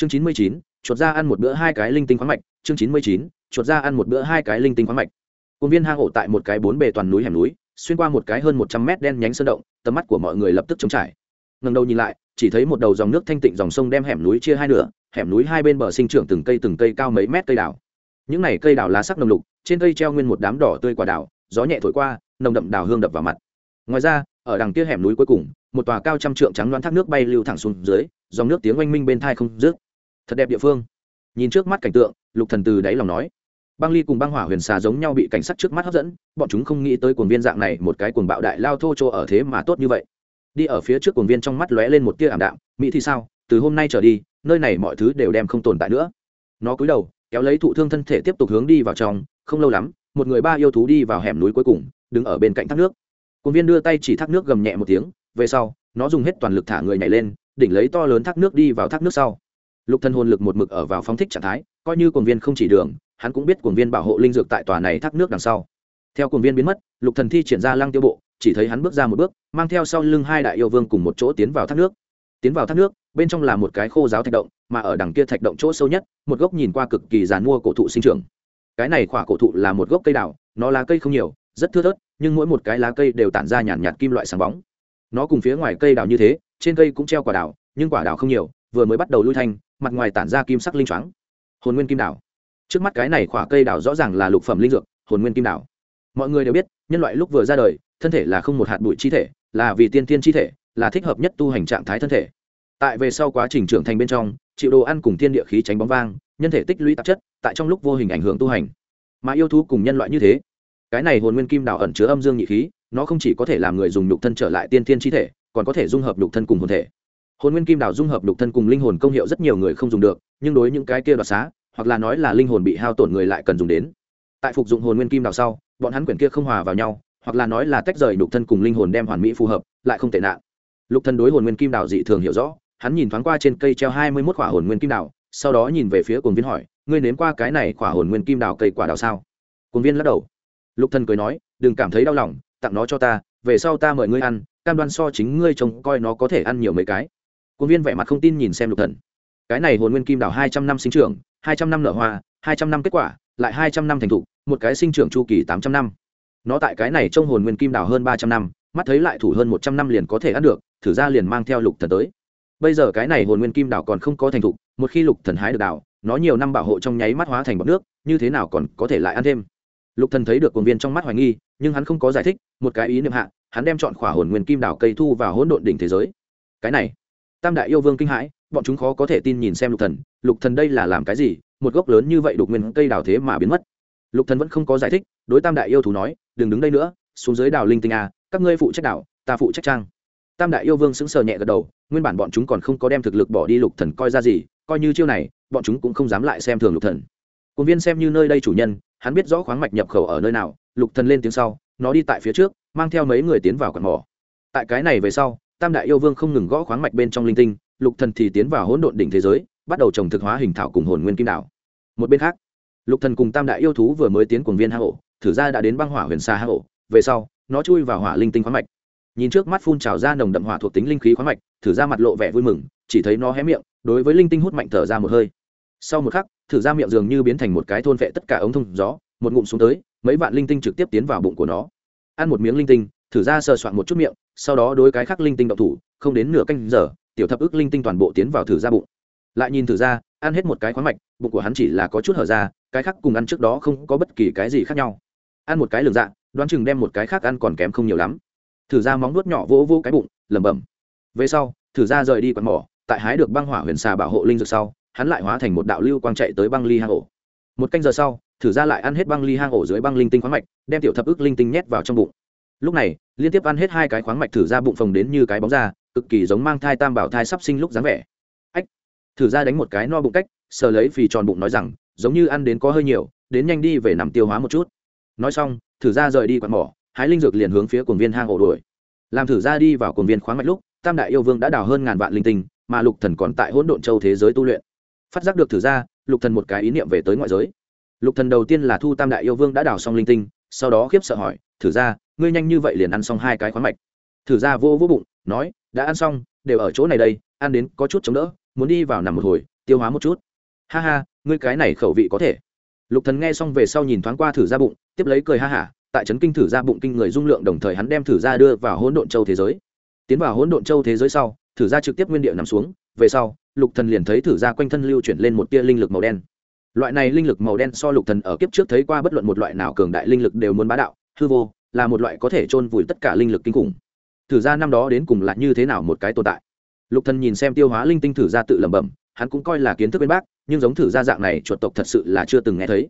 chương chín mươi chín, chuột ra ăn một bữa hai cái linh tinh khoáng mạch. Chương chín mươi chín, chuột ra ăn một bữa hai cái linh tinh khoáng mạch. Công viên hang ổ tại một cái bốn bề toàn núi hẻm núi, xuyên qua một cái hơn một trăm mét đen nhánh sơn động, tầm mắt của mọi người lập tức trống trải. Ngần đầu nhìn lại, chỉ thấy một đầu dòng nước thanh tịnh dòng sông đem hẻm núi chia hai nửa, hẻm núi hai bên bờ sinh trưởng từng cây từng cây cao mấy mét cây đào. Những này cây đào lá sắc nồng lục, trên cây treo nguyên một đám đỏ tươi quả đào, gió nhẹ thổi qua, nồng đậm đào hương đập vào mặt. Ngoài ra, ở đằng kia hẻm núi cuối cùng, một tòa cao trăm trượng trắng loáng thác nước bay lưu thẳng xuống dưới, dòng nước tiếng oanh minh bên thai không rước thật đẹp địa phương. Nhìn trước mắt cảnh tượng, lục thần từ đáy lòng nói. Băng ly cùng băng hỏa huyền xà giống nhau bị cảnh sát trước mắt hấp dẫn, bọn chúng không nghĩ tới cuồng viên dạng này, một cái cuồng bạo đại lao thô trô ở thế mà tốt như vậy. Đi ở phía trước cuồng viên trong mắt lóe lên một tia ảm đạm, mỹ thì sao? Từ hôm nay trở đi, nơi này mọi thứ đều đem không tồn tại nữa. Nó cúi đầu, kéo lấy thụ thương thân thể tiếp tục hướng đi vào trong, không lâu lắm, một người ba yêu thú đi vào hẻm núi cuối cùng, đứng ở bên cạnh thác nước. Cuồng viên đưa tay chỉ thác nước gầm nhẹ một tiếng, về sau, nó dùng hết toàn lực thả người nhảy lên, đỉnh lấy to lớn thác nước đi vào thác nước sau lục thân hồn lực một mực ở vào phóng thích trạng thái coi như cuồng viên không chỉ đường hắn cũng biết cuồng viên bảo hộ linh dược tại tòa này thác nước đằng sau. Theo cuồng viên biến mất lục thần thi triển ra lăng tiêu bộ chỉ thấy hắn bước ra một bước mang theo sau lưng hai đại yêu vương cùng một chỗ tiến vào thác nước. Tiến vào thác nước bên trong là một cái khô giáo thạch động mà ở đằng kia thạch động chỗ sâu nhất một gốc nhìn qua cực kỳ giàn mua cổ thụ sinh trưởng. Cái này khỏa cổ thụ là một gốc cây đào nó lá cây không nhiều rất thưa thớt nhưng mỗi một cái lá cây đều tản ra nhàn nhạt, nhạt kim loại sáng bóng. Nó cùng phía ngoài cây đào như thế trên cây cũng treo quả đào nhưng quả đào không nhiều vừa mới bắt đầu lui thanh mặt ngoài tản ra kim sắc linh choáng. Hồn nguyên kim đào trước mắt cái này khỏa cây đào rõ ràng là lục phẩm linh dược, hồn nguyên kim đào mọi người đều biết, nhân loại lúc vừa ra đời, thân thể là không một hạt bụi chi thể, là vì tiên tiên chi thể, là thích hợp nhất tu hành trạng thái thân thể. Tại về sau quá trình trưởng thành bên trong, chịu đồ ăn cùng thiên địa khí tránh bóng vang, nhân thể tích lũy tạp chất, tại trong lúc vô hình ảnh hưởng tu hành. Mà yêu thú cùng nhân loại như thế, cái này hồn nguyên kim đào ẩn chứa âm dương nhị khí, nó không chỉ có thể làm người dùng nhục thân trở lại tiên tiên chi thể, còn có thể dung hợp nhục thân cùng hồn thể hồn nguyên kim đào dung hợp lục thân cùng linh hồn công hiệu rất nhiều người không dùng được, nhưng đối những cái kia đoạt xá, hoặc là nói là linh hồn bị hao tổn người lại cần dùng đến. Tại phục dụng hồn nguyên kim đào sau, bọn hắn quyển kia không hòa vào nhau, hoặc là nói là tách rời lục thân cùng linh hồn đem hoàn mỹ phù hợp, lại không tệ nạn. Lục thân đối hồn nguyên kim đào dị thường hiểu rõ, hắn nhìn thoáng qua trên cây treo hai mươi mốt quả hồn nguyên kim đào sau đó nhìn về phía cồn viên hỏi, ngươi nếm qua cái này quả hồn nguyên kim đào cây quả đào sao? Cồn viên lắc đầu. Lục thân cười nói, đừng cảm thấy đau lòng, tặng nó cho ta, về sau ta mời ngươi ăn, cam đoan so chính ngươi trông coi nó có thể ăn nhiều mấy cái cồn viên vẻ mặt không tin nhìn xem lục thần. Cái này hồn nguyên kim đào hai trăm năm sinh trưởng hai trăm năm nở hoa hai trăm năm kết quả lại hai trăm năm thành thụ một cái sinh trưởng chu kỳ tám trăm năm. Nó tại cái này trong hồn nguyên kim đào hơn ba trăm năm mắt thấy lại thủ hơn một trăm năm liền có thể ăn được thử ra liền mang theo lục thần tới. Bây giờ cái này hồn nguyên kim đào còn không có thành thụ, một khi lục thần hái được đào nó nhiều năm bảo hộ trong nháy mắt hóa thành bọt nước như thế nào còn có thể lại ăn thêm? Lục thần thấy được cuồng viên trong mắt hoài nghi nhưng hắn không có giải thích một cái ý niệm hạ hắn đem chọn khỏa hồn nguyên kim đào cây thu vào hỗn độn đỉnh thế giới. Cái này tam đại yêu vương kinh hãi, bọn chúng khó có thể tin nhìn xem lục thần. Lục thần đây là làm cái gì? Một gốc lớn như vậy đục nguyên cây đào thế mà biến mất. Lục thần vẫn không có giải thích, đối tam đại yêu thú nói, đừng đứng đây nữa, xuống dưới đào linh tinh a các ngươi phụ trách đào, ta phụ trách trang. Tam đại yêu vương sững sờ nhẹ gật đầu, nguyên bản bọn chúng còn không có đem thực lực bỏ đi lục thần coi ra gì, coi như chiêu này, bọn chúng cũng không dám lại xem thường lục thần. Cung viên xem như nơi đây chủ nhân, hắn biết rõ khoáng mạch nhập khẩu ở nơi nào, lục thần lên tiếng sau, nó đi tại phía trước, mang theo mấy người tiến vào quạt mỏ. Tại cái này về sau tam đại yêu vương không ngừng gõ khoáng mạch bên trong linh tinh, lục thần thì tiến vào hỗn độn đỉnh thế giới, bắt đầu trồng thực hóa hình thảo cùng hồn nguyên kim đảo. Một bên khác, lục thần cùng tam đại yêu thú vừa mới tiến cuồng viên hang ổ, thử ra đã đến băng hỏa huyền xa hang ổ, về sau, nó chui vào hỏa linh tinh khoáng mạch. Nhìn trước mắt phun trào ra nồng đậm hỏa thuộc tính linh khí khoáng mạch, thử ra mặt lộ vẻ vui mừng, chỉ thấy nó hé miệng, đối với linh tinh hút mạnh thở ra một hơi. Sau một khắc, thử ra miệng dường như biến thành một cái thôn vệ tất cả ống thông gió, một ngụm xuống tới, mấy vạn linh tinh trực tiếp tiến vào bụng của nó. Ăn một miếng linh tinh, thử ra sờ soạn một chút miệng sau đó đối cái khác linh tinh động thủ, không đến nửa canh giờ, tiểu thập ức linh tinh toàn bộ tiến vào thử ra bụng. Lại nhìn thử ra, ăn hết một cái khoáng mạch, bụng của hắn chỉ là có chút hở ra, cái khác cùng ăn trước đó không có bất kỳ cái gì khác nhau. Ăn một cái lường dạ đoán chừng đem một cái khác ăn còn kém không nhiều lắm. Thử ra móng nuốt nhỏ vỗ vỗ cái bụng, lẩm bẩm. Về sau, thử ra rời đi quạt mỏ, tại hái được băng hỏa huyền xà bảo hộ linh dược sau, hắn lại hóa thành một đạo lưu quang chạy tới băng ly hang ổ. Một canh giờ sau, thử ra lại ăn hết băng ly hang ổ dưới băng linh tinh khoáng mạch, đem tiểu thập ức linh tinh nhét vào trong bụng lúc này, liên tiếp ăn hết hai cái khoáng mạch thử ra bụng phồng đến như cái bóng da, cực kỳ giống mang thai tam bảo thai sắp sinh lúc dáng vẻ. Ách, thử ra đánh một cái no bụng cách, sờ lấy phì tròn bụng nói rằng, giống như ăn đến có hơi nhiều, đến nhanh đi về nằm tiêu hóa một chút. Nói xong, thử ra rời đi quạt mỏ, hái linh dược liền hướng phía cuồng viên hang ổ đuổi. Làm thử ra đi vào cuồng viên khoáng mạch lúc, tam đại yêu vương đã đào hơn ngàn vạn linh tinh, mà lục thần còn tại hỗn độn châu thế giới tu luyện. Phát giác được thử ra, lục thần một cái ý niệm về tới ngoại giới. Lục thần đầu tiên là thu tam đại yêu vương đã đào xong linh tinh, sau đó khiếp sợ hỏi thử ra, ngươi nhanh như vậy liền ăn xong hai cái khoáng mạch. Thử ra vô vô bụng, nói, đã ăn xong, đều ở chỗ này đây, ăn đến có chút chống đỡ, muốn đi vào nằm một hồi, tiêu hóa một chút. Ha ha, ngươi cái này khẩu vị có thể. Lục thần nghe xong về sau nhìn thoáng qua thử ra bụng, tiếp lấy cười ha hả, tại trấn kinh thử ra bụng kinh người dung lượng đồng thời hắn đem thử ra đưa vào hỗn độn châu thế giới. Tiến vào hỗn độn châu thế giới sau, thử ra trực tiếp nguyên địa nằm xuống, về sau, lục thần liền thấy thử ra quanh thân lưu chuyển lên một tia linh lực màu đen. Loại này linh lực màu đen so lục thần ở kiếp trước thấy qua bất luận một loại nào cường đại linh lực đều muốn bá đạo hư vô, là một loại có thể chôn vùi tất cả linh lực kinh khủng. Thử ra năm đó đến cùng là như thế nào một cái tồn tại. Lục thần nhìn xem tiêu hóa linh tinh thử ra tự lẩm bẩm, hắn cũng coi là kiến thức bên bác, nhưng giống thử ra dạng này chuột tộc thật sự là chưa từng nghe thấy.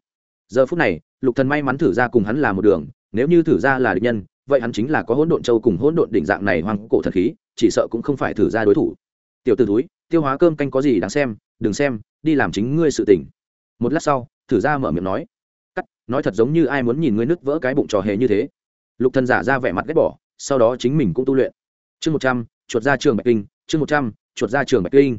Giờ phút này, lục thần may mắn thử ra cùng hắn là một đường, nếu như thử ra là địch nhân, vậy hắn chính là có hỗn độn châu cùng hỗn độn đỉnh dạng này hoang cổ thần khí, chỉ sợ cũng không phải thử ra đối thủ. Tiểu t túi tiêu hóa cơm canh có gì đáng xem, đừng xem, đi làm chính ngươi sự tỉnh một lát sau, thử ra mở miệng nói nói thật giống như ai muốn nhìn ngươi nứt vỡ cái bụng trò hề như thế. Lục thần giả ra vẻ mặt ghét bỏ, sau đó chính mình cũng tu luyện. Chương một trăm, chuột ra trường bạch kinh, chương một trăm, chuột ra trường bạch kinh.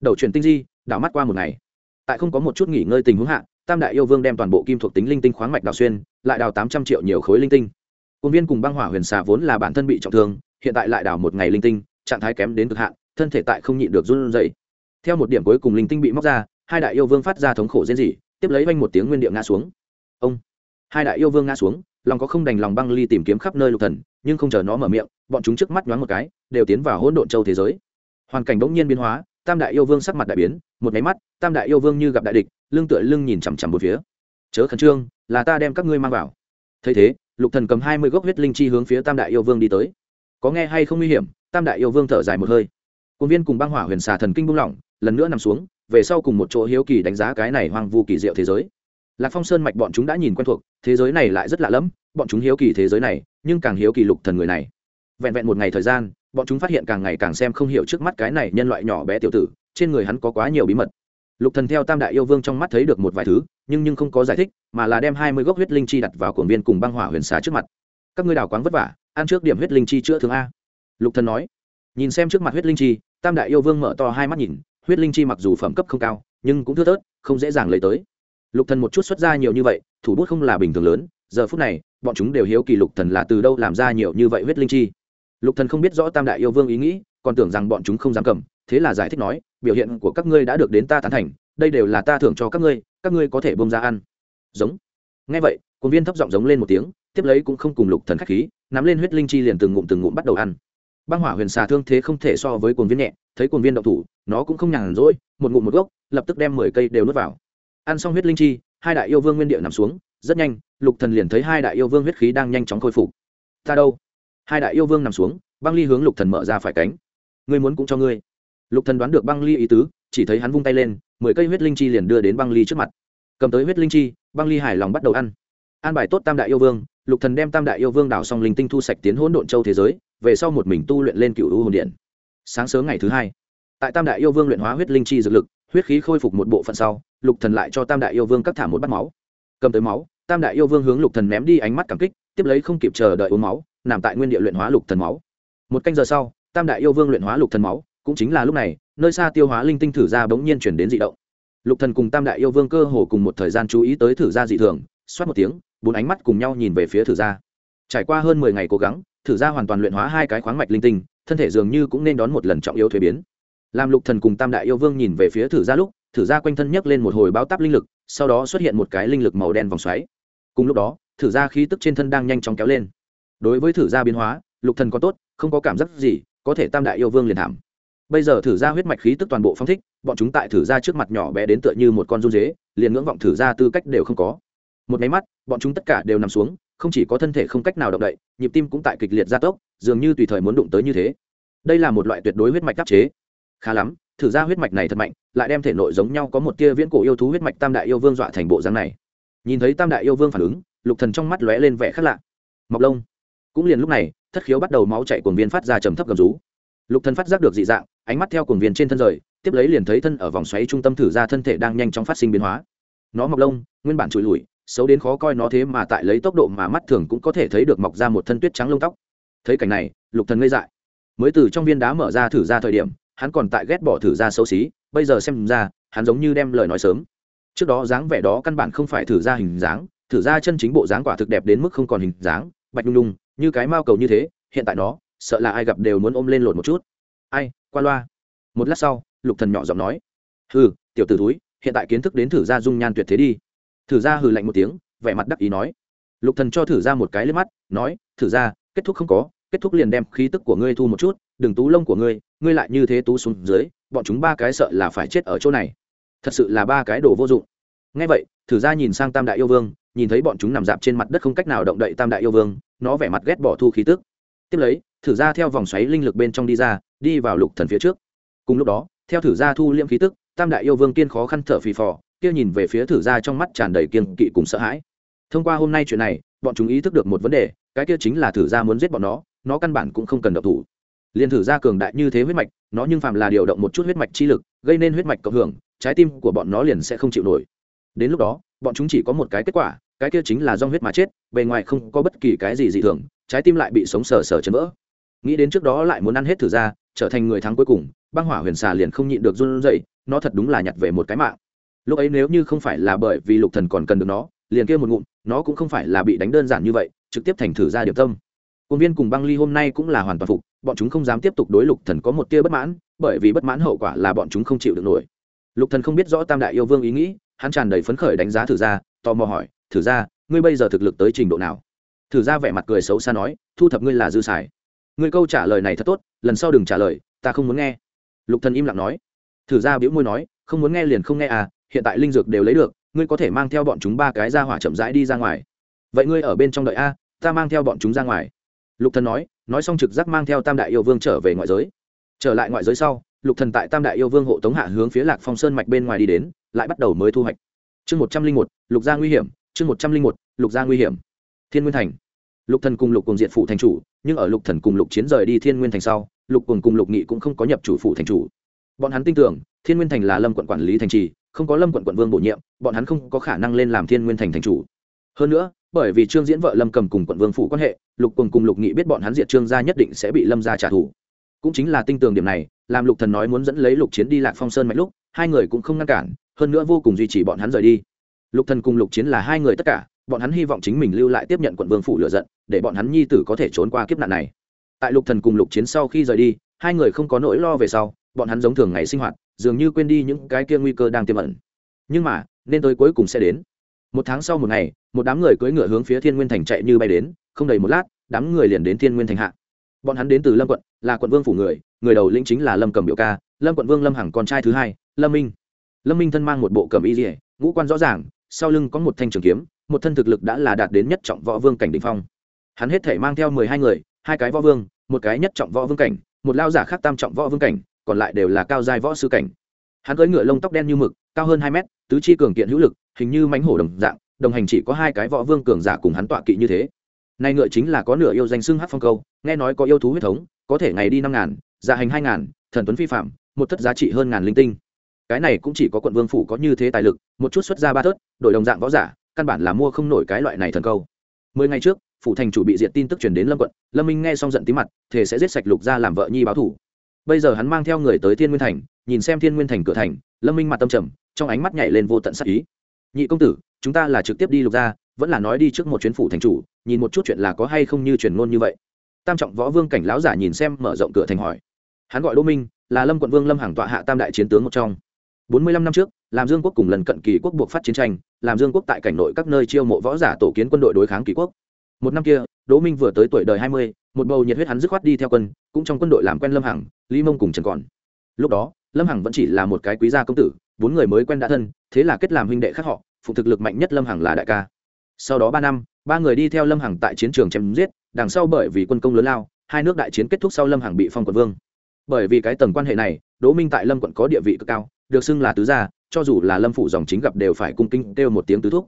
Đầu chuyển tinh di, đảo mắt qua một ngày. Tại không có một chút nghỉ ngơi tình huống hạ, tam đại yêu vương đem toàn bộ kim thuộc tính linh tinh khoáng mạch đào xuyên, lại đào tám trăm triệu nhiều khối linh tinh. Công viên cùng băng hỏa huyền xà vốn là bản thân bị trọng thương, hiện tại lại đào một ngày linh tinh, trạng thái kém đến cực hạn, thân thể tại không nhịn được run rẩy. Theo một điểm cuối cùng linh tinh bị móc ra, hai đại yêu vương phát ra thống khổ diễn dị tiếp lấy vanh một tiếng nguyên điệu ngã xuống ông. Hai đại yêu vương ngã xuống, lòng có không đành lòng băng ly tìm kiếm khắp nơi lục thần, nhưng không chờ nó mở miệng, bọn chúng trước mắt nhoáng một cái, đều tiến vào hỗn độn châu thế giới. Hoàn cảnh bỗng nhiên biến hóa, tam đại yêu vương sắc mặt đại biến, một máy mắt, tam đại yêu vương như gặp đại địch, lưng tựa lưng nhìn chằm chằm một phía. Chớ khẩn trương, là ta đem các ngươi mang vào. Thấy thế, lục thần cầm hai mươi gốc huyết linh chi hướng phía tam đại yêu vương đi tới. Có nghe hay không nguy hiểm, tam đại yêu vương thở dài một hơi. Công viên cùng băng hỏa huyền xà thần kinh buông lỏng, lần nữa nằm xuống, về sau cùng một chỗ hiếu kỳ đánh giá cái này hoang vu kỳ diệu thế giới lạc phong sơn mạch bọn chúng đã nhìn quen thuộc, thế giới này lại rất lạ lẫm, bọn chúng hiếu kỳ thế giới này, nhưng càng hiếu kỳ lục thần người này. Vẹn vẹn một ngày thời gian, bọn chúng phát hiện càng ngày càng xem không hiểu trước mắt cái này nhân loại nhỏ bé tiểu tử, trên người hắn có quá nhiều bí mật. Lục thần theo tam đại yêu vương trong mắt thấy được một vài thứ, nhưng nhưng không có giải thích, mà là đem hai mươi gốc huyết linh chi đặt vào cuồng viên cùng băng hỏa huyền xá trước mặt. Các ngươi đào quáng vất vả, ăn trước điểm huyết linh chi chữa thương a. Lục thần nói. Nhìn xem trước mặt huyết linh chi, tam đại yêu vương mở to hai mắt nhìn, huyết linh chi mặc dù phẩm cấp không cao, nhưng cũng thưa thớt, không dễ dàng lấy tới lục thần một chút xuất ra nhiều như vậy, thủ bút không là bình thường lớn, giờ phút này, bọn chúng đều hiếu kỳ lục thần là từ đâu làm ra nhiều như vậy huyết linh chi. Lục thần không biết rõ tam đại yêu vương ý nghĩ, còn tưởng rằng bọn chúng không dám cầm, thế là giải thích nói, biểu hiện của các ngươi đã được đến ta tán thành, đây đều là ta thưởng cho các ngươi các ngươi có thể bông ra ăn. Giống. Nghe vậy quân viên thấp giọng giống lên một tiếng, tiếp lấy cũng không cùng lục thần khách khí, nắm lên huyết linh chi liền từng ngụm từng ngụm bắt đầu ăn. Băng hỏa huyền xà thương thế không thể so với cuồng viên nhẹ, thấy cuồng viên động thủ, nó cũng không nhàn rỗi, một ngụm một gốc, lập tức đem mười cây đều nuốt vào ăn xong huyết linh chi, hai đại yêu vương nguyên địa nằm xuống, rất nhanh, lục thần liền thấy hai đại yêu vương huyết khí đang nhanh chóng khôi phục. Ta đâu? Hai đại yêu vương nằm xuống, băng ly hướng lục thần mở ra phải cánh. Ngươi muốn cũng cho ngươi. Lục thần đoán được băng ly ý tứ, chỉ thấy hắn vung tay lên, mười cây huyết linh chi liền đưa đến băng ly trước mặt. Cầm tới huyết linh chi, băng ly hài lòng bắt đầu ăn. An bài tốt tam đại yêu vương, lục thần đem tam đại yêu vương đảo xong linh tinh thu sạch tiến hỗn độn châu thế giới, về sau một mình tu luyện lên cựu u hồn điện. Sáng sớm ngày thứ hai, tại tam đại yêu vương luyện hóa huyết linh chi dược lực, huyết khí khôi phục một bộ phận sau lục thần lại cho tam đại yêu vương cắt thả một bát máu. Cầm tới máu, tam đại yêu vương hướng lục thần ném đi ánh mắt cảm kích, tiếp lấy không kịp chờ đợi uống máu, nằm tại nguyên địa luyện hóa lục thần máu. Một canh giờ sau, tam đại yêu vương luyện hóa lục thần máu, cũng chính là lúc này, nơi xa tiêu hóa linh tinh thử ra bỗng nhiên chuyển đến dị động. Lục thần cùng tam đại yêu vương cơ hồ cùng một thời gian chú ý tới thử ra dị thường, xoát một tiếng, bốn ánh mắt cùng nhau nhìn về phía thử ra. Trải qua hơn mười ngày cố gắng, thử ra hoàn toàn luyện hóa hai cái khoáng mạch linh tinh, thân thể dường như cũng nên đón một lần trọng yếu thuế biến. Làm lục thần cùng tam đại yêu vương nhìn về phía thử ra lúc thử ra quanh thân nhấc lên một hồi báo táp linh lực, sau đó xuất hiện một cái linh lực màu đen vòng xoáy. Cùng lúc đó, thử ra khí tức trên thân đang nhanh chóng kéo lên. Đối với thử ra biến hóa, lục thần có tốt, không có cảm giác gì, có thể tam đại yêu vương liền thảm. Bây giờ thử ra huyết mạch khí tức toàn bộ phong thích, bọn chúng tại thử ra trước mặt nhỏ bé đến tựa như một con run dế, liền ngưỡng vọng thử ra tư cách đều không có. Một máy mắt, bọn chúng tất cả đều nằm xuống, không chỉ có thân thể không cách nào động đậy, nhịp tim cũng tại kịch liệt gia tốc, dường như tùy thời muốn đụng tới như thế. Đây là một loại tuyệt đối huyết mạch đắc chế. Khá lắm thử ra huyết mạch này thật mạnh, lại đem thể nội giống nhau có một tia viễn cổ yêu thú huyết mạch tam đại yêu vương dọa thành bộ dáng này. Nhìn thấy tam đại yêu vương phản ứng, lục thần trong mắt lóe lên vẻ khác lạ. Mọc lông cũng liền lúc này, thất khiếu bắt đầu máu chảy cuồng viên phát ra trầm thấp gầm rú. Lục thần phát giác được dị dạng, ánh mắt theo cuồng viên trên thân rời, tiếp lấy liền thấy thân ở vòng xoáy trung tâm thử ra thân thể đang nhanh chóng phát sinh biến hóa. Nó mọc lông nguyên bản trụi lùi, xấu đến khó coi nó thế mà tại lấy tốc độ mà mắt thường cũng có thể thấy được mọc ra một thân tuyết trắng lông tóc. Thấy cảnh này, lục thần ngây dại. Mới từ trong viên đá mở ra thử ra thời điểm hắn còn tại ghét bỏ thử ra xấu xí bây giờ xem ra hắn giống như đem lời nói sớm. Trước đó dáng vẻ đó căn bản không phải thử ra hình dáng thử ra chân chính bộ dáng quả thực đẹp đến mức không còn hình dáng bạch nhung nhung như cái mao cầu như thế hiện tại nó sợ là ai gặp đều muốn ôm lên lột một chút. Ai qua loa. Một lát sau lục thần nhỏ giọng nói hừ, tiểu t ử túi hiện tại kiến thức đến thử ra dung nhan tuyệt thế đi. Thử ra hừ lạnh một tiếng vẻ mặt đắc ý nói. Lục thần cho thử ra một cái lên mắt nói thử ra kết thúc không có kết thúc liền đem khí tức của ngươi thu một chút đừng tú lông của ngươi ngươi lại như thế tú xuống dưới, bọn chúng ba cái sợ là phải chết ở chỗ này. Thật sự là ba cái đồ vô dụng. Ngay vậy, thử ra nhìn sang tam đại yêu vương, nhìn thấy bọn chúng nằm dạp trên mặt đất không cách nào động đậy tam đại yêu vương, nó vẻ mặt ghét bỏ thu khí tức. Tiếp lấy, thử ra theo vòng xoáy linh lực bên trong đi ra, đi vào lục thần phía trước. Cùng lúc đó, theo thử ra thu liễm khí tức, tam đại yêu vương kiên khó khăn thở phì phò, kia nhìn về phía thử ra trong mắt tràn đầy kiên kỵ cùng sợ hãi. Thông qua hôm nay chuyện này, bọn chúng ý thức được một vấn đề, cái kia chính là thử ra muốn giết bọn nó nó căn bản cũng không cần độc thủ liền thử ra cường đại như thế huyết mạch, nó nhưng phàm là điều động một chút huyết mạch chi lực, gây nên huyết mạch cộng hưởng, trái tim của bọn nó liền sẽ không chịu nổi. Đến lúc đó, bọn chúng chỉ có một cái kết quả, cái kia chính là do huyết mà chết, bề ngoài không có bất kỳ cái gì dị thường, trái tim lại bị sống sờ sờ chấn vỡ. Nghĩ đến trước đó lại muốn ăn hết thử ra, trở thành người thắng cuối cùng, băng hỏa huyền xà liền không nhịn được run rẩy, nó thật đúng là nhặt về một cái mạng. Lúc ấy nếu như không phải là bởi vì lục thần còn cần được nó, liền kia một ngụm, nó cũng không phải là bị đánh đơn giản như vậy, trực tiếp thành thử ra điểm tâm công viên cùng băng ly hôm nay cũng là hoàn toàn phục bọn chúng không dám tiếp tục đối lục thần có một tia bất mãn bởi vì bất mãn hậu quả là bọn chúng không chịu được nổi. Lục thần không biết rõ tam đại yêu vương ý nghĩ hắn tràn đầy phấn khởi đánh giá thử gia, tò mò hỏi thử gia, ngươi bây giờ thực lực tới trình độ nào? Thử gia vẻ mặt cười xấu xa nói thu thập ngươi là dư xài. Ngươi câu trả lời này thật tốt lần sau đừng trả lời ta không muốn nghe. Lục thần im lặng nói. Thử gia bĩu môi nói không muốn nghe liền không nghe à hiện tại linh dược đều lấy được ngươi có thể mang theo bọn chúng ba cái ra hỏa chậm rãi đi ra ngoài. Vậy ngươi ở bên trong đợi a ta mang theo bọn chúng ra ngoài lục thần nói nói xong trực giác mang theo tam đại yêu vương trở về ngoại giới. Trở lại ngoại giới sau, lục thần tại tam đại yêu vương hộ tống hạ hướng phía lạc phong sơn mạch bên ngoài đi đến, lại bắt đầu mới thu hoạch. Chương một trăm linh một, lục gia nguy hiểm, chương một trăm linh một, lục gia nguy hiểm. Thiên nguyên thành. Lục thần cùng lục cùng diện phụ thành chủ, nhưng ở lục thần cùng lục chiến rời đi thiên nguyên thành sau, lục cùng cùng lục nghị cũng không có nhập chủ phụ thành chủ. Bọn hắn tin tưởng, thiên nguyên thành là lâm quận quản lý thành trì, không có lâm quận quận vương bổ nhiệm, bọn hắn không có khả năng lên làm thiên nguyên thành thành chủ. Hơn nữa bởi vì trương diễn vợ lâm cầm cùng quận vương phủ quan hệ, lục cùng cùng lục nghị biết bọn hắn diệt trương gia nhất định sẽ bị lâm gia trả thù. Cũng chính là tinh tường điểm này, làm lục thần nói muốn dẫn lấy lục chiến đi lạc phong sơn mạnh lúc, hai người cũng không ngăn cản, hơn nữa vô cùng duy trì bọn hắn rời đi. Lục thần cùng lục chiến là hai người tất cả, bọn hắn hy vọng chính mình lưu lại tiếp nhận quận vương phủ lựa giận, để bọn hắn nhi tử có thể trốn qua kiếp nạn này. Tại lục thần cùng lục chiến sau khi rời đi, hai người không có nỗi lo về sau, bọn hắn giống thường ngày sinh hoạt, dường như quên đi những cái kia nguy cơ đang tiềm ẩn. Nhưng mà, nên tới cuối cùng sẽ đến. Một tháng sau một ngày một đám người cưỡi ngựa hướng phía thiên nguyên thành chạy như bay đến, không đầy một lát, đám người liền đến thiên nguyên thành hạ. Bọn hắn đến từ lâm quận, là quận vương phủ người người đầu lĩnh chính là lâm cầm biểu ca, lâm quận vương lâm hằng con trai thứ hai, lâm minh. Lâm minh thân mang một bộ cầm y dỉa ngũ quan rõ ràng, sau lưng có một thanh trường kiếm, một thân thực lực đã là đạt đến nhất trọng võ vương cảnh đ ỉ n h phong. Hắn hết thể mang theo mười hai người, hai cái võ vương, một cái nhất trọng võ vương cảnh, một lao giả khác tam trọng võ vương cảnh, còn lại đều là cao giai võ sư cảnh. Hắn cưỡi ngựa lông tóc đen như mực, cao hơn hai mét, tứ chi cường kiện hữu lực, hình như mánh hổ đồng dạng đồng hành chỉ có hai cái võ vương cường giả cùng hắn tọa kỵ như thế. Nay ngựa chính là có nửa yêu danh xưng hát phong câu, nghe nói có yêu thú huyết thống, có thể ngày đi năm ngàn dạ hành hai ngàn, thần tuấn phi phạm, một thất giá trị hơn ngàn linh tinh. Cái này cũng chỉ có quận vương phủ có như thế tài lực, một chút xuất ra ba thớt đổi đồng dạng võ giả, căn bản là mua không nổi cái loại này thần câu. Mười ngày trước, phủ thành chủ bị diệt tin tức truyền đến lâm quận, lâm minh nghe xong giận tí mặt, thề sẽ giết sạch lục ra làm vợ nhi báo thủ. Bây giờ hắn mang theo người tới thiên nguyên thành, nhìn xem thiên nguyên thành cửa thành, lâm minh mặt tâm trầm, trong ánh mắt nhảy lên vô tận sắc ý. Nhị công tử chúng ta là trực tiếp đi lục ra vẫn là nói đi trước một chuyến phủ thành chủ, nhìn một chút chuyện là có hay không như truyền ngôn như vậy. Tam trọng võ vương cảnh lão giả nhìn xem mở rộng cửa thành hỏi. Hắn gọi đỗ minh, là lâm quận vương lâm hàng tọa hạ tam đại chiến tướng một trong. Bốn mươi lăm năm trước làm dương quốc cùng lần cận kỳ quốc buộc phát chiến tranh làm dương quốc tại cảnh nội các nơi chiêu mộ võ giả tổ kiến quân đội đối kháng kỳ quốc. Một năm kia, đỗ minh vừa tới tuổi đời hai mươi, một bầu nhiệt huyết hắn dứt khoát đi theo quân, cũng trong quân đội làm quen lâm hằng, lý mông cùng trần còn. Lúc đó, lâm hằng vẫn chỉ là một cái quý gia công tử, bốn người mới quen đã thân, thế là kết làm huynh đệ khác họ phụ thực lực mạnh nhất lâm hằng là đại ca. Sau đó ba năm, ba người đi theo lâm hằng tại chiến trường chém giết, đằng sau bởi vì quân công lớn lao, hai nước đại chiến kết thúc sau lâm hằng bị phong quận vương. Bởi vì cái tầng quan hệ này, đỗ minh tại lâm quận có địa vị cực cao, được xưng là tứ gia, cho dù là lâm phủ dòng chính gặp đều phải cung kinh kêu một tiếng tứ thúc.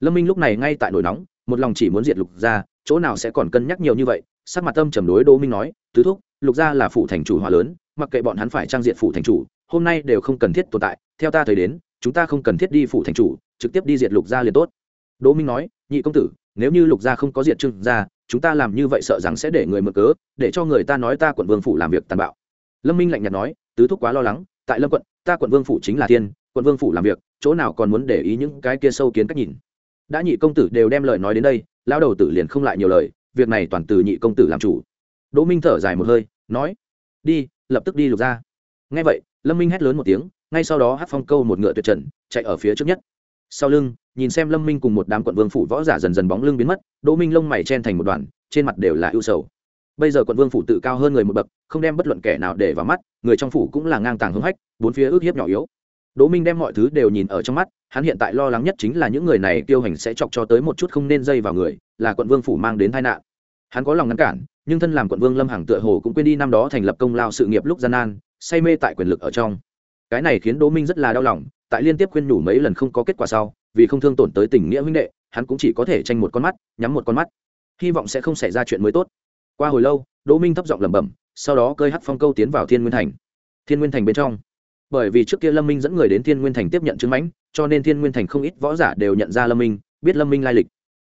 Lâm minh lúc này ngay tại nổi nóng, một lòng chỉ muốn diệt lục gia, chỗ nào sẽ còn cân nhắc nhiều như vậy, sắc mặt tâm trầm đối đỗ minh nói, tứ thúc, lục gia là phủ thành chủ hòa lớn, mặc kệ bọn hắn phải trang diện phủ thành chủ, hôm nay đều không cần thiết tồn tại, theo ta thấy đến, chúng ta không cần thiết đi phủ thành chủ trực tiếp đi diệt lục gia liền tốt. Đỗ minh nói nhị công tử nếu như lục gia không có diệt trương gia chúng ta làm như vậy sợ rằng sẽ để người mở cớ để cho người ta nói ta quận vương phủ làm việc tàn bạo. Lâm minh lạnh nhạt nói tứ thúc quá lo lắng tại lâm quận ta quận vương phủ chính là thiên, quận vương phủ làm việc chỗ nào còn muốn để ý những cái kia sâu kiến cách nhìn. Đã nhị công tử đều đem lời nói đến đây lao đầu tử liền không lại nhiều lời việc này toàn từ nhị công tử làm chủ. Đỗ minh thở dài một hơi nói đi lập tức đi lục ra ngay vậy lâm minh hét lớn một tiếng ngay sau đó hát phong câu một ngựa tuyệt trần chạy ở phía trước nhất sau lưng, nhìn xem lâm minh cùng một đám quận vương phủ võ giả dần dần bóng lưng biến mất, đỗ minh lông mày chen thành một đoàn, trên mặt đều là ưu sầu. Bây giờ quận vương phủ tự cao hơn người một bậc, không đem bất luận kẻ nào để vào mắt, người trong phủ cũng là ngang tàng hưng hách, bốn phía ước hiếp nhỏ yếu. Đỗ minh đem mọi thứ đều nhìn ở trong mắt, hắn hiện tại lo lắng nhất chính là những người này tiêu hành sẽ chọc cho tới một chút không nên dây vào người, là quận vương phủ mang đến tai nạn. Hắn có lòng ngăn cản, nhưng thân làm quận vương lâm hằng tựa hồ cũng quên đi năm đó thành lập công lao sự nghiệp lúc gian nan, say mê tại quyền lực ở trong. Cái này khiến đỗ minh rất là đau lòng tại liên tiếp khuyên nhủ mấy lần không có kết quả sau, vì không thương tổn tới tình nghĩa huynh đệ, hắn cũng chỉ có thể tranh một con mắt, nhắm một con mắt. Hy vọng sẽ không xảy ra chuyện mới tốt. Qua hồi lâu, đỗ minh thấp giọng lẩm bẩm, sau đó cơi hắc phong câu tiến vào thiên nguyên thành. Thiên nguyên thành bên trong. Bởi vì trước kia lâm minh dẫn người đến thiên nguyên thành tiếp nhận chứng mãnh, cho nên thiên nguyên thành không ít võ giả đều nhận ra lâm minh, biết lâm minh lai lịch.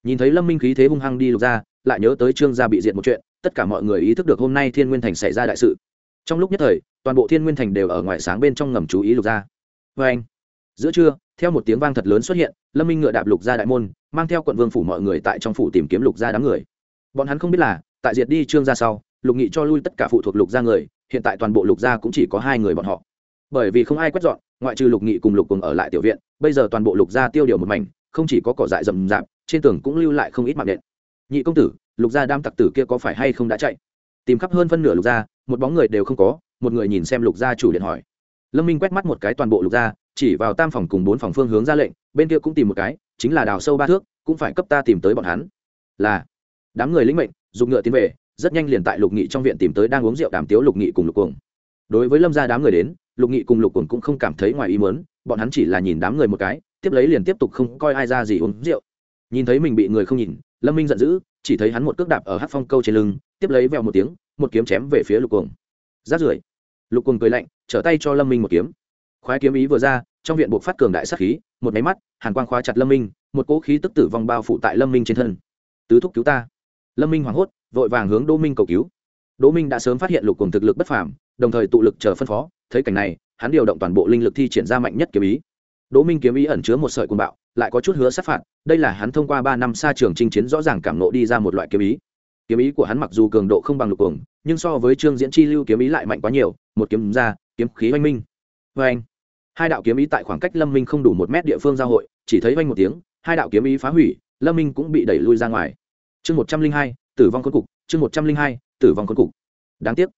Nhìn thấy lâm minh khí thế hung hăng đi lục ra, lại nhớ tới trương gia bị diệt một chuyện, tất cả mọi người ý thức được hôm nay thiên nguyên thành xảy ra đại sự. Trong lúc nhất thời, toàn bộ thiên nguyên thành đều ở ngoài sáng bên trong ngầm chú ý lục ra. Vê anh giữa trưa, theo một tiếng vang thật lớn xuất hiện, lâm minh ngựa đạp lục ra đại môn, mang theo quận vương phủ mọi người tại trong phủ tìm kiếm lục ra đám người. Bọn hắn không biết là, tại diệt đi trương gia sau, lục nghị cho lui tất cả phụ thuộc lục gia người, hiện tại toàn bộ lục gia cũng chỉ có hai người bọn họ. Bởi vì không ai quét dọn, ngoại trừ lục nghị cùng lục cùng ở lại tiểu viện, bây giờ toàn bộ lục gia tiêu điều một mảnh, không chỉ có cỏ dại rậm rạp, trên tường cũng lưu lại không ít mạng nện. Nhị công tử, lục gia đam tặc tử kia có phải hay không đã chạy? Tìm khắp hơn phân nửa lục gia, một bóng người đều không có, một người nhìn xem lục gia chủ điện hỏi. Lâm minh quét mắt một cái toàn bộ lục gia chỉ vào tam phòng cùng bốn phòng phương hướng ra lệnh, bên kia cũng tìm một cái, chính là đào sâu ba thước, cũng phải cấp ta tìm tới bọn hắn. Là, đám người lĩnh mệnh dùng ngựa tiến về, rất nhanh liền tại lục nghị trong viện tìm tới đang uống rượu đàm tiếu lục nghị cùng lục cuồng. Đối với lâm gia đám người đến, lục nghị cùng lục cuồng cũng không cảm thấy ngoài ý muốn, bọn hắn chỉ là nhìn đám người một cái, tiếp lấy liền tiếp tục không coi ai ra gì uống rượu. Nhìn thấy mình bị người không nhìn, lâm minh giận dữ, chỉ thấy hắn một cước đạp ở hát phong câu trên lưng, tiếp lấy vèo một tiếng, một kiếm chém về phía lục cuồng. Rát rưởi. Lục cuồng cười lạnh, trở tay cho lâm minh một kiếm khoái kiếm ý vừa ra, trong viện buộc phát cường đại sát khí, một máy mắt, hàn quang khóa chặt lâm minh, một cỗ khí tức tử vong bao phủ tại lâm minh trên thân. Tứ thúc cứu ta. Lâm minh hoảng hốt, vội vàng hướng đỗ minh cầu cứu. Đỗ minh đã sớm phát hiện lục cùng thực lực bất phàm, đồng thời tụ lực chờ phân phó, thấy cảnh này, hắn điều động toàn bộ linh lực thi triển ra mạnh nhất kiếm ý. Đỗ minh kiếm ý ẩn chứa một sợi cuồng bạo, lại có chút hứa sát phạt, đây là hắn thông qua ba năm xa trường chinh chiến rõ ràng cảm nộ đi ra một loại kiếm ý. Kiếm ý của hắn mặc dù cường độ không bằng lục cuồng nhưng so với trương diễn chi lưu kiếm ý lại mạnh quá nhiều, một kiếm ra, kiếm khí oanh minh. Vê anh hai đạo kiếm ý tại khoảng cách lâm minh không đủ một mét địa phương giao hội, chỉ thấy vanh một tiếng, hai đạo kiếm ý phá hủy, lâm minh cũng bị đẩy lui ra ngoài. Chương một trăm linh hai, tử vong khốn cục, chương một trăm linh hai, tử vong khốn cục. Đáng tiếc.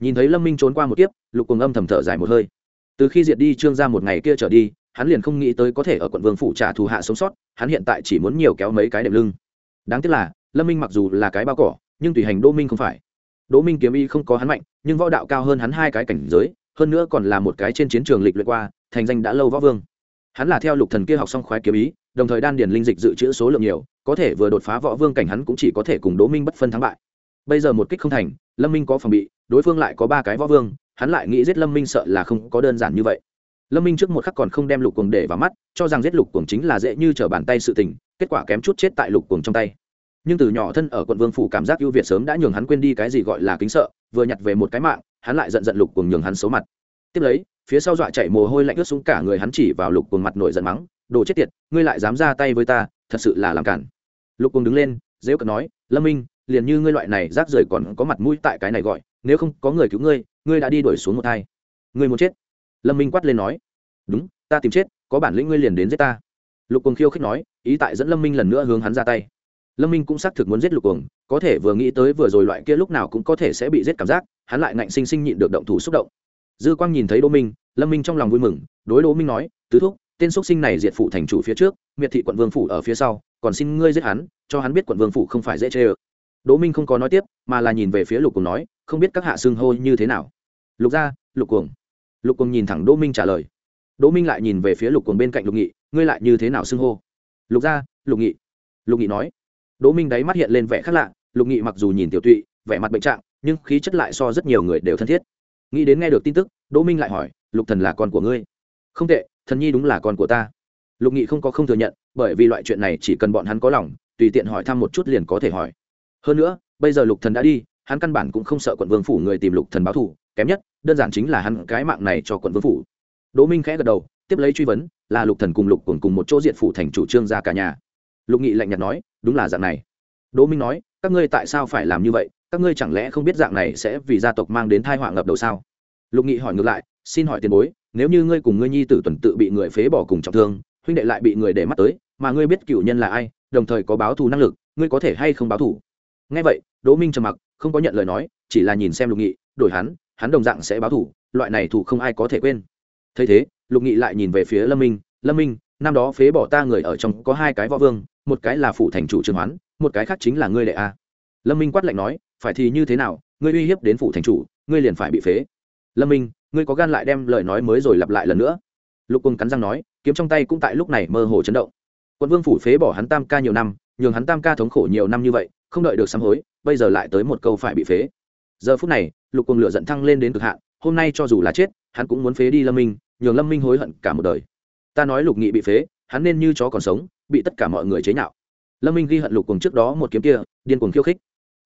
Nhìn thấy lâm minh trốn qua một kiếp, lục cùng âm thầm thở dài một hơi. Từ khi diệt đi trương ra một ngày kia trở đi, hắn liền không nghĩ tới có thể ở quận vương phủ trả thù hạ sống sót, hắn hiện tại chỉ muốn nhiều kéo mấy cái đệm lưng. Đáng tiếc là, lâm minh mặc dù là cái bao cỏ, nhưng tùy hành đỗ minh không phải. Đỗ minh kiếm y không có hắn mạnh, nhưng võ đạo cao hơn hắn hai cái cảnh giới hơn nữa còn là một cái trên chiến trường lịch luyện qua, thành danh đã lâu võ vương. Hắn là theo lục thần kia học xong khoái kiếm ý, đồng thời đan điền linh dịch dự trữ số lượng nhiều, có thể vừa đột phá võ vương cảnh hắn cũng chỉ có thể cùng đỗ minh bất phân thắng bại. Bây giờ một kích không thành, lâm minh có phòng bị, đối phương lại có ba cái võ vương, hắn lại nghĩ giết lâm minh sợ là không có đơn giản như vậy. Lâm minh trước một khắc còn không đem lục cuồng để vào mắt, cho rằng giết lục cuồng chính là dễ như trở bàn tay sự tình, kết quả kém chút chết tại lục cuồng trong tay. Nhưng từ nhỏ thân ở quận vương phủ cảm giác ưu việt sớm đã nhường hắn quên đi cái gì gọi là kính sợ, vừa nhặt về một cái mạng hắn lại giận giận lục cuồng nhường hắn xấu mặt. Tiếp lấy, phía sau dọa chạy mồ hôi lạnh ướt xuống cả người hắn chỉ vào lục cuồng mặt nổi giận mắng, đồ chết tiệt, ngươi lại dám ra tay với ta, thật sự là làm cản. Lục cuồng đứng lên dễ cận nói, lâm minh, liền như ngươi loại này rác rưởi còn có mặt mũi tại cái này gọi, nếu không có người cứu ngươi ngươi đã đi đuổi xuống một thai ngươi muốn chết? Lâm minh quát lên nói, đúng, ta tìm chết, có bản lĩnh ngươi liền đến giết ta. Lục cuồng khiêu khích nói, ý tại dẫn lâm minh lần nữa hướng hắn ra tay. Lâm minh cũng xác thực muốn giết lục cuồng, có thể vừa nghĩ tới vừa rồi loại kia lúc nào cũng có thể sẽ bị giết cảm giác hắn lại ngạnh sinh sinh nhịn được động thủ xúc động. Dư quang nhìn thấy đỗ minh, lâm minh trong lòng vui mừng, đối đỗ minh nói, tứ thúc, tên xúc sinh này diệt phụ thành chủ phía trước, miệt thị quận vương phủ ở phía sau, còn xin ngươi giết hắn, cho hắn biết quận vương phủ không phải dễ chê ơ. Đỗ minh không có nói tiếp, mà là nhìn về phía lục cường nói, không biết các hạ xưng hô như thế nào? Lục gia, lục cuồng. Lục cuồng nhìn thẳng đỗ minh trả lời. Đỗ minh lại nhìn về phía lục cuồng bên cạnh lục nghị, ngươi lại như thế nào xưng hô? Lục gia, lục nghị. Lục nghị nói. Đỗ minh đáy mắt hiện lên vẻ khác lạ, lục nghị mặc dù nhìn tiểu tụy, vẻ mặt bệnh trạng nhưng khí chất lại so rất nhiều người đều thân thiết. Nghĩ đến nghe được tin tức, đỗ minh lại hỏi, lục thần là con của ngươi? Không tệ, thần nhi đúng là con của ta. Lục nghị không có không thừa nhận, bởi vì loại chuyện này chỉ cần bọn hắn có lòng, tùy tiện hỏi thăm một chút liền có thể hỏi. Hơn nữa, bây giờ lục thần đã đi, hắn căn bản cũng không sợ quận vương phủ người tìm lục thần báo thù, kém nhất, đơn giản chính là hắn cái mạng này cho quận vương phủ. Đỗ minh khẽ gật đầu, tiếp lấy truy vấn, là lục thần cùng lục cùng cùng một chỗ diện phủ thành chủ trương ra cả nhà? Lục nghị lạnh nhạt nói, đúng là dạng này. Đỗ minh nói, các ngươi tại sao phải làm như vậy? Các ngươi chẳng lẽ không biết dạng này sẽ vì gia tộc mang đến tai họa ngập đầu sao? Lục nghị hỏi ngược lại, xin hỏi tiền bối, nếu như ngươi cùng ngươi nhi tử tuần tự bị người phế bỏ cùng trọng thương, huynh đệ lại bị người để mắt tới, mà ngươi biết cựu nhân là ai, đồng thời có báo thù năng lực, ngươi có thể hay không báo thù? Ngay vậy, đỗ minh trầm mặc, không có nhận lời nói, chỉ là nhìn xem lục nghị, đổi hắn hắn đồng dạng sẽ báo thù, loại này thù không ai có thể quên. Thấy thế, lục nghị lại nhìn về phía lâm minh lâm minh, năm đó phế bỏ ta người ở trong có hai cái võ vương, một cái là phủ thành chủ trương hoán, một cái khác chính là ngươi đệ a. Lâm minh quát lạnh nói phải thì như thế nào, ngươi uy hiếp đến phủ thành chủ, ngươi liền phải bị phế. Lâm minh, ngươi có gan lại đem lời nói mới rồi lặp lại lần nữa. Lục quân cắn răng nói, kiếm trong tay cũng tại lúc này mơ hồ chấn động. Quận vương phủ phế bỏ hắn tam ca nhiều năm, nhường hắn tam ca thống khổ nhiều năm như vậy, không đợi được sám hối, bây giờ lại tới một câu phải bị phế. Giờ phút này, lục quân lửa giận thăng lên đến cực hạn, hôm nay cho dù là chết, hắn cũng muốn phế đi lâm minh, nhường lâm minh hối hận cả một đời. Ta nói lục nghị bị phế, hắn nên như chó còn sống, bị tất cả mọi người chế nhạo. Lâm minh ghi hận lục cùng trước đó một kiếm kia, điên cuồng khiêu khích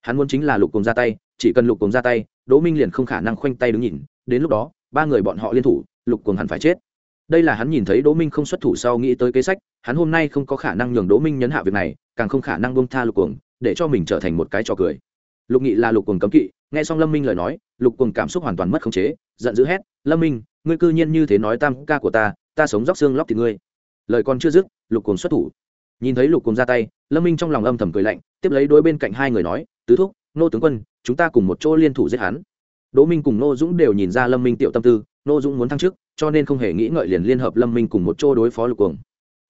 hắn muốn chính là lục cùng ra tay, chỉ cần lục cùng ra tay, đỗ minh liền không khả năng khoanh tay đứng nhìn, đến lúc đó, ba người bọn họ liên thủ, lục cùng hẳn phải chết. Đây là hắn nhìn thấy đỗ minh không xuất thủ sau nghĩ tới kế sách, hắn hôm nay không có khả năng nhường đỗ minh nhấn hạ việc này, càng không khả năng bông tha lục cuồng, để cho mình trở thành một cái trò cười. Lục nghị là lục cuồng cấm kỵ, nghe xong lâm minh lời nói, lục cuồng cảm xúc hoàn toàn mất khống chế, giận dữ hét, lâm minh, ngươi cư nhiên như thế nói tam ca của ta ta sống róc xương lóc thì ngươi. Lời còn chưa dứt, lục cuồng xuất thủ. Nhìn thấy lục cuồng ra tay, lâm minh trong lòng âm thầm cười lạnh, tiếp lấy đôi bên cạnh hai người nói tứ thúc, nô tướng quân, chúng ta cùng một chỗ liên thủ giết hắn. Đỗ minh cùng nô dũng đều nhìn ra lâm minh tiểu tâm tư, nô dũng muốn thăng chức, cho nên không hề nghĩ ngợi liền liên hợp lâm minh cùng một chỗ đối phó lục cuồng.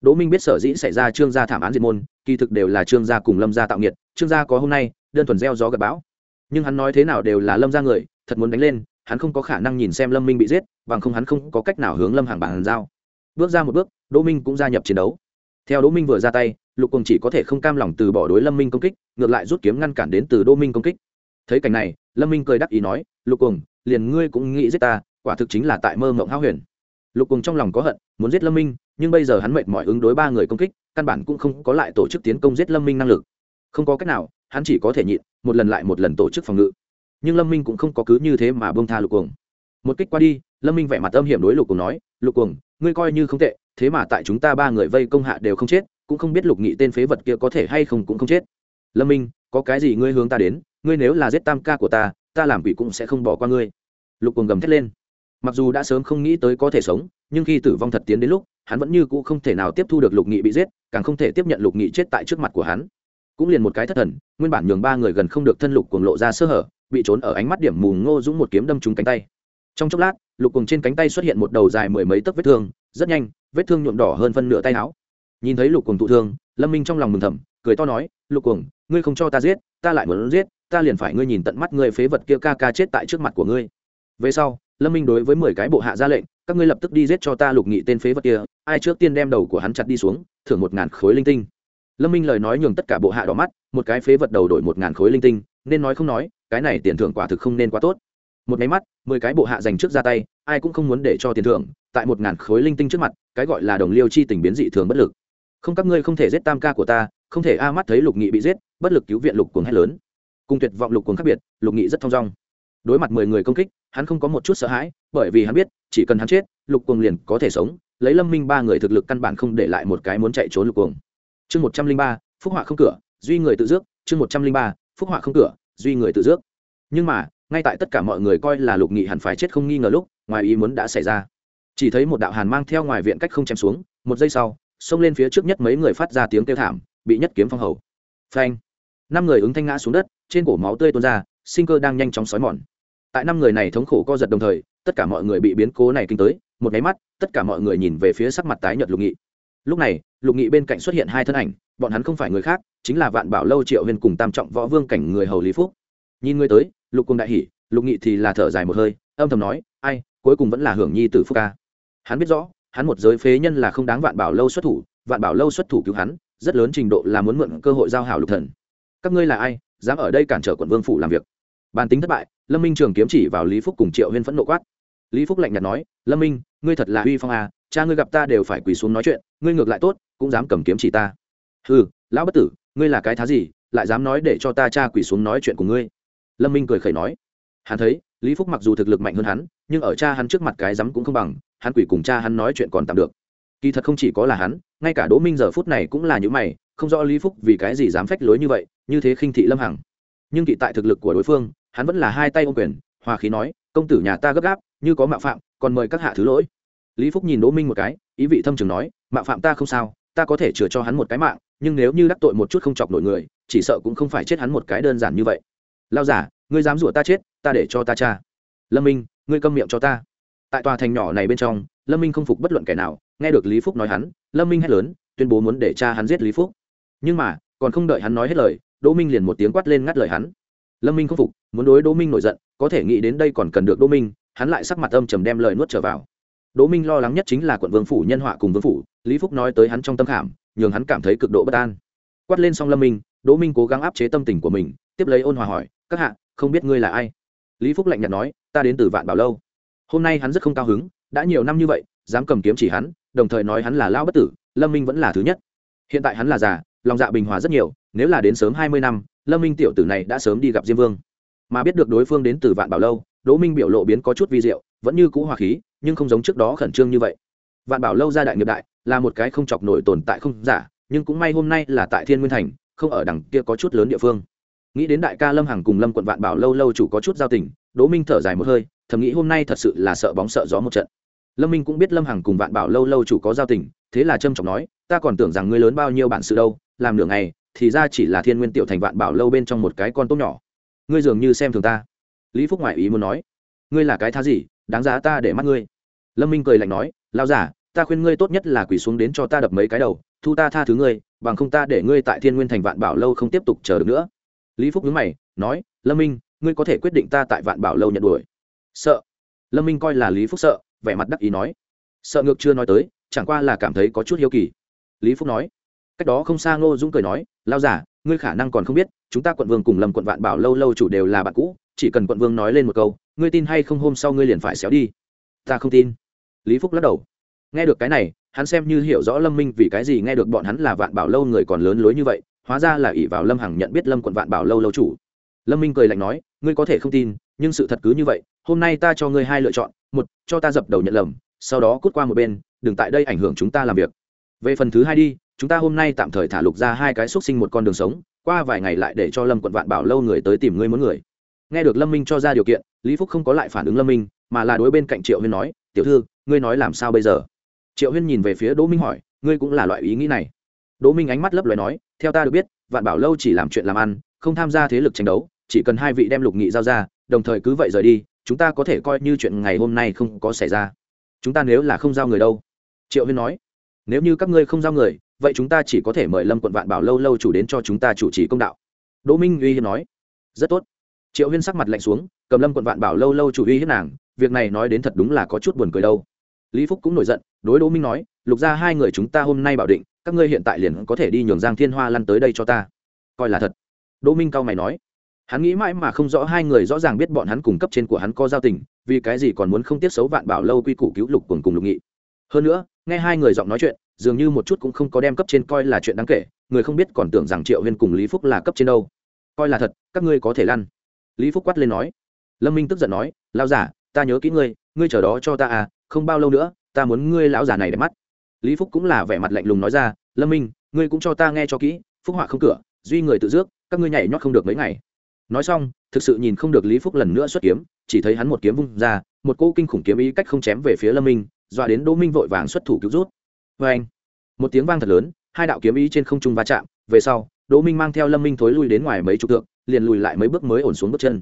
Đỗ minh biết sở dĩ xảy ra trương gia thảm án diệt môn, kỳ thực đều là trương gia cùng lâm gia tạo nghiệt, trương gia có hôm nay, đơn thuần gieo gió gặp bão. Nhưng hắn nói thế nào đều là lâm gia người, thật muốn đánh lên, hắn không có khả năng nhìn xem lâm minh bị giết, bằng không hắn không có cách nào hướng lâm hàng bàn giao. Bước ra một bước, đỗ minh cũng gia nhập chiến đấu. Theo đỗ minh vừa ra tay lục cùng chỉ có thể không cam lòng từ bỏ đối lâm minh công kích, ngược lại rút kiếm ngăn cản đến từ Đô minh công kích. Thấy cảnh này, lâm minh cười đắc ý nói, lục cùng, liền ngươi cũng nghĩ giết ta, quả thực chính là tại mơ mộng hao huyền. Lục cùng trong lòng có hận, muốn giết lâm minh, nhưng bây giờ hắn mệt mỏi ứng đối ba người công kích, căn bản cũng không có lại tổ chức tiến công giết lâm minh năng lực. Không có cách nào, hắn chỉ có thể nhịn, một lần lại một lần tổ chức phòng ngự. Nhưng lâm minh cũng không có cứ như thế mà bông tha lục cuồng một kích qua đi, lâm minh vẻ mặt âm hiểm đối lục cuồng nói, lục cuồng ngươi coi như không tệ, thế mà tại chúng ta ba người vây công hạ đều không chết cũng không biết lục nghị tên phế vật kia có thể hay không cũng không chết. Lâm minh, có cái gì ngươi hướng ta đến? Ngươi nếu là giết tam ca của ta ta làm quỷ cũng sẽ không bỏ qua ngươi. Lục cuồng gầm thét lên. Mặc dù đã sớm không nghĩ tới có thể sống, nhưng khi tử vong thật tiến đến lúc, hắn vẫn như cũ không thể nào tiếp thu được lục nghị bị giết, càng không thể tiếp nhận lục nghị chết tại trước mặt của hắn. Cũng liền một cái thất thần, nguyên bản nhường ba người gần không được thân lục cuồng lộ ra sơ hở, bị trốn ở ánh mắt điểm mù ngô dũng một kiếm đâm trúng cánh tay. Trong chốc lát, lục cuồng trên cánh tay xuất hiện một đầu dài mười mấy tấc vết thương, rất nhanh, vết thương nhuộm đỏ hơn phân nửa tay áo nhìn thấy lục cuồng thụ thương, lâm minh trong lòng mừng thầm, cười to nói, lục cuồng, ngươi không cho ta giết, ta lại muốn giết, ta liền phải ngươi nhìn tận mắt ngươi phế vật kia ca ca chết tại trước mặt của ngươi. Về sau, lâm minh đối với mười cái bộ hạ ra lệnh, các ngươi lập tức đi giết cho ta lục nghị tên phế vật kia, ai trước tiên đem đầu của hắn chặt đi xuống, thưởng một ngàn khối linh tinh. Lâm minh lời nói nhường tất cả bộ hạ đỏ mắt, một cái phế vật đầu đổi một ngàn khối linh tinh, nên nói không nói, cái này tiền thưởng quả thực không nên quá tốt. Một máy mắt, mười cái bộ hạ dành trước ra tay, ai cũng không muốn để cho tiền thưởng, tại một ngàn khối linh tinh trước mặt, cái gọi là đồng liêu chi tình biến dị thường bất lực không, các ngươi không thể giết tam ca của ta, không thể a mắt thấy lục nghị bị giết, bất lực cứu viện lục cuồng hét lớn. Cùng tuyệt vọng lục cuồng khác biệt, lục nghị rất thong dong. Đối mặt mười người công kích, hắn không có một chút sợ hãi, bởi vì hắn biết, chỉ cần hắn chết, lục cuồng liền có thể sống. Lấy lâm minh ba người thực lực căn bản không để lại một cái muốn chạy trốn lục cuồng. Chương một trăm linh ba, phúc họa không cửa, duy người tự dước. Chương một trăm linh ba, phúc họa không cửa, duy người tự dước. Nhưng mà, ngay tại tất cả mọi người coi là lục nghị hẳn phải chết không nghi ngờ lúc, ngoài ý muốn đã xảy ra. Chỉ thấy một đạo hàn mang theo ngoài viện cách không chém xuống, một giây sau xông lên phía trước nhất mấy người phát ra tiếng kêu thảm bị nhất kiếm phong hầu. Phanh. Năm người ứng thanh ngã xuống đất trên cổ máu tươi tuôn ra sinh cơ đang nhanh chóng xói mòn. Tại năm người này thống khổ co giật đồng thời tất cả mọi người bị biến cố này kinh tới một máy mắt tất cả mọi người nhìn về phía sắc mặt tái nhợt lục nghị. Lúc này lục nghị bên cạnh xuất hiện hai thân ảnh bọn hắn không phải người khác chính là vạn bảo lâu triệu huyền cùng tam trọng võ vương cảnh người hầu lý phúc. Nhìn người tới lục cùng đại hỉ, lục nghị thì là thở dài một hơi âm thầm nói ai cuối cùng vẫn là hưởng nhi tử phúc ca. Hắn biết rõ hắn một giới phế nhân là không đáng vạn bảo lâu xuất thủ, vạn bảo lâu xuất thủ cứu hắn, rất lớn trình độ là muốn mượn cơ hội giao hảo lục thần. Các ngươi là ai, dám ở đây cản trở quận vương phủ làm việc? Bàn tính thất bại, lâm minh trường kiếm chỉ vào lý phúc cùng triệu huyên phẫn nộ quát. Lý phúc lạnh nhạt nói, lâm minh, ngươi thật là uy phong à cha ngươi gặp ta đều phải quỳ xuống nói chuyện, ngươi ngược lại tốt, cũng dám cầm kiếm chỉ ta. Ừ lão bất tử, ngươi là cái thá gì, lại dám nói để cho ta cha quỳ xuống nói chuyện của ngươi? Lâm minh cười khẩy nói. Hắn thấy, lý phúc mặc dù thực lực mạnh hơn hắn, nhưng ở cha hắn trước mặt cái dám cũng không bằng hắn quỷ cùng cha hắn nói chuyện còn tạm được. Kỳ thật không chỉ có là hắn, ngay cả đỗ minh giờ phút này cũng là những mày, không rõ lý phúc vì cái gì dám phách lối như vậy, như thế khinh thị lâm hằng. Nhưng kỵ tại thực lực của đối phương, hắn vẫn là hai tay ô quyền, hòa khí nói, công tử nhà ta gấp gáp, như có mạo phạm, còn mời các hạ thứ lỗi. Lý phúc nhìn đỗ minh một cái, ý vị thâm trường nói, mạo phạm ta không sao, ta có thể chừa cho hắn một cái mạng, nhưng nếu như đắc tội một chút không chọc nổi người, chỉ sợ cũng không phải chết hắn một cái đơn giản như vậy. Lao giả ngươi dám rủa ta chết, ta để cho ta cha lâm minh, ngươi câm miệng cho ta tại tòa thành nhỏ này bên trong, lâm minh không phục bất luận kẻ nào, nghe được lý phúc nói hắn, lâm minh hét lớn, tuyên bố muốn để cha hắn giết lý phúc. Nhưng mà, còn không đợi hắn nói hết lời, đỗ minh liền một tiếng quát lên ngắt lời hắn. Lâm minh không phục, muốn đối đỗ minh nổi giận, có thể nghĩ đến đây còn cần được đỗ minh, hắn lại sắc mặt âm trầm đem lời nuốt trở vào. Đỗ minh lo lắng nhất chính là quận vương phủ nhân họa cùng vương phủ, lý phúc nói tới hắn trong tâm khảm, nhường hắn cảm thấy cực độ bất an. Quát lên xong lâm minh, đỗ minh cố gắng áp chế tâm tình của mình, tiếp lấy ôn hòa hỏi, các hạ, không biết ngươi là ai? Lý phúc lạnh nhạt nói, ta đến từ vạn bảo lâu hôm nay hắn rất không cao hứng, đã nhiều năm như vậy, dám cầm kiếm chỉ hắn, đồng thời nói hắn là lao bất tử, lâm minh vẫn là thứ nhất. Hiện tại hắn là già, lòng dạ bình hòa rất nhiều, nếu là đến sớm hai mươi năm, lâm minh tiểu tử này đã sớm đi gặp diêm vương. Mà biết được đối phương đến từ vạn bảo lâu, đỗ minh biểu lộ biến có chút vi diệu, vẫn như cũ hòa khí, nhưng không giống trước đó khẩn trương như vậy. Vạn bảo lâu gia đại nghiệp đại, là một cái không chọc nổi tồn tại không giả, nhưng cũng may hôm nay là tại thiên nguyên thành, không ở đằng kia có chút lớn địa phương. Nghĩ đến đại ca lâm hằng cùng lâm quận vạn bảo lâu lâu chủ có chút giao tình, đỗ minh thở dài một hơi thầm nghĩ hôm nay thật sự là sợ bóng sợ gió một trận. Lâm minh cũng biết lâm hằng cùng vạn bảo lâu lâu chủ có giao tình, thế là trâm trọng nói, ta còn tưởng rằng ngươi lớn bao nhiêu bản sự đâu, làm nửa ngày, thì ra chỉ là thiên nguyên tiểu thành vạn bảo lâu bên trong một cái con tốt nhỏ. Ngươi dường như xem thường ta. Lý phúc ngoại ý muốn nói, ngươi là cái thá gì, đáng giá ta để mắt ngươi. Lâm minh cười lạnh nói lao giả ta khuyên ngươi tốt nhất là quỳ xuống đến cho ta đập mấy cái đầu, thu ta tha thứ ngươi, bằng không ta để ngươi tại thiên nguyên thành vạn bảo lâu không tiếp tục chờ được nữa. Lý phúc nhớ mày, nói, lâm minh, ngươi có thể quyết định ta tại vạn bảo lâu nhận đuổi sợ. Lâm minh coi là lý phúc sợ, vẻ mặt đắc ý nói. Sợ ngược chưa nói tới, chẳng qua là cảm thấy có chút hiếu kỳ. Lý phúc nói. Cách đó không xa ngô dũng cười nói lao giả, ngươi khả năng còn không biết, chúng ta quận vương cùng lâm quận vạn bảo lâu lâu chủ đều là bạn cũ, chỉ cần quận vương nói lên một câu, ngươi tin hay không hôm sau ngươi liền phải xéo đi. Ta không tin. Lý phúc lắc đầu. Nghe được cái này, hắn xem như hiểu rõ lâm minh vì cái gì nghe được bọn hắn là vạn bảo lâu người còn lớn lối như vậy, hóa ra là ỷ vào lâm hằng nhận biết lâm quận vạn bảo lâu lâu chủ. Lâm minh cười lạnh nói, ngươi có thể không tin, nhưng sự thật cứ như vậy hôm nay ta cho ngươi hai lựa chọn, một, cho ta dập đầu nhận lầm, sau đó cút qua một bên, đừng tại đây ảnh hưởng chúng ta làm việc. Về phần thứ hai đi, chúng ta hôm nay tạm thời thả lục ra hai cái xúc sinh một con đường sống, qua vài ngày lại để cho lâm quận vạn bảo lâu người tới tìm ngươi muốn người. Nghe được lâm minh cho ra điều kiện, lý phúc không có lại phản ứng lâm minh, mà là đối bên cạnh triệu huyên nói, tiểu thư, ngươi nói làm sao bây giờ? Triệu huyên nhìn về phía đỗ minh hỏi, ngươi cũng là loại ý nghĩ này? Đỗ minh ánh mắt lấp loài nói, theo ta được biết, vạn bảo lâu chỉ làm chuyện làm ăn, không tham gia thế lực tranh đấu, chỉ cần hai vị đem lục nghị giao ra, đồng thời cứ vậy rời đi chúng ta có thể coi như chuyện ngày hôm nay không có xảy ra. Chúng ta nếu là không giao người đâu. Triệu huyên nói. Nếu như các ngươi không giao người, vậy chúng ta chỉ có thể mời lâm quận vạn bảo lâu lâu chủ đến cho chúng ta chủ trì công đạo. Đỗ minh uy hiếp nói. Rất tốt. Triệu huyên sắc mặt lạnh xuống, cầm lâm quận vạn bảo lâu lâu chủ uy hiếp nàng, việc này nói đến thật đúng là có chút buồn cười đâu. Lý phúc cũng nổi giận, đối đỗ minh nói, lục ra hai người chúng ta hôm nay bảo định, các ngươi hiện tại liền có thể đi nhường giang thiên hoa lăn tới đây cho ta. Coi là thật. Đỗ minh cao mày nói hắn nghĩ mãi mà không rõ hai người rõ ràng biết bọn hắn cùng cấp trên của hắn có giao tình, vì cái gì còn muốn không tiết xấu vạn bảo lâu quy củ cứu lục cùng cùng lục nghị. Hơn nữa, nghe hai người giọng nói chuyện, dường như một chút cũng không có đem cấp trên coi là chuyện đáng kể, người không biết còn tưởng rằng triệu huyên cùng lý phúc là cấp trên đâu. Coi là thật, các ngươi có thể lăn. Lý phúc quát lên nói. Lâm minh tức giận nói lao giả, ta nhớ kỹ ngươi ngươi chờ đó cho ta à không bao lâu nữa, ta muốn ngươi lão già này đẹp mắt. Lý phúc cũng là vẻ mặt lạnh lùng nói ra, lâm minh, ngươi cũng cho ta nghe cho kỹ, phúc họa không cửa, duy người tự dước, các ngươi nhảy nhót không được mấy ngày nói xong, thực sự nhìn không được lý phúc lần nữa xuất kiếm, chỉ thấy hắn một kiếm vung ra, một cỗ kinh khủng kiếm ý cách không chém về phía lâm minh, dọa đến đỗ minh vội vàng xuất thủ cứu rút. Vê anh một tiếng vang thật lớn, hai đạo kiếm ý trên không trung va chạm, về sau, đỗ minh mang theo lâm minh thối lui đến ngoài mấy chục tượng liền lùi lại mấy bước mới ổn xuống bước chân.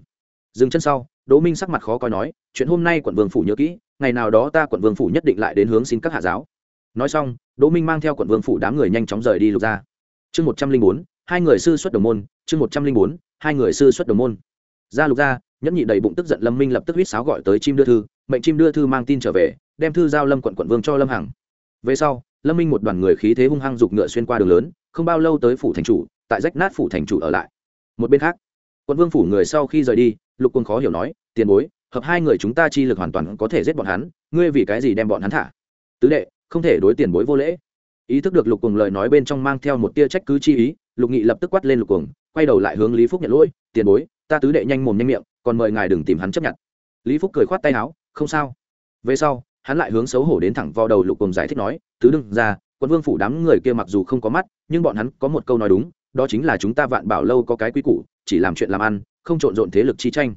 Dừng chân sau, đỗ minh sắc mặt khó coi nói, chuyện hôm nay quận vương phủ nhớ kỹ, ngày nào đó ta quận vương phủ nhất định lại đến hướng xin các hạ giáo. Nói xong, đỗ minh mang theo quận vương phủ đám người nhanh chóng rời đi lục ra chương một trăm linh bốn, hai người sư xuất đồng môn, chương một trăm linh bốn hai người sư xuất đồng môn. Ra lục ra nhẫn nhị đầy bụng tức giận lâm minh lập tức huýt sáo gọi tới chim đưa thư, mệnh chim đưa thư mang tin trở về, đem thư giao lâm quận quận vương cho lâm hằng. Về sau, lâm minh một đoàn người khí thế hung hăng giục ngựa xuyên qua đường lớn, không bao lâu tới phủ thành chủ, tại rách nát phủ thành chủ ở lại. Một bên khác, quận vương phủ người sau khi rời đi, lục quân khó hiểu nói, tiền bối, hợp hai người chúng ta chi lực hoàn toàn có thể giết bọn hắn, ngươi vì cái gì đem bọn hắn thả? Tứ đệ, không thể đối tiền bối vô lễ. Ý thức được lục cùng lời nói bên trong mang theo một tia trách cứ chi ý, lục nghị lập tức quát lên lục cùng quay đầu lại hướng lý phúc nhận lỗi, tiền bối, ta tứ đệ nhanh mồm nhanh miệng, còn mời ngài đừng tìm hắn chấp nhận. Lý phúc cười khoát tay áo, không sao. Về sau, hắn lại hướng xấu hổ đến thẳng vào đầu lục cùng giải thích nói, tứ đừng ra, quân vương phủ đám người kia mặc dù không có mắt, nhưng bọn hắn có một câu nói đúng, đó chính là chúng ta vạn bảo lâu có cái quy củ, chỉ làm chuyện làm ăn, không trộn rộn thế lực chi tranh.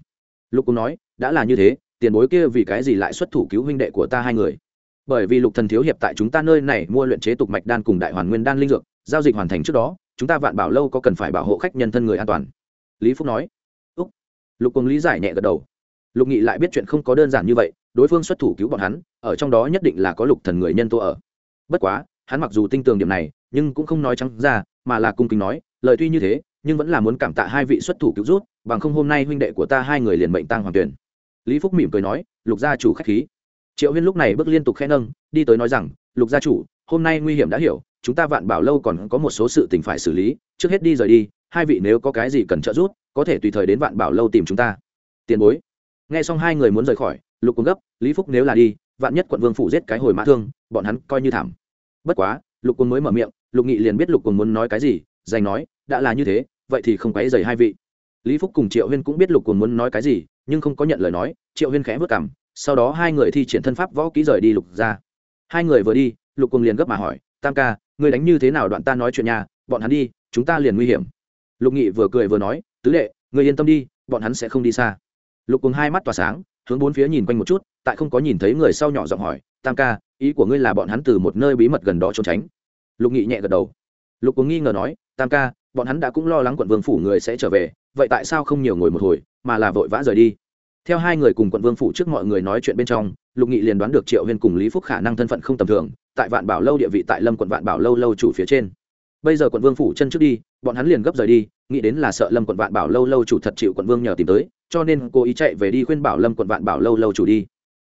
Lục cùng nói, đã là như thế, tiền bối kia vì cái gì lại xuất thủ cứu huynh đệ của ta hai người? Bởi vì lục thần thiếu hiệp tại chúng ta nơi này mua luyện chế tục mạch đan cùng đại hoàn nguyên đan linh dược, giao dịch hoàn thành trước đó chúng ta vạn bảo lâu có cần phải bảo hộ khách nhân thân người an toàn? Lý phúc nói. Úc. Lục cùng lý giải nhẹ gật đầu. Lục nghị lại biết chuyện không có đơn giản như vậy, đối phương xuất thủ cứu bọn hắn, ở trong đó nhất định là có lục thần người nhân tô ở. Bất quá, hắn mặc dù tin tưởng điểm này, nhưng cũng không nói trắng ra, mà là cung kính nói, lời tuy như thế, nhưng vẫn là muốn cảm tạ hai vị xuất thủ cứu rút, bằng không hôm nay huynh đệ của ta hai người liền mệnh tăng hoàng tuyển. Lý phúc mỉm cười nói, lục gia chủ khách khí. Triệu huyên lúc này bước liên tục khẽ nâng, đi tới nói rằng, lục gia chủ, hôm nay nguy hiểm đã hiểu chúng ta vạn bảo lâu còn có một số sự tình phải xử lý, trước hết đi rời đi, hai vị nếu có cái gì cần trợ giúp, có thể tùy thời đến vạn bảo lâu tìm chúng ta. Tiền bối. Nghe xong hai người muốn rời khỏi, lục cung gấp, lý phúc nếu là đi, vạn nhất quận vương phủ giết cái hồi mã thương, bọn hắn coi như thảm. Bất quá, lục cung mới mở miệng, lục nghị liền biết lục cung muốn nói cái gì, dành nói, đã là như thế, vậy thì không quấy dày hai vị. Lý phúc cùng triệu huyên cũng biết lục cung muốn nói cái gì, nhưng không có nhận lời nói, triệu huyên khẽ vất cảm sau đó hai người thi triển thân pháp võ ký rời đi lục ra. Hai người vừa đi, lục cung liền gấp mà hỏi, tam ca Ngươi đánh như thế nào đoạn ta nói chuyện nhà, bọn hắn đi, chúng ta liền nguy hiểm. Lục nghị vừa cười vừa nói, tứ đệ, ngươi yên tâm đi, bọn hắn sẽ không đi xa. Lục cùng hai mắt tỏa sáng, hướng bốn phía nhìn quanh một chút, tại không có nhìn thấy người sau nhỏ giọng hỏi, tam ca, ý của ngươi là bọn hắn từ một nơi bí mật gần đó trốn tránh? Lục nghị nhẹ gật đầu. Lục cùng nghi ngờ nói, tam ca, bọn hắn đã cũng lo lắng quận vương phủ người sẽ trở về, vậy tại sao không nhiều ngồi một hồi, mà là vội vã rời đi? Theo hai người cùng quận vương phủ trước mọi người nói chuyện bên trong lục nghị liền đoán được triệu huyên cùng lý phúc khả năng thân phận không tầm thường, tại vạn bảo lâu địa vị tại lâm quận vạn bảo lâu lâu chủ phía trên. Bây giờ quận vương phủ chân trước đi, bọn hắn liền gấp rời đi, nghĩ đến là sợ lâm quận vạn bảo lâu lâu chủ thật chịu quận vương nhờ tìm tới, cho nên cô ý chạy về đi khuyên bảo lâm quận vạn bảo lâu lâu chủ đi.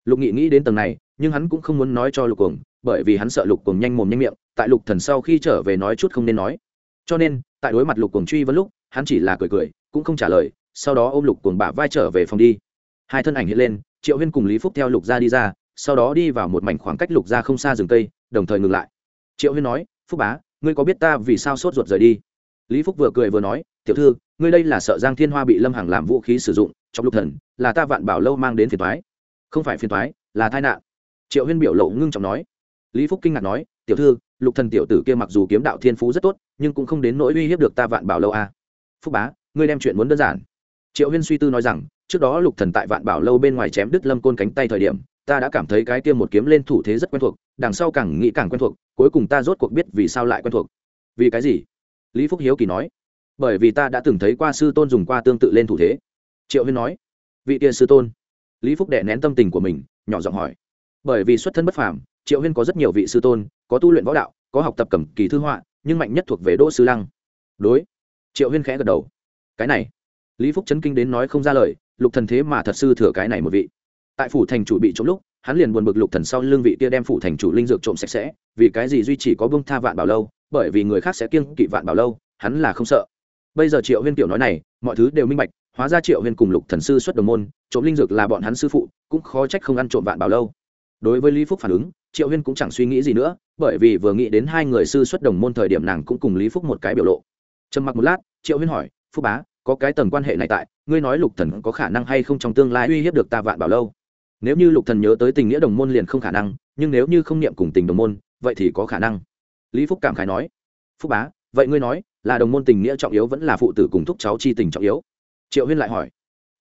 Lục nghị nghĩ đến tầng này, nhưng hắn cũng không muốn nói cho lục cuồng, bởi vì hắn sợ lục cuồng nhanh mồm nhanh miệng, tại lục thần sau khi trở về nói chút không nên nói. Cho nên, tại đối mặt lục cuồng truy vấn lúc, hắn chỉ là cười cười, cũng không trả lời, sau đó ôm lục cuồng bả vai trở về phòng đi. Hai thân ảnh hiện lên triệu huyên cùng lý phúc theo lục gia đi ra, sau đó đi vào một mảnh khoảng cách lục gia không xa rừng cây, đồng thời ngừng lại. Triệu huyên nói, phúc bá, ngươi có biết ta vì sao sốt ruột rời đi? Lý phúc vừa cười vừa nói, tiểu thư, ngươi đây là sợ giang thiên hoa bị lâm hằng làm vũ khí sử dụng trong lục thần, là ta vạn bảo lâu mang đến phiền thoái không phải phiền thoái là tai nạn. Triệu huyên biểu lộ ngưng trọng nói. Lý phúc kinh ngạc nói, tiểu thư, lục thần tiểu tử kia mặc dù kiếm đạo thiên phú rất tốt, nhưng cũng không đến nỗi uy hiếp được ta vạn bảo lâu a à. phúc bá, ngươi đem chuyện muốn đơn giản. Triệu huyên suy tư nói rằng trước đó lục thần tại vạn bảo lâu bên ngoài chém đứt lâm côn cánh tay thời điểm, ta đã cảm thấy cái kia một kiếm lên thủ thế rất quen thuộc, đằng sau càng nghĩ càng quen thuộc, cuối cùng ta rốt cuộc biết vì sao lại quen thuộc. Vì cái gì? Lý phúc hiếu kỳ nói. Bởi vì ta đã từng thấy qua sư tôn dùng qua tương tự lên thủ thế. Triệu huyên nói. Vị kia sư tôn. Lý phúc đệ nén tâm tình của mình, nhỏ giọng hỏi. Bởi vì xuất thân bất phàm, triệu huyên có rất nhiều vị sư tôn, có tu luyện võ đạo, có học tập cầm kỳ thư họa, nhưng mạnh nhất thuộc về đỗ sư lăng. Đối. Triệu huyên khẽ gật đầu. Cái này. Lý phúc chấn kinh đến nói không ra lời lục thần thế mà thật sư thừa cái này một vị. Tại phủ thành chủ bị trộm lúc, hắn liền buồn bực lục thần sau lương vị kia đem phủ thành chủ linh dược trộm sạch sẽ, vì cái gì duy chỉ có bông tha vạn bảo lâu, bởi vì người khác sẽ kiêng kỵ vạn bảo lâu, hắn là không sợ. Bây giờ triệu huyên tiểu nói này, mọi thứ đều minh bạch, hóa ra triệu huyên cùng lục thần sư xuất đồng môn, trộm linh dược là bọn hắn sư phụ, cũng khó trách không ăn trộm vạn bảo lâu. Đối với lý phúc phản ứng, triệu huyên cũng chẳng suy nghĩ gì nữa, bởi vì vừa nghĩ đến hai người sư xuất đồng môn thời điểm nàng cũng cùng lý phúc một cái biểu lộ. Trầm mặc một lát, triệu huyên hỏi, phúc bá có cái tầng quan hệ này tại, ngươi nói lục thần có khả năng hay không trong tương lai uy hiếp được ta vạn bảo lâu? Nếu như lục thần nhớ tới tình nghĩa đồng môn liền không khả năng, nhưng nếu như không niệm cùng tình đồng môn, vậy thì có khả năng. Lý phúc cảm khái nói, phúc bá, vậy ngươi nói, là đồng môn tình nghĩa trọng yếu vẫn là phụ tử cùng thúc cháu chi tình trọng yếu? Triệu huyên lại hỏi,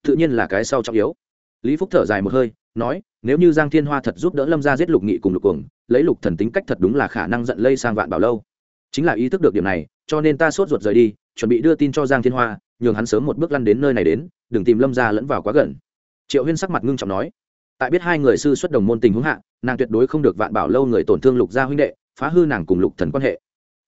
tự nhiên là cái sau trọng yếu. Lý phúc thở dài một hơi, nói, nếu như giang thiên hoa thật giúp đỡ lâm gia giết lục nghị cùng lục cuồng, lấy lục thần tính cách thật đúng là khả năng giận lây sang vạn bảo lâu. Chính là ý thức được điểm này, cho nên ta sốt ruột rời đi, chuẩn bị đưa tin cho giang thiên hoa nhường hắn sớm một bước lăn đến nơi này đến, đừng tìm lâm gia lẫn vào quá gần. Triệu huyên sắc mặt ngưng trọng nói, tại biết hai người sư xuất đồng môn tình huống hạ, nàng tuyệt đối không được vạn bảo lâu người tổn thương lục gia huynh đệ, phá hư nàng cùng lục thần quan hệ.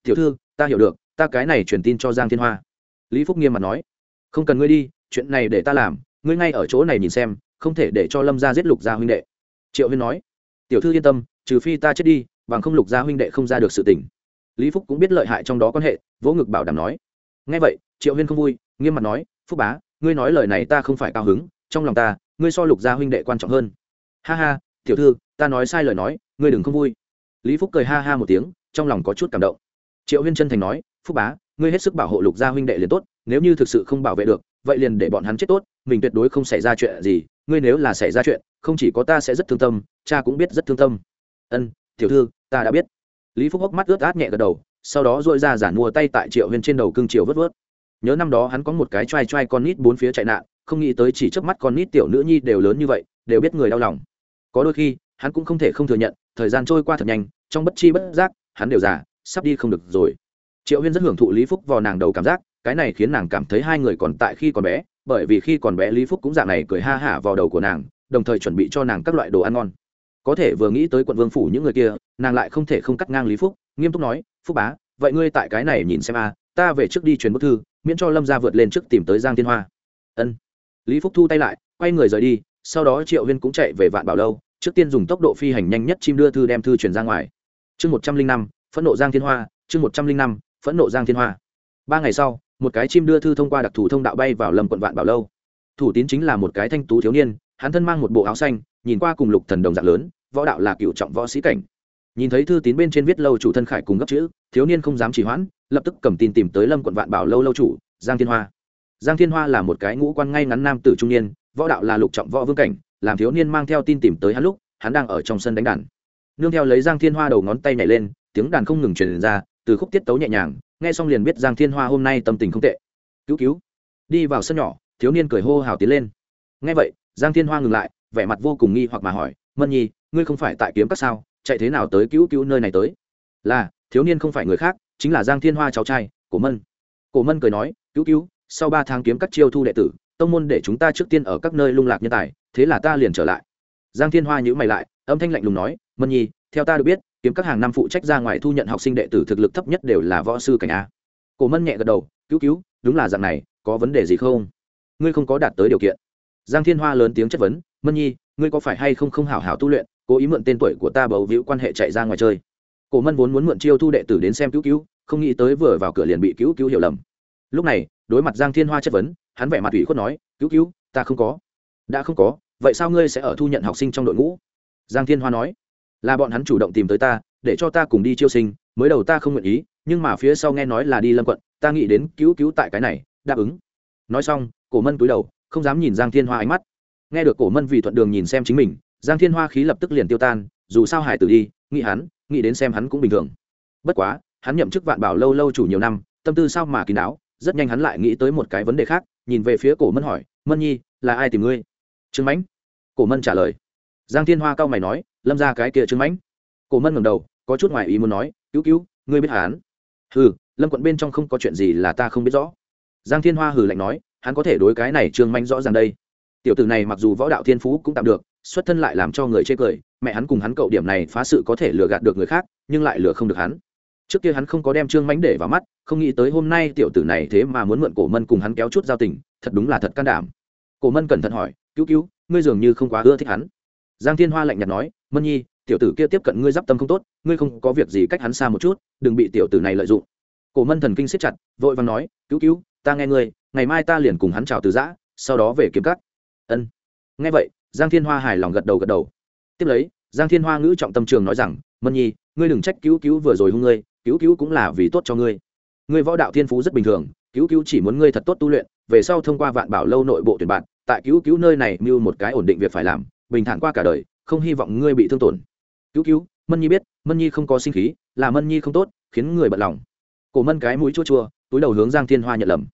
Tiểu thư, ta hiểu được, ta cái này truyền tin cho giang thiên hoa. Lý phúc nghiêm mặt nói, không cần ngươi đi, chuyện này để ta làm, ngươi ngay ở chỗ này nhìn xem, không thể để cho lâm gia giết lục gia huynh đệ. Triệu huyên nói, tiểu thư yên tâm, trừ phi ta chết đi, bằng không lục gia huynh đệ không ra được sự tỉnh lý phúc cũng biết lợi hại trong đó quan hệ, vỗ ngực bảo đảm nói ngay vậy, triệu huyên không vui nghiêm mặt nói, phúc bá, ngươi nói lời này ta không phải cao hứng, trong lòng ta, ngươi so lục gia huynh đệ quan trọng hơn. Ha ha, tiểu thư, ta nói sai lời nói, ngươi đừng không vui. Lý phúc cười ha ha một tiếng, trong lòng có chút cảm động. Triệu huyên chân thành nói, phúc bá, ngươi hết sức bảo hộ lục gia huynh đệ liền tốt, nếu như thực sự không bảo vệ được, vậy liền để bọn hắn chết tốt, mình tuyệt đối không xảy ra chuyện gì, ngươi nếu là xảy ra chuyện, không chỉ có ta sẽ rất thương tâm, cha cũng biết rất thương tâm. Ân, tiểu thư, ta đã biết. Lý phúc hốc mắt ướt át nhẹ gật đầu, sau đó dội ra giản mua tay tại triệu huyên trên đầu cưng chiều vớt vớt nhớ năm đó hắn có một cái t r a i t r a i con nít bốn phía chạy nạn, không nghĩ tới chỉ trước mắt con nít tiểu nữ nhi đều lớn như vậy, đều biết người đau lòng. Có đôi khi, hắn cũng không thể không thừa nhận, thời gian trôi qua thật nhanh, trong bất chi bất giác, hắn đều già, sắp đi không được rồi. Triệu huyên rất hưởng thụ lý phúc vào nàng đầu cảm giác, cái này khiến nàng cảm thấy hai người còn tại khi còn bé, bởi vì khi còn bé lý phúc cũng dạng này cười ha hả vào đầu của nàng, đồng thời chuẩn bị cho nàng các loại đồ ăn ngon. Có thể vừa nghĩ tới quận vương phủ những người kia, nàng lại không thể không cắt ngang lý phúc, nghiêm túc nói, phúc bá, vậy ngươi tại cái này nhìn xem a, ta về trước đi truyền bức thư miễn cho lâm gia vượt lên trước tìm tới giang thiên hoa ân lý phúc thu tay lại quay người rời đi sau đó triệu huyên cũng chạy về vạn bảo lâu trước tiên dùng tốc độ phi hành nhanh nhất chim đưa thư đem thư chuyển ra ngoài chương một trăm linh năm phẫn nộ giang thiên hoa chương một trăm linh năm phẫn nộ giang thiên hoa ba ngày sau một cái chim đưa thư thông qua đặc thù thông đạo bay vào lâm quận vạn bảo lâu thủ tín chính là một cái thanh tú thiếu niên hắn thân mang một bộ áo xanh nhìn qua cùng lục thần đồng dạng lớn võ đạo là cựu trọng võ sĩ cảnh nhìn thấy thư tín bên trên viết lâu chủ thân khải cùng gấp chữ, thiếu niên không dám trì hoãn, lập tức cầm tin tìm tới lâm quận vạn bảo lâu lâu chủ, giang thiên hoa. Giang thiên hoa là một cái ngũ quan ngay ngắn nam tử trung niên, võ đạo là lục trọng võ vương cảnh, làm thiếu niên mang theo tin tìm tới hắn lúc, hắn đang ở trong sân đánh đàn. Nương theo lấy giang thiên hoa đầu ngón tay nhảy lên, tiếng đàn không ngừng truyền ra, từ khúc tiết tấu nhẹ nhàng, nghe xong liền biết giang thiên hoa hôm nay tâm tình không tệ. Cứu cứu. Đi vào sân nhỏ, thiếu niên cười hô hào tiến lên. Nghe vậy, giang thiên hoa ngừng lại, vẻ mặt vô cùng nghi hoặc mà hỏi, mân nhi, ngươi không phải tại kiếm các sao? Chạy thế nào tới cứu cứu nơi này tới? Là, thiếu niên không phải người khác, chính là giang thiên hoa cháu trai, cổ mân. Cổ mân cười nói, cứu cứu, sau ba tháng kiếm các chiêu thu đệ tử, tông môn để chúng ta trước tiên ở các nơi lung lạc nhân tài, thế là ta liền trở lại. Giang thiên hoa nhữ mày lại, âm thanh lạnh lùng nói, mân nhi, theo ta được biết, kiếm các hàng năm phụ trách ra ngoài thu nhận học sinh đệ tử thực lực thấp nhất đều là võ sư cảnh a. Cổ mân nhẹ gật đầu, cứu cứu, đúng là dạng này, có vấn đề gì không? Ngươi không có đạt tới điều kiện. Giang thiên hoa lớn tiếng chất vấn, mân nhi, ngươi có phải hay không không hảo hảo tu luyện cố ý mượn tên tuổi của ta bầu víu quan hệ chạy ra ngoài chơi. Cổ mân vốn muốn mượn chiêu thu đệ tử đến xem cứu cứu, không nghĩ tới vừa vào cửa liền bị cứu cứu hiểu lầm. Lúc này, đối mặt giang thiên hoa chất vấn, hắn vẻ mặt ủy khuất nói, cứu cứu, ta không có. Đã không có, vậy sao ngươi sẽ ở thu nhận học sinh trong đội ngũ? Giang thiên hoa nói, là bọn hắn chủ động tìm tới ta, để cho ta cùng đi chiêu sinh, mới đầu ta không nguyện ý, nhưng mà phía sau nghe nói là đi lâm quận, ta nghĩ đến cứu cứu tại cái này, đáp ứng. Nói xong, cổ mân túi đầu, không dám nhìn giang thiên hoa ánh mắt. Nghe được cổ mân vì thuận đường nhìn xem chính mình giang thiên hoa khí lập tức liền tiêu tan, dù sao hải tử đi, nghĩ hắn, nghĩ đến xem hắn cũng bình thường. Bất quá, hắn nhậm chức vạn bảo lâu lâu chủ nhiều năm, tâm tư sao mà kín đáo rất nhanh hắn lại nghĩ tới một cái vấn đề khác, nhìn về phía cổ mân hỏi, mân nhi, là ai tìm ngươi? Trương mãnh. Cổ mân trả lời. Giang thiên hoa cao mày nói, lâm ra cái kia trương mãnh. Cổ mân ngầm đầu, có chút ngoài ý muốn nói, cứu cứu, ngươi biết hắn? Hừ, lâm quận bên trong không có chuyện gì là ta không biết rõ. Giang thiên hoa hừ lạnh nói, hắn có thể đối cái này trương manh rõ ràng đây. Tiểu tử này mặc dù võ đạo thiên phú cũng tạm được xuất thân lại làm cho người chê cười, mẹ hắn cùng hắn cậu điểm này phá sự có thể lừa gạt được người khác, nhưng lại lừa không được hắn. Trước kia hắn không có đem trương mánh để vào mắt, không nghĩ tới hôm nay tiểu tử này thế mà muốn mượn cổ mân cùng hắn kéo chút giao tình, thật đúng là thật can đảm. Cổ mân cẩn thận hỏi, cứu cứu, ngươi dường như không quá ưa thích hắn. Giang thiên hoa lạnh nhạt nói, mân nhi, tiểu tử kia tiếp cận ngươi d i p tâm không tốt, ngươi không có việc gì cách hắn xa một chút, đừng bị tiểu tử này lợi dụng. Cổ mân thần kinh siết chặt, vội vàng nói, cứu cứu, ta nghe ngươi, ngày mai ta liền cùng hắn chào từ giã, sau đó về kiếm cắt ân. Nghe vậy giang thiên hoa hài lòng gật đầu gật đầu. Tiếp lấy, giang thiên hoa ngữ trọng tâm trường nói rằng, mân nhi, ngươi đừng trách cứu cứu vừa rồi hung ngươi, cứu cứu cũng là vì tốt cho ngươi. Ngươi võ đạo thiên phú rất bình thường, cứu cứu chỉ muốn ngươi thật tốt tu luyện, về sau thông qua vạn bảo lâu nội bộ tuyển bạn, tại cứu cứu nơi này mưu một cái ổn định việc phải làm, bình thản qua cả đời, không hy vọng ngươi bị thương tổn. Cứu cứu, mân nhi biết, mân nhi không có sinh khí, là mân nhi không tốt, khiến người bận lòng. Cổ mân cái mũi chua chua, túi đầu hướng giang thiên hoa nhận lầm.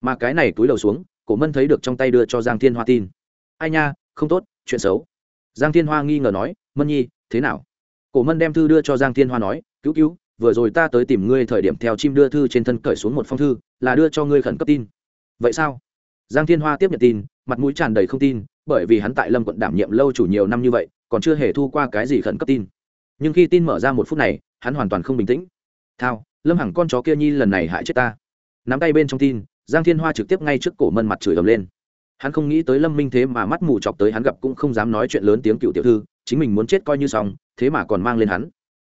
Mà cái này túi đầu xuống, cổ mân thấy được trong tay đưa cho giang thiên hoa tin. Ai nha không tốt, chuyện xấu. Giang thiên hoa nghi ngờ nói, mân nhi, thế nào? Cổ mân đem thư đưa cho giang thiên hoa nói, cứu cứu, vừa rồi ta tới tìm ngươi thời điểm theo chim đưa thư trên thân cởi xuống một phong thư, là đưa cho ngươi khẩn cấp tin. Vậy sao? Giang thiên hoa tiếp nhận tin, mặt mũi tràn đầy không tin, bởi vì hắn tại lâm quận đảm nhiệm lâu chủ nhiều năm như vậy, còn chưa hề thu qua cái gì khẩn cấp tin. Nhưng khi tin mở ra một phút này, hắn hoàn toàn không bình tĩnh. Thao, lâm hằng con chó kia nhi lần này hại chết ta. Nắm tay bên trong tin, giang thiên hoa trực tiếp ngay trước cổ mân mặt chửi ầm lên hắn không nghĩ tới lâm minh thế mà mắt mù chọc tới hắn gặp cũng không dám nói chuyện lớn tiếng cựu tiểu thư, chính mình muốn chết coi như xong, thế mà còn mang lên hắn.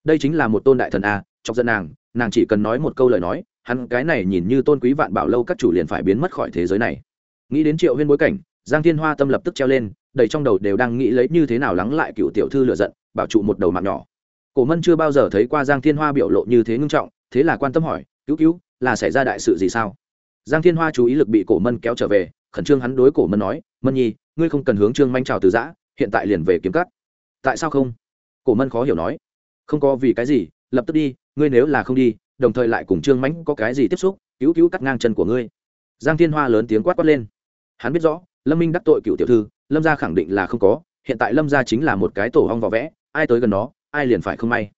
Đây chính là một tôn đại thần a, chọc giận nàng nàng chỉ cần nói một câu lời nói, hắn cái này nhìn như tôn quý vạn bảo lâu các chủ liền phải biến mất khỏi thế giới này. Nghĩ đến triệu huyên bối cảnh, giang thiên hoa tâm lập tức treo lên, đầy trong đầu đều đang nghĩ lấy như thế nào lắng lại cựu tiểu thư lựa giận, bảo trụ một đầu mạng nhỏ. Cổ mân chưa bao giờ thấy qua giang thiên hoa biểu lộ như thế ngưng trọng, thế là quan tâm hỏi, cứu cứu, là xảy ra đại sự gì sao? Giang thiên hoa chú ý lực bị cổ mân kéo trở về khẩn trương hắn đối cổ mân nói, mân nhi, ngươi không cần hướng trương manh trào từ giã, hiện tại liền về kiếm cắt tại sao không? Cổ mân khó hiểu nói. Không có vì cái gì, lập tức đi, ngươi nếu là không đi, đồng thời lại cùng trương mãnh có cái gì tiếp xúc, cứu cứu cắt ngang chân của ngươi. Giang thiên hoa lớn tiếng quát quát lên. Hắn biết rõ, lâm minh đắc tội cựu tiểu thư, lâm gia khẳng định là không có, hiện tại lâm gia chính là một cái tổ hong vỏ vẽ, ai tới gần nó, ai liền phải không may.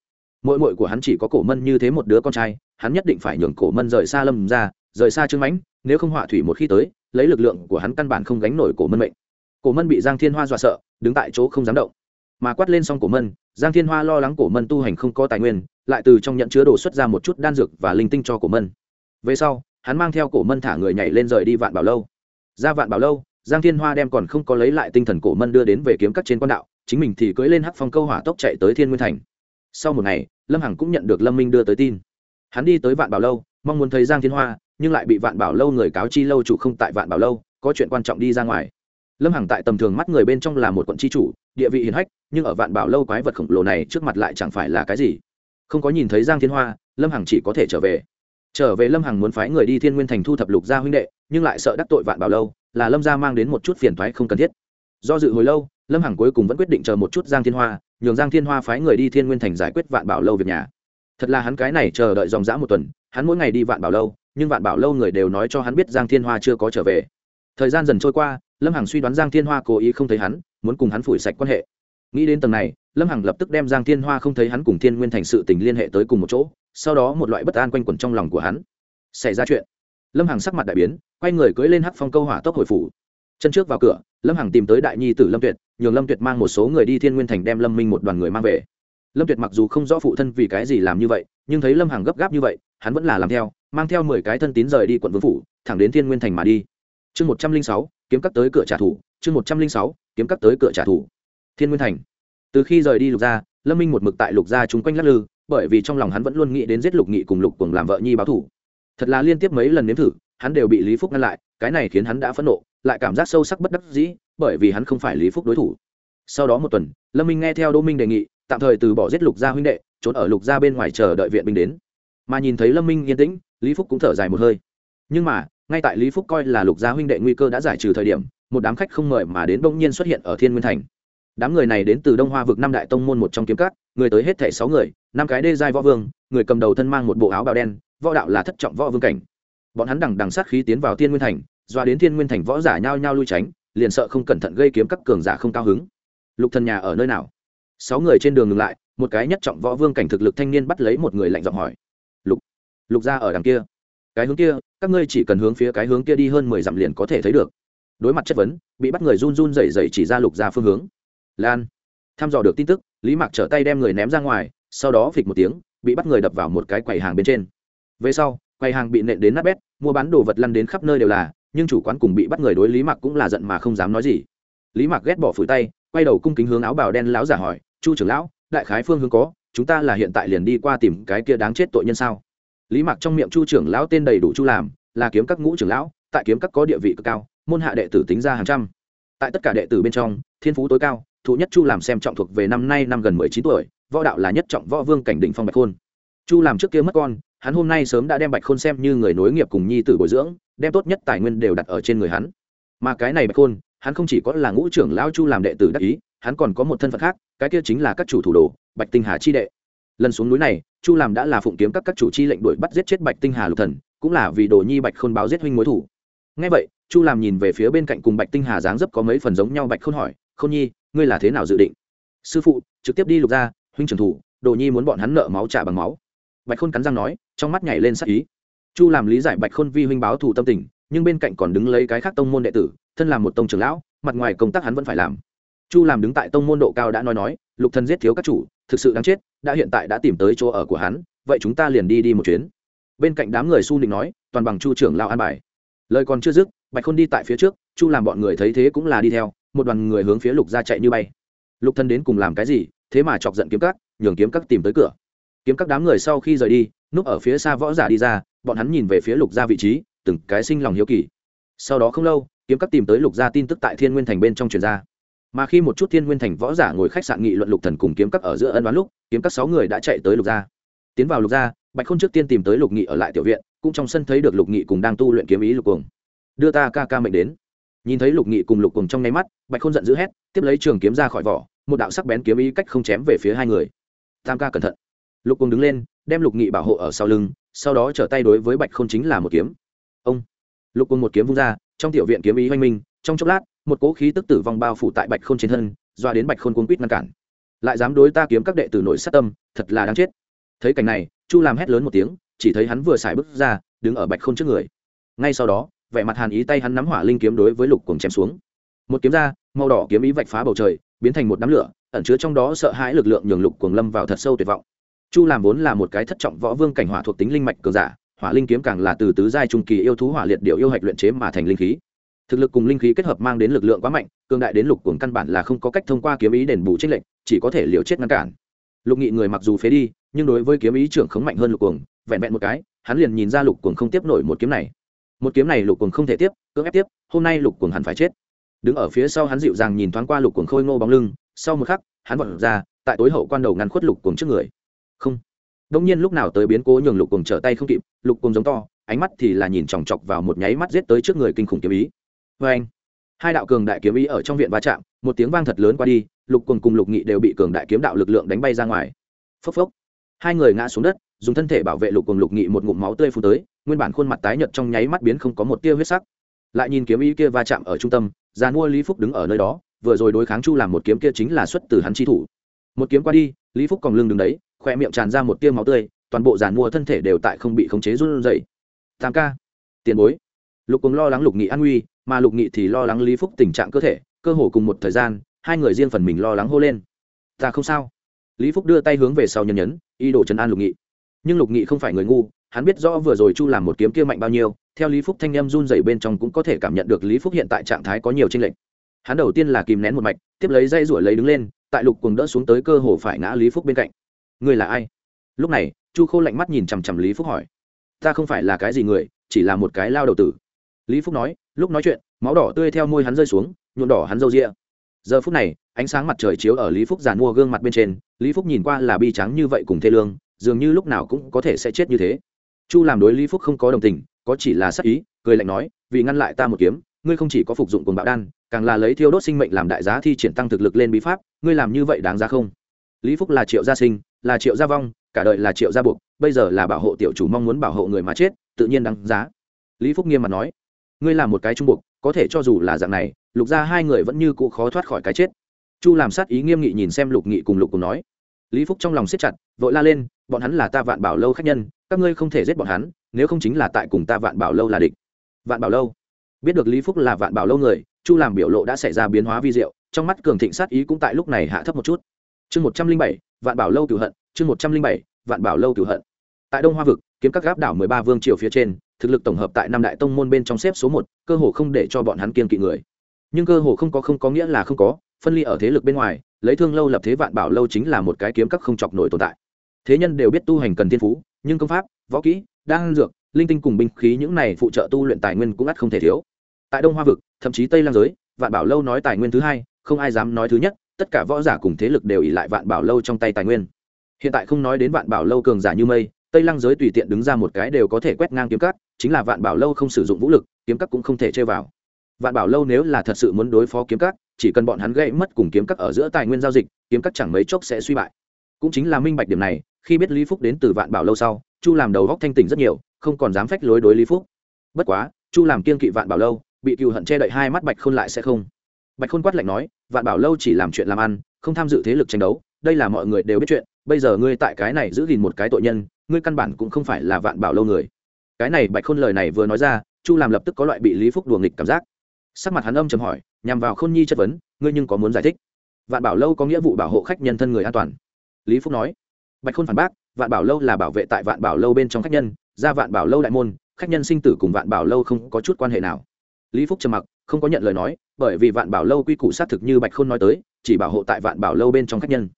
Mỗi mội của hắn chỉ có cổ mân như thế một đứa con trai, hắn nhất định phải nhường cổ mân rời xa lâm ra rời xa trương mãnh nếu không họa thủy một khi tới lấy lực lượng của hắn căn bản không gánh nổi cổ mân mệnh. Cổ mân bị giang thiên hoa dọa sợ, đứng tại chỗ không dám động. Mà quát lên xong cổ mân, giang thiên hoa lo lắng cổ mân tu hành không có tài nguyên, lại từ trong nhận chứa đồ xuất ra một chút đan dược và linh tinh cho cổ mân. Về sau, hắn mang theo cổ mân thả người nhảy lên rời đi vạn bảo lâu. Ra vạn bảo lâu, giang thiên hoa đem còn không có lấy lại tinh thần cổ mân đưa đến về kiếm cắt trên quan đạo, chính mình thì cưỡi lên hắc phong câu hỏa tốc chạy tới thiên nguyên thành. Sau một ngày, lâm hằng cũng nhận được lâm minh đưa tới tin. Hắn đi tới vạn bảo lâu, mong muốn thấy giang thiên hoa nhưng lại bị vạn bảo lâu người cáo chi lâu chủ không tại vạn bảo lâu, có chuyện quan trọng đi ra ngoài. Lâm hằng tại tầm thường mắt người bên trong là một quận tri chủ, địa vị hiền hách, nhưng ở vạn bảo lâu quái vật khổng lồ này trước mặt lại chẳng phải là cái gì. Không có nhìn thấy giang thiên hoa, lâm hằng chỉ có thể trở về. Trở về lâm hằng muốn phái người đi thiên nguyên thành thu thập lục gia huynh đệ, nhưng lại sợ đắc tội vạn bảo lâu, là lâm gia mang đến một chút phiền thoái không cần thiết. Do dự hồi lâu, lâm hằng cuối cùng vẫn quyết định chờ một chút giang thiên hoa, nhường giang thiên hoa phái người đi thiên nguyên thành giải quyết vạn bảo lâu việc nhà. Thật là hắn cái này chờ đợi dòng dã một tuần, hắn mỗi ngày đi vạn bảo lâu nhưng vạn bảo lâu người đều nói cho hắn biết giang thiên hoa chưa có trở về. Thời gian dần trôi qua, lâm hằng suy đoán giang thiên hoa cố ý không thấy hắn, muốn cùng hắn phủi sạch quan hệ. Nghĩ đến tầng này, lâm hằng lập tức đem giang thiên hoa không thấy hắn cùng thiên nguyên thành sự tình liên hệ tới cùng một chỗ, sau đó một loại bất an quanh quẩn trong lòng của hắn. Xảy ra chuyện. Lâm hằng sắc mặt đại biến, quay người cưỡi lên hắc phong câu hỏa tốc hồi phủ. Chân trước vào cửa, lâm hằng tìm tới đại nhi tử lâm tuyệt, nhường lâm tuyệt mang một số người đi thiên nguyên thành đem lâm minh một đoàn người mang về. Lâm tuyệt mặc dù không rõ phụ thân vì cái gì làm như vậy, nhưng thấy lâm hằng gấp gáp như vậy hắn vẫn là làm theo, mang theo mười cái thân tín rời đi quận vương phủ, thẳng đến thiên nguyên thành mà đi. Chương một trăm linh sáu, kiếm cắt tới cửa trả thù, chương một trăm linh sáu, kiếm cắt tới cửa trả thù. Thiên nguyên thành. Từ khi rời đi lục gia, lâm minh một mực tại lục gia chúng quanh lắc lư, bởi vì trong lòng hắn vẫn luôn nghĩ đến giết lục nghị cùng lục cùng làm vợ nhi báo thủ. Thật là liên tiếp mấy lần nếm thử, hắn đều bị lý phúc ngăn lại, cái này khiến hắn đã phẫn nộ, lại cảm giác sâu sắc bất đắc dĩ, bởi vì hắn không phải lý phúc đối thủ. Sau đó một tuần, lâm minh nghe theo đỗ minh đề nghị, tạm thời từ bỏ giết lục gia huynh đệ, trốn ở lục gia bên ngoài chờ đợi viện binh đến mà nhìn thấy lâm minh yên tĩnh, lý phúc cũng thở dài một hơi. Nhưng mà, ngay tại lý phúc coi là lục gia huynh đệ nguy cơ đã giải trừ thời điểm, một đám khách không mời mà đến bỗng nhiên xuất hiện ở thiên nguyên thành. Đám người này đến từ đông hoa vực năm đại tông môn một trong kiếm cát người tới hết thảy sáu người, năm cái đê giai võ vương, người cầm đầu thân mang một bộ áo bào đen, võ đạo là thất trọng võ vương cảnh. Bọn hắn đằng đằng sát khí tiến vào thiên nguyên thành, doa đến thiên nguyên thành võ giả nhao nhao lui tránh, liền sợ không cẩn thận gây kiếm các cường giả không cao hứng. Lục thần nhà ở nơi nào? Sáu người trên đường ngừng lại, một cái nhất trọng võ vương cảnh thực lực thanh niên bắt lấy một người lạnh giọng hỏi lục ra ở đằng kia. Cái hướng kia, các ngươi chỉ cần hướng phía cái hướng kia đi hơn mười dặm liền có thể thấy được. Đối mặt chất vấn, bị bắt người run run rẩy rẩy chỉ ra lục ra phương hướng. Lan, thăm dò được tin tức, lý mạc trở tay đem người ném ra ngoài, sau đó phịch một tiếng, bị bắt người đập vào một cái quầy hàng bên trên. Về sau, quầy hàng bị nện đến nát bét, mua bán đồ vật lăn đến khắp nơi đều là, nhưng chủ quán cùng bị bắt người đối lý mạc cũng là giận mà không dám nói gì. Lý mạc ghét bỏ phủi tay, quay đầu cung kính hướng áo bào đen lão giả hỏi, chu trưởng lão, đại khái phương hướng có, chúng ta là hiện tại liền đi qua tìm cái kia đáng chết tội nhân sao? Lý mạc trong miệng chu trưởng lão tên đầy đủ chu làm, là kiếm các ngũ trưởng lão, tại kiếm các có địa vị cực cao, môn hạ đệ tử tính ra hàng trăm. Tại tất cả đệ tử bên trong, thiên phú tối cao, thụ nhất chu làm xem trọng thuộc về năm nay năm gần mười chín tuổi, võ đạo là nhất trọng võ vương cảnh đỉnh phong bạch khôn. Chu làm trước kia mất con, hắn hôm nay sớm đã đem bạch khôn xem như người nối nghiệp cùng nhi tử bồi dưỡng, đem tốt nhất tài nguyên đều đặt ở trên người hắn. Mà cái này bạch khôn, hắn không chỉ có là ngũ trưởng lão chu làm đệ tử đắc ý, hắn còn có một thân phận khác, cái kia chính là các chủ thủ đồ, bạch tinh hà chi đệ. Lần xuống núi này chu làm đã là phụng kiếm các các chủ chi lệnh đuổi bắt giết chết bạch tinh hà lục thần, cũng là vì đồ nhi bạch khôn báo giết huynh mối thủ. Ngay vậy, chu làm nhìn về phía bên cạnh cùng bạch tinh hà dáng dấp có mấy phần giống nhau bạch khôn hỏi, khôn nhi, ngươi là thế nào dự định? Sư phụ, trực tiếp đi lục ra huynh trưởng thủ, đồ nhi muốn bọn hắn nợ máu trả bằng máu. Bạch khôn cắn răng nói, trong mắt nhảy lên sắc ý. Chu làm lý giải bạch khôn vi huynh báo thù tâm tình, nhưng bên cạnh còn đứng lấy cái khác tông môn đệ tử, thân làm một tông trưởng lão, mặt ngoài công tác hắn vẫn phải làm. Chu làm đứng tại tông môn độ cao đã nói nói lục Thần giết thiếu các chủ, thực sự đáng chết, đã hiện tại đã tìm tới chỗ ở của hắn, vậy chúng ta liền đi đi một chuyến. Bên cạnh đám người su nịnh nói, toàn bằng chu trưởng lao an bài. Lời còn chưa dứt, bạch khôn đi tại phía trước, chu làm bọn người thấy thế cũng là đi theo, một đoàn người hướng phía lục ra chạy như bay. Lục thân đến cùng làm cái gì, thế mà chọc giận kiếm cắt nhường kiếm cắt tìm tới cửa. Kiếm các đám người sau khi rời đi, núp ở phía xa võ giả đi ra, bọn hắn nhìn về phía lục gia vị trí, từng cái sinh lòng hiếu kỳ. Sau đó không lâu, kiếm các tìm tới lục gia tin tức tại thiên nguyên thành bên trong truyền ra mà khi một chút thiên nguyên thành võ giả ngồi khách sạn nghị luận lục thần cùng kiếm các ở giữa ân đoán lúc, kiếm các sáu người đã chạy tới lục gia. Tiến vào lục gia, bạch khôn trước tiên tìm tới lục nghị ở lại tiểu viện, cũng trong sân thấy được lục nghị cùng đang tu luyện kiếm ý lục cuồng. Đưa ta ca ca mệnh đến. Nhìn thấy lục nghị cùng lục cuồng trong nháy mắt, bạch khôn giận dữ hét, tiếp lấy trường kiếm ra khỏi vỏ, một đạo sắc bén kiếm ý cách không chém về phía hai người. Tam ca cẩn thận. Lục cùng đứng lên, đem lục nghị bảo hộ ở sau lưng, sau đó trở tay đối với bạch khôn chính là một kiếm. Ông. Lục cùng một kiếm vung ra, trong tiểu viện kiếm ý hoanh minh, trong chốc lát một cỗ khí tức tử vong bao phủ tại bạch k h ô n trên thân, doa đến bạch khôn cuốn quýt ngăn cản. Lại dám đối ta kiếm các đệ tử nội sát tâm, thật là đáng chết. Thấy cảnh này, chu làm hét lớn một tiếng, chỉ thấy hắn vừa xài bước ra, đứng ở bạch k h ô n trước người. Ngay sau đó, vẻ mặt hàn ý tay hắn nắm hỏa linh kiếm đối với lục cuồng chém xuống. Một kiếm ra, màu đỏ kiếm ý vạch phá bầu trời, biến thành một đám lửa, ẩn chứa trong đó sợ hãi lực lượng nhường lục cuồng lâm vào thật sâu tuyệt vọng. Chu làm vốn là một cái thất trọng võ vương cảnh hỏa thuộc tính linh mạch cường giả, hỏa linh kiếm càng là từ tứ giai trung kỳ yêu thú hỏa liệt điệu yêu hạch luyện chế mà thành linh khí thực lực cùng linh khí kết hợp mang đến lực lượng quá mạnh, cường đại đến lục cuồng căn bản là không có cách thông qua kiếm ý đền bù trích lệnh chỉ có thể liều chết ngăn cản. Lục nghị người mặc dù phế đi, nhưng đối với kiếm ý trưởng khống mạnh hơn lục cuồng, vẹn vẹn một cái, hắn liền nhìn ra lục cuồng không tiếp nổi một kiếm này. Một kiếm này lục cuồng không thể tiếp, cưỡng ép tiếp, hôm nay lục cuồng hẳn phải chết. Đứng ở phía sau hắn dịu dàng nhìn thoáng qua lục cuồng khôi ngô bóng lưng, sau một khắc, hắn vọt ra, tại tối hậu quan đầu ngăn khuất lục cuồng trước người. Không. Đông nhiên lúc nào tới biến cố nhường lục cuồng trở tay không kịp, lục cuồng giống to, ánh mắt thì là nhìn chòng chọc vào một nháy mắt giết tới trước người kinh khủng kiếm ý vê anh, hai đạo cường đại kiếm ý ở trong viện va chạm, một tiếng vang thật lớn qua đi, lục quần cùng lục nghị đều bị cường đại kiếm đạo lực lượng đánh bay ra ngoài. Phốc phốc. Hai người ngã xuống đất, dùng thân thể bảo vệ lục quần lục nghị một ngụm máu tươi phun tới, nguyên bản khuôn mặt tái nhợt trong nháy mắt biến không có một tia huyết sắc. Lại nhìn kiếm ý kia va chạm ở trung tâm, già mua lý phúc đứng ở nơi đó, vừa rồi đối kháng chu làm một kiếm kia chính là xuất từ hắn chi thủ. Một kiếm qua đi, lý phúc còn lưng đứng đấy, khoe miệng tràn ra một tia máu tươi, toàn bộ giàn mua thân thể đều tại không bị khống chế run rẩy. Tam ca, tiền bối. Lục cùng lo lắng lục nghị an nguy mà lục nghị thì lo lắng lý phúc tình trạng cơ thể, cơ hồ cùng một thời gian, hai người riêng phần mình lo lắng hô lên. Ta không sao. Lý phúc đưa tay hướng về sau nhân nhấn, ý đồ trấn an lục nghị. Nhưng lục nghị không phải người ngu, hắn biết rõ vừa rồi chu làm một kiếm kia mạnh bao nhiêu, theo lý phúc thanh â m run dày bên trong cũng có thể cảm nhận được lý phúc hiện tại trạng thái có nhiều tranh lệch. Hắn đầu tiên là kìm nén một mạch, tiếp lấy dây ruổi lấy đứng lên, tại lục cùng đỡ xuống tới cơ hồ phải ngã lý phúc bên cạnh. Người là ai? Lúc này, chu khô lạnh mắt nhìn chằm chằm lý phúc hỏi. Ta không phải là cái gì người, chỉ là một cái lao đầu tử. Lý phúc nói lúc nói chuyện, máu đỏ tươi theo môi hắn rơi xuống, nhuộm đỏ hắn râu rịa giờ phút này, ánh sáng mặt trời chiếu ở lý phúc giàn mua gương mặt bên trên, lý phúc nhìn qua là bi trắng như vậy cùng thê lương, dường như lúc nào cũng có thể sẽ chết như thế. Chu làm đối lý phúc không có đồng tình, có chỉ là sắc ý, cười lạnh nói, vì ngăn lại ta một kiếm, ngươi không chỉ có phục dụng cùng bạo đan, càng là lấy thiêu đốt sinh mệnh làm đại giá thi triển tăng thực lực lên bí pháp, ngươi làm như vậy đáng giá không? Lý phúc là triệu gia sinh, là triệu gia vong, cả đời là triệu gia buộc, bây giờ là bảo hộ tiểu chủ mong muốn bảo hộ người mà chết, tự nhiên đáng giá. Lý phúc nghiêm mặt nói ngươi là một cái trung buộc có thể cho dù là dạng này, lục gia hai người vẫn như cụ khó thoát khỏi cái chết. Chu làm sát ý nghiêm nghị nhìn xem lục nghị cùng lục cùng nói. Lý phúc trong lòng siết chặt, vội la lên, bọn hắn là ta vạn bảo lâu khách nhân, các ngươi không thể giết bọn hắn, nếu không chính là tại cùng ta vạn bảo lâu là địch. Vạn bảo lâu? Biết được lý phúc là vạn bảo lâu người, chu làm biểu lộ đã xảy ra biến hóa vi diệu, trong mắt cường thịnh sát ý cũng tại lúc này hạ thấp một chút. Chương một trăm linh bảy, vạn bảo lâu cửu hận, chương một trăm linh bảy, vạn bảo lâu cửu hận. Tại đông hoa vực, kiếm các gáp đảo mười ba vương triều phía trên thực lực tổng hợp tại năm đại tông môn bên trong xếp số một, cơ hồ không để cho bọn hắn kiên kỵ người. Nhưng cơ hồ không có không có nghĩa là không có, phân ly ở thế lực bên ngoài, lấy thương lâu lập thế vạn bảo lâu chính là một cái kiếm các không chọc nổi tồn tại. Thế nhân đều biết tu hành cần thiên phú, nhưng công pháp, võ kỹ, đan dược, linh tinh cùng binh khí những này phụ trợ tu luyện tài nguyên cũng ắt không thể thiếu. Tại đông hoa vực, thậm chí tây lang giới, vạn bảo lâu nói tài nguyên thứ hai, không ai dám nói thứ nhất, tất cả võ giả cùng thế lực đều ỉ lại vạn bảo lâu trong tay tài nguyên. Hiện tại không nói đến vạn bảo lâu cường giả như mây, tây lăng giới tùy tiện đứng ra một cái đều có thể quét ngang kiếm cắt chính là vạn bảo lâu không sử dụng vũ lực, kiếm cắt cũng không thể chơi vào. Vạn bảo lâu nếu là thật sự muốn đối phó kiếm cắt chỉ cần bọn hắn gây mất cùng kiếm cắt ở giữa tài nguyên giao dịch, kiếm cắt chẳng mấy chốc sẽ suy bại. Cũng chính là minh bạch điểm này, khi biết lý phúc đến từ vạn bảo lâu sau, chu làm đầu góc thanh tỉnh rất nhiều, không còn dám phách lối đối lý phúc. Bất quá, chu làm kiên kỵ vạn bảo lâu, bị cựu hận che đậy hai mắt bạch khôn lại sẽ không. Bạch khôn quát lạnh nói, vạn bảo lâu chỉ làm chuyện làm ăn, không tham dự thế lực tranh đấu, đây là mọi người đều biết chuyện, bây giờ ngươi tại cái này giữ gìn một cái tội nhân, ngươi căn bản cũng không phải là vạn bảo lâu người cái này bạch khôn lời này vừa nói ra, chu làm lập tức có loại bị lý phúc đùa nghịch cảm giác. Sắc mặt hắn âm chầm hỏi, nhằm vào khôn nhi chất vấn, ngươi nhưng có muốn giải thích? Vạn bảo lâu có nghĩa vụ bảo hộ khách nhân thân người an toàn. Lý phúc nói, bạch khôn phản bác, vạn bảo lâu là bảo vệ tại vạn bảo lâu bên trong khách nhân, ra vạn bảo lâu đại môn, khách nhân sinh tử cùng vạn bảo lâu không có chút quan hệ nào. Lý phúc trầm mặc, không có nhận lời nói, bởi vì vạn bảo lâu quy củ xác thực như bạch khôn nói tới, chỉ bảo hộ tại vạn bảo lâu bên trong khách nhân.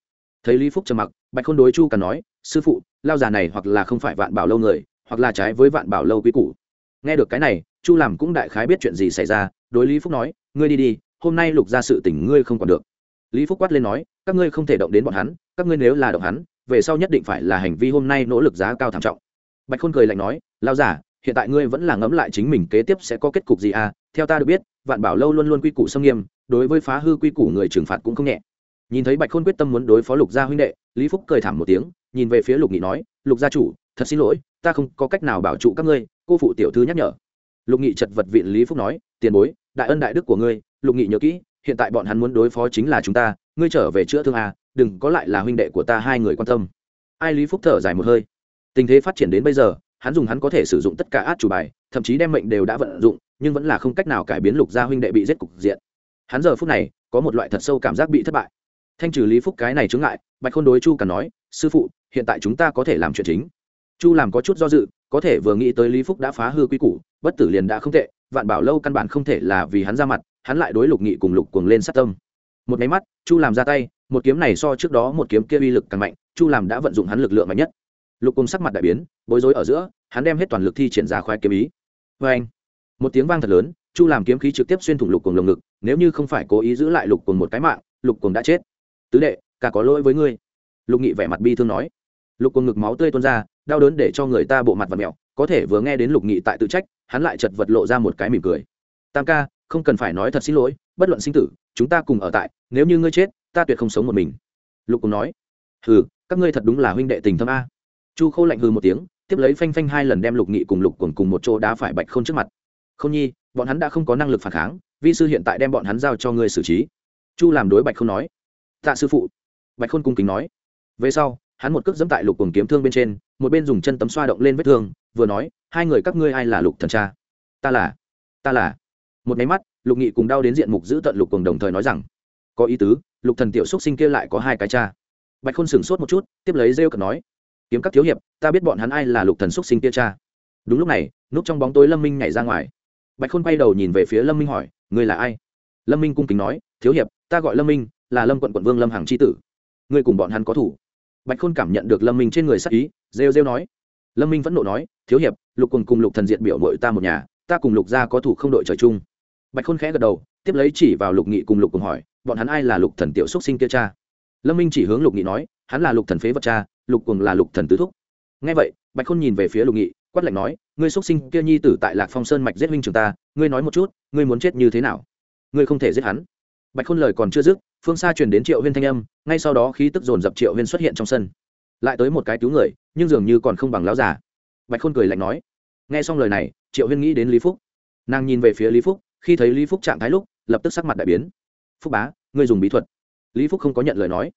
Thấy lý phúc trầm mặc, bạch khôn đối chu càn nói, sư phụ, lao già này hoặc là không phải vạn bảo lâu người hoặc là trái với vạn bảo lâu quy củ. Nghe được cái này, chu làm cũng đại khái biết chuyện gì xảy ra, đối lý phúc nói, ngươi đi đi, hôm nay lục ra sự tình ngươi không còn được. Lý phúc quát lên nói, các ngươi không thể động đến bọn hắn, các ngươi nếu là động hắn, về sau nhất định phải là hành vi hôm nay nỗ lực giá cao thảm trọng. Bạch khôn cười lạnh nói lao giả hiện tại ngươi vẫn là ngẫm lại chính mình kế tiếp sẽ có kết cục gì à? Theo ta được biết, vạn bảo lâu luôn luôn quy củ xâm nghiêm, đối với phá hư quy củ người trừng phạt cũng không nhẹ. Nhìn thấy bạch khôn quyết tâm muốn đối phó lục gia huynh đệ, lý phúc cười thảm một tiếng, nhìn về phía lục nghị nói, lục gia chủ thật xin lỗi, ta không có cách nào bảo trụ các ngươi, cô phụ tiểu thư nhắc nhở. Lục nghị chật vật viện lý phúc nói, tiền bối, đại ân đại đức của ngươi, lục nghị nhớ kỹ, hiện tại bọn hắn muốn đối phó chính là chúng ta, ngươi trở về chữa thương à đừng có lại là huynh đệ của ta hai người quan tâm. Ai lý phúc thở dài một hơi. Tình thế phát triển đến bây giờ, hắn dùng hắn có thể sử dụng tất cả át chủ bài, thậm chí đem mệnh đều đã vận dụng, nhưng vẫn là không cách nào cải biến lục gia huynh đệ bị giết cục diện. Hắn giờ phút này, có một loại thật sâu cảm giác bị thất bại. Thanh trừ lý phúc cái này chướng ngại, bạch khôn đối chu càn nói, sư phụ, hiện tại chúng ta có thể làm chuyện chính chu làm có chút do dự, có thể vừa nghĩ tới lý phúc đã phá hư quy củ, bất tử liền đã không tệ, vạn bảo lâu căn bản không thể là vì hắn ra mặt, hắn lại đối lục nghị cùng lục cuồng lên sát tâm. Một máy mắt, chu làm ra tay, một kiếm này so trước đó một kiếm kia uy lực càng mạnh, chu làm đã vận dụng hắn lực lượng mạnh nhất. Lục cùng sắc mặt đại biến, bối rối ở giữa, hắn đem hết toàn lực thi triển ra khoái kiếm ý. Vê anh một tiếng vang thật lớn, chu làm kiếm khí trực tiếp xuyên thủng lục cùng lồng ngực, nếu như không phải cố ý giữ lại lục cùng một cái mạng, lục cùng đã chết. Tứ đệ, cả có lỗi với ngươi. Lục nghị vẻ mặt bi thương nói lục cùng ngực máu tươi tuôn ra, đau đớn để cho người ta bộ mặt và mẹo, có thể vừa nghe đến lục nghị tại tự trách, hắn lại chật vật lộ ra một cái mỉm cười. Tam ca, không cần phải nói thật xin lỗi, bất luận sinh tử, chúng ta cùng ở tại, nếu như ngươi chết, ta tuyệt không sống một mình. Lục cùng nói. Hừ, các ngươi thật đúng là huynh đệ tình thâm a. Chu khâu lạnh hừ một tiếng, tiếp lấy phanh phanh hai lần đem lục nghị cùng lục cùng cùng một chỗ đá phải bạch khôn trước mặt. Không nhi, bọn hắn đã không có năng lực phản kháng, vi sư hiện tại đem bọn hắn giao cho ngươi xử trí. Chu làm đối bạch khôn nói. Tạ sư phụ. Bạch khôn cung kính nói. Về sau hắn một cước dẫm tại lục cùng kiếm thương bên trên, một bên dùng chân tấm xoa động lên vết thương, vừa nói, hai người các ngươi ai là lục thần cha? Ta là ta là. Một máy mắt, lục nghị cùng đau đến diện mục giữ tận lục cùng đồng thời nói rằng, có ý tứ, lục thần tiểu xúc sinh kia lại có hai cái cha. Bạch khôn sửng sốt một chút, tiếp lấy rêu cật nói, kiếm các thiếu hiệp, ta biết bọn hắn ai là lục thần xúc sinh kia cha. Đúng lúc này, núp trong bóng tối lâm minh nhảy ra ngoài. Bạch khôn quay đầu nhìn về phía lâm minh hỏi, ngươi là ai? Lâm minh cung kính nói, thiếu hiệp, ta gọi lâm minh, là lâm quận quận vương lâm hằng c tử. Ngươi cùng bọn hắn có thủ? Bạch khôn cảm nhận được lâm minh trên người sắc ý, rêu rêu nói. Lâm minh vẫn nộ nói, thiếu hiệp, lục cùng cùng lục thần diện biểu nội ta một nhà, ta cùng lục gia có thủ không đội trời chung. Bạch khôn khẽ gật đầu, tiếp lấy chỉ vào lục nghị cùng lục cùng hỏi, bọn hắn ai là lục thần tiểu xúc sinh kia cha? Lâm minh chỉ hướng lục nghị nói, hắn là lục thần phế vật cha, lục cùng là lục thần tứ thúc. Nghe vậy, bạch khôn nhìn về phía lục nghị, quát lạnh nói, ngươi xuất sinh kia nhi tử tại lạc phong sơn mạch giết huynh trường ta, ngươi nói một chút, ngươi muốn chết như thế nào? Ngươi không thể giết hắn bạch khôn lời còn chưa dứt, phương xa truyền đến triệu huyên thanh âm, ngay sau đó khí tức dồn dập triệu huyên xuất hiện trong sân. Lại tới một cái cứu người, nhưng dường như còn không bằng láo giả bạch khôn cười lạnh nói. Nghe xong lời này, triệu huyên nghĩ đến lý phúc. Nàng nhìn về phía lý phúc, khi thấy lý phúc trạng thái lúc, lập tức sắc mặt đại biến. Phúc bá, ngươi dùng bí thuật. Lý phúc không có nhận lời nói.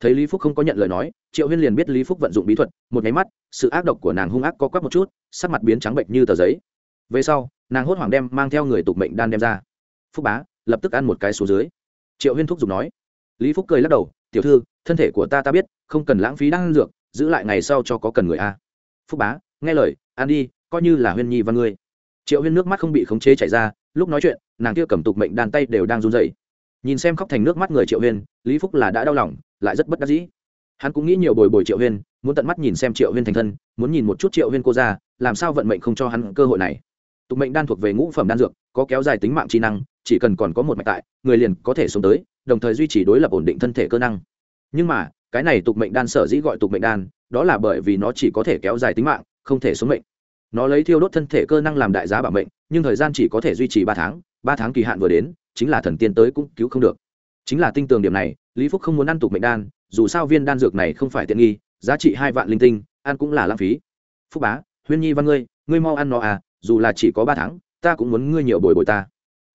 Thấy lý phúc không có nhận lời nói, triệu huyên liền biết lý phúc vận dụng bí thuật, một nháy mắt, sự ác độc của nàng hung ác có quắc một chút, sắc mặt biến trắng bệnh như tờ giấy. Về sau, nàng hốt hoảng đem mang theo người tục mệnh đan đem ra. Phúc bá, lập tức ăn một cái số dưới triệu huyên thúc giục nói. Lý phúc cười lắc đầu, tiểu thư, thân thể của ta ta biết, không cần lãng phí đan dược, giữ lại ngày sau cho có cần người a. Phúc bá, nghe lời an đi, coi như là huyên nhi và ngươi. Triệu huyên nước mắt không bị khống chế chảy ra, lúc nói chuyện, nàng kia cầm tục mệnh đàn tay đều đang run dậy nhìn xem khóc thành nước mắt người triệu huyên, lý phúc là đã đau lòng, lại rất bất đắc dĩ. Hắn cũng nghĩ nhiều bồi bồi triệu huyên, muốn tận mắt nhìn xem triệu huyên thành thân, muốn nhìn một chút triệu huyên cô ra, làm sao vận mệnh không cho hắn cơ hội này tục mệnh đan thuộc về ngũ phẩm đan dược, có kéo dài tính mạng trí năng, chỉ cần còn có một mạch tại, người liền có thể sống tới, đồng thời duy trì đối lập ổn định thân thể cơ năng. Nhưng mà, cái này tục mệnh đan sở dĩ gọi tục mệnh đan, đó là bởi vì nó chỉ có thể kéo dài tính mạng, không thể sống mệnh. Nó lấy thiêu đốt thân thể cơ năng làm đại giá bảo mệnh, nhưng thời gian chỉ có thể duy trì ba tháng ba tháng kỳ hạn vừa đến, chính là thần tiên tới cũng cứu không được. Chính là tinh tường điểm này, lý phúc không muốn ăn tục mệnh đan, dù sao viên đan dược này không phải tiện nghi, giá trị hai vạn linh tinh, ăn cũng là lãng phí. Phúc bá, huyên nhi văn ngươi ngươi mau ăn nó à dù là chỉ có ba tháng, ta cũng muốn ngươi nhiều bồi bồi ta.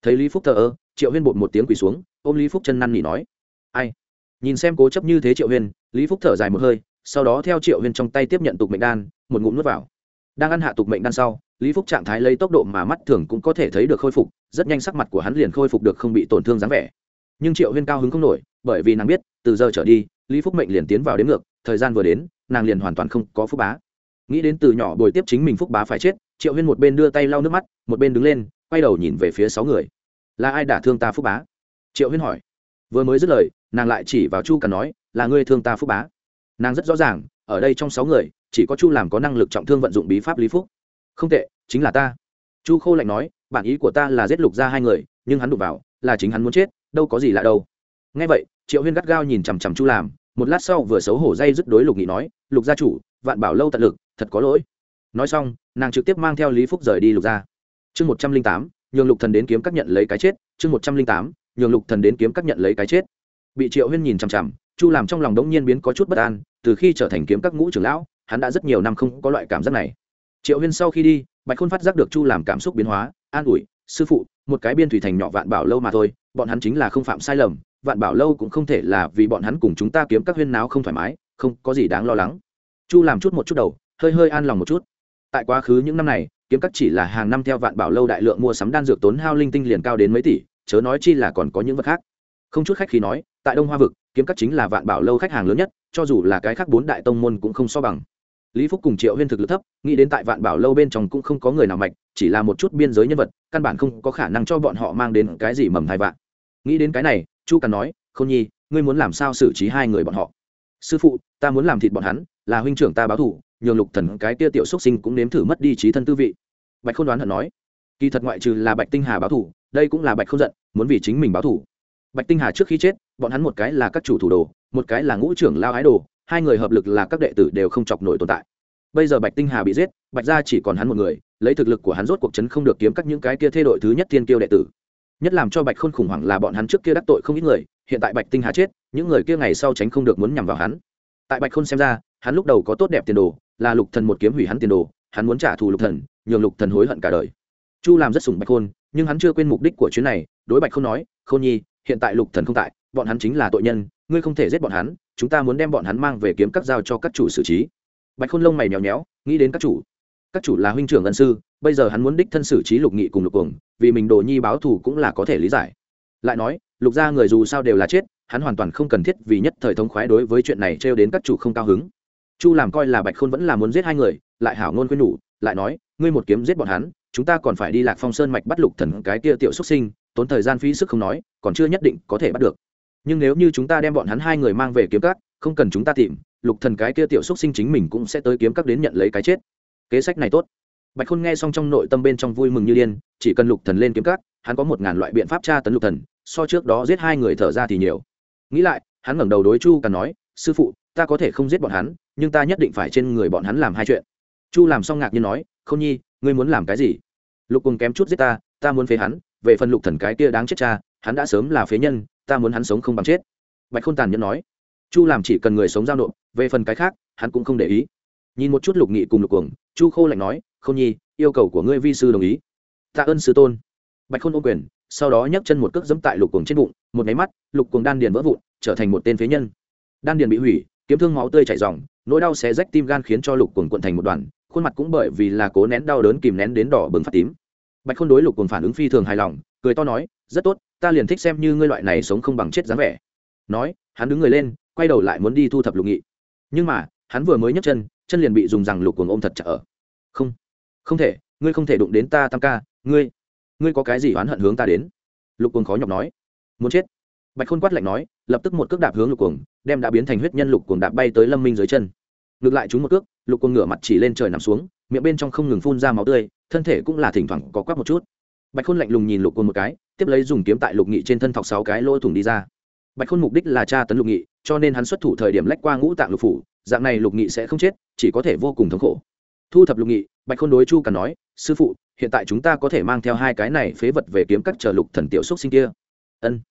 Thấy lý phúc thờ ơ, triệu huyên bột một tiếng quỳ xuống, ôm lý phúc chân năn nỉ nói, ai? Nhìn xem cố chấp như thế triệu huyên, lý phúc thở dài một hơi, sau đó theo triệu huyên trong tay tiếp nhận tục mệnh đan, một ngụm nuốt vào. Đang ăn hạ tục mệnh đan sau, lý phúc trạng thái lấy tốc độ mà mắt thường cũng có thể thấy được khôi phục, rất nhanh sắc mặt của hắn liền khôi phục được không bị tổn thương dáng vẻ. Nhưng triệu huyên cao hứng không nổi, bởi vì nàng biết, từ giờ trở đi, lý phúc mệnh liền tiến vào đến ngược, thời gian vừa đến, nàng liền hoàn toàn không có phúc bá. Nghĩ đến từ nhỏ bồi tiếp chính mình phúc bá phải chết triệu huyên một bên đưa tay lau nước mắt, một bên đứng lên, quay đầu nhìn về phía sáu người. Là ai đả thương ta phúc bá? Triệu huyên hỏi. Vừa mới dứt lời, nàng lại chỉ vào chu càn nói, là ngươi thương ta phúc bá. Nàng rất rõ ràng, ở đây trong sáu người, chỉ có chu làm có năng lực trọng thương vận dụng bí pháp lý phúc. Không tệ, chính là ta. Chu khô lạnh nói, bản ý của ta là giết lục ra hai người, nhưng hắn đụng vào, là chính hắn muốn chết, đâu có gì lạ đâu. Ngay vậy, triệu huyên gắt gao nhìn chằm chằm chu làm, một lát sau vừa xấu hổ dây dứt đối lục nghị nói, lục gia chủ, vạn bảo lâu tận lực, thật có lỗi nói xong, nàng trực tiếp mang theo lý phúc rời đi lục ra. chương một trăm linh tám, nhường lục thần đến kiếm các nhận lấy cái chết. Chương một trăm linh tám, nhường lục thần đến kiếm các nhận lấy cái chết. Bị triệu huyên nhìn chằm chằm, chu làm trong lòng đống nhiên biến có chút bất an, từ khi trở thành kiếm các ngũ trưởng lão, hắn đã rất nhiều năm không có loại cảm giác này. Triệu huyên sau khi đi, bạch khôn phát giác được chu làm cảm xúc biến hóa, an ủi, sư phụ, một cái biên thủy thành nhỏ vạn bảo lâu mà thôi, bọn hắn chính là không phạm sai lầm, vạn bảo lâu cũng không thể là vì bọn hắn cùng chúng ta kiếm các huyên náo không thoải mái, không có gì đáng lo lắng. Chu làm chút một chút đầu, hơi hơi an lòng một chút tại quá khứ những năm này, kiếm các chỉ là hàng năm theo vạn bảo lâu đại lượng mua sắm đan dược tốn hao linh tinh liền cao đến mấy tỷ, chớ nói chi là còn có những vật khác. Không chút khách khi nói, tại đông hoa vực, kiếm các chính là vạn bảo lâu khách hàng lớn nhất, cho dù là cái khác bốn đại tông môn cũng không so bằng. Lý phúc cùng triệu huyên thực lực thấp, nghĩ đến tại vạn bảo lâu bên trong cũng không có người nào mạnh, chỉ là một chút biên giới nhân vật, căn bản không có khả năng cho bọn họ mang đến cái gì mầm hai vạn nghĩ đến cái này, chu càn nói k h ô n nhi, ngươi muốn làm sao xử trí hai người bọn họ? Sư phụ, ta muốn làm thịt bọn hắn, là huynh trưởng ta báo thủ nhường lục thần cái tia tiểu xuất sinh cũng nếm thử mất đi trí thân tư vị. Bạch khôn đoán hận nói, kỳ thật ngoại trừ là bạch tinh hà báo thủ, đây cũng là bạch khôn giận, muốn vì chính mình báo thủ. Bạch tinh hà trước khi chết, bọn hắn một cái là các chủ thủ đồ, một cái là ngũ trưởng lao ái đồ, hai người hợp lực là các đệ tử đều không chọc nổi tồn tại. Bây giờ bạch tinh hà bị giết, bạch gia chỉ còn hắn một người, lấy thực lực của hắn rốt cuộc chấn không được kiếm các những cái kia thê đội thứ nhất thiên kiêu đệ tử. Nhất làm cho bạch khôn khủng hoảng là bọn hắn trước kia đắc tội không ít người, hiện tại bạch tinh hà chết, những người kia ngày sau tránh không được muốn nhằm vào hắn. Tại bạch khôn xem ra hắn lúc đầu có tốt đẹp tiền đồ, là lục thần một kiếm hủy hắn tiền đồ, hắn muốn trả thù lục thần, nhường lục thần hối hận cả đời. Chu làm rất sủng bạch khôn, nhưng hắn chưa quên mục đích của chuyến này, đối bạch không nói, khôn nhi, hiện tại lục thần không tại, bọn hắn chính là tội nhân, ngươi không thể giết bọn hắn, chúng ta muốn đem bọn hắn mang về kiếm các giao cho các chủ xử trí. Bạch khôn lông mày nhéo nhéo nghĩ đến các chủ. Các chủ là huynh trưởng ân sư, bây giờ hắn muốn đích thân xử trí lục nghị cùng lục cuồng, vì mình đồ nhi báo thù cũng là có thể lý giải. Lại nói, lục gia người dù sao đều là chết, hắn hoàn toàn không cần thiết vì nhất thời thống khoái đối với chuyện này trêu đến các chủ không cao hứng chu làm coi là bạch khôn vẫn là muốn giết hai người, lại hảo ngôn khuyên nhủ, lại nói, ngươi một kiếm giết bọn hắn, chúng ta còn phải đi lạc phong sơn mạch bắt lục thần cái kia tiểu xuất sinh, tốn thời gian phí sức không nói, còn chưa nhất định có thể bắt được. Nhưng nếu như chúng ta đem bọn hắn hai người mang về kiếm cát không cần chúng ta tìm, lục thần cái kia tiểu xuất sinh chính mình cũng sẽ tới kiếm cát đến nhận lấy cái chết. Kế sách này tốt. Bạch khôn nghe xong trong nội tâm bên trong vui mừng như điên, chỉ cần lục thần lên kiếm cát hắn có một ngàn loại biện pháp tra tấn lục thần, so trước đó giết hai người thở ra thì nhiều. Nghĩ lại, hắn ngẩng đầu đối chu càn nói, sư phụ, ta có thể không giết bọn hắn nhưng ta nhất định phải trên người bọn hắn làm hai chuyện. Chu làm xong ngạc nhiên nói không nhi, ngươi muốn làm cái gì? Lục cùng kém chút giết ta ta muốn phế hắn, về phần lục thần cái kia đáng chết cha, hắn đã sớm là phế nhân, ta muốn hắn sống không bằng chết. Bạch khôn tàn nhẫn nói, chu làm chỉ cần người sống giao nộp, về phần cái khác, hắn cũng không để ý. Nhìn một chút lục nghị cùng lục cuồng, chu khô lạnh nói không nhi, yêu cầu của ngươi vi sư đồng ý. Tạ ơn sư tôn. Bạch khôn ô quyền, sau đó nhấc chân một cước dẫm tại lục cuồng trên bụng, một nháy mắt, lục cuồng đan điền vỡ vụn, trở thành một tên phế nhân. Đan điền bị hủy, kiếm thương máu tươi chảy ròng nỗi đau xé rách tim gan khiến cho lục cuồng cuộn thành một đoàn, khuôn mặt cũng bởi vì là cố nén đau đớn kìm nén đến đỏ bừng phát tím. Bạch khôn đối lục cuồng phản ứng phi thường hài lòng, cười to nói, rất tốt, ta liền thích xem như ngươi loại này sống không bằng chết dáng vẻ. Nói, hắn đứng người lên, quay đầu lại muốn đi thu thập lục nghị. Nhưng mà, hắn vừa mới nhấc chân chân liền bị dùng rằng lục cuồng ôm thật chặt ở. Không không thể, ngươi không thể đụng đến ta tam ca, ngươi ngươi có cái gì oán hận hướng ta đến? Lục cuồng khó nhọc nói. Muốn chết. Bạch khôn quát lạnh nói, lập tức một cước đạp hướng lục cuồng, đem đã biến thành huyết nhân lục cuồng đạp bay tới lâm minh dưới chân ngược lại chúng một cước, lục quân ngửa mặt chỉ lên trời nằm xuống, miệng bên trong không ngừng phun ra máu tươi, thân thể cũng là thỉnh thoảng có quắc một chút. Bạch khôn lạnh lùng nhìn lục quân một cái, tiếp lấy dùng kiếm tại lục nghị trên thân thọc sáu cái lỗ thủng đi ra. Bạch khôn mục đích là tra tấn lục nghị, cho nên hắn xuất thủ thời điểm lách qua ngũ tạng lục phủ, dạng này lục nghị sẽ không chết, chỉ có thể vô cùng thống khổ. Thu thập lục nghị, bạch khôn đối chu cả nói, sư phụ, hiện tại chúng ta có thể mang theo hai cái này phế vật về kiếm các chờ lục thần tiểu xúc sinh kia. Ân.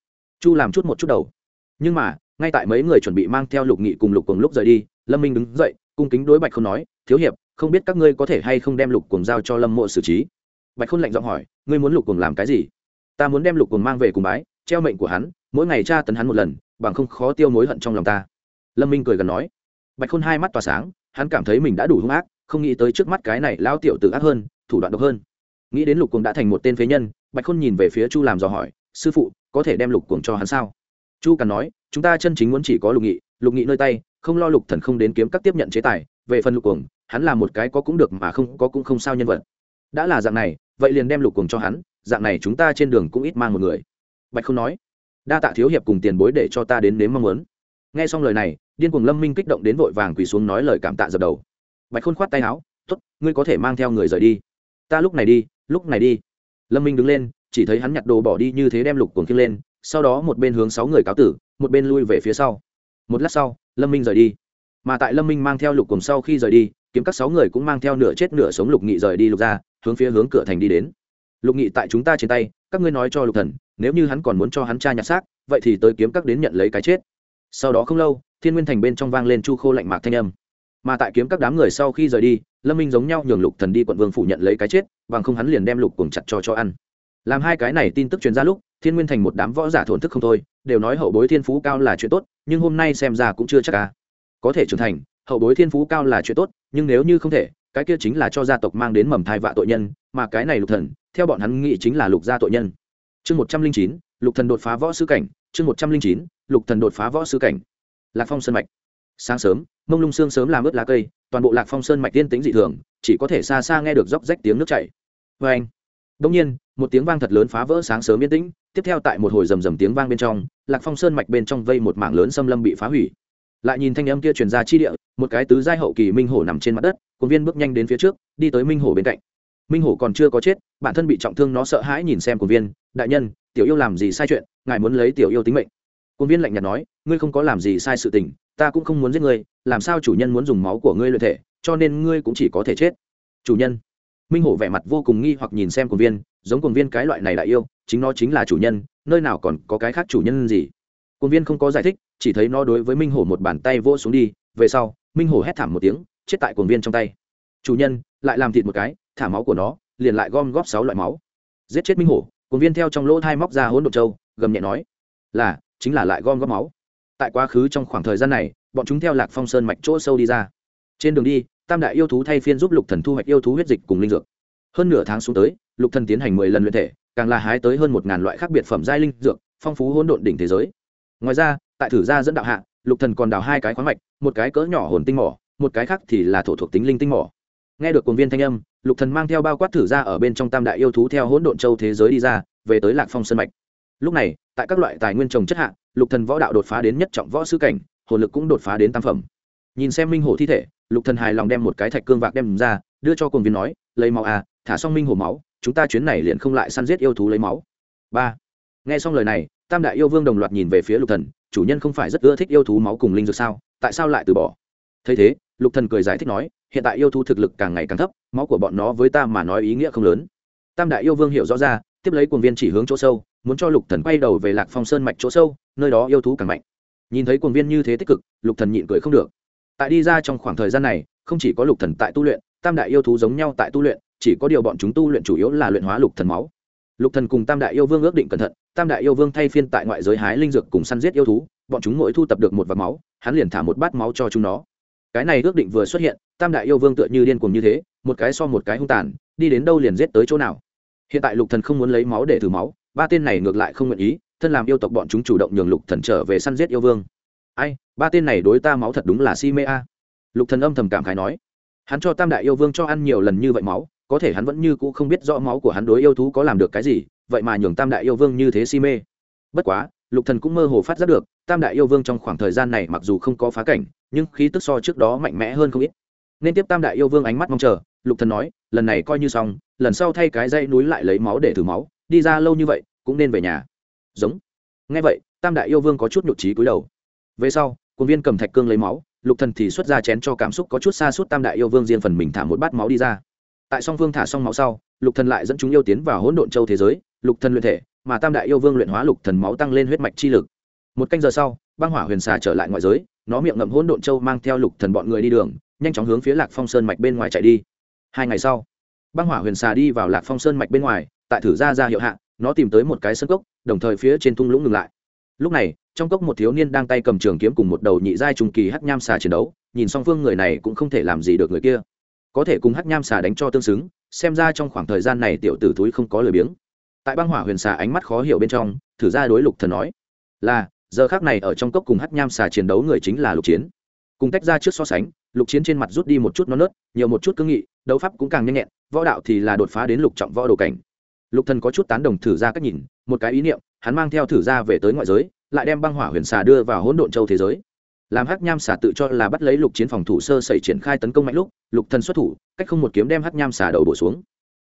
Chu làm chút một chút đầu. Nhưng mà, ngay tại mấy người chuẩn bị mang theo lục nghị cùng lục cùng lúc rời đi lâm minh đứng dậy, cung kính đối bạch khôn nói, thiếu hiệp, không biết các ngươi có thể hay không đem lục cuồng giao cho lâm mộ xử trí? Bạch khôn lạnh giọng hỏi, ngươi muốn lục cuồng làm cái gì? Ta muốn đem lục cuồng mang về cùng bái, treo mệnh của hắn, mỗi ngày tra tấn hắn một lần, bằng không khó tiêu mối hận trong lòng ta. Lâm minh cười gần nói. Bạch khôn hai mắt tỏa sáng, hắn cảm thấy mình đã đủ hung ác, không nghĩ tới trước mắt cái này lao tiểu tự ác hơn, thủ đoạn độc hơn. Nghĩ đến lục cuồng đã thành một tên phế nhân, bạch khôn nhìn về phía chu làm dò hỏi, sư phụ, có thể đem lục cuồng cho hắn sao? Chu càn nói, chúng ta chân chính muốn chỉ có lục nghị lục nghị nơi tay không lo lục thần không đến kiếm các tiếp nhận chế tài về phần lục cuồng hắn là một cái có cũng được mà không có cũng không sao nhân vật. Đã là dạng này vậy liền đem lục cuồng cho hắn dạng này chúng ta trên đường cũng ít mang một người. Bạch không nói đa tạ thiếu hiệp cùng tiền bối để cho ta đến nếm mong muốn. Nghe xong lời này điên cuồng lâm minh kích động đến vội vàng quỳ xuống nói lời cảm tạ dập đầu. Bạch khôn khoát tay áo tốt, ngươi có thể mang theo người rời đi. Ta lúc này đi lúc này đi. Lâm minh đứng lên chỉ thấy hắn nhặt đồ bỏ đi như thế đem lục cuồng kia lên sau đó một bên hướng sáu người cáo tử một bên lui về phía sau một lát sau, lâm minh rời đi. Mà tại lâm minh mang theo lục cùng sau khi rời đi, kiếm các sáu người cũng mang theo nửa chết nửa sống lục nghị rời đi lục ra, hướng phía hướng cửa thành đi đến. Lục nghị tại chúng ta trên tay, các ngươi nói cho lục thần, nếu như hắn còn muốn cho hắn cha nhặt xác, vậy thì tới kiếm các đến nhận lấy cái chết. Sau đó không lâu, thiên nguyên thành bên trong vang lên chu khô lạnh mạc thanh âm. Mà tại kiếm các đám người sau khi rời đi, lâm minh giống nhau nhường lục thần đi quận vương phủ nhận lấy cái chết, bằng không hắn liền đem lục cùng chặt cho cho ăn. Làm hai cái này tin tức truyền ra lúc thiên nguyên thành một đám võ giả thổn thức không thôi, đều nói hậu bối thiên phú cao là chuyện tốt, nhưng hôm nay xem ra cũng chưa chắc ca có thể trưởng thành, hậu bối thiên phú cao là chuyện tốt, nhưng nếu như không thể, cái kia chính là cho gia tộc mang đến mầm thai vạ tội nhân, mà cái này lục thần, theo bọn hắn nghĩ chính là lục gia tội nhân. Chương một trăm linh chín, lục thần đột phá võ sư cảnh, chương một trăm linh chín, lục thần đột phá võ sư cảnh. Lạc phong sơn mạch. Sáng sớm, mông lung sương sớm làm ướt lá cây, toàn bộ lạc phong sơn mạch tiên tính dị thường, chỉ có thể xa xa nghe được róc rách tiếng nước chảy. Vê anh đông nhiên một tiếng vang thật lớn phá vỡ sáng sớm yên tĩnh, tiếp theo tại một hồi rầm rầm tiếng vang bên trong, lạc phong sơn mạch bên trong vây một mảng lớn xâm lâm bị phá hủy. Lại nhìn thanh âm kia truyền ra chi địa, một cái tứ giai hậu kỳ minh hổ nằm trên mặt đất công viên bước nhanh đến phía trước, đi tới minh hổ bên cạnh. Minh hổ còn chưa có chết, bản thân bị trọng thương nó sợ hãi nhìn xem công viên, đại nhân, tiểu yêu làm gì sai chuyện, ngài muốn lấy tiểu yêu tính mệnh. Công viên lạnh nhạt nói, ngươi không có làm gì sai sự tình, ta cũng không muốn giết ngươi, làm sao chủ nhân muốn dùng máu của ngươi luyện thể, cho nên ngươi cũng chỉ có thể chết. Chủ nhân. Minh hổ vẻ mặt vô cùng nghi hoặc nhìn xem công viên giống cuồng viên cái loại này lại yêu, chính nó chính là chủ nhân, nơi nào còn có cái khác chủ nhân gì. Cuồng viên không có giải thích, chỉ thấy nó đối với minh hổ một bàn tay vỗ xuống đi, về sau, minh hổ hét thảm một tiếng, chết tại cuồng viên trong tay. Chủ nhân, lại làm thịt một cái, thả máu của nó, liền lại gom góp sáu loại máu. Giết chết minh hổ, cuồng viên theo trong lỗ thai móc ra hỗn độn châu, gầm nhẹ nói, là, chính là lại gom góp máu. Tại quá khứ trong khoảng thời gian này, bọn chúng theo lạc phong sơn mạch chỗ sâu đi ra. Trên đường đi, tam đại yêu thú thay phiên giúp lục thần thu hoạch yêu thú huyết dịch cùng linh dược. Hơn nửa tháng xuống tới lục thần tiến hành mười lần luyện thể, càng là hái tới hơn một ngàn loại khác biệt phẩm giai linh dược, phong phú hỗn độn đỉnh thế giới. Ngoài ra, tại thử gia dẫn đạo hạ, lục thần còn đào hai cái khoáng mạch, một cái cỡ nhỏ hồn tinh mỏ, một cái khác thì là thổ thuộc tính linh tinh mỏ. Nghe được cuồng viên thanh âm, lục thần mang theo bao quát thử gia ở bên trong tam đại yêu thú theo hỗn độn châu thế giới đi ra, về tới lạc phong sơn mạch. Lúc này, tại các loại tài nguyên trồng chất hạ, lục thần võ đạo đột phá đến nhất trọng võ sư cảnh, hồn lực cũng đột phá đến tam phẩm. Nhìn xem minh hổ thi thể, lục thần hài lòng đem một cái thạch cương vạc đem ra, đưa cho cuồng viên nói, lấy máu à thả xong minh hổ máu chúng ta chuyến này liền không lại săn giết yêu thú lấy máu. Ba. Nghe xong lời này, tam đại yêu vương đồng loạt nhìn về phía lục thần, chủ nhân không phải rất ưa thích yêu thú máu cùng linh dược sao, tại sao lại từ bỏ? Thấy thế, lục thần cười giải thích nói, hiện tại yêu thú thực lực càng ngày càng thấp, máu của bọn nó với ta mà nói ý nghĩa không lớn. Tam đại yêu vương hiểu rõ ra, tiếp lấy cuồng viên chỉ hướng chỗ sâu, muốn cho lục thần quay đầu về lạc phong sơn mạch chỗ sâu, nơi đó yêu thú càng mạnh. Nhìn thấy cuồng viên như thế tích cực, lục thần nhịn cười không được. Tại đi ra trong khoảng thời gian này, không chỉ có lục thần tại tu luyện, tam đại yêu thú giống nhau tại tu luyện chỉ có điều bọn chúng tu luyện chủ yếu là luyện hóa lục thần máu. Lục thần cùng tam đại yêu vương ước định cẩn thận, tam đại yêu vương thay phiên tại ngoại giới hái linh dược cùng săn giết yêu thú, bọn chúng mỗi thu tập được một vạt máu, hắn liền thả một bát máu cho chúng nó. Cái này ước định vừa xuất hiện, tam đại yêu vương tựa như điên cuồng như thế, một cái so một cái hung tàn, đi đến đâu liền giết tới chỗ nào. Hiện tại lục thần không muốn lấy máu để thử máu, ba tên này ngược lại không nguyện ý, thân làm yêu tộc bọn chúng chủ động nhường lục thần trở về săn giết yêu vương. Ai, ba tên này đối ta máu thật đúng là si mê a. Lục thần âm thầm cảm khái nói, hắn cho tam đại yêu vương cho ăn nhiều lần như vậy máu có thể hắn vẫn như cũ không biết rõ máu của hắn đối yêu thú có làm được cái gì, vậy mà nhường tam đại yêu vương như thế si mê. Bất quá, lục thần cũng mơ hồ phát giác được, tam đại yêu vương trong khoảng thời gian này mặc dù không có phá cảnh, nhưng khí tức so trước đó mạnh mẽ hơn không ít. Nên tiếp tam đại yêu vương ánh mắt mong chờ, lục thần nói, lần này coi như xong, lần sau thay cái dây núi lại lấy máu để thử máu, đi ra lâu như vậy, cũng nên về nhà. Giống. Nghe vậy, tam đại yêu vương có chút nhụt chí cúi đầu. Về sau quân viên cầm thạch cương lấy máu, lục thần thì xuất ra chén cho cảm xúc có chút xa suốt tam đại yêu vương riêng phần mình thả một bát máu đi ra tại song vương thả xong máu sau, lục thần lại dẫn chúng yêu tiến vào hỗn độn châu thế giới, lục thần luyện thể, mà tam đại yêu vương luyện hóa lục thần máu tăng lên huyết mạch chi lực. Một canh giờ sau, băng hỏa huyền xà trở lại ngoại giới, nó miệng ngậm hỗn độn châu mang theo lục thần bọn người đi đường, nhanh chóng hướng phía lạc phong sơn mạch bên ngoài chạy đi. Hai ngày sau, băng hỏa huyền xà đi vào lạc phong sơn mạch bên ngoài, tại thử ra ra hiệu hạ, nó tìm tới một cái sân cốc, đồng thời phía trên thung lũng ngừng lại. Lúc này, trong cốc một thiếu niên đang tay cầm trường kiếm cùng một đầu nhị giai trùng kỳ hắc nham xà chiến đấu, nhìn song phương người này cũng không thể làm gì được người kia có thể cùng hắc nham xà đánh cho tương xứng, xem ra trong khoảng thời gian này tiểu tử túi không có lời biếng. Tại băng hỏa huyền xà ánh mắt khó hiểu bên trong, thử ra đối lục thần nói, là, giờ khác này ở trong cốc cùng hắc nham xà chiến đấu người chính là lục chiến. Cùng tách ra trước so sánh, lục chiến trên mặt rút đi một chút non nớt, nhiều một chút cương nghị, đấu pháp cũng càng nhanh nhẹn, võ đạo thì là đột phá đến lục trọng võ đồ cảnh. Lục thần có chút tán đồng thử ra cách nhìn, một cái ý niệm, hắn mang theo thử ra về tới ngoại giới, lại đem băng hỏa huyền xà đưa vào hỗn độn châu thế giới làm hắc nham xà tự cho là bắt lấy lục chiến phòng thủ sơ sẩy triển khai tấn công mạnh lúc, lục thần xuất thủ, cách không một kiếm đem hắc nham xà đầu bổ xuống.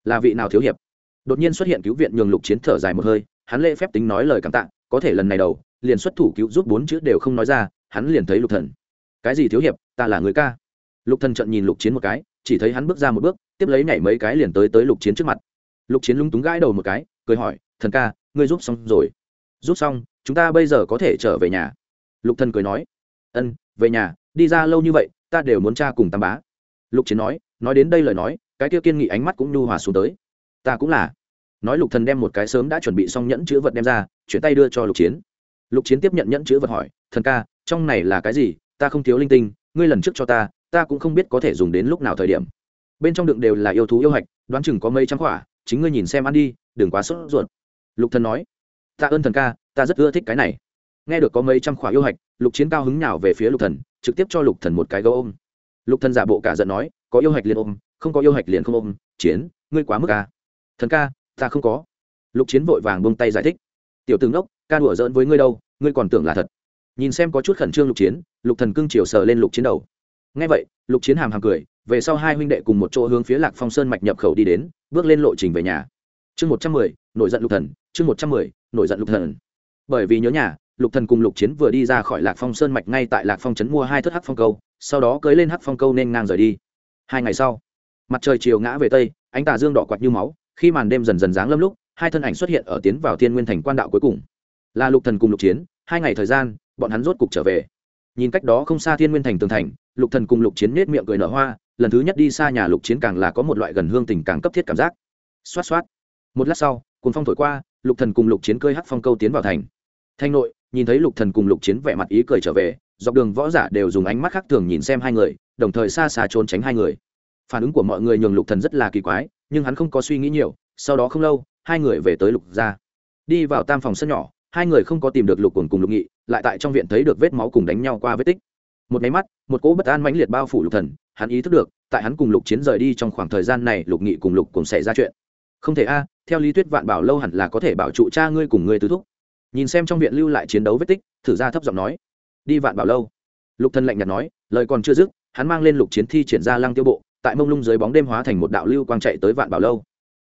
Là vị nào thiếu hiệp? Đột nhiên xuất hiện cứu viện nhường lục chiến thở dài một hơi, hắn lễ phép tính nói lời cảm tạ, có thể lần này đầu, liền xuất thủ cứu giúp bốn chữ đều không nói ra, hắn liền thấy lục thần. Cái gì thiếu hiệp, ta là người ca. Lục thần trợn nhìn lục chiến một cái, chỉ thấy hắn bước ra một bước, tiếp lấy nhảy mấy cái liền tới tới lục chiến trước mặt. Lục chiến lúng túng gãi đầu một cái, cười hỏi, thần ca, ngươi giúp xong rồi. Giúp xong, chúng ta bây giờ có thể trở về nhà. Lục thần cười nói ân, về nhà, đi ra lâu như vậy, ta đều muốn cha cùng tam bá. Lục chiến nói nói đến đây lời nói, cái kia kiên nghị ánh mắt cũng nhu hòa xuống tới. Ta cũng là. Nói lục thần đem một cái sớm đã chuẩn bị xong nhẫn chữ vật đem ra, chuyển tay đưa cho lục chiến. Lục chiến tiếp nhận nhẫn chữ vật hỏi, thần ca, trong này là cái gì? Ta không thiếu linh tinh, ngươi lần trước cho ta ta cũng không biết có thể dùng đến lúc nào thời điểm. Bên trong đựng đều là yêu thú yêu hạch, đoán chừng có mấy trăm quả, chính ngươi nhìn xem ăn đi, đừng quá sốt ruột. Lục thần nói, ta ơn thần ca, ta rất ưa thích cái này nghe được có mấy trăm khỏa yêu hạch, lục chiến cao hứng nào về phía lục thần, trực tiếp cho lục thần một cái gấu ôm. Lục thần giả bộ cả giận nói, có yêu hạch liền ôm, không có yêu hạch liền không ôm, chiến, ngươi quá mức ca thần ca, ta không có. Lục chiến vội vàng buông tay giải thích. Tiểu tướng đốc ca đùa giỡn với ngươi đâu, ngươi còn tưởng là thật. Nhìn xem có chút khẩn trương lục chiến, lục thần cưng chiều sờ lên lục chiến đầu. Nghe vậy, lục chiến hàm hàm cười, về sau hai huynh đệ cùng một chỗ hướng phía lạc phong sơn mạch nhập khẩu đi đến, bước lên lộ trình về nhà. Chương một trăm mười, nổi giận lục thần, chương một trăm mười, nổi giận lục thần. Bởi vì nhớ nhà lục thần cùng lục chiến vừa đi ra khỏi lạc phong sơn mạch ngay tại lạc phong trấn mua hai thất hắc phong câu, sau đó cưới lên hắc phong câu nên ngang rời đi. Hai ngày sau, mặt trời chiều ngã về tây, ánh tà dương đỏ quạt như máu, khi màn đêm dần dần dáng lâm lúc, hai thân ảnh xuất hiện ở tiến vào thiên nguyên thành quan đạo cuối cùng. Là lục thần cùng lục chiến, hai ngày thời gian, bọn hắn rốt cục trở về. Nhìn cách đó không xa thiên nguyên thành tường thành, lục thần cùng lục chiến nết miệng cười nở hoa, lần thứ nhất đi xa nhà lục chiến càng là có một loại gần hương tình càng cấp thiết cảm giác. Xoát xoát. Một lát sau cùng phong thổi qua, lục thần cùng lục chiến cơi hắc phong câu tiến vào thành thanh nội, nhìn thấy lục thần cùng lục chiến vẻ mặt ý cười trở về, dọc đường võ giả đều dùng ánh mắt khác thường nhìn xem hai người, đồng thời xa xa trốn tránh hai người. Phản ứng của mọi người nhường lục thần rất là kỳ quái, nhưng hắn không có suy nghĩ nhiều, sau đó không lâu, hai người về tới lục gia. Đi vào tam phòng sân nhỏ, hai người không có tìm được lục cồn cùng lục nghị, lại tại trong viện thấy được vết máu cùng đánh nhau qua vết tích. Một máy mắt, một cỗ bất an mãnh liệt bao phủ lục thần, hắn ý thức được, tại hắn cùng lục chiến rời đi trong khoảng thời gian này, lục nghị cùng lục cùng xảy ra chuyện. Không thể a, theo lý thuyết vạn bảo lâu hẳn là có thể bảo trụ cha ngươi cùng ngươi tứ thúc nhìn xem trong viện lưu lại chiến đấu vết tích, thử ra thấp giọng nói, đi vạn bảo lâu. Lục thần lạnh nhạt nói, lời còn chưa dứt, hắn mang lên lục chiến thi triển ra lăng tiêu bộ, tại mông lung dưới bóng đêm hóa thành một đạo lưu quang chạy tới vạn bảo lâu.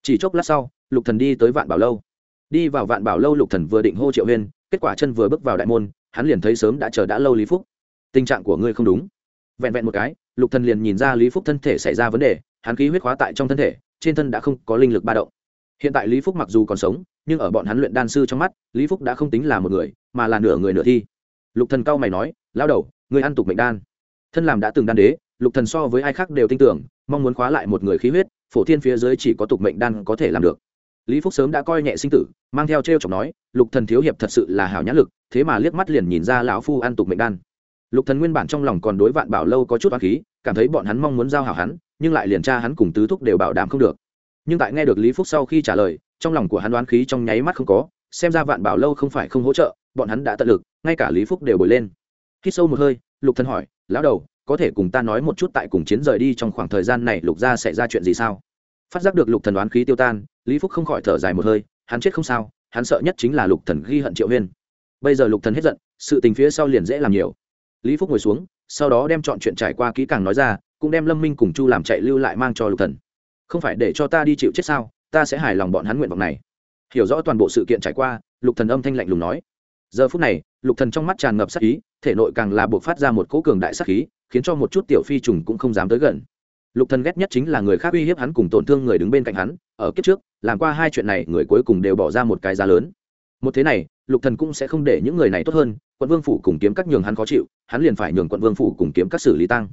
Chỉ chốc lát sau, lục thần đi tới vạn bảo lâu. Đi vào vạn bảo lâu, lục thần vừa định hô triệu huyên, kết quả chân vừa bước vào đại môn, hắn liền thấy sớm đã chờ đã lâu lý phúc. Tình trạng của ngươi không đúng. Vẹn vẹn một cái, lục thần liền nhìn ra lý phúc thân thể xảy ra vấn đề, hắn khí huyết khóa tại trong thân thể, trên thân đã không có linh lực ba động hiện tại lý phúc mặc dù còn sống, nhưng ở bọn hắn luyện đan sư trong mắt, lý phúc đã không tính là một người, mà là nửa người nửa thi. Lục thần cao mày nói lao đầu người ăn tục mệnh đan. Thân làm đã từng đan đế, lục thần so với ai khác đều tin tưởng, mong muốn khóa lại một người khí huyết, phổ thiên phía dưới chỉ có tục mệnh đan có thể làm được. Lý phúc sớm đã coi nhẹ sinh tử, mang theo t r e o chọc nói, lục thần thiếu hiệp thật sự là hảo nhãn lực, thế mà liếc mắt liền nhìn ra lão phu ăn tục mệnh đan. Lục thần nguyên bản trong lòng còn đối vạn bảo lâu có chút oán khí, cảm thấy bọn hắn mong muốn giao hảo hắn, nhưng lại liền tra hắn cùng tứ thúc đều bảo đảm không được nhưng tại nghe được lý phúc sau khi trả lời, trong lòng của hắn đoán khí trong nháy mắt không có, xem ra vạn bảo lâu không phải không hỗ trợ, bọn hắn đã tận lực, ngay cả lý phúc đều bồi lên. Khi sâu một hơi, lục thần hỏi, lão đầu, có thể cùng ta nói một chút tại cùng chiến rời đi trong khoảng thời gian này lục gia xảy ra chuyện gì sao? Phát giác được lục thần đoán khí tiêu tan, lý phúc không khỏi thở dài một hơi, hắn chết không sao, hắn sợ nhất chính là lục thần ghi hận triệu huyên. Bây giờ lục thần hết giận, sự tình phía sau liền dễ làm nhiều. Lý phúc ngồi xuống, sau đó đem chọn chuyện trải qua kỹ càng nói ra, cũng đem lâm minh cùng chu làm chạy lưu lại mang cho lục thần không phải để cho ta đi chịu chết sao ta sẽ hài lòng bọn hắn nguyện vọng này. Hiểu rõ toàn bộ sự kiện trải qua lục thần âm thanh lạnh lùng nói. Giờ phút này lục thần trong mắt tràn ngập sát khí, thể nội càng là buộc phát ra một cỗ cường đại sát khí khiến cho một chút tiểu phi trùng cũng không dám tới gần. Lục thần ghét nhất chính là người khác uy hiếp hắn cùng tổn thương người đứng bên cạnh hắn ở kiếp trước làm qua hai chuyện này người cuối cùng đều bỏ ra một cái giá lớn. Một thế này lục thần cũng sẽ không để những người này tốt hơn quận vương phủ cùng kiếm các nhường hắn khó chịu hắn liền phải nhường quận vương phủ cùng kiếm các xử lý tăng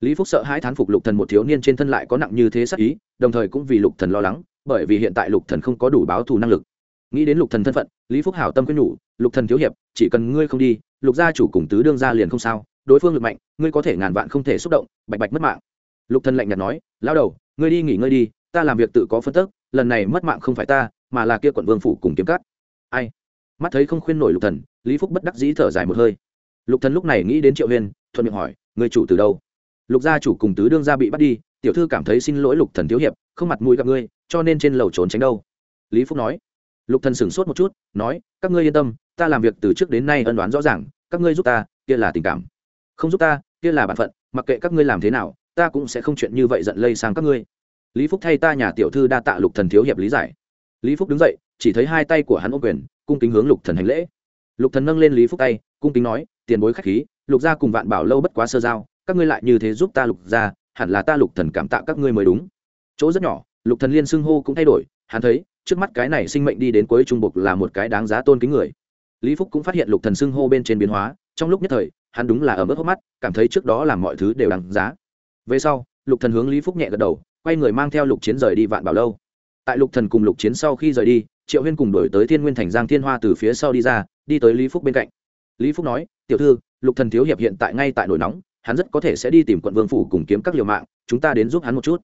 lý phúc sợ hãi thán phục lục thần một thiếu niên trên thân lại có nặng như thế sắc ý, đồng thời cũng vì lục thần lo lắng, bởi vì hiện tại lục thần không có đủ báo thù năng lực. Nghĩ đến lục thần thân phận, lý phúc hảo tâm quyết nhủ, lục thần thiếu hiệp, chỉ cần ngươi không đi, lục gia chủ cùng tứ đương gia liền không sao, đối phương lực mạnh, ngươi có thể ngàn vạn không thể xúc động, bạch bạch mất mạng. Lục thần lạnh nhạt nói lao đầu, ngươi đi nghỉ ngơi đi, ta làm việc tự có phân tức, lần này mất mạng không phải ta, mà là kia quận vương phủ cùng kiếm cắt ai? Mắt thấy không khuyên nổi lục thần, lý phúc bất đắc dĩ thở dài một hơi. Lục thần lúc này nghĩ đến triệu huyên, thuận miệng hỏi người chủ từ đâu? Lục gia chủ cùng tứ đương gia bị bắt đi, tiểu thư cảm thấy xin lỗi lục thần thiếu hiệp, không mặt mũi gặp ngươi, cho nên trên lầu trốn tránh đâu. Lý phúc nói. Lục thần sửng sốt một chút, nói, các ngươi yên tâm, ta làm việc từ trước đến nay ân đoán rõ ràng, các ngươi giúp ta, kia là tình cảm. Không giúp ta, kia là bản phận, mặc kệ các ngươi làm thế nào, ta cũng sẽ không chuyện như vậy giận lây sang các ngươi. Lý phúc thay ta nhà tiểu thư đa tạ lục thần thiếu hiệp lý giải. Lý phúc đứng dậy, chỉ thấy hai tay của hắn ôm quyền, cung kính hướng lục thần hành lễ. Lục thần nâng lên lý phúc tay, cung kính nói, tiền bối khách khí, lục gia cùng vạn bảo lâu bất quá sơ giao các ngươi lại như thế giúp ta lục ra, hẳn là ta lục thần cảm tạ các ngươi mới đúng. Chỗ rất nhỏ lục thần liên xưng hô cũng thay đổi hắn thấy trước mắt cái này sinh mệnh đi đến cuối trung bục là một cái đáng giá tôn kính người. Lý phúc cũng phát hiện lục thần xưng hô bên trên biến hóa trong lúc nhất thời hắn đúng là ở mức hốc mắt cảm thấy trước đó làm mọi thứ đều đáng giá. Về sau lục thần hướng lý phúc nhẹ gật đầu quay người mang theo lục chiến rời đi vạn bảo lâu. Tại lục thần cùng lục chiến sau khi rời đi triệu huyên cùng đổi tới thiên nguyên thành giang thiên hoa từ phía sau đi ra đi tới lý phúc bên cạnh. Lý phúc nói tiểu thư lục thần thiếu hiệp hiện tại ngay tại nổi nóng hắn rất có thể sẽ đi tìm quận vương phủ cùng kiếm các liều mạng, chúng ta đến giúp hắn một chút.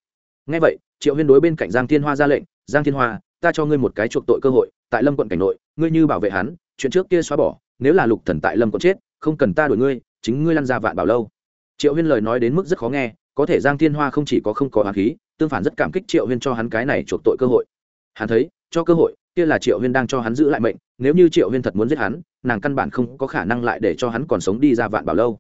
Ngay vậy, triệu huyên đối bên cạnh giang thiên hoa ra lệnh, giang thiên hoa, ta cho ngươi một cái chuộc tội cơ hội, tại lâm quận cảnh nội, ngươi như bảo vệ hắn, chuyện trước kia xóa bỏ, nếu là lục thần tại lâm quận chết, không cần ta đuổi ngươi, chính ngươi lăn ra vạn bảo lâu. Triệu huyên lời nói đến mức rất khó nghe, có thể giang thiên hoa không chỉ có không có hoàng khí, tương phản rất cảm kích triệu huyên cho hắn cái này chuộc tội cơ hội. Hắn thấy, cho cơ hội, kia là triệu huyên đang cho hắn giữ lại mệnh, nếu như triệu huyên thật muốn giết hắn, nàng căn bản không có khả năng lại để cho hắn còn sống đi ra vạn bảo lâu.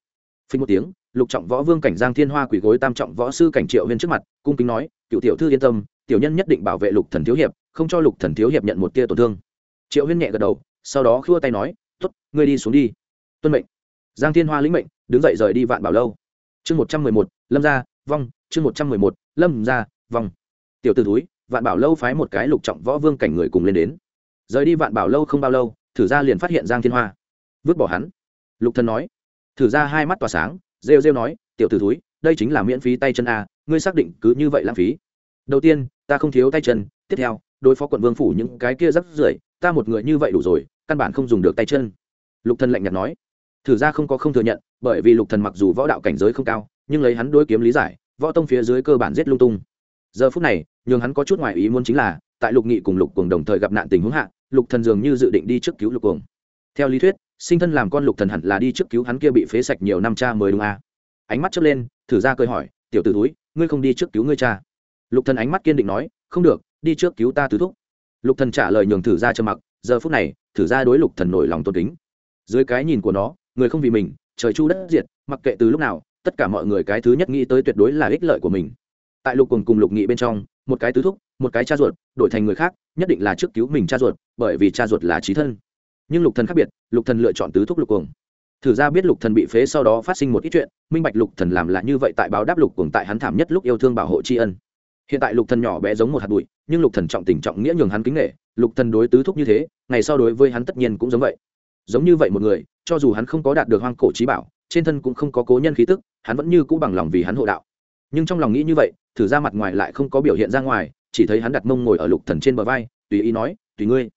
Phình một tiếng lục trọng võ vương cảnh giang thiên hoa quỳ gối tam trọng võ sư cảnh triệu huyên trước mặt, cung kính nói cựu tiểu thư yên tâm, tiểu nhân nhất định bảo vệ lục thần thiếu hiệp, không cho lục thần thiếu hiệp nhận một tia tổn thương. Triệu huyên nhẹ gật đầu, sau đó khua tay nói t ố t ngươi đi xuống đi. Tuân mệnh. Giang thiên hoa lĩnh mệnh, đứng dậy rời đi vạn bảo lâu. Chương một trăm mười một, lâm ra vong, chương một trăm mười một, lâm ra vong. Tiểu t ử túi vạn bảo lâu phái một cái lục trọng võ vương cảnh người cùng lên đến. Rời đi vạn bảo lâu không bao lâu, thử ra liền phát hiện giang thiên hoa. Vứt bỏ hắn. Lục thần nói, thử ra hai mắt tỏa sáng rêu rêu nói, tiểu t ử túi đây chính là miễn phí tay chân a, ngươi xác định cứ như vậy lãng phí. Đầu tiên, ta không thiếu tay chân, tiếp theo, đối phó quận vương phủ những cái kia rắc rưởi, ta một người như vậy đủ rồi, căn bản không dùng được tay chân. Lục thần lạnh nhạt nói. Thử ra không có không thừa nhận, bởi vì lục thần mặc dù võ đạo cảnh giới không cao, nhưng lấy hắn đối kiếm lý giải, võ tông phía dưới cơ bản giết lung tung. Giờ phút này, nhường hắn có chút ngoài ý muốn chính là, tại lục nghị cùng lục cuồng đồng thời gặp nạn tình huống hạ, lục thần dường như dự định đi trước cứu lục cuồng. Theo lý thuyết sinh thân làm con lục thần hẳn là đi trước cứu hắn kia bị phế sạch nhiều năm cha mới đúng à. ánh mắt chớp lên, thử ra cười hỏi, tiểu tử túi ngươi không đi trước cứu ngươi cha? Lục thần ánh mắt kiên định nói, không được, đi trước cứu ta tứ thúc. Lục thần trả lời nhường thử ra cho mặc, giờ phút này, thử ra đối lục thần nổi lòng tôn kính. Dưới cái nhìn của nó, người không vì mình, trời chu đất diệt, mặc kệ từ lúc nào, tất cả mọi người cái thứ nhất nghĩ tới tuyệt đối là ích lợi của mình. Tại lục cùng cùng lục nghị bên trong, một cái tứ thúc, một cái cha ruột, đổi thành người khác, nhất định là trước cứu mình cha ruột, bởi vì cha ruột là trí thân. Nhưng lục thần khác biệt lục thần lựa chọn tứ thúc lục cuồng. Thử ra biết lục thần bị phế sau đó phát sinh một ít chuyện, minh bạch lục thần làm là như vậy tại báo đáp lục cuồng tại hắn thảm nhất lúc yêu thương bảo hộ tri ân. Hiện tại lục thần nhỏ bé giống một hạt bụi, nhưng lục thần trọng tình trọng nghĩa nhường hắn kính nghệ lục thần đối tứ thúc như thế, ngày sau đối với hắn tất nhiên cũng giống vậy. Giống như vậy một người, cho dù hắn không có đạt được hoang cổ trí bảo, trên thân cũng không có cố nhân khí tức, hắn vẫn như cũ bằng lòng vì hắn hộ đạo. Nhưng trong lòng nghĩ như vậy, thử ra mặt ngoài lại không có biểu hiện ra ngoài, chỉ thấy hắn đặt mông ngồi ở lục thần trên bờ vai, tùy ý nói, tùy ngươi.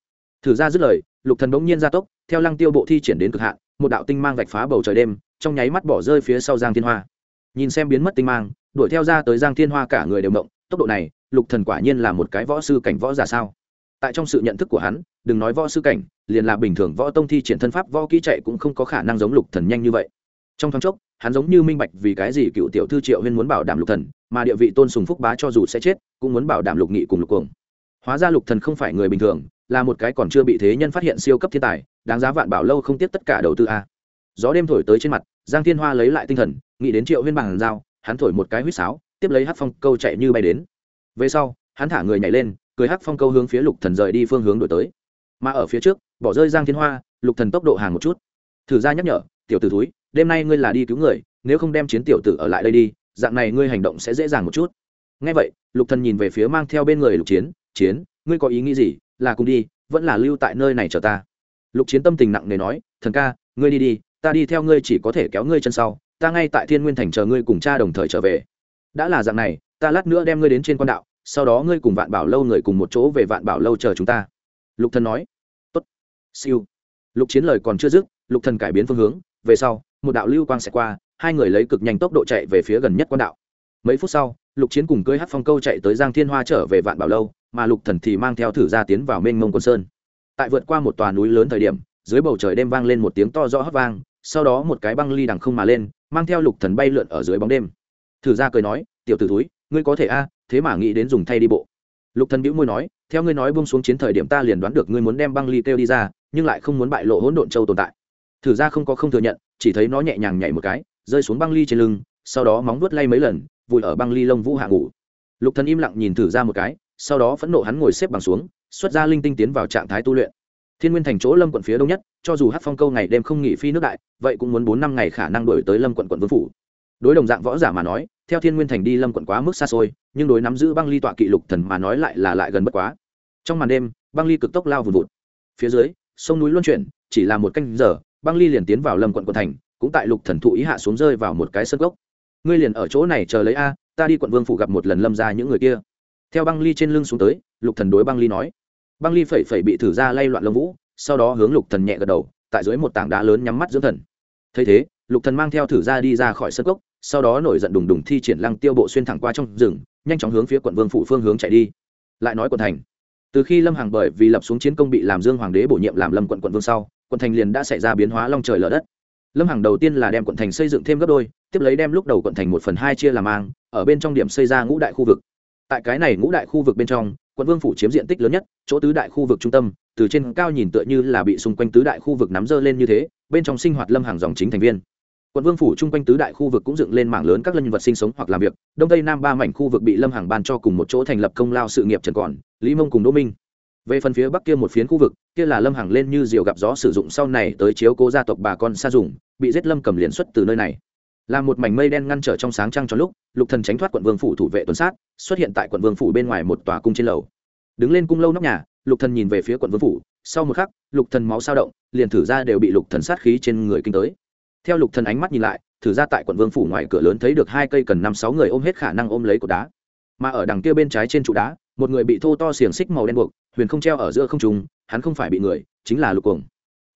Thử ra dứt lời, lục thần bỗng nhiên ra tốc theo lăng tiêu bộ thi triển đến cực hạn, một đạo tinh mang vạch phá bầu trời đêm, trong nháy mắt bỏ rơi phía sau giang thiên hoa. Nhìn xem biến mất tinh mang, đuổi theo ra tới giang thiên hoa cả người đều động, tốc độ này, lục thần quả nhiên là một cái võ sư cảnh võ giả sao? Tại trong sự nhận thức của hắn, đừng nói võ sư cảnh, liền là bình thường võ tông thi triển thân pháp võ kỹ chạy cũng không có khả năng giống lục thần nhanh như vậy. Trong thoáng chốc, hắn giống như minh bạch vì cái gì cựu tiểu thư triệu huyên muốn bảo đảm lục thần, mà địa vị tôn sùng phúc bá cho dù sẽ chết, cũng muốn bảo đảm lục nghị cùng lục cuồng. Hóa ra lục thần không phải người bình thường, là một cái còn chưa bị thế nhân phát hiện siêu cấp thiên tài đáng giá vạn bảo lâu không tiếp tất cả đầu tư a. Gió đêm thổi tới trên mặt, giang thiên hoa lấy lại tinh thần, nghĩ đến triệu huyên bằng dao, hắn thổi một cái huýt sáo, tiếp lấy hát phong câu chạy như bay đến. Về sau, hắn thả người nhảy lên, cười hát phong câu hướng phía lục thần rời đi phương hướng đổi tới. Mà ở phía trước, bỏ rơi giang thiên hoa, lục thần tốc độ hàng một chút. Thử ra nhắc nhở, tiểu tử thúi, đêm nay ngươi là đi cứu người, nếu không đem chiến tiểu tử ở lại đây đi, dạng này ngươi hành động sẽ dễ dàng một chút. Ngay vậy, lục thần nhìn về phía mang theo bên người lục chiến chiến, ngươi có ý nghĩ gì? Là cùng đi, vẫn là lưu tại nơi này chờ ta lục chiến tâm tình nặng nề nói, thần ca, ngươi đi đi, ta đi theo ngươi chỉ có thể kéo ngươi chân sau, ta ngay tại thiên nguyên thành chờ ngươi cùng cha đồng thời trở về. Đã là dạng này, ta lát nữa đem ngươi đến trên quan đạo, sau đó ngươi cùng vạn bảo lâu người cùng một chỗ về vạn bảo lâu chờ chúng ta. Lục thần nói, tốt, siêu. Lục chiến lời còn chưa dứt, lục thần cải biến phương hướng, về sau, một đạo lưu quang sẽ qua, hai người lấy cực nhanh tốc độ chạy về phía gần nhất quan đạo. Mấy phút sau, lục chiến cùng cưới hát phong câu chạy tới giang thiên hoa trở về vạn bảo lâu, mà lục thần thì mang theo thử ra tiến vào mênh mông quân sơn tại vượt qua một tòa núi lớn thời điểm, dưới bầu trời đêm vang lên một tiếng to rõ hót vang, sau đó một cái băng ly đằng không mà lên, mang theo lục thần bay lượn ở dưới bóng đêm. Thử ra cười nói, tiểu tử túi ngươi có thể a, thế mà nghĩ đến dùng thay đi bộ. Lục thần bĩu môi nói, theo ngươi nói buông xuống chiến thời điểm ta liền đoán được ngươi muốn đem băng ly kêu đi ra, nhưng lại không muốn bại lộ hỗn độn châu tồn tại. Thử ra không có không thừa nhận, chỉ thấy nó nhẹ nhàng nhảy một cái, rơi xuống băng ly trên lưng, sau đó móng vuốt lay mấy lần, vùi ở băng ly lông vũ hạ ngủ. Lục thần im lặng nhìn thử ra một cái, sau đó phẫn nộ hắn ngồi xếp bằng xuống xuất ra linh tinh tiến vào trạng thái tu luyện. Thiên nguyên thành chỗ lâm quận phía đông nhất, cho dù hát phong câu ngày đêm không nghỉ phi nước đại, vậy cũng muốn bốn năm ngày khả năng đổi tới lâm quận quận vương phủ. Đối đồng dạng võ giả mà nói, theo thiên nguyên thành đi lâm quận quá mức xa xôi, nhưng đối nắm giữ băng ly tọa kỵ lục thần mà nói lại là lại gần bất quá. Trong màn đêm, băng ly cực tốc lao vùn vụt. Phía dưới, sông núi luân chuyển, chỉ là một canh giờ, băng ly liền tiến vào lâm quận quận thành, cũng tại lục thần thụ ý hạ xuống rơi vào một cái sân gốc ngươi liền ở chỗ này chờ lấy a, ta đi quận vương phủ gặp một lần lâm ra những người kia theo băng ly trên lưng xuống tới, lục thần đối băng ly nói. Băng ly phẩy phẩy bị thử ra lay loạn lông vũ, sau đó hướng lục thần nhẹ gật đầu, tại dưới một tảng đá lớn nhắm mắt dưỡng thần. Thấy thế, lục thần mang theo thử ra đi ra khỏi sân cốc, sau đó nổi giận đùng đùng thi triển lăng tiêu bộ xuyên thẳng qua trong rừng, nhanh chóng hướng phía quận vương phủ phương hướng chạy đi. Lại nói quận thành. Từ khi lâm hàng bởi vì lập xuống chiến công bị làm dương hoàng đế bổ nhiệm làm lâm quận quận vương sau, quận thành liền đã xảy ra biến hóa long trời lở đất. Lâm hàng đầu tiên là đem quận thành xây dựng thêm gấp đôi, tiếp lấy đem lúc đầu quận thành một phần hai chia làm mang, ở bên trong điểm xây ra ngũ đại khu vực tại cái này ngũ đại khu vực bên trong, quận vương phủ chiếm diện tích lớn nhất, chỗ tứ đại khu vực trung tâm, từ trên cao nhìn tựa như là bị xung quanh tứ đại khu vực nắm dơ lên như thế, bên trong sinh hoạt lâm hàng dòng chính thành viên. Quận vương phủ chung quanh tứ đại khu vực cũng dựng lên mảng lớn các lân vật sinh sống hoặc làm việc, đông tây nam ba mảnh khu vực bị lâm hàng ban cho cùng một chỗ thành lập công lao sự nghiệp trần còn, lý mông cùng đỗ minh. Về phần phía bắc kia một phiến khu vực, kia là lâm hàng lên như diều gặp gió sử dụng sau này tới chiếu cố gia tộc bà con xa dùng, bị giết lâm cầm liền xuất từ nơi này là một mảnh mây đen ngăn trở trong sáng trăng cho lúc, lục thần tránh thoát quận vương phủ thủ vệ tuần sát, xuất hiện tại quận vương phủ bên ngoài một tòa cung trên lầu. Đứng lên cung lâu nóc nhà, lục thần nhìn về phía quận vương phủ. Sau một khắc, lục thần máu sao động, liền thử ra đều bị lục thần sát khí trên người kinh tới. Theo lục thần ánh mắt nhìn lại, thử ra tại quận vương phủ ngoài cửa lớn thấy được hai cây cần năm sáu người ôm hết khả năng ôm lấy cột đá. Mà ở đằng kia bên trái trên trụ đá, một người bị thô to xiềng xích màu đen buộc, huyền không treo ở giữa không trung, hắn không phải bị người, chính là lục cuồng.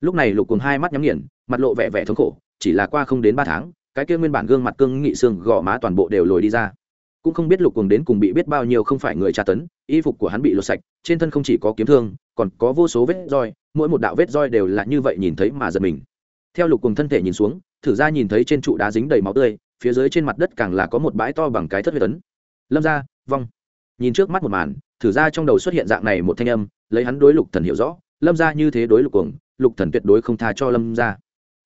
Lúc này lục cuồng hai mắt nhắm nghiền, mặt lộ vẻ vẻ thống khổ, chỉ là qua không đến ba tháng cái kia nguyên bản gương mặt cương nghị xương gò má toàn bộ đều lồi đi ra. Cũng không biết lục cuồng đến cùng bị biết bao nhiêu không phải người tra tấn, y phục của hắn bị lột sạch, trên thân không chỉ có kiếm thương, còn có vô số vết roi, mỗi một đạo vết roi đều là như vậy nhìn thấy mà giật mình. Theo lục cuồng thân thể nhìn xuống, thử ra nhìn thấy trên trụ đá dính đầy máu tươi, phía dưới trên mặt đất càng là có một bãi to bằng cái thất huyết tấn lâm ra, vong. Nhìn trước mắt một màn, thử ra trong đầu xuất hiện dạng này một thanh âm, lấy hắn đối lục thần hiểu rõ, lâm ra như thế đối lục cuồng, lục thần tuyệt đối không tha cho lâm ra.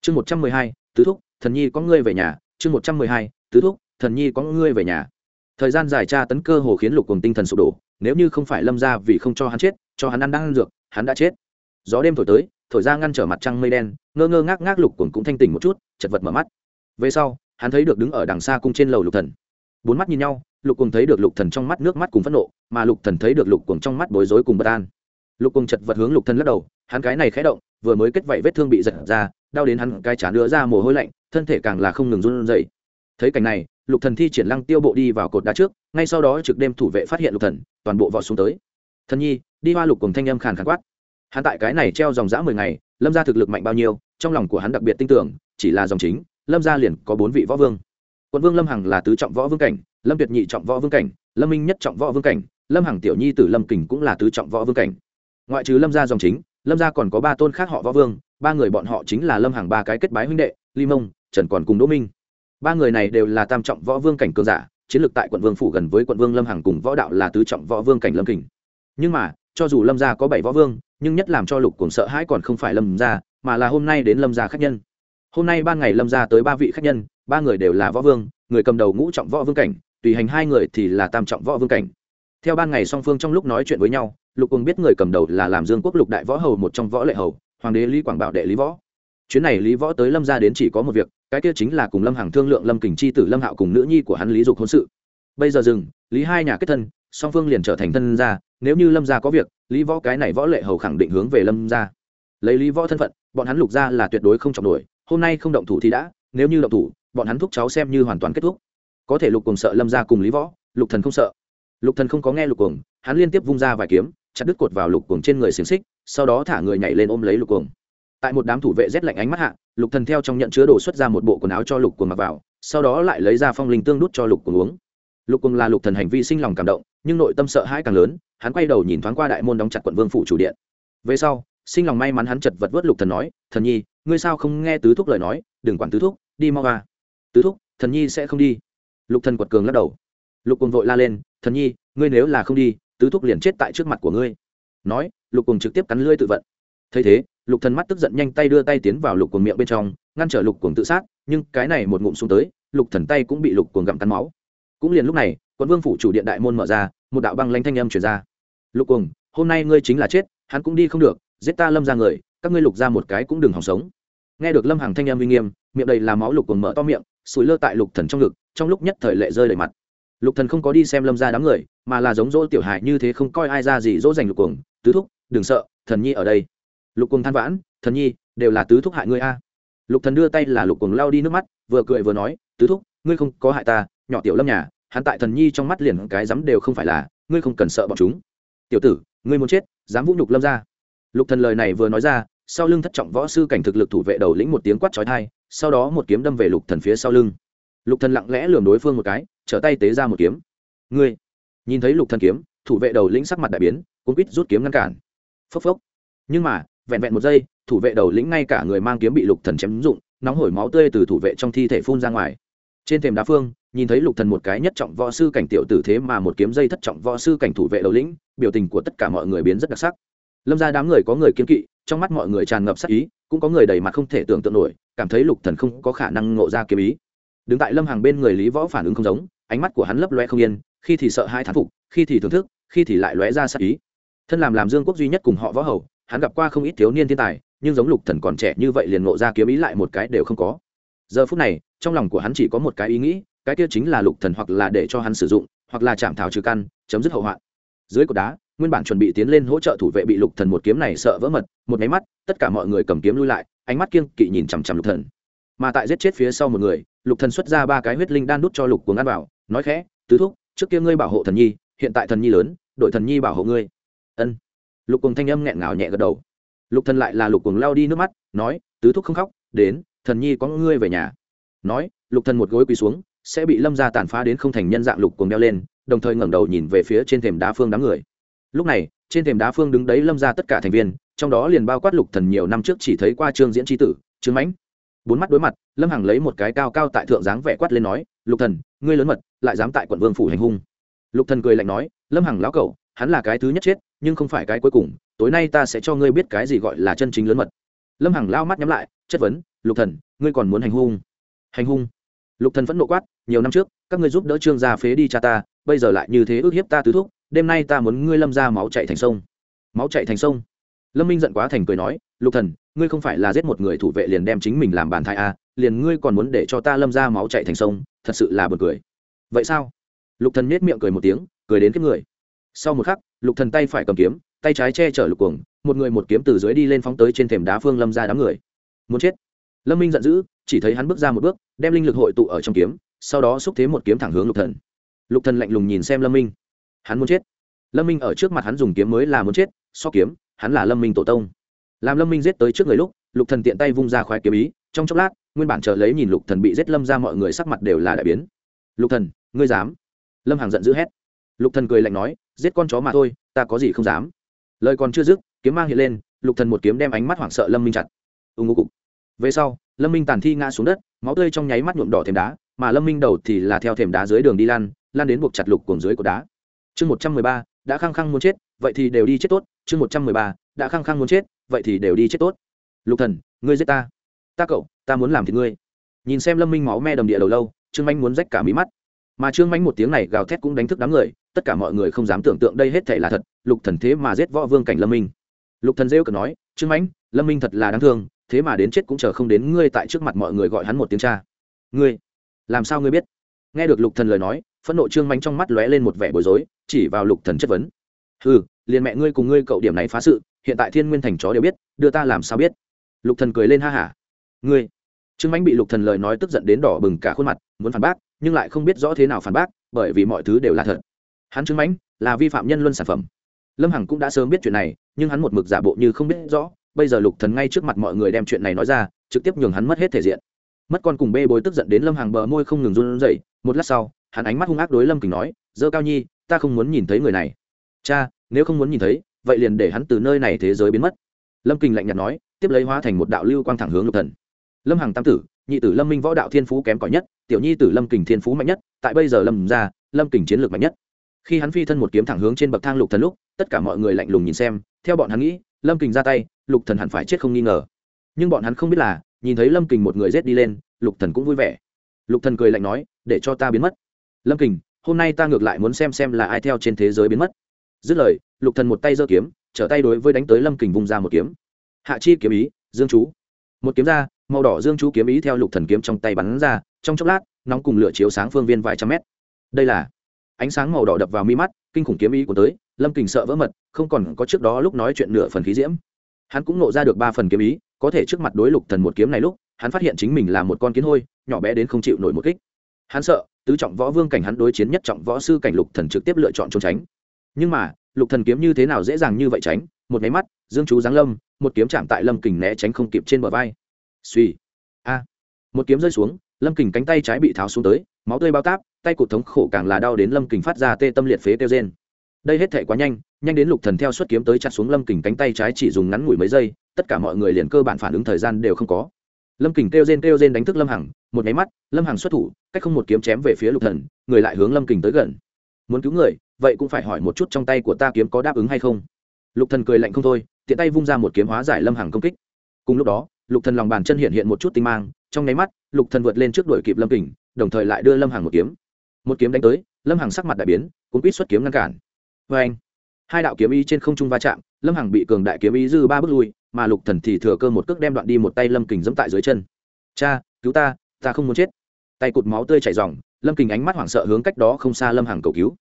Chương một trăm mười hai, tứ thúc thần nhi có ngươi về nhà, chương một trăm mười hai, tứ thúc, thần nhi có ngươi về nhà. Thời gian dài tra tấn cơ hồ khiến lục cùng tinh thần sụp đổ, nếu như không phải lâm ra vì không cho hắn chết, cho hắn ăn đang ăn dược, hắn đã chết. Gió đêm thổi tới, thổi ra ngăn trở mặt trăng mây đen, ngơ ngơ ngác ngác lục cùng cũng thanh tỉnh một chút, chật vật mở mắt. Về sau, hắn thấy được đứng ở đằng xa cung trên lầu lục thần. Bốn mắt nhìn nhau, lục cùng thấy được lục thần trong mắt nước mắt cùng phẫn nộ, mà lục thần thấy được lục cùng trong mắt bối rối cùng bất an. Lục cùng chật vật hướng lục thần lắc đầu, hắn cái này khẽ động, vừa mới kết vảy vết thương bị giật ra đau đến hắn cái chán đưa ra mồ hôi lạnh, thân thể càng là không ngừng run rẩy. Thấy cảnh này, lục thần thi triển lăng tiêu bộ đi vào cột đá trước, ngay sau đó trực đêm thủ vệ phát hiện lục thần, toàn bộ vọt xuống tới. Thần nhi, đi hoa lục cùng thanh âm khàn khàn quát. Hắn tại cái này treo dòng dã mười ngày, lâm gia thực lực mạnh bao nhiêu, trong lòng của hắn đặc biệt tin tưởng, chỉ là dòng chính, lâm gia liền có bốn vị võ vương. Quân vương lâm hằng là tứ trọng võ vương cảnh, lâm tuyệt nhị trọng võ vương cảnh, lâm minh nhất trọng võ vương cảnh, lâm hằng tiểu nhi tử lâm kình cũng là tứ trọng võ vương cảnh. Ngoại trừ lâm gia dòng chính lâm gia còn có ba tôn khác họ võ vương, ba người bọn họ chính là lâm hằng ba cái kết bái huynh đệ, ly mông, trần còn cùng đỗ minh. Ba người này đều là tam trọng võ vương cảnh cường giả, chiến lược tại quận vương phủ gần với quận vương lâm hằng cùng võ đạo là tứ trọng võ vương cảnh lâm kình. Nhưng mà, cho dù lâm gia có bảy võ vương, nhưng nhất làm cho lục cùng sợ hãi còn không phải lâm gia, mà là hôm nay đến lâm gia khách nhân. Hôm nay ban ngày lâm gia tới ba vị khách nhân, ba người đều là võ vương, người cầm đầu ngũ trọng võ vương cảnh, tùy hành hai người thì là tam trọng võ vương cảnh theo ban ngày song phương trong lúc nói chuyện với nhau, lục cùng biết người cầm đầu là làm dương quốc lục đại võ hầu một trong võ lệ hầu, hoàng đế lý quảng bảo đệ lý võ. Chuyến này lý võ tới lâm gia đến chỉ có một việc, cái kia chính là cùng lâm hàng thương lượng lâm kình chi tử lâm hạo cùng nữ nhi của hắn lý dục hôn sự. Bây giờ dừng, lý hai nhà kết thân, song phương liền trở thành thân gia, nếu như lâm gia có việc, lý võ cái này võ lệ hầu khẳng định hướng về lâm gia. Lấy lý võ thân phận, bọn hắn lục gia là tuyệt đối không trọng nổi hôm nay không động thủ thì đã, nếu như động thủ, bọn hắn thúc cháu xem như hoàn toàn kết thúc. Có thể lục cùng sợ lâm gia cùng lý võ, lục thần không sợ lục thần không có nghe lục cuồng, hắn liên tiếp vung ra vài kiếm, chặt đứt cột vào lục cuồng trên người xiềng xích, sau đó thả người nhảy lên ôm lấy lục cuồng. Tại một đám thủ vệ rét lạnh ánh mắt hạ, lục thần theo trong nhận chứa đồ xuất ra một bộ quần áo cho lục cuồng mặc vào, sau đó lại lấy ra phong linh tương đút cho lục cuồng uống. Lục cuồng là lục thần hành vi sinh lòng cảm động, nhưng nội tâm sợ hãi càng lớn, hắn quay đầu nhìn thoáng qua đại môn đóng chặt quận vương phủ chủ điện. Về sau, sinh lòng may mắn hắn chật vật vớt lục thần nói, thần nhi, ngươi sao không nghe tứ thúc lời nói, đừng quản tứ thúc, đi mau ra. Tứ thúc, thần nhi sẽ không đi. Lục thần quật cường lắc đầu. Lục cuồng vội la lên thần nhi, ngươi nếu là không đi, tứ thúc liền chết tại trước mặt của ngươi. Nói, lục cùng trực tiếp cắn lưỡi tự vận. Thấy thế, lục thần mắt tức giận nhanh tay đưa tay tiến vào lục cuồng miệng bên trong, ngăn trở lục cuồng tự sát, nhưng cái này một ngụm xuống tới, lục thần tay cũng bị lục cuồng gặm cắn máu. Cũng liền lúc này quận vương phủ chủ điện đại môn mở ra, một đạo băng lanh thanh âm truyền ra. Lục cuồng, hôm nay ngươi chính là chết, hắn cũng đi không được, giết ta lâm ra người, các ngươi lục ra một cái cũng đừng hòng sống. Nghe được lâm hàng thanh âm uy nghiêm, miệng đầy là máu, lục cuồng mở to miệng, sủi lơ tại lục thần trong ngực, trong lúc nhất thời lệ rơi đầy mặt lục thần không có đi xem lâm ra đám người, mà là giống dỗ tiểu Hải như thế không coi ai ra gì dỗ dành lục cuồng, tứ thúc, đừng sợ, thần nhi ở đây. Lục cuồng than vãn, thần nhi, đều là tứ thúc hại ngươi a. Lục thần đưa tay là lục cuồng lao đi nước mắt, vừa cười vừa nói, tứ thúc, ngươi không có hại ta, nhỏ tiểu lâm nhà, hắn tại thần nhi trong mắt liền cái dám đều không phải là, ngươi không cần sợ bọn chúng. Tiểu tử, ngươi muốn chết, dám vũ nhục lâm ra lục thần lời này vừa nói ra, sau lưng thất trọng võ sư cảnh thực lực thủ vệ đầu lĩnh một tiếng quát chói tai, sau đó một kiếm đâm về lục thần phía sau lưng. Lục thần lặng lẽ lườm đối phương một cái trở tay tế ra một kiếm. Ngươi, nhìn thấy lục thần kiếm, thủ vệ đầu lĩnh sắc mặt đại biến, cuốn quýt rút kiếm ngăn cản. Phốc phốc. Nhưng mà, vẹn vẹn một giây, thủ vệ đầu lĩnh ngay cả người mang kiếm bị lục thần chém dụng, nóng hổi máu tươi từ thủ vệ trong thi thể phun ra ngoài. Trên thềm đá phương, nhìn thấy lục thần một cái nhất trọng võ sư cảnh tiểu tử thế mà một kiếm dây thất trọng võ sư cảnh thủ vệ đầu lĩnh, biểu tình của tất cả mọi người biến rất đặc sắc. Lâm ra đám người có người kiên kỵ, trong mắt mọi người tràn ngập sắc ý, cũng có người đầy mặt không thể tưởng tượng nổi, cảm thấy lục thần không có khả năng ngộ ra kiếm ý. Đứng tại lâm hàng bên người lý võ phản ứng không giống ánh mắt của hắn lấp loe không yên, khi thì sợ hai thán phục, khi thì thưởng thức, khi thì lại lóe ra sắc ý. Thân làm làm dương quốc duy nhất cùng họ võ hầu, hắn gặp qua không ít thiếu niên thiên tài, nhưng giống lục thần còn trẻ như vậy liền ngộ ra kiếm ý lại một cái đều không có. Giờ phút này, trong lòng của hắn chỉ có một cái ý nghĩ, cái kia chính là lục thần hoặc là để cho hắn sử dụng, hoặc là chạm thảo trừ căn, chấm dứt hậu hoạn. Dưới cột đá, nguyên bản chuẩn bị tiến lên hỗ trợ thủ vệ bị lục thần một kiếm này sợ vỡ mật, một máy mắt, tất cả mọi người cầm kiếm lui lại, ánh mắt kiêng kỵ nhìn chằm chằm lục thần. Mà tại giết chết phía sau một người, lục thần xuất ra ba cái huyết linh đan đút cho lục cuồng ăn vào nói khẽ, tứ thúc, trước kia ngươi bảo hộ thần nhi, hiện tại thần nhi lớn, đội thần nhi bảo hộ ngươi. Ân. Lục cùng thanh âm nghẹn ngào nhẹ gật đầu. Lục thần lại là lục cùng lao đi nước mắt, nói, tứ thúc không khóc, đến, thần nhi có ngươi về nhà. Nói, lục thần một gối quỳ xuống, sẽ bị lâm gia tàn phá đến không thành nhân dạng lục cùng đeo lên, đồng thời ngẩng đầu nhìn về phía trên thềm đá phương đám người. Lúc này, trên thềm đá phương đứng đấy lâm ra tất cả thành viên, trong đó liền bao quát lục thần nhiều năm trước chỉ thấy qua trương diễn tri tử, trương mãnh. Bốn mắt đối mặt, lâm hằng lấy một cái cao cao tại thượng dáng vẻ quát lên nói, lục thần ngươi lớn mật lại dám tại quận vương phủ hành hung. Lục thần cười lạnh nói lâm hằng lão cẩu hắn là cái thứ nhất chết nhưng không phải cái cuối cùng tối nay ta sẽ cho ngươi biết cái gì gọi là chân chính lớn mật. Lâm hằng lao mắt nhắm lại chất vấn lục thần ngươi còn muốn hành hung? Hành hung? Lục thần vẫn nộ quát nhiều năm trước các ngươi giúp đỡ trương gia phế đi cha ta bây giờ lại như thế ước hiếp ta tứ thúc đêm nay ta muốn ngươi lâm ra máu chạy thành sông. Máu chạy thành sông? Lâm minh giận quá thành cười nói lục thần ngươi không phải là giết một người thủ vệ liền đem chính mình làm bàn thai à, liền ngươi còn muốn để cho ta lâm ra máu chạy thành sông, thật sự là buồn cười. Vậy sao? Lục thần nết miệng cười một tiếng, cười đến cái người. Sau một khắc, lục thần tay phải cầm kiếm, tay trái che chở lục cuồng, một người một kiếm từ dưới đi lên phóng tới trên thềm đá phương lâm ra đám người. Muốn chết. Lâm minh giận dữ, chỉ thấy hắn bước ra một bước, đem linh lực hội tụ ở trong kiếm, sau đó xúc thế một kiếm thẳng hướng lục thần. Lục thần lạnh lùng nhìn xem lâm minh. Hắn muốn chết. Lâm minh ở trước mặt hắn dùng kiếm mới là muốn chết, so kiếm, hắn là lâm minh tổ tông. Làm lâm minh giết tới trước người lúc, lục thần tiện tay vung ra khoái kiếm ý trong chốc lát, nguyên bản chờ lấy nhìn lục thần bị giết lâm ra mọi người sắc mặt đều là đại biến. Lục thần, ngươi dám? Lâm hàng giận dữ hét. Lục thần cười lạnh nói, giết con chó mà thôi, ta có gì không dám. Lời còn chưa dứt, kiếm mang hiện lên, lục thần một kiếm đem ánh mắt hoảng sợ lâm minh chặt. Ưng ngô cục. Về sau, lâm minh tàn thi ngã xuống đất, máu tươi trong nháy mắt nhuộm đỏ thềm đá, mà lâm minh đầu thì là theo thềm đá dưới đường đi lan lan đến buộc chặt lục cuồng dưới của đá. Chương một trăm mười ba, đã khăng khăng muốn chết, vậy thì đều đi chết tốt. Chương một trăm mười ba, đã khăng khăng muốn chết, vậy thì đều đi chết tốt. Lục thần, ngươi giết ta ta cậu, ta muốn làm thì ngươi. Nhìn xem lâm minh máu me đầm địa đầu lâu, trương manh muốn rách cả mí mắt. Mà trương manh một tiếng này gào thét cũng đánh thức đám người, tất cả mọi người không dám tưởng tượng đây hết thể là thật, lục thần thế mà giết võ vương cảnh lâm minh. Lục thần rêu cờ nói, trương mãnh lâm minh thật là đáng thương, thế mà đến chết cũng chờ không đến ngươi tại trước mặt mọi người gọi hắn một tiếng cha. Ngươi, làm sao ngươi biết? Nghe được lục thần lời nói, phẫn nộ trương manh trong mắt lóe lên một vẻ bối rối, chỉ vào lục thần chất vấn. Ừ liền mẹ ngươi cùng ngươi cậu điểm này phá sự, hiện tại thiên nguyên thành chó đều biết, đưa ta làm sao biết? Lục thần cười lên ha hả ngươi. Trương mãnh bị lục thần lời nói tức giận đến đỏ bừng cả khuôn mặt, muốn phản bác, nhưng lại không biết rõ thế nào phản bác, bởi vì mọi thứ đều là thật. Hắn trương mãnh là vi phạm nhân luân sản phẩm. Lâm hằng cũng đã sớm biết chuyện này, nhưng hắn một mực giả bộ như không biết rõ, bây giờ lục thần ngay trước mặt mọi người đem chuyện này nói ra, trực tiếp nhường hắn mất hết thể diện. Mất con cùng bê bối tức giận đến lâm hàng bờ môi không ngừng run rẩy, một lát sau, hắn ánh mắt hung ác đối lâm kình nói, dơ cao nhi, ta không muốn nhìn thấy người này. Cha, nếu không muốn nhìn thấy, vậy liền để hắn từ nơi này thế giới biến mất. Lâm kình lạnh nhạt nói, tiếp lấy hóa thành một đạo lưu quang thẳng hướng lục thần lâm hằng tam tử, nhị tử lâm minh võ đạo thiên phú kém cỏi nhất, tiểu nhi tử lâm kình thiên phú mạnh nhất, tại bây giờ lâm ra lâm kình chiến lược mạnh nhất. Khi hắn phi thân một kiếm thẳng hướng trên bậc thang lục thần lúc, tất cả mọi người lạnh lùng nhìn xem, theo bọn hắn nghĩ, lâm kình ra tay, lục thần hẳn phải chết không nghi ngờ. Nhưng bọn hắn không biết là, nhìn thấy lâm kình một người rết đi lên, lục thần cũng vui vẻ. Lục thần cười lạnh nói, để cho ta biến mất. Lâm kình, hôm nay ta ngược lại muốn xem xem là ai theo trên thế giới biến mất. Dứt lời, lục thần một tay giơ kiếm, trở tay đối với đánh tới lâm kình vung ra một kiếm. Hạ chi kiếm ý, dương chú một kiếm ra, màu đỏ dương chú kiếm ý theo lục thần kiếm trong tay bắn ra, trong chốc lát, nóng cùng lửa chiếu sáng phương viên vài trăm mét. Đây là ánh sáng màu đỏ đập vào mi mắt, kinh khủng kiếm ý của tới, lâm kình sợ vỡ mật, không còn có trước đó lúc nói chuyện nửa phần khí diễm. Hắn cũng nộ ra được ba phần kiếm ý, có thể trước mặt đối lục thần một kiếm này lúc, hắn phát hiện chính mình là một con kiến hôi, nhỏ bé đến không chịu nổi một kích. Hắn sợ, tứ trọng võ vương cảnh hắn đối chiến nhất trọng võ sư cảnh lục thần trực tiếp lựa chọn trốn tránh. Nhưng mà, lục thần kiếm như thế nào dễ dàng như vậy tránh? Một máy mắt, dương chú giáng lâm, một kiếm chạm tại lâm kình né tránh không kịp trên bờ vai. Suy a. Một kiếm rơi xuống, lâm kình cánh tay trái bị tháo xuống tới, máu tươi bao táp, tay cụt thống khổ càng là đau đến lâm kình phát ra tê tâm liệt phế kêu trên đây hết thể quá nhanh nhanh đến lục thần theo xuất kiếm tới chặt xuống lâm kình cánh tay trái chỉ dùng ngắn ngủi mấy giây, tất cả mọi người liền cơ bản phản ứng thời gian đều không có. Lâm kình kêu rên kêu rên đánh thức lâm hằng, một nháy mắt, lâm hằng xuất thủ, cách không một kiếm chém về phía lục thần, người lại hướng lâm kình tới gần. Muốn cứu người, vậy cũng phải hỏi một chút trong tay của ta kiếm có đáp ứng hay không? Lục thần cười lạnh không thôi, tiện tay vung ra một kiếm hóa giải lâm hằng công kích. Cùng lúc đó, lục thần lòng bàn chân hiện hiện một chút tinh mang, trong nháy mắt, lục thần vượt lên trước đuổi kịp lâm kình, đồng thời lại đưa lâm hằng một kiếm. Một kiếm đánh tới, lâm hằng sắc mặt đại biến cũng quýt xuất kiếm ngăn cản. Vê anh, hai đạo kiếm ý trên không trung va chạm, lâm hằng bị cường đại kiếm ý dư ba bước lui, mà lục thần thì thừa cơ một cước đem đoạn đi một tay lâm kình dẫm tại dưới chân. Cha, cứu ta ta không muốn chết. Tay cụt máu tươi chảy ròng, lâm kình ánh mắt hoảng sợ hướng cách đó không xa lâm hằng cầu cứu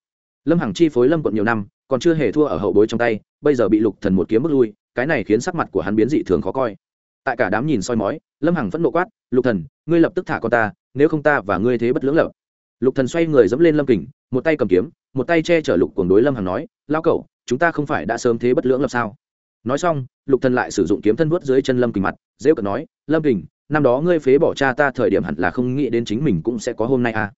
lâm hằng chi phối lâm quận nhiều năm, còn chưa hề thua ở hậu bối trong tay, bây giờ bị lục thần một kiếm bước lui, cái này khiến sắc mặt của hắn biến dị thường khó coi. Tại cả đám nhìn soi mói, lâm hằng vẫn nộ quát, lục thần, ngươi lập tức thả con ta, nếu không ta và ngươi thế bất lưỡng lập. Lục thần xoay người dẫm lên lâm kình, một tay cầm kiếm, một tay che chở lục cuồng đối lâm hằng nói lao cậu chúng ta không phải đã sớm thế bất lưỡng lập sao? Nói xong, lục thần lại sử dụng kiếm thân vuốt dưới chân lâm kình mặt dễ cận nói, lâm kình, năm đó ngươi phế bỏ cha ta thời điểm hẳn là không nghĩ đến chính mình cũng sẽ có hôm nay à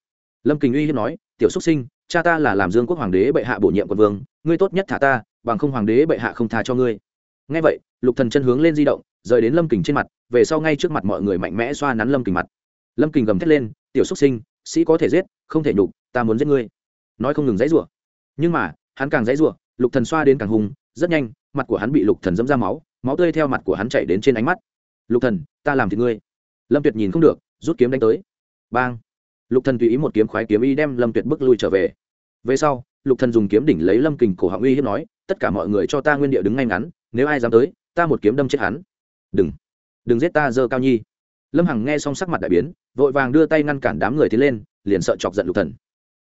lâm kình uy hiếp nói, tiểu xúc sinh, cha ta là làm dương quốc hoàng đế bệ hạ bổ nhiệm quân vương, ngươi tốt nhất thả ta, bằng không hoàng đế bệ hạ không tha cho ngươi. Ngay vậy, lục thần chân hướng lên di động, rời đến lâm kình trên mặt, về sau ngay trước mặt mọi người mạnh mẽ xoa nắn lâm kình mặt. Lâm kình gầm thét lên, tiểu xúc sinh, sĩ có thể giết, không thể nhục, ta muốn giết ngươi. Nói không ngừng dãy rủa. Nhưng mà, hắn càng dãy rủa, lục thần xoa đến càng hung, rất nhanh, mặt của hắn bị lục thần dẫm ra máu máu tươi theo mặt của hắn chảy đến trên ánh mắt. Lục thần, ta làm thì ngươi. Lâm tuyệt nhìn không được, rút kiếm đánh tới. Bang! Lục thần tùy ý một kiếm khoái kiếm y đem lâm tuyệt bước lui trở về. Về sau, lục thần dùng kiếm đỉnh lấy lâm kình cổ họng uy hiếp nói, tất cả mọi người cho ta nguyên địa đứng ngay ngắn, nếu ai dám tới, ta một kiếm đâm chết hắn. Đừng đừng giết ta, dơ cao nhi. Lâm hằng nghe xong sắc mặt đại biến, vội vàng đưa tay ngăn cản đám người tiến lên, liền sợ chọc giận lục thần.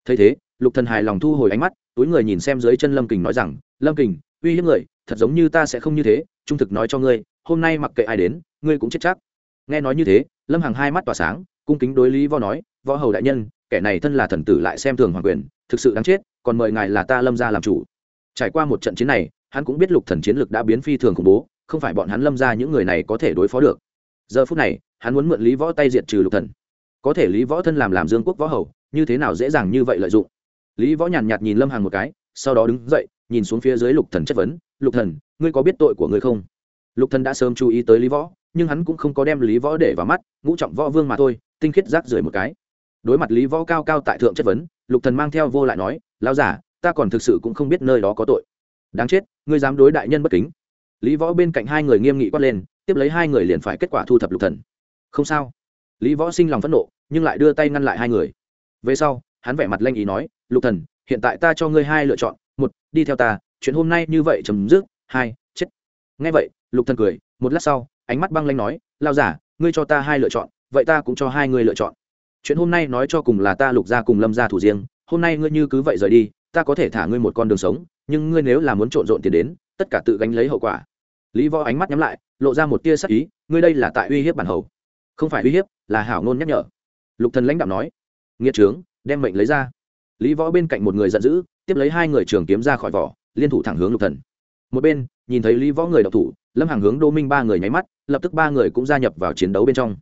Thấy thế, lục thần hài lòng thu hồi ánh mắt, túi người nhìn xem dưới chân lâm kình nói rằng, lâm kình, uy hiếp người, thật giống như ta sẽ không như thế, trung thực nói cho ngươi, hôm nay mặc kệ ai đến, ngươi cũng chết chắc. Nghe nói như thế, lâm hằng hai mắt tỏa sáng cung kính đối lý võ nói, võ hầu đại nhân, kẻ này thân là thần tử lại xem thường hoàng quyền, thực sự đáng chết, còn mời ngài là ta lâm ra làm chủ. Trải qua một trận chiến này, hắn cũng biết lục thần chiến lực đã biến phi thường khủng bố, không phải bọn hắn lâm ra những người này có thể đối phó được. Giờ phút này, hắn muốn mượn lý võ tay diệt trừ lục thần. Có thể lý võ thân làm làm dương quốc võ hầu, như thế nào dễ dàng như vậy lợi dụng? Lý võ nhàn nhạt nhìn lâm hằng một cái, sau đó đứng dậy, nhìn xuống phía dưới lục thần chất vấn, lục thần, ngươi có biết tội của ngươi không? Lục thần đã sớm chú ý tới lý võ, nhưng hắn cũng không có đem lý võ để vào mắt, ngũ trọng võ vương mà thôi tinh khiết rác rưởi một cái. Đối mặt lý võ cao cao tại thượng chất vấn, lục thần mang theo vô lại nói, lão giả, ta còn thực sự cũng không biết nơi đó có tội. Đáng chết, ngươi dám đối đại nhân bất kính. Lý võ bên cạnh hai người nghiêm nghị quát lên, tiếp lấy hai người liền phải kết quả thu thập lục thần. Không sao. Lý võ sinh lòng phẫn nộ, nhưng lại đưa tay ngăn lại hai người. Về sau, hắn vẻ mặt lanh ý nói, lục thần, hiện tại ta cho ngươi hai lựa chọn, một, đi theo ta, chuyện hôm nay như vậy chấm dứt, hai, chết. Nghe vậy, lục thần cười, một lát sau, ánh mắt băng lanh nói lao giả, ngươi cho ta hai lựa chọn vậy ta cũng cho hai người lựa chọn. Chuyện hôm nay nói cho cùng là ta lục gia cùng lâm gia thủ riêng, hôm nay ngươi như cứ vậy rời đi, ta có thể thả ngươi một con đường sống, nhưng ngươi nếu là muốn trộn rộn tiền đến, tất cả tự gánh lấy hậu quả. Lý võ ánh mắt nhắm lại, lộ ra một tia sắc ý, ngươi đây là tại uy hiếp bản hầu. Không phải uy hiếp, là hảo ngôn nhắc nhở. Lục thần lãnh đạo nói. Nghĩa trướng, đem mệnh lấy ra. Lý võ bên cạnh một người giận dữ, tiếp lấy hai người trường kiếm ra khỏi vỏ, liên thủ thẳng hướng lục thần. Một bên, nhìn thấy lý võ người độc thủ, lâm hàng hướng đô minh ba người nháy mắt, lập tức ba người cũng gia nhập vào chiến đấu bên trong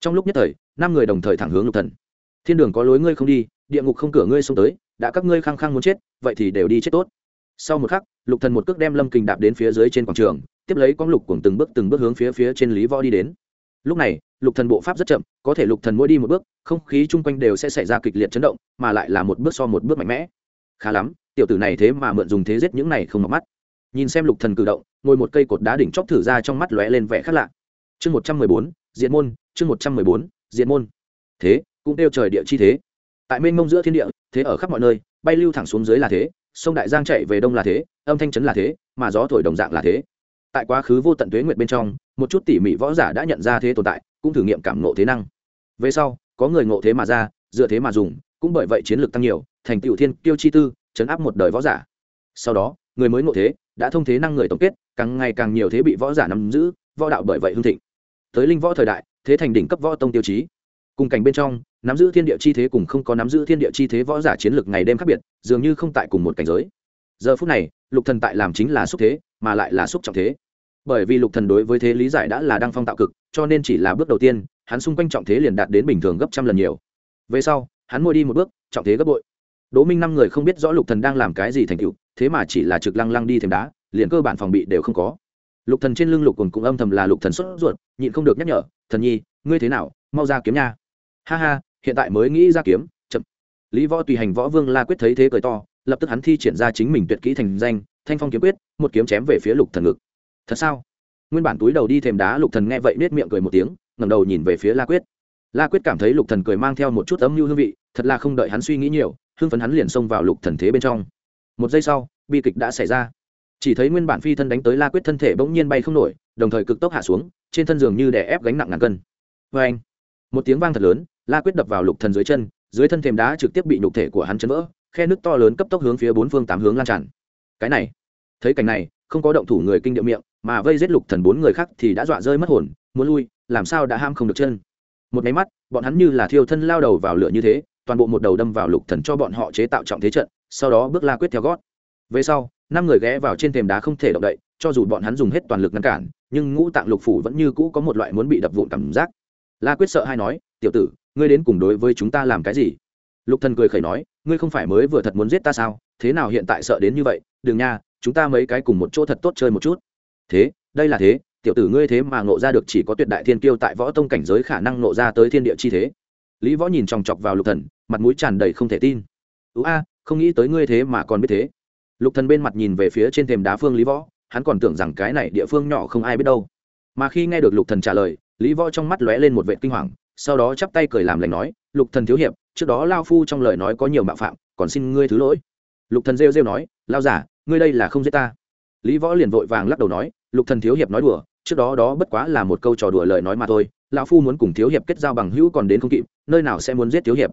trong lúc nhất thời, năm người đồng thời thẳng hướng lục thần. Thiên đường có lối ngươi không đi, địa ngục không cửa ngươi xông tới, đã các ngươi khăng khăng muốn chết, vậy thì đều đi chết tốt. Sau một khắc, lục thần một cước đem lâm kình đạp đến phía dưới trên quảng trường, tiếp lấy con lục cùng từng bước từng bước hướng phía phía trên lý võ đi đến. Lúc này, lục thần bộ pháp rất chậm, có thể lục thần mỗi đi một bước, không khí chung quanh đều sẽ xảy ra kịch liệt chấn động, mà lại là một bước so một bước mạnh mẽ. Khá lắm, tiểu tử này thế mà mượn dùng thế giết những này không mặc mắt. Nhìn xem lục thần cử động, ngồi một cây cột đá đỉnh chóp thử ra trong mắt lóe lên vẻ khác lạ. Chương một trăm mười bốn diện môn chương một trăm mười bốn, diện môn. Thế, cũng đeo trời địa chi thế. Tại mênh mông giữa thiên địa, thế ở khắp mọi nơi, bay lưu thẳng xuống dưới là thế, sông đại giang chạy về đông là thế, âm thanh chấn là thế, mà gió thổi đồng dạng là thế. Tại quá khứ vô tận tuế nguyệt bên trong, một chút tỉ mỉ võ giả đã nhận ra thế tồn tại, cũng thử nghiệm cảm ngộ thế năng. Về sau, có người ngộ thế mà ra, dựa thế mà dùng, cũng bởi vậy chiến lược tăng nhiều, thành tựu thiên tiêu chi tư, chấn áp một đời võ giả. Sau đó, người mới ngộ thế, đã thông thế năng người tổng kết, càng ngày càng nhiều thế bị võ giả nắm giữ, võ đạo bởi vậy hưng thịnh. Tới linh võ thời đại thế thành đỉnh cấp võ tông tiêu chí. Cùng cảnh bên trong, nắm giữ thiên địa chi thế cùng không có nắm giữ thiên địa chi thế võ giả chiến lược ngày đêm khác biệt, dường như không tại cùng một cảnh giới. Giờ phút này, lục thần tại làm chính là xúc thế, mà lại là xúc trọng thế. Bởi vì lục thần đối với thế lý giải đã là đăng phong tạo cực, cho nên chỉ là bước đầu tiên, hắn xung quanh trọng thế liền đạt đến bình thường gấp trăm lần nhiều. Về sau, hắn môi đi một bước, trọng thế gấp bội. Đỗ minh năm người không biết rõ lục thần đang làm cái gì thành tựu, thế mà chỉ là trực lăng lăng đi thêm đá, liền cơ bản phòng bị đều không có. Lục thần trên lưng lục cồn cũng âm thầm là lục thần xuất ruột, nhịn không được nhắc nhở thần nhi, ngươi thế nào? Mau ra kiếm nha. Ha ha, hiện tại mới nghĩ ra kiếm. Chậm. Lý võ tùy hành võ vương la quyết thấy thế cười to, lập tức hắn thi triển ra chính mình tuyệt kỹ thành danh, thanh phong kiếm quyết, một kiếm chém về phía lục thần ngực. Thật sao? Nguyên bản túi đầu đi thềm đá lục thần nghe vậy nết miệng cười một tiếng, ngẩng đầu nhìn về phía la quyết. La quyết cảm thấy lục thần cười mang theo một chút ấm mưu hương vị, thật là không đợi hắn suy nghĩ nhiều hương phấn hắn liền xông vào lục thần thế bên trong. Một giây sau, bi kịch đã xảy ra chỉ thấy nguyên bản phi thân đánh tới la quyết thân thể bỗng nhiên bay không nổi, đồng thời cực tốc hạ xuống, trên thân giường như đè ép gánh nặng ngàn cân. Vê anh một tiếng vang thật lớn, la quyết đập vào lục thần dưới chân, dưới thân thềm đá trực tiếp bị nhục thể của hắn chấn vỡ, khe nước to lớn cấp tốc hướng phía bốn phương tám hướng lan tràn. Cái này, thấy cảnh này, không có động thủ người kinh điệu miệng, mà vây giết lục thần bốn người khác thì đã dọa rơi mất hồn, muốn lui, làm sao đã ham không được chân. Một máy mắt, bọn hắn như là thiêu thân lao đầu vào lửa như thế, toàn bộ một đầu đâm vào lục thần cho bọn họ chế tạo trọng thế trận, sau đó bước la quyết theo gót. Về sau năm người ghé vào trên thềm đá không thể động đậy, cho dù bọn hắn dùng hết toàn lực ngăn cản, nhưng ngũ tạng lục phủ vẫn như cũ có một loại muốn bị đập vụn cảm giác. La quyết sợ hay nói, tiểu tử, ngươi đến cùng đối với chúng ta làm cái gì? Lục thần cười khẩy nói, ngươi không phải mới vừa thật muốn giết ta sao? Thế nào hiện tại sợ đến như vậy? Đừng nha, chúng ta mấy cái cùng một chỗ thật tốt chơi một chút. Thế, đây là thế, tiểu tử ngươi thế mà ngộ ra được chỉ có tuyệt đại thiên kiêu tại võ tông cảnh giới khả năng ngộ ra tới thiên địa chi thế. Lý võ nhìn chòng chọc vào lục thần, mặt mũi tràn đầy không thể tin. Ú a, không nghĩ tới ngươi thế mà còn biết thế lục thần bên mặt nhìn về phía trên thềm đá phương lý võ, hắn còn tưởng rằng cái này địa phương nhỏ không ai biết đâu. Mà khi nghe được lục thần trả lời, lý võ trong mắt lóe lên một vệ kinh hoàng, sau đó chắp tay cười làm lành nói, lục thần thiếu hiệp, trước đó lao phu trong lời nói có nhiều mạo phạm, còn xin ngươi thứ lỗi. Lục thần rêu rêu nói, lao giả, ngươi đây là không giết ta. Lý võ liền vội vàng lắc đầu nói, lục thần thiếu hiệp nói đùa, trước đó đó bất quá là một câu trò đùa lời nói mà thôi lão phu muốn cùng thiếu hiệp kết giao bằng hữu còn đến không kịp, nơi nào sẽ muốn giết thiếu hiệp?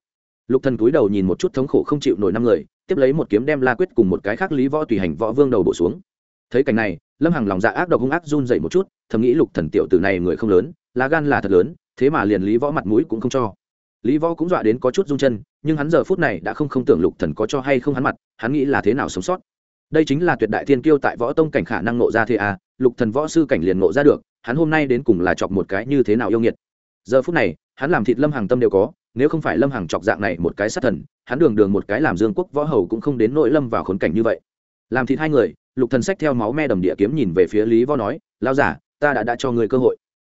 Lục thần cúi đầu nhìn một chút thống khổ không chịu nổi năm người, tiếp lấy một kiếm đem la quyết cùng một cái khác lý võ tùy hành võ vương đầu bổ xuống. Thấy cảnh này, lâm hằng lòng dạ ác độc hung ác run dậy một chút, thầm nghĩ lục thần tiểu tử này người không lớn, lá gan là thật lớn, thế mà liền lý võ mặt mũi cũng không cho. Lý võ cũng dọa đến có chút rung chân, nhưng hắn giờ phút này đã không không tưởng lục thần có cho hay không hắn mặt, hắn nghĩ là thế nào sống sót. Đây chính là tuyệt đại thiên kiêu tại võ tông cảnh khả năng nộ ra thế à lục thần võ sư cảnh liền nộ ra được, hắn hôm nay đến cùng là chọc một cái như thế nào yêu nghiệt. Giờ phút này, hắn làm thịt lâm hàng tâm đều có nếu không phải lâm hàng chọc dạng này một cái sát thần, hắn đường đường một cái làm dương quốc võ hầu cũng không đến nỗi lâm vào khốn cảnh như vậy. Làm thịt hai người, lục thần sách theo máu me đầm địa kiếm nhìn về phía lý võ nói lao giả, ta đã đã cho người cơ hội.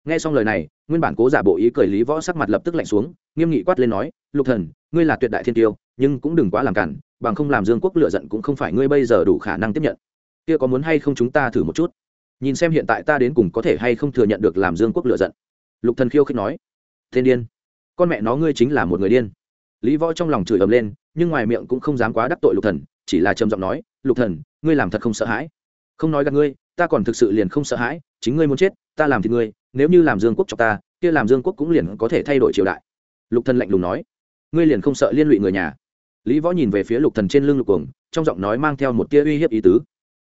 Nghe xong lời này, nguyên bản cố giả bộ ý cười lý võ sắc mặt lập tức lạnh xuống, nghiêm nghị quát lên nói, lục thần, ngươi là tuyệt đại thiên tiêu, nhưng cũng đừng quá làm cản, bằng không làm dương quốc lựa giận cũng không phải ngươi bây giờ đủ khả năng tiếp nhận. Kia có muốn hay không chúng ta thử một chút? Nhìn xem hiện tại ta đến cùng có thể hay không thừa nhận được làm dương quốc lựa giận. Lục thần khiêu khích nói, thiên điên con mẹ nó ngươi chính là một người điên. Lý võ trong lòng chửi ầm lên, nhưng ngoài miệng cũng không dám quá đắc tội lục thần, chỉ là trầm giọng nói, lục thần, ngươi làm thật không sợ hãi. Không nói gặp ngươi, ta còn thực sự liền không sợ hãi, chính ngươi muốn chết, ta làm thì ngươi, nếu như làm dương quốc cho ta, kia làm dương quốc cũng liền có thể thay đổi triều đại. Lục thần lạnh lùng nói, ngươi liền không sợ liên lụy người nhà? Lý võ nhìn về phía lục thần trên lưng lục cuồng, trong giọng nói mang theo một tia uy hiếp ý tứ.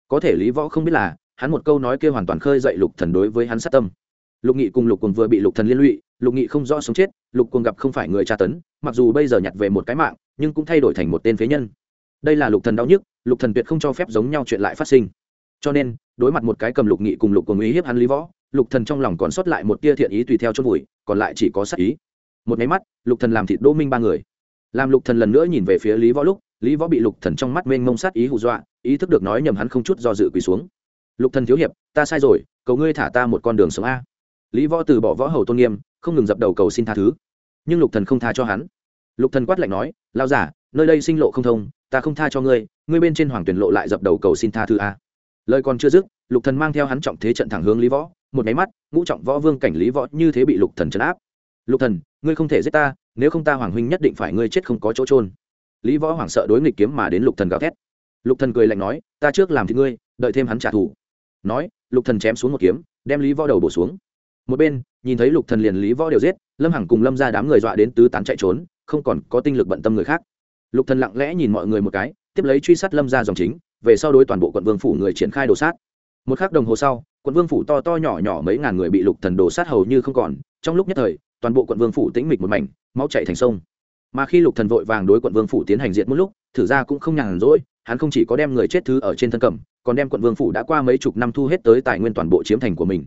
Có thể lý võ không biết là, hắn một câu nói kia hoàn toàn khơi dậy lục thần đối với hắn sát tâm. Lục nghị cùng lục cuồng vừa bị lục thần liên lụy lục nghị không rõ sống chết, lục cuồng gặp không phải người tra tấn, mặc dù bây giờ nhặt về một cái mạng, nhưng cũng thay đổi thành một tên phế nhân. Đây là lục thần đau nhức, lục thần tuyệt không cho phép giống nhau chuyện lại phát sinh. Cho nên, đối mặt một cái cầm lục nghị cùng lục cuồng uy hiếp hắn lý võ, lục thần trong lòng còn sót lại một tia thiện ý tùy theo chôn vùi, còn lại chỉ có sát ý. Một máy mắt, lục thần làm thịt đỗ minh ba người. Làm lục thần lần nữa nhìn về phía lý võ lúc, lý võ bị lục thần trong mắt mênh mông sát ý hù dọa, ý thức được nói nhầm hắn không chút do dự quỳ xuống. Lục thần thiếu hiệp, ta sai rồi, cầu ngươi thả ta một con đường sống a. Lý võ từ bỏ võ hầu tôn nghiêm không ngừng dập đầu cầu xin tha thứ. Nhưng lục thần không tha cho hắn. Lục thần quát lạnh nói lao giả, nơi đây sinh lộ không thông, ta không tha cho ngươi ngươi bên trên hoàng tuyển lộ lại dập đầu cầu xin tha thứ a. Lời còn chưa dứt, lục thần mang theo hắn trọng thế trận thẳng hướng lý võ, một máy mắt, ngũ trọng võ vương cảnh lý võ như thế bị lục thần chấn áp. Lục thần, ngươi không thể giết ta, nếu không ta hoàng huynh nhất định phải ngươi chết không có chỗ trôn lý võ hoảng sợ đối nghịch kiếm mà đến lục thần gào thét. Lục thần cười lạnh nói, ta trước làm thì ngươi, đợi thêm hắn trả thù. Nói, lục thần chém xuống một kiếm, đem lý võ đầu bổ xuống một bên, nhìn thấy lục thần liền lý võ đều giết, lâm hằng cùng lâm ra đám người dọa đến tứ tán chạy trốn, không còn có tinh lực bận tâm người khác. Lục thần lặng lẽ nhìn mọi người một cái, tiếp lấy truy sát lâm ra dòng chính, về sau đối toàn bộ quận vương phủ người triển khai đồ sát. Một khắc đồng hồ sau, quận vương phủ to to nhỏ nhỏ mấy ngàn người bị lục thần đồ sát hầu như không còn, trong lúc nhất thời, toàn bộ quận vương phủ tĩnh mịch một mảnh, máu chảy thành sông. Mà khi lục thần vội vàng đối quận vương phủ tiến hành diện một lúc, thử ra cũng không nhàn rỗi, hắn không chỉ có đem người chết thứ ở trên thân cầm, còn đem quận vương phủ đã qua mấy chục năm thu hết tới tài nguyên toàn bộ chiếm thành của mình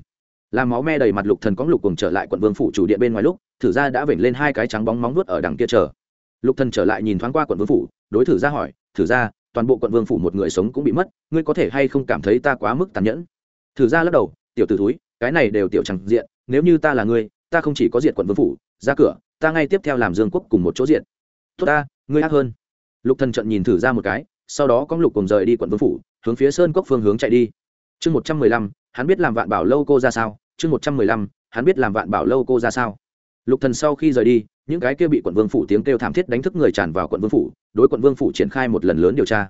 làm máu me đầy mặt lục thần có lục cùng trở lại quận vương phủ chủ điện bên ngoài lúc, thử gia đã vểnh lên hai cái trắng bóng móng nuốt ở đằng kia chờ. Lục thần trở lại nhìn thoáng qua quận vương phủ, đối thử gia hỏi, thử gia toàn bộ quận vương phủ một người sống cũng bị mất, ngươi có thể hay không cảm thấy ta quá mức tàn nhẫn? Thử gia lắc đầu, tiểu tử thúi, cái này đều tiểu chẳng diện, nếu như ta là ngươi, ta không chỉ có diện quận vương phủ, ra cửa, ta ngay tiếp theo làm dương quốc cùng một chỗ diện tốt ta, ngươi ác hơn. Lục thần trận nhìn thử ra một cái, sau đó con lục cùng rời đi quận vương phủ, hướng phía sơn cốc phương hướng chạy đi. Chương một trăm mười lăm, hắn biết làm vạn bảo lâu cô ra sao? Chương một trăm mười lăm, hắn biết làm vạn bảo lâu cô ra sao. Lục thần sau khi rời đi, những cái kia bị quận vương phủ tiếng kêu thảm thiết đánh thức người tràn vào quận vương phủ, đối quận vương phủ triển khai một lần lớn điều tra.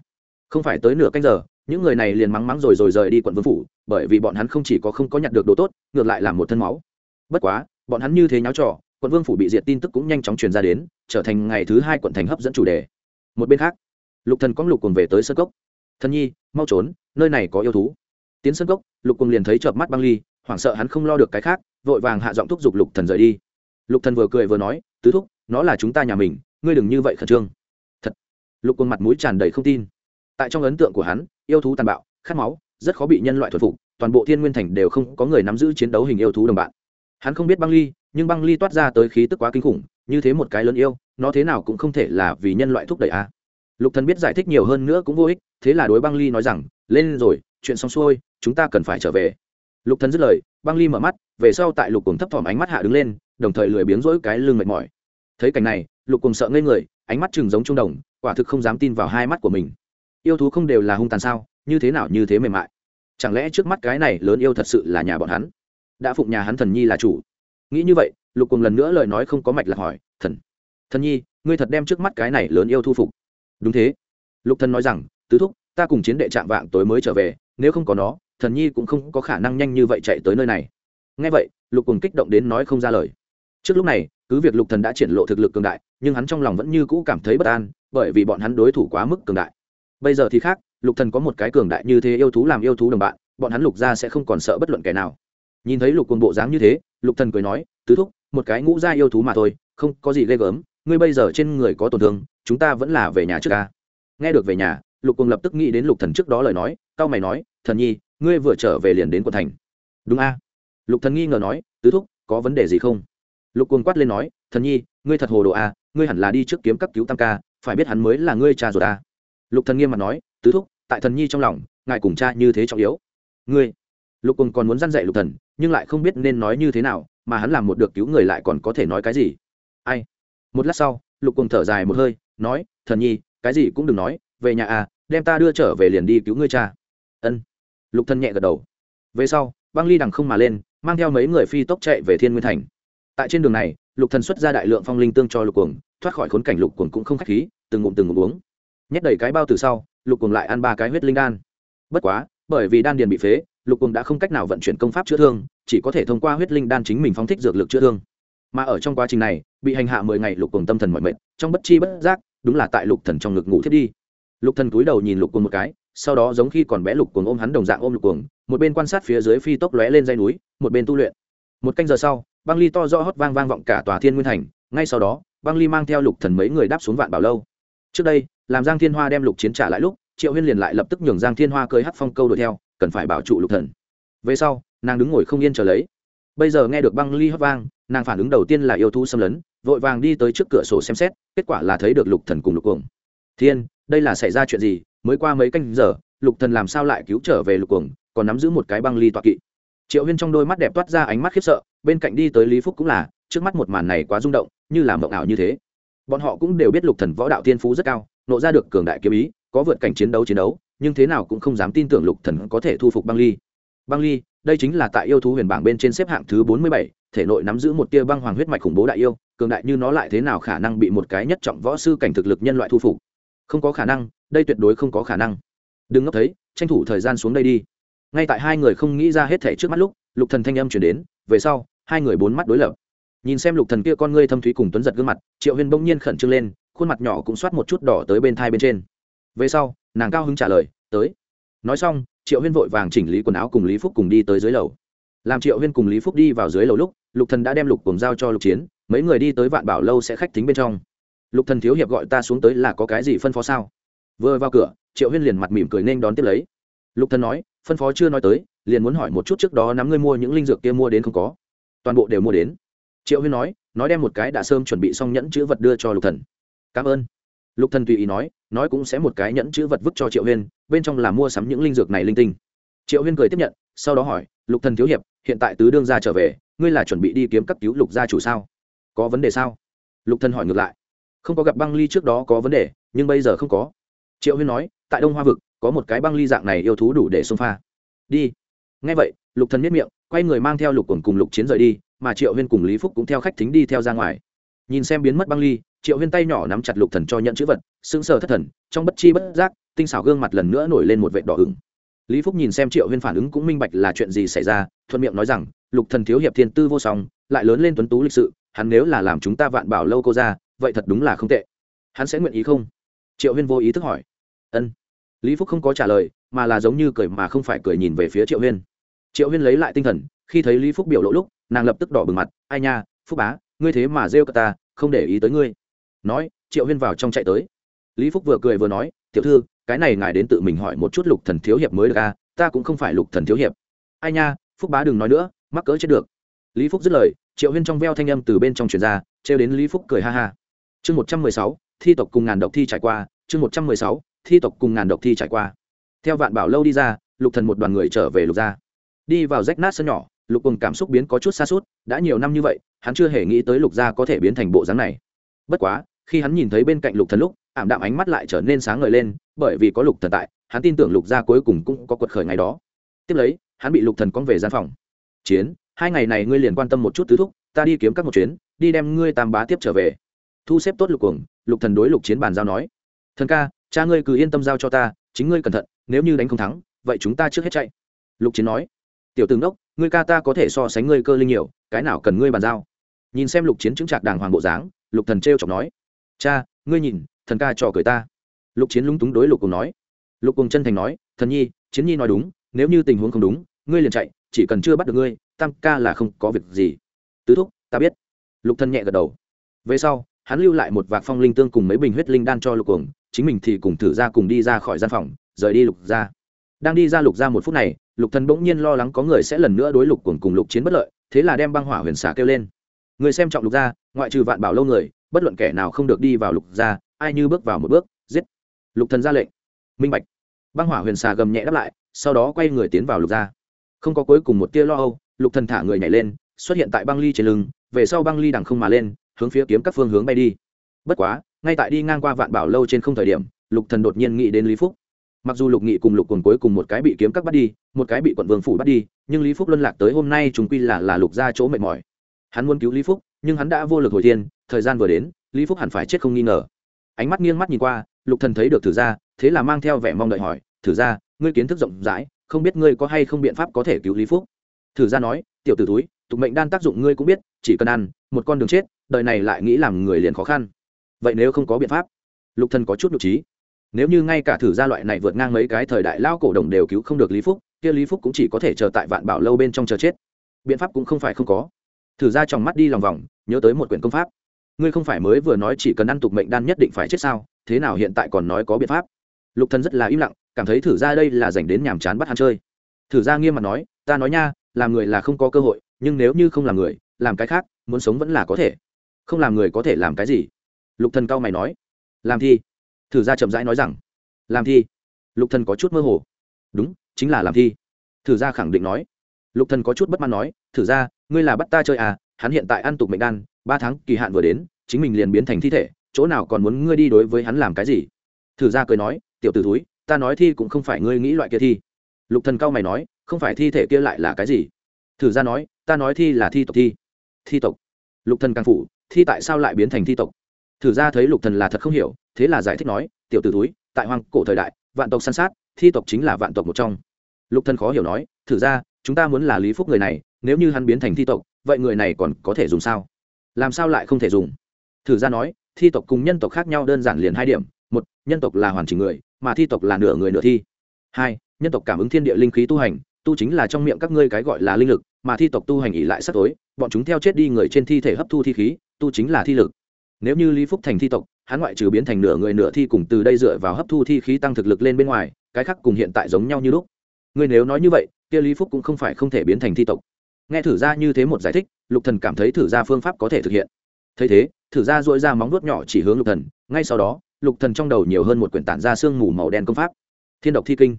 Không phải tới nửa canh giờ, những người này liền mắng mắng rồi rồi rời đi quận vương phủ, bởi vì bọn hắn không chỉ có không có nhặt được đồ tốt, ngược lại làm một thân máu. Bất quá, bọn hắn như thế nháo trò, quận vương phủ bị diệt tin tức cũng nhanh chóng truyền ra đến, trở thành ngày thứ hai quận thành hấp dẫn chủ đề. Một bên khác, lục thần quăng lục cùng về tới sân cốc. Thần nhi, mau trốn, nơi này có yêu thú. Tiến sân cốc, lục cùng liền thấy chợp mắt băng ly hoảng sợ hắn không lo được cái khác, vội vàng hạ giọng thúc giục lục thần rời đi. Lục thần vừa cười vừa nói, tứ thúc, nó là chúng ta nhà mình, ngươi đừng như vậy khẩn trương. Thật. Lục Quân mặt mũi tràn đầy không tin. Tại trong ấn tượng của hắn, yêu thú tàn bạo, khát máu, rất khó bị nhân loại thuần phục, toàn bộ thiên nguyên thành đều không có người nắm giữ chiến đấu hình yêu thú đồng bạn. Hắn không biết băng ly, nhưng băng ly toát ra tới khí tức quá kinh khủng, như thế một cái lớn yêu, nó thế nào cũng không thể là vì nhân loại thúc đẩy a. Lục thần biết giải thích nhiều hơn nữa cũng vô ích, thế là đối băng ly nói rằng, lên rồi, chuyện xong xuôi, chúng ta cần phải trở về lục thần dứt lời, băng ly mở mắt, về sau tại lục cùng thấp thỏm ánh mắt hạ đứng lên, đồng thời lười biếng rỗi cái lưng mệt mỏi. Thấy cảnh này, lục cùng sợ ngây người, ánh mắt chừng giống trung đồng, quả thực không dám tin vào hai mắt của mình. Yêu thú không đều là hung tàn sao, như thế nào như thế mềm mại. Chẳng lẽ trước mắt cái này lớn yêu thật sự là nhà bọn hắn? Đã phụng nhà hắn thần nhi là chủ. Nghĩ như vậy, lục cùng lần nữa lời nói không có mạch là hỏi, thần thần nhi, ngươi thật đem trước mắt cái này lớn yêu thu phục? Đúng thế. Lục thần nói rằng, tứ thúc, ta cùng chiến đệ chạm vạng tối mới trở về, nếu không có nó thần nhi cũng không có khả năng nhanh như vậy chạy tới nơi này. Nghe vậy, lục cùng kích động đến nói không ra lời. Trước lúc này, cứ việc lục thần đã triển lộ thực lực cường đại, nhưng hắn trong lòng vẫn như cũ cảm thấy bất an, bởi vì bọn hắn đối thủ quá mức cường đại. Bây giờ thì khác, lục thần có một cái cường đại như thế yêu thú làm yêu thú đồng bạn, bọn hắn lục gia sẽ không còn sợ bất luận kẻ nào. Nhìn thấy lục cùng bộ dáng như thế, lục thần cười nói, tứ thúc, một cái ngũ gia yêu thú mà thôi, không có gì ghê gớm, ngươi bây giờ trên người có tổn thương, chúng ta vẫn là về nhà trước ca nghe được về nhà, lục cùng lập tức nghĩ đến lục thần trước đó lời nói cao mày nói, thần nhi ngươi vừa trở về liền đến quận thành. Đúng a. Lục thần nghi ngờ nói, tứ thúc, có vấn đề gì không? Lục cuồng quát lên nói, thần nhi, ngươi thật hồ đồ a, ngươi hẳn là đi trước kiếm cấp cứu tam ca, phải biết hắn mới là ngươi cha rồi a. Lục thần nghiêm mặt nói, tứ thúc, tại thần nhi trong lòng, ngài cùng cha như thế trọng yếu. Ngươi? Lục cuồng còn muốn dăn dạy lục thần, nhưng lại không biết nên nói như thế nào, mà hắn làm một được cứu người lại còn có thể nói cái gì. Ai? Một lát sau, lục cuồng thở dài một hơi, nói, thần nhi, cái gì cũng đừng nói, về nhà à đem ta đưa trở về liền đi cứu ngươi cha. Ân lục thần nhẹ gật đầu. Về sau, băng ly đằng không mà lên, mang theo mấy người phi tốc chạy về thiên nguyên thành. Tại trên đường này, lục thần xuất ra đại lượng phong linh tương cho lục cuồng, thoát khỏi khốn cảnh lục cuồng cũng không khách khí, từng ngụm từng ngụm uống. Nhét đầy cái bao từ sau, lục cuồng lại ăn ba cái huyết linh đan. Bất quá, bởi vì đan điền bị phế, lục cuồng đã không cách nào vận chuyển công pháp chữa thương, chỉ có thể thông qua huyết linh đan chính mình phóng thích dược lực chữa thương. Mà ở trong quá trình này, bị hành hạ mười ngày lục cuồng tâm thần mọi mệt, trong bất chi bất giác, đúng là tại lục thần trong ngực ngủ thiết đi. Lục thần cúi đầu nhìn lục cuồng một cái sau đó giống khi còn bé lục cuồng ôm hắn đồng dạng ôm lục cuồng, một bên quan sát phía dưới phi tốc lóe lên dây núi, một bên tu luyện. Một canh giờ sau, băng ly to do hót vang vang vọng cả tòa thiên nguyên thành, ngay sau đó, băng ly mang theo lục thần mấy người đáp xuống vạn bảo lâu. Trước đây, làm giang thiên hoa đem lục chiến trả lại lúc, triệu huyên liền lại lập tức nhường giang thiên hoa cưới hắc phong câu đuổi theo, cần phải bảo trụ lục thần. Về sau, nàng đứng ngồi không yên chờ lấy. Bây giờ nghe được băng ly hót vang, nàng phản ứng đầu tiên là yêu thú xâm lấn, vội vàng đi tới trước cửa sổ xem xét, kết quả là thấy được lục thần cùng lục cuồng. Thiên, đây là xảy ra chuyện gì? Mới qua mấy canh giờ lục thần làm sao lại cứu trở về lục cuồng còn nắm giữ một cái băng ly tọa kỵ. Triệu huyên trong đôi mắt đẹp toát ra ánh mắt khiếp sợ bên cạnh đi tới lý phúc cũng là trước mắt một màn này quá rung động như là mộng ảo như thế. Bọn họ cũng đều biết lục thần võ đạo thiên phú rất cao nộ ra được cường đại kiếm ý có vượt cảnh chiến đấu chiến đấu nhưng thế nào cũng không dám tin tưởng lục thần có thể thu phục băng ly. Băng ly đây chính là tại yêu thú huyền bảng bên trên xếp hạng thứ bốn mươi bảy, thể nội nắm giữ một tia băng hoàng huyết mạch khủng bố đại yêu cường đại như nó lại thế nào khả năng bị một cái nhất trọng võ sư cảnh thực lực nhân loại thu phục? Không có khả năng, đây tuyệt đối không có khả năng. Đừng ngốc thấy, tranh thủ thời gian xuống đây đi. Ngay tại hai người không nghĩ ra hết thể trước mắt lúc, lục thần thanh âm chuyển đến, về sau, hai người bốn mắt đối lập. Nhìn xem lục thần kia con ngươi thâm thúy cùng tuấn giật gương mặt, triệu huyên bỗng nhiên khẩn trương lên, khuôn mặt nhỏ cũng soát một chút đỏ tới bên thai bên trên. Về sau, nàng cao hứng trả lời, tới. Nói xong, triệu huyên vội vàng chỉnh lý quần áo cùng lý phúc cùng đi tới dưới lầu. Làm triệu huyên cùng lý phúc đi vào dưới lầu lúc, lục thần đã đem lục cùng giao cho lục chiến, mấy người đi tới vạn bảo lâu sẽ khách tính bên trong lục thần thiếu hiệp gọi ta xuống tới là có cái gì phân phó sao? Vừa vào cửa, triệu huyên liền mặt mỉm cười nên đón tiếp lấy. Lục thần nói, phân phó chưa nói tới, liền muốn hỏi một chút trước đó nắm ngươi mua những linh dược kia mua đến không có. Toàn bộ đều mua đến. Triệu huyên nói nói đem một cái đã sớm chuẩn bị xong nhẫn chữ vật đưa cho lục thần. Cảm ơn. Lục thần tùy ý nói nói cũng sẽ một cái nhẫn chữ vật vứt cho triệu huyên, bên trong là mua sắm những linh dược này linh tinh. Triệu huyên cười tiếp nhận, sau đó hỏi, lục thần thiếu hiệp, hiện tại tứ đương gia trở về, ngươi là chuẩn bị đi kiếm cấp cứu lục gia chủ sao? Có vấn đề sao? Lục thần hỏi ngược lại không có gặp băng ly trước đó có vấn đề, nhưng bây giờ không có. Triệu huyên nói, tại đông hoa vực, có một cái băng ly dạng này yêu thú đủ để xông pha. Đi. Ngay vậy, lục thần miết miệng, quay người mang theo lục quần cùng lục chiến rời đi, mà triệu huyên cùng lý phúc cũng theo khách thính đi theo ra ngoài. Nhìn xem biến mất băng ly, triệu huyên tay nhỏ nắm chặt lục thần cho nhận chữ vật, sững sờ thất thần, trong bất chi bất giác, tinh xảo gương mặt lần nữa nổi lên một vệt đỏ ửng. Lý phúc nhìn xem triệu huyên phản ứng cũng minh bạch là chuyện gì xảy ra, thuận miệng nói rằng, lục thần thiếu hiệp thiên tư vô song, lại lớn lên tuấn tú lịch sự, hắn nếu là làm chúng ta vạn bảo lâu cô ra vậy thật đúng là không tệ. Hắn sẽ nguyện ý không? Triệu huyên vô ý thức hỏi. Ân. Lý phúc không có trả lời, mà là giống như cười mà không phải cười nhìn về phía triệu huyên. Triệu huyên lấy lại tinh thần, khi thấy lý phúc biểu lộ lúc, nàng lập tức đỏ bừng mặt. Ai nha, phúc bá, ngươi thế mà rêu cả ta, không để ý tới ngươi. Nói, triệu huyên vào trong chạy tới. Lý phúc vừa cười vừa nói, tiểu thư, cái này ngài đến tự mình hỏi một chút lục thần thiếu hiệp mới được à ta cũng không phải lục thần thiếu hiệp. Ai nha, phúc bá đừng nói nữa, mắc cỡ chết được. Lý phúc dứt lời, triệu huyên trong veo thanh âm từ bên trong truyền ra, trêu đến lý phúc cười ha ha chương một trăm mười sáu, thi tộc cùng ngàn độc thi trải qua. Chương một trăm mười sáu, thi tộc cùng ngàn độc thi trải qua. Theo vạn bảo lâu đi ra, lục thần một đoàn người trở về lục gia. Đi vào rách nát sân nhỏ, lục cùng cảm xúc biến có chút xa suốt, đã nhiều năm như vậy, hắn chưa hề nghĩ tới lục gia có thể biến thành bộ dáng này. Bất quá, khi hắn nhìn thấy bên cạnh lục thần lúc, ảm đạm ánh mắt lại trở nên sáng ngời lên, bởi vì có lục thần tại, hắn tin tưởng lục gia cuối cùng cũng có quật khởi ngày đó. Tiếp lấy, hắn bị lục thần con về gian phòng. Chiến, hai ngày này ngươi liền quan tâm một chút tứ thúc, ta đi kiếm các một chuyến, đi đem ngươi tam bá tiếp trở về thu xếp tốt lục cuồng, lục thần đối lục chiến bàn giao nói, thần ca, cha ngươi cứ yên tâm giao cho ta, chính ngươi cẩn thận, nếu như đánh không thắng, vậy chúng ta trước hết chạy. Lục chiến nói, tiểu tướng đốc ngươi ca ta có thể so sánh ngươi cơ linh nhiều, cái nào cần ngươi bàn giao? Nhìn xem lục chiến chứng trạc đàng hoàng bộ dáng, lục thần trêu chọc nói, cha, ngươi nhìn, thần ca trò cười ta. Lục chiến lúng túng đối lục cùng nói, lục cùng chân thành nói, thần nhi, chiến nhi nói đúng, nếu như tình huống không đúng, ngươi liền chạy, chỉ cần chưa bắt được ngươi, tam ca là không có việc gì. Tứ thúc, ta biết. Lục thần nhẹ gật đầu. Về sau hắn lưu lại một vạc phong linh tương cùng mấy bình huyết linh đan cho lục cuồng, chính mình thì cùng thử ra cùng đi ra khỏi gian phòng, rời đi lục ra đang đi ra lục ra một phút này, lục thần bỗng nhiên lo lắng có người sẽ lần nữa đối lục cuồng cùng lục chiến bất lợi, thế là đem băng hỏa huyền xả kêu lên. Người xem trọng lục ra ngoại trừ vạn bảo lâu người, bất luận kẻ nào không được đi vào lục ra ai như bước vào một bước, giết. Lục thần ra lệnh. Minh bạch. Băng hỏa huyền xà gầm nhẹ đáp lại, sau đó quay người tiến vào lục ra không có cuối cùng một tia lo âu, lục thần thả người nhảy lên, xuất hiện tại băng ly trên lưng, về sau băng ly đằng không mà lên hướng phía kiếm các phương hướng bay đi. Bất quá, ngay tại đi ngang qua vạn bảo lâu trên không thời điểm, lục thần đột nhiên nghĩ đến lý phúc. Mặc dù lục nghị cùng lục cùng cuối cùng một cái bị kiếm các bắt đi, một cái bị quận vương phủ bắt đi, nhưng lý phúc luân lạc tới hôm nay chúng quy là là lục ra chỗ mệt mỏi. Hắn muốn cứu lý phúc, nhưng hắn đã vô lực hồi thiên, thời gian vừa đến, lý phúc hẳn phải chết không nghi ngờ. Ánh mắt nghiêng mắt nhìn qua, lục thần thấy được thử ra thế là mang theo vẻ mong đợi hỏi, thử ra ngươi kiến thức rộng rãi, không biết ngươi có hay không biện pháp có thể cứu lý phúc? Thử ra nói, tiểu tử túi tục mệnh đan tác dụng ngươi cũng biết, chỉ cần ăn, một con đường chết đời này lại nghĩ làm người liền khó khăn. Vậy nếu không có biện pháp? Lục thần có chút nhục trí. Nếu như ngay cả thử gia loại này vượt ngang mấy cái thời đại lao cổ đồng đều cứu không được lý phúc, kia lý phúc cũng chỉ có thể chờ tại vạn bảo lâu bên trong chờ chết. Biện pháp cũng không phải không có. Thử ra trong mắt đi lòng vòng, nhớ tới một quyển công pháp. Ngươi không phải mới vừa nói chỉ cần ăn tục mệnh đan nhất định phải chết sao, thế nào hiện tại còn nói có biện pháp? Lục thần rất là im lặng, cảm thấy thử ra đây là dành đến nhàm chán bắt hắn chơi. Thử ra nghiêm mặt nói, ta nói nha, làm người là không có cơ hội, nhưng nếu như không làm người, làm cái khác, muốn sống vẫn là có thể không làm người có thể làm cái gì? Lục thần cao mày nói. Làm thi. Thử ra chậm rãi nói rằng. Làm thi. Lục thần có chút mơ hồ. Đúng, chính là làm thi. Thử ra khẳng định nói. Lục thần có chút bất mãn nói. Thử ra, ngươi là bắt ta chơi à? Hắn hiện tại ăn tục mệnh đan, ba tháng kỳ hạn vừa đến, chính mình liền biến thành thi thể. Chỗ nào còn muốn ngươi đi đối với hắn làm cái gì? Thử ra cười nói. Tiểu tử túi ta nói thi cũng không phải ngươi nghĩ loại kia thi. Lục thần cao mày nói. Không phải thi thể kia lại là cái gì? Thử ra nói. Ta nói thi là thi tộc thi. Thi tộc. Lục thần càng phủ thi tại sao lại biến thành thi tộc? Thử ra thấy lục thần là thật không hiểu, thế là giải thích nói, tiểu t ử túi tại hoang cổ thời đại, vạn tộc săn sát, thi tộc chính là vạn tộc một trong. Lục thần khó hiểu nói, thử ra, chúng ta muốn là lý phúc người này, nếu như hắn biến thành thi tộc, vậy người này còn có thể dùng sao? Làm sao lại không thể dùng? Thử ra nói, thi tộc cùng nhân tộc khác nhau đơn giản liền hai điểm, một, nhân tộc là hoàn chỉnh người, mà thi tộc là nửa người nửa thi. Hai, nhân tộc cảm ứng thiên địa linh khí tu hành, tu chính là trong miệng các ngươi cái gọi là linh lực, mà thi tộc tu hành ỉ lại sắc tối, bọn chúng theo chết đi người trên thi thể hấp thu thi khí tu chính là thi lực. Nếu như lý phúc thành thi tộc, hắn ngoại trừ biến thành nửa người nửa thi cùng từ đây dựa vào hấp thu thi khí tăng thực lực lên bên ngoài, cái khác cùng hiện tại giống nhau như lúc. Ngươi nếu nói như vậy, kia lý phúc cũng không phải không thể biến thành thi tộc. Nghe thử ra như thế một giải thích, lục thần cảm thấy thử ra phương pháp có thể thực hiện. Thấy thế, thử ra dội ra móng vuốt nhỏ chỉ hướng lục thần, ngay sau đó, lục thần trong đầu nhiều hơn một quyển tản ra xương mù màu đen công pháp. Thiên độc thi kinh.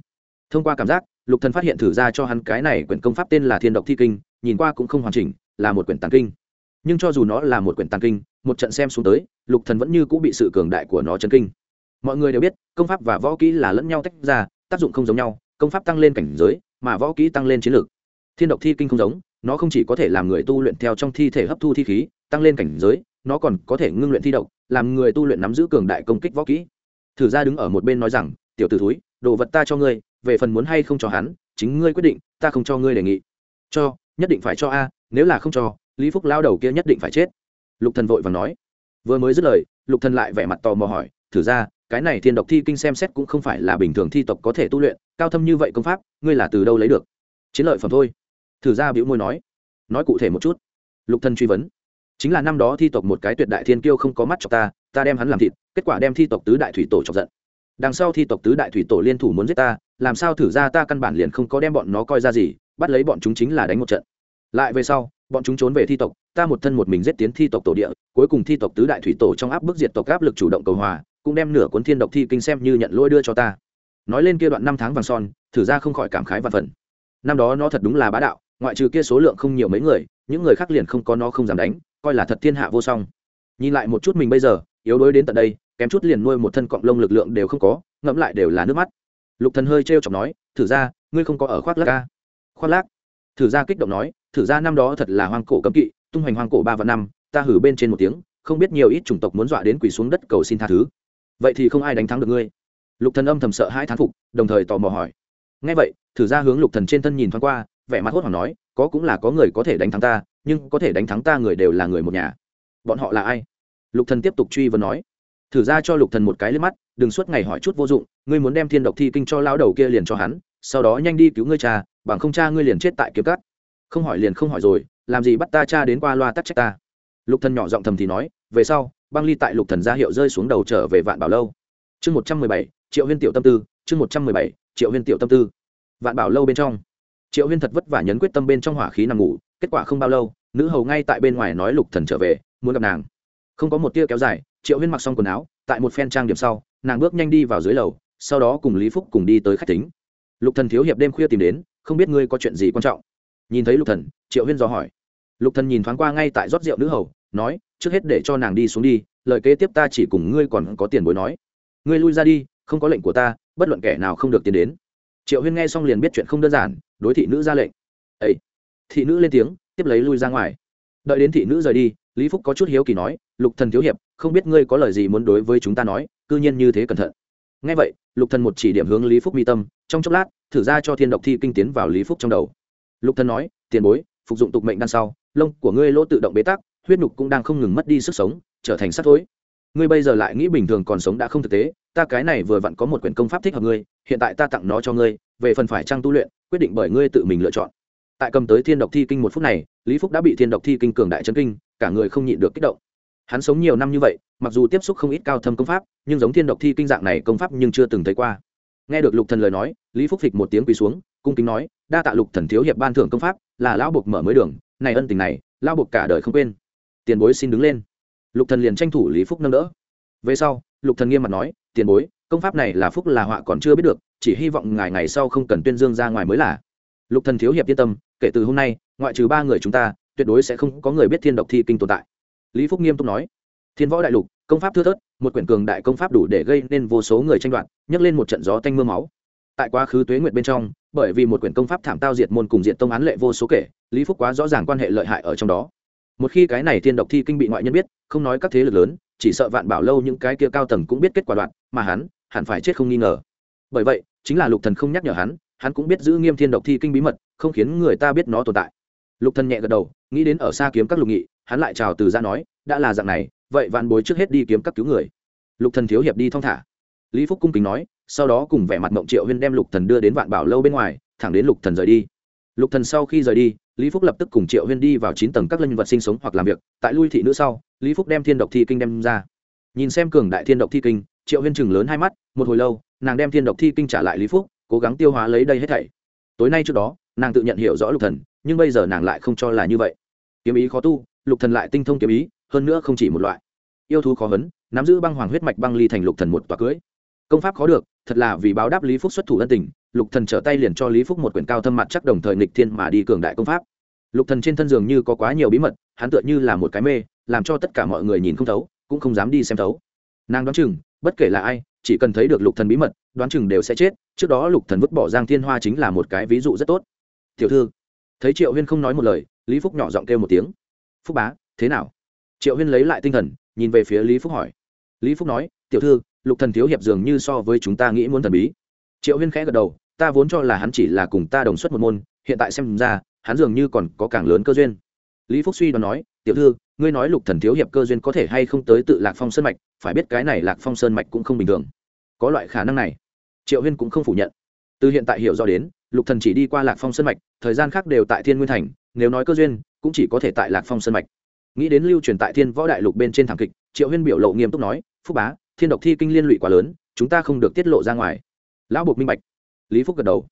Thông qua cảm giác, lục thần phát hiện thử ra cho hắn cái này quyển công pháp tên là thiên độc thi kinh, nhìn qua cũng không hoàn chỉnh, là một quyển tàn kinh nhưng cho dù nó là một quyển tàn kinh, một trận xem xuống tới, lục thần vẫn như cũng bị sự cường đại của nó chấn kinh. Mọi người đều biết, công pháp và võ kỹ là lẫn nhau tách ra, tác dụng không giống nhau, công pháp tăng lên cảnh giới, mà võ kỹ tăng lên chiến lược. Thiên độc thi kinh không giống, nó không chỉ có thể làm người tu luyện theo trong thi thể hấp thu thi khí, tăng lên cảnh giới, nó còn có thể ngưng luyện thi độc, làm người tu luyện nắm giữ cường đại công kích võ kỹ. Thử ra đứng ở một bên nói rằng, tiểu t ử thúi, đồ vật ta cho ngươi, về phần muốn hay không cho hắn, chính ngươi quyết định, ta không cho ngươi đề nghị. Cho, nhất định phải cho a, nếu là không cho lý phúc lao đầu kia nhất định phải chết. Lục thần vội và nói. Vừa mới dứt lời, lục thần lại vẻ mặt tò mò hỏi, thử ra, cái này thiên độc thi kinh xem xét cũng không phải là bình thường thi tộc có thể tu luyện, cao thâm như vậy công pháp, ngươi là từ đâu lấy được? Chiến lợi phẩm thôi. Thử ra biểu môi nói. Nói cụ thể một chút. Lục thần truy vấn. Chính là năm đó thi tộc một cái tuyệt đại thiên kiêu không có mắt cho ta ta đem hắn làm thịt, kết quả đem thi tộc tứ đại thủy tổ chọc giận. Đằng sau thi tộc tứ đại thủy tổ liên thủ muốn giết ta, làm sao thử ra ta căn bản liền không có đem bọn nó coi ra gì, bắt lấy bọn chúng chính là đánh một trận. Lại về sau bọn chúng trốn về thi tộc, ta một thân một mình giết tiến thi tộc tổ địa, cuối cùng thi tộc tứ đại thủy tổ trong áp bức diệt tộc áp lực chủ động cầu hòa, cũng đem nửa cuốn thiên độc thi kinh xem như nhận lỗi đưa cho ta. Nói lên kia đoạn năm tháng vàng son, thử ra không khỏi cảm khái và phần. Năm đó nó thật đúng là bá đạo, ngoại trừ kia số lượng không nhiều mấy người, những người khác liền không có nó không dám đánh, coi là thật thiên hạ vô song. Nhìn lại một chút mình bây giờ, yếu đuối đến tận đây, kém chút liền nuôi một thân cọng lông lực lượng đều không có, ngẫm lại đều là nước mắt. Lục thần hơi trêu chọc nói, thử ra, ngươi không có ở khoác lác ca khoác lác? Thử ra kích động nói thử ra năm đó thật là hoang cổ cấm kỵ, tung hoành hoang cổ ba và năm, ta hử bên trên một tiếng, không biết nhiều ít chủng tộc muốn dọa đến quỳ xuống đất cầu xin tha thứ. Vậy thì không ai đánh thắng được ngươi. Lục thần âm thầm sợ hai thán phục, đồng thời tò mò hỏi. Ngay vậy, thử ra hướng lục thần trên thân nhìn thoáng qua, vẻ mặt hốt hoảng nói, có cũng là có người có thể đánh thắng ta, nhưng có thể đánh thắng ta người đều là người một nhà. Bọn họ là ai? Lục thần tiếp tục truy vấn nói. Thử ra cho lục thần một cái lên mắt, đừng suốt ngày hỏi chút vô dụng, ngươi muốn đem thiên độc thi kinh cho lão đầu kia liền cho hắn, sau đó nhanh đi cứu ngươi cha, bằng không cha ngươi liền chết tại kiếm cắt không hỏi liền không hỏi rồi, làm gì bắt ta cha đến qua loa tắc trách ta? Lục thần nhỏ giọng thầm thì nói, về sau, băng ly tại lục thần ra hiệu rơi xuống đầu trở về vạn bảo lâu. Chương một trăm mười bảy, triệu huyên tiểu tâm tư, chương một trăm mười bảy, triệu huyên tiểu tâm tư. Vạn bảo lâu bên trong. Triệu huyên thật vất vả nhấn quyết tâm bên trong hỏa khí nằm ngủ, kết quả không bao lâu, nữ hầu ngay tại bên ngoài nói lục thần trở về, muốn gặp nàng. Không có một tia kéo dài, triệu huyên mặc xong quần áo, tại một phen trang điểm sau, nàng bước nhanh đi vào dưới lầu, sau đó cùng lý phúc cùng đi tới khách tính lục thần thiếu hiệp đêm khuya tìm đến, không biết ngươi có chuyện gì quan trọng nhìn thấy lục thần, triệu huyên dò hỏi. Lục thần nhìn thoáng qua ngay tại rót rượu nữ hầu, nói, trước hết để cho nàng đi xuống đi, lời kế tiếp ta chỉ cùng ngươi còn có tiền bối nói. Ngươi lui ra đi, không có lệnh của ta, bất luận kẻ nào không được tiến đến. Triệu huyên nghe xong liền biết chuyện không đơn giản, đối thị nữ ra lệnh. Ấy thị nữ lên tiếng, tiếp lấy lui ra ngoài. Đợi đến thị nữ rời đi, lý phúc có chút hiếu kỳ nói, lục thần thiếu hiệp, không biết ngươi có lời gì muốn đối với chúng ta nói, cư nhiên như thế cẩn thận. Ngay vậy, lục thần một chỉ điểm hướng lý phúc mi tâm, trong chốc lát, thử ra cho thiên độc thi kinh tiến vào lý phúc trong đầu lục thần nói, tiền bối, phục dụng tục mệnh đằng sau, lông của ngươi lỗ tự động bế tắc, huyết nhục cũng đang không ngừng mất đi sức sống, trở thành sắt thối. Ngươi bây giờ lại nghĩ bình thường còn sống đã không thực tế, ta cái này vừa vặn có một quyển công pháp thích hợp ngươi, hiện tại ta tặng nó cho ngươi, về phần phải trang tu luyện, quyết định bởi ngươi tự mình lựa chọn. Tại cầm tới thiên độc thi kinh một phút này, lý phúc đã bị thiên độc thi kinh cường đại chấn kinh, cả người không nhịn được kích động. Hắn sống nhiều năm như vậy, mặc dù tiếp xúc không ít cao thâm công pháp, nhưng giống thiên độc thi kinh dạng này công pháp nhưng chưa từng thấy qua. Nghe được lục thần lời nói, lý phúc phịch một tiếng quỳ xuống, cung kính nói đa tạ lục thần thiếu hiệp ban thưởng công pháp, là lão buộc mở mới đường, này ân tình này, lão buộc cả đời không quên. Tiền bối xin đứng lên. Lục thần liền tranh thủ lý phúc nâng đỡ. Về sau, lục thần nghiêm mặt nói, tiền bối, công pháp này là phúc là họa còn chưa biết được, chỉ hy vọng ngài ngày sau không cần tuyên dương ra ngoài mới là. Lục thần thiếu hiệp yên tâm, kể từ hôm nay, ngoại trừ ba người chúng ta, tuyệt đối sẽ không có người biết thiên độc thi kinh tồn tại. Lý phúc nghiêm túc nói, thiên võ đại lục, công pháp thưa thớt, một quyển cường đại công pháp đủ để gây nên vô số người tranh đoạt, nhấc lên một trận gió tanh mưa máu. Tại quá khứ tuế nguyệt bên trong bởi vì một quyển công pháp thảm tao diệt môn cùng diệt tông án lệ vô số kể, lý phúc quá rõ ràng quan hệ lợi hại ở trong đó. Một khi cái này thiên độc thi kinh bị ngoại nhân biết, không nói các thế lực lớn, chỉ sợ vạn bảo lâu những cái kia cao tầng cũng biết kết quả đoạn, mà hắn hẳn phải chết không nghi ngờ. Bởi vậy, chính là lục thần không nhắc nhở hắn hắn cũng biết giữ nghiêm thiên độc thi kinh bí mật, không khiến người ta biết nó tồn tại. Lục thần nhẹ gật đầu, nghĩ đến ở xa kiếm các lục nghị, hắn lại chào từ ra nói, đã là dạng này, vậy vạn bối trước hết đi kiếm các cứu người. Lục thần thiếu hiệp đi thong thả. Lý phúc cung kính nói sau đó cùng vẻ mặt mộng triệu huyên đem lục thần đưa đến vạn bảo lâu bên ngoài thẳng đến lục thần rời đi. Lục thần sau khi rời đi lý phúc lập tức cùng triệu huyên đi vào chín tầng các linh vật sinh sống hoặc làm việc. Tại lui thị nữ sau lý phúc đem thiên độc thi kinh đem ra. Nhìn xem cường đại thiên độc thi kinh triệu huyên chừng lớn hai mắt một hồi lâu nàng đem thiên độc thi kinh trả lại lý phúc cố gắng tiêu hóa lấy đây hết thảy. Tối nay trước đó nàng tự nhận hiểu rõ lục thần nhưng bây giờ nàng lại không cho là như vậy. Kiếm ý khó tu lục thần lại tinh thông kiếm ý hơn nữa không chỉ một loại. Yêu thú khó hấn, nắm giữ băng hoàng huyết mạch băng ly thành lục thần một tòa cưới công pháp khó được, thật là vì báo đáp lý phúc xuất thủ ân tình, lục thần trở tay liền cho lý phúc một quyển cao thâm mặt chắc đồng thời nghịch thiên mà đi cường đại công pháp. Lục thần trên thân giường như có quá nhiều bí mật, hắn tựa như là một cái mê, làm cho tất cả mọi người nhìn không thấu, cũng không dám đi xem thấu. Nàng đoán chừng, bất kể là ai, chỉ cần thấy được lục thần bí mật, đoán chừng đều sẽ chết, trước đó lục thần vứt bỏ giang thiên hoa chính là một cái ví dụ rất tốt. Tiểu thư, thấy triệu huyên không nói một lời, lý phúc nhỏ giọng kêu một tiếng. Phúc bá, thế nào? Triệu huyên lấy lại tinh thần, nhìn về phía lý phúc hỏi. Lý phúc nói, tiểu thư lục thần thiếu hiệp dường như so với chúng ta nghĩ muốn thần bí. Triệu huyên khẽ gật đầu, ta vốn cho là hắn chỉ là cùng ta đồng xuất một môn, hiện tại xem ra, hắn dường như còn có càng lớn cơ duyên. Lý phúc suy đoán nói, tiểu thư, ngươi nói lục thần thiếu hiệp cơ duyên có thể hay không tới tự lạc phong sơn mạch, phải biết cái này lạc phong sơn mạch cũng không bình thường. Có loại khả năng này. Triệu huyên cũng không phủ nhận. Từ hiện tại hiểu rõ đến, lục thần chỉ đi qua lạc phong sơn mạch, thời gian khác đều tại thiên nguyên thành, nếu nói cơ duyên, cũng chỉ có thể tại lạc phong sơn mạch. Nghĩ đến lưu truyền tại thiên võ đại lục bên trên thảm kịch, triệu huyên biểu lộ nghiêm túc nói, phúc bá thiên độc thi kinh liên lụy quá lớn, chúng ta không được tiết lộ ra ngoài. Lão buộc minh bạch. Lý phúc gật đầu.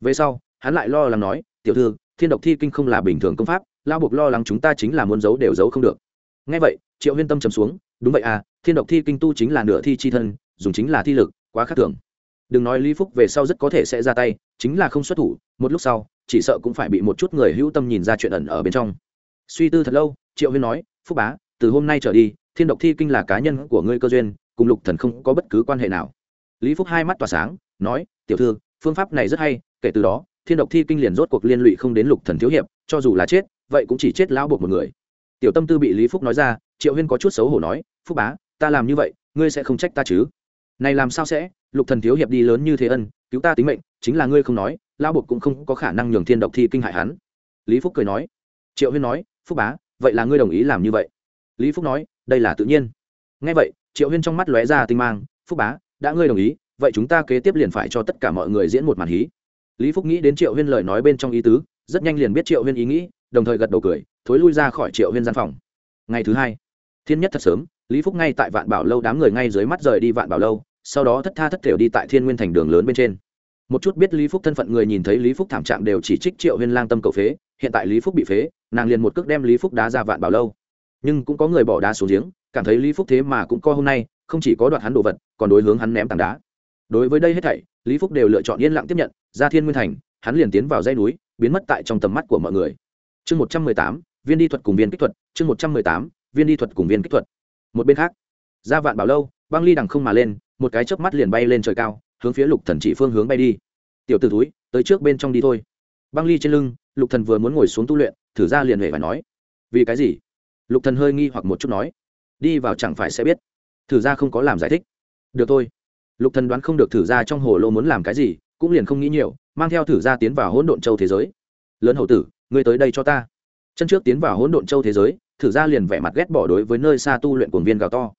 Về sau, hắn lại lo lắng nói, tiểu thư, thiên độc thi kinh không là bình thường công pháp, lão buộc lo lắng chúng ta chính là muốn giấu đều giấu không được. Ngay vậy, triệu huyên tâm trầm xuống, đúng vậy à thiên độc thi kinh tu chính là nửa thi chi thân, dùng chính là thi lực, quá khác thường. Đừng nói lý phúc về sau rất có thể sẽ ra tay, chính là không xuất thủ, một lúc sau, chỉ sợ cũng phải bị một chút người hữu tâm nhìn ra chuyện ẩn ở bên trong. Suy tư thật lâu, triệu huyên nói, phúc bá, từ hôm nay trở đi, thiên độc thi kinh là cá nhân của ngươi cơ duyên cùng lục thần không có bất cứ quan hệ nào. Lý phúc hai mắt tỏa sáng, nói, tiểu thư, phương pháp này rất hay, kể từ đó, thiên độc thi kinh liền rốt cuộc liên lụy không đến lục thần thiếu hiệp, cho dù là chết, vậy cũng chỉ chết lão buộc một người. Tiểu tâm tư bị lý phúc nói ra, triệu huyên có chút xấu hổ nói, phúc bá, ta làm như vậy, ngươi sẽ không trách ta chứ? Này làm sao sẽ? Lục thần thiếu hiệp đi lớn như thế ân, cứu ta tính mệnh, chính là ngươi không nói, lão buộc cũng không có khả năng nhường thiên độc thi kinh hại hắn. Lý phúc cười nói. Triệu huyên nói, phúc bá, vậy là ngươi đồng ý làm như vậy? Lý phúc nói, đây là tự nhiên. Nghe vậy triệu huyên trong mắt lóe ra tinh mang, phúc bá, đã ngươi đồng ý, vậy chúng ta kế tiếp liền phải cho tất cả mọi người diễn một màn hí. Lý phúc nghĩ đến triệu huyên lời nói bên trong ý tứ, rất nhanh liền biết triệu huyên ý nghĩ, đồng thời gật đầu cười, thối lui ra khỏi triệu huyên gian phòng. Ngày thứ hai, thiên nhất thật sớm, lý phúc ngay tại vạn bảo lâu đám người ngay dưới mắt rời đi vạn bảo lâu, sau đó thất tha thất thểu đi tại thiên nguyên thành đường lớn bên trên. Một chút biết lý phúc thân phận người nhìn thấy lý phúc thảm trạng đều chỉ trích triệu huyên lang tâm cầu phế, hiện tại lý phúc bị phế, nàng liền một cước đem lý phúc đá ra vạn bảo lâu. Nhưng cũng có người bỏ đá xuống giếng cảm thấy lý phúc thế mà cũng co hôm nay, không chỉ có đoạt hắn đồ vật, còn đối hướng hắn ném tảng đá. Đối với đây hết thảy, lý phúc đều lựa chọn yên lặng tiếp nhận, ra thiên nguyên thành, hắn liền tiến vào dây núi, biến mất tại trong tầm mắt của mọi người. Chương một trăm mười tám, viên đi thuật cùng viên kích thuật, chương một trăm mười tám, viên đi thuật cùng viên kích thuật. Một bên khác, ra vạn bảo lâu, băng ly đằng không mà lên, một cái chớp mắt liền bay lên trời cao, hướng phía lục thần chỉ phương hướng bay đi. Tiểu t ử túi tới trước bên trong đi thôi. Băng ly trên lưng, lục thần vừa muốn ngồi xuống tu luyện, thử ra liền hề phải nói. Vì cái gì? Lục thần hơi nghi hoặc một chút nói đi vào chẳng phải sẽ biết. Thử ra không có làm giải thích. Được thôi. Lục thần đoán không được thử ra trong hồ lô muốn làm cái gì, cũng liền không nghĩ nhiều, mang theo thử ra tiến vào hỗn độn châu thế giới. Lớn hậu tử, ngươi tới đây cho ta. Chân trước tiến vào hỗn độn châu thế giới, thử ra liền vẻ mặt ghét bỏ đối với nơi xa tu luyện cuồng viên gào to.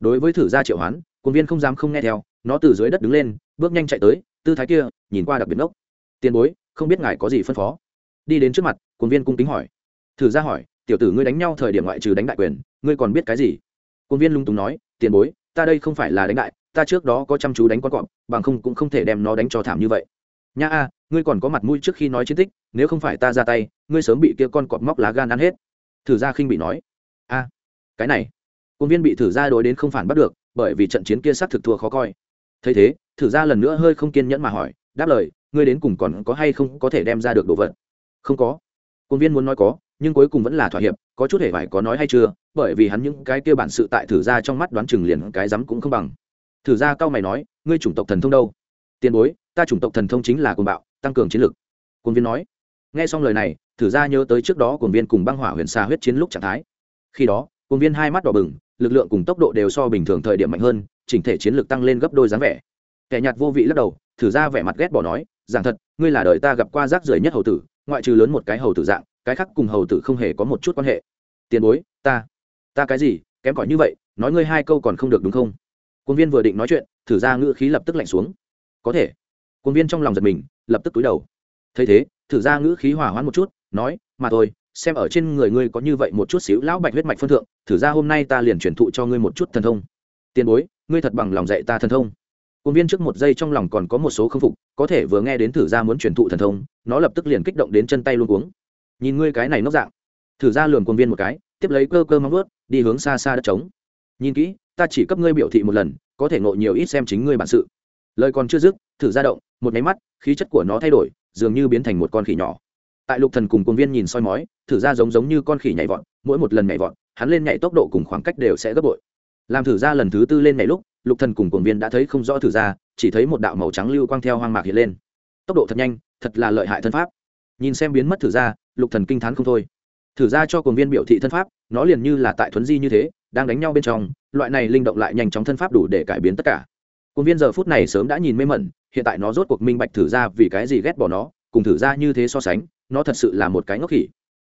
Đối với thử ra triệu hoán, cuồng viên không dám không nghe theo, nó từ dưới đất đứng lên, bước nhanh chạy tới, tư thái kia, nhìn qua đặc biệt ngốc. Tiền bối, không biết ngài có gì phân phó? Đi đến trước mặt, cuồng viên cung kính hỏi. Thử ra hỏi, tiểu tử ngươi đánh nhau thời điểm ngoại trừ đánh đại quyền, ngươi còn biết cái gì? Cuồng viên lung túng nói, tiền bối, ta đây không phải là đánh đại, ta trước đó có chăm chú đánh con cọp, bằng không cũng không thể đem nó đánh cho thảm như vậy. Nha a, ngươi còn có mặt mũi trước khi nói chiến tích, nếu không phải ta ra tay, ngươi sớm bị kia con cọp móc lá gan ăn hết. Thử ra khinh bị nói. A, cái này. Công viên bị thử ra đối đến không phản bắt được, bởi vì trận chiến kia xác thực thua khó coi. Thấy thế, thử ra lần nữa hơi không kiên nhẫn mà hỏi, đáp lời, ngươi đến cùng còn có hay không có thể đem ra được đồ vật? Không có. Công viên muốn nói có nhưng cuối cùng vẫn là thỏa hiệp, có chút hề phải có nói hay chưa, bởi vì hắn những cái kia bản sự tại thử ra trong mắt đoán chừng liền cái rắm cũng không bằng. Thử ra cao mày nói, ngươi chủng tộc thần thông đâu? Tiền bối, ta chủng tộc thần thông chính là cồn bạo, tăng cường chiến lực. Cồn viên nói. Nghe xong lời này, thử ra nhớ tới trước đó cồn viên cùng băng hỏa huyền xa huyết chiến lúc trạng thái. Khi đó cồn viên hai mắt đỏ bừng, lực lượng cùng tốc độ đều so bình thường thời điểm mạnh hơn, chỉnh thể chiến lược tăng lên gấp đôi dáng vẻ. Kẻ nhạt vô vị lắc đầu, thử ra vẻ mặt ghét bỏ nói rằng thật, ngươi là đời ta gặp qua rác rưởi nhất hầu tử, ngoại trừ lớn một cái hầu tử dạng cái khác cùng hầu tử không hề có một chút quan hệ. Tiền bối, ta ta cái gì, kém cỏi như vậy, nói ngươi hai câu còn không được đúng không? Quân viên vừa định nói chuyện, thử ra ngữ khí lập tức lạnh xuống. Có thể. Quân viên trong lòng giật mình, lập tức túi đầu. Thấy thế, thử ra ngữ khí hỏa hoãn một chút, nói, mà thôi, xem ở trên người ngươi có như vậy một chút xíu lão bạch huyết mạch phân thượng, thử ra hôm nay ta liền truyền thụ cho ngươi một chút thần thông. Tiền bối, ngươi thật bằng lòng dạy ta thần thông. Quân viên trước một giây trong lòng còn có một số không phục, có thể vừa nghe đến thử gia muốn truyền thụ thần thông, nó lập tức liền kích động đến chân tay luôn cuống nhìn ngươi cái này nốc dạng. Thử ra lường quân viên một cái, tiếp lấy cơ cơ móng vớt đi hướng xa xa đất trống. Nhìn kỹ, ta chỉ cấp ngươi biểu thị một lần, có thể ngộ nhiều ít xem chính ngươi bản sự. Lời còn chưa dứt, thử ra động, một nháy mắt, khí chất của nó thay đổi, dường như biến thành một con khỉ nhỏ. Tại lục thần cùng quân viên nhìn soi mói, thử ra giống giống như con khỉ nhảy vọt, mỗi một lần nhảy vọt, hắn lên nhảy tốc độ cùng khoảng cách đều sẽ gấp bội. Làm thử ra lần thứ tư lên nhảy lúc, lục thần cùng quân viên đã thấy không rõ thử ra, chỉ thấy một đạo màu trắng lưu quang theo hoang mạc hiện lên. Tốc độ thật nhanh, thật là lợi hại thân pháp. Nhìn xem biến mất thử ra lục thần kinh thán không thôi. Thử ra cho cồn viên biểu thị thân pháp, nó liền như là tại thuấn di như thế, đang đánh nhau bên trong, loại này linh động lại nhanh chóng thân pháp đủ để cải biến tất cả. Cồn viên giờ phút này sớm đã nhìn mê mẩn, hiện tại nó rốt cuộc minh bạch thử ra vì cái gì ghét bỏ nó, cùng thử ra như thế so sánh, nó thật sự là một cái ngốc khỉ.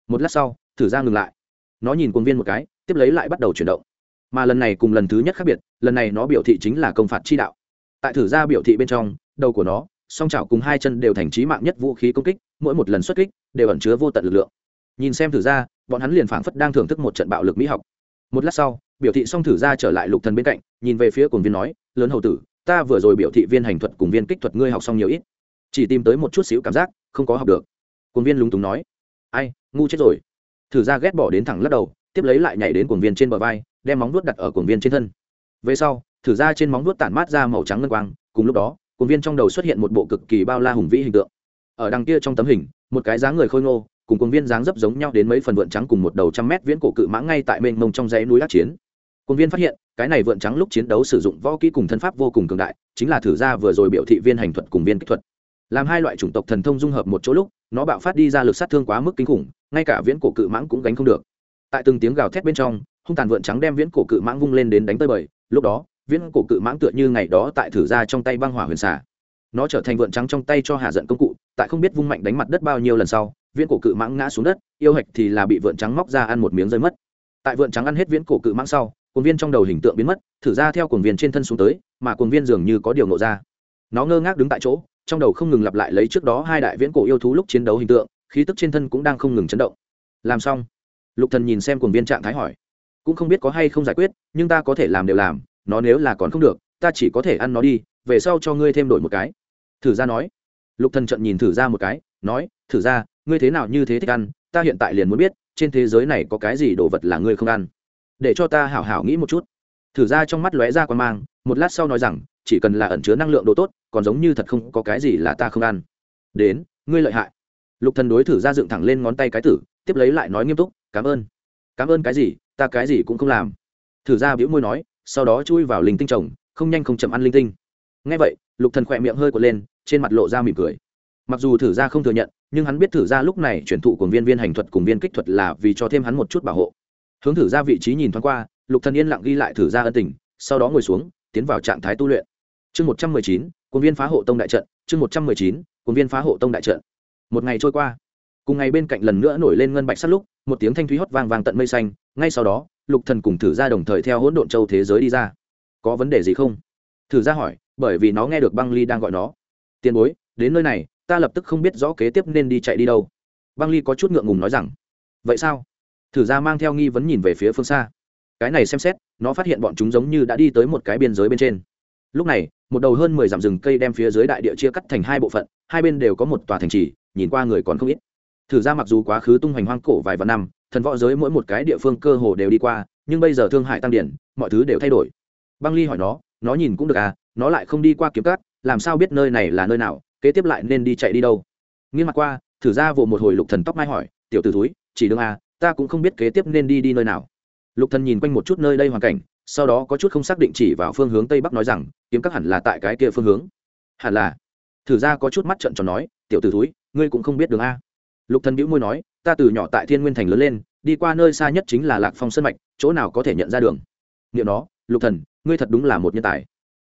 Một lát sau, thử ra ngừng lại. Nó nhìn cồn viên một cái, tiếp lấy lại bắt đầu chuyển động. Mà lần này cùng lần thứ nhất khác biệt, lần này nó biểu thị chính là công phạt chi đạo. Tại thử ra biểu thị bên trong, đầu của nó, song chảo cùng hai chân đều thành trí mạng nhất vũ khí công kích mỗi một lần xuất kích đều ẩn chứa vô tận lực lượng. Nhìn xem thử ra, bọn hắn liền phảng phất đang thưởng thức một trận bạo lực mỹ học. Một lát sau, biểu thị xong thử ra trở lại lục thần bên cạnh, nhìn về phía cùng viên nói, lớn hầu tử, ta vừa rồi biểu thị viên hành thuật cùng viên kích thuật ngươi học xong nhiều ít. Chỉ tìm tới một chút xíu cảm giác, không có học được. Cùng viên lúng túng nói, ai, ngu chết rồi. Thử ra ghét bỏ đến thẳng lắc đầu, tiếp lấy lại nhảy đến cuồng viên trên bờ vai, đem móng vuốt đặt ở cuồng viên trên thân. Về sau, thử ra trên móng vuốt tản mát ra màu trắng ngân quang, cùng lúc đó, cuồng viên trong đầu xuất hiện một bộ cực kỳ bao la hùng vĩ hình tượng ở đằng kia trong tấm hình một cái dáng người khôi ngô cùng công viên dáng dấp giống nhau đến mấy phần vượn trắng cùng một đầu trăm mét viễn cổ cự mãng ngay tại mênh mông trong dãy núi đắc chiến công viên phát hiện, cái này vượn trắng lúc chiến đấu sử dụng võ kỹ cùng thân pháp vô cùng cường đại, chính là thử ra vừa rồi biểu thị viên hành thuật cùng viên kỹ thuật. Làm hai loại chủng tộc thần thông dung hợp một chỗ lúc, nó bạo phát đi ra lực sát thương quá mức kinh khủng, ngay cả viễn cổ cự mãng cũng gánh không được. Tại từng tiếng gào thét bên trong, hung tàn vượn trắng đem viễn cổ cự mãng vung lên đến đánh tới bời, lúc đó, viễn cổ cự mãng tựa như ngày đó tại thử ra trong tay băng hỏa huyền xả. Nó trở thành vượn trắng trong tay cho hạ giận công cụ, tại không biết vung mạnh đánh mặt đất bao nhiêu lần sau, viễn cổ cự mãng ngã xuống đất, yêu hạch thì là bị vượn trắng móc ra ăn một miếng rơi mất. Tại vượn trắng ăn hết viễn cổ cự mãng sau, cuồng viên trong đầu hình tượng biến mất thử ra theo cuồng viên trên thân xuống tới mà cuồng viên dường như có điều ngộ ra. Nó ngơ ngác đứng tại chỗ trong đầu không ngừng lặp lại lấy trước đó hai đại viễn cổ yêu thú lúc chiến đấu hình tượng khí tức trên thân cũng đang không ngừng chấn động. Làm xong lục thần nhìn xem cuồng viên trạng thái hỏi cũng không biết có hay không giải quyết nhưng ta có thể làm đều làm nó nếu là còn không được ta chỉ có thể ăn nó đi về sau cho ngươi thêm đổi một cái. Thử ra nói lục thần trận nhìn thử ra một cái, nói, thử ra, ngươi thế nào như thế thích ăn? Ta hiện tại liền muốn biết, trên thế giới này có cái gì đồ vật là ngươi không ăn? Để cho ta hảo hảo nghĩ một chút. Thử ra trong mắt lóe ra quan mang, một lát sau nói rằng, chỉ cần là ẩn chứa năng lượng đồ tốt, còn giống như thật không có cái gì là ta không ăn. Đến, ngươi lợi hại. Lục thần đối thử ra dựng thẳng lên ngón tay cái tử, tiếp lấy lại nói nghiêm túc, cảm ơn. Cảm ơn cái gì? Ta cái gì cũng không làm. Thử ra bĩu môi nói, sau đó chui vào linh tinh trồng, không nhanh không chậm ăn linh tinh ngay vậy, lục thần khỏe miệng hơi quật lên, trên mặt lộ ra mỉm cười. Mặc dù thử ra không thừa nhận, nhưng hắn biết thử ra lúc này chuyển thụ của viên viên hành thuật cùng viên kích thuật là vì cho thêm hắn một chút bảo hộ. Hướng thử ra vị trí nhìn thoáng qua, lục thần yên lặng ghi lại thử ra ân tình, sau đó ngồi xuống, tiến vào trạng thái tu luyện. Chương một trăm mười chín quân viên phá hộ tông đại trận, chương một trăm mười chín quân viên phá hộ tông đại trận. Một ngày trôi qua, cùng ngày bên cạnh lần nữa nổi lên ngân bạch sắt lúc, một tiếng thanh thúy hót vang vang tận mây xanh, ngay sau đó, lục thần cùng thử ra đồng thời theo hỗn độn châu thế giới đi ra. Có vấn đề gì không? Thử ra hỏi bởi vì nó nghe được băng ly đang gọi nó. Tiền bối, đến nơi này, ta lập tức không biết rõ kế tiếp nên đi chạy đi đâu. Băng ly có chút ngượng ngùng nói rằng. Vậy sao? Thử ra mang theo nghi vấn nhìn về phía phương xa. Cái này xem xét, nó phát hiện bọn chúng giống như đã đi tới một cái biên giới bên trên. Lúc này, một đầu hơn mười dặm rừng cây đem phía dưới đại địa chia cắt thành hai bộ phận, hai bên đều có một tòa thành trì, nhìn qua người còn không ít. Thử ra mặc dù quá khứ tung hoành hoang cổ vài vạn năm, thần võ giới mỗi một cái địa phương cơ hồ đều đi qua, nhưng bây giờ thương hại tăng điển, mọi thứ đều thay đổi. Băng ly hỏi nó nó nhìn cũng được à nó lại không đi qua kiếm cắt làm sao biết nơi này là nơi nào, kế tiếp lại nên đi chạy đi đâu? Nghiêm mặt qua, thử ra vỗ một hồi lục thần tóc mai hỏi, tiểu t ử túi chỉ đường à ta cũng không biết kế tiếp nên đi đi nơi nào. Lục thần nhìn quanh một chút nơi đây hoàn cảnh, sau đó có chút không xác định chỉ vào phương hướng tây bắc nói rằng, kiếm các hẳn là tại cái kia phương hướng. Hẳn là. Thử ra có chút mắt trận tròn nói, tiểu t ử túi ngươi cũng không biết đường a. Lục thần bĩu môi nói, ta từ nhỏ tại thiên nguyên thành lớn lên, đi qua nơi xa nhất chính là lạc phong sơn mạch, chỗ nào có thể nhận ra đường? Niệm nó, lục thần, ngươi thật đúng là một nhân tài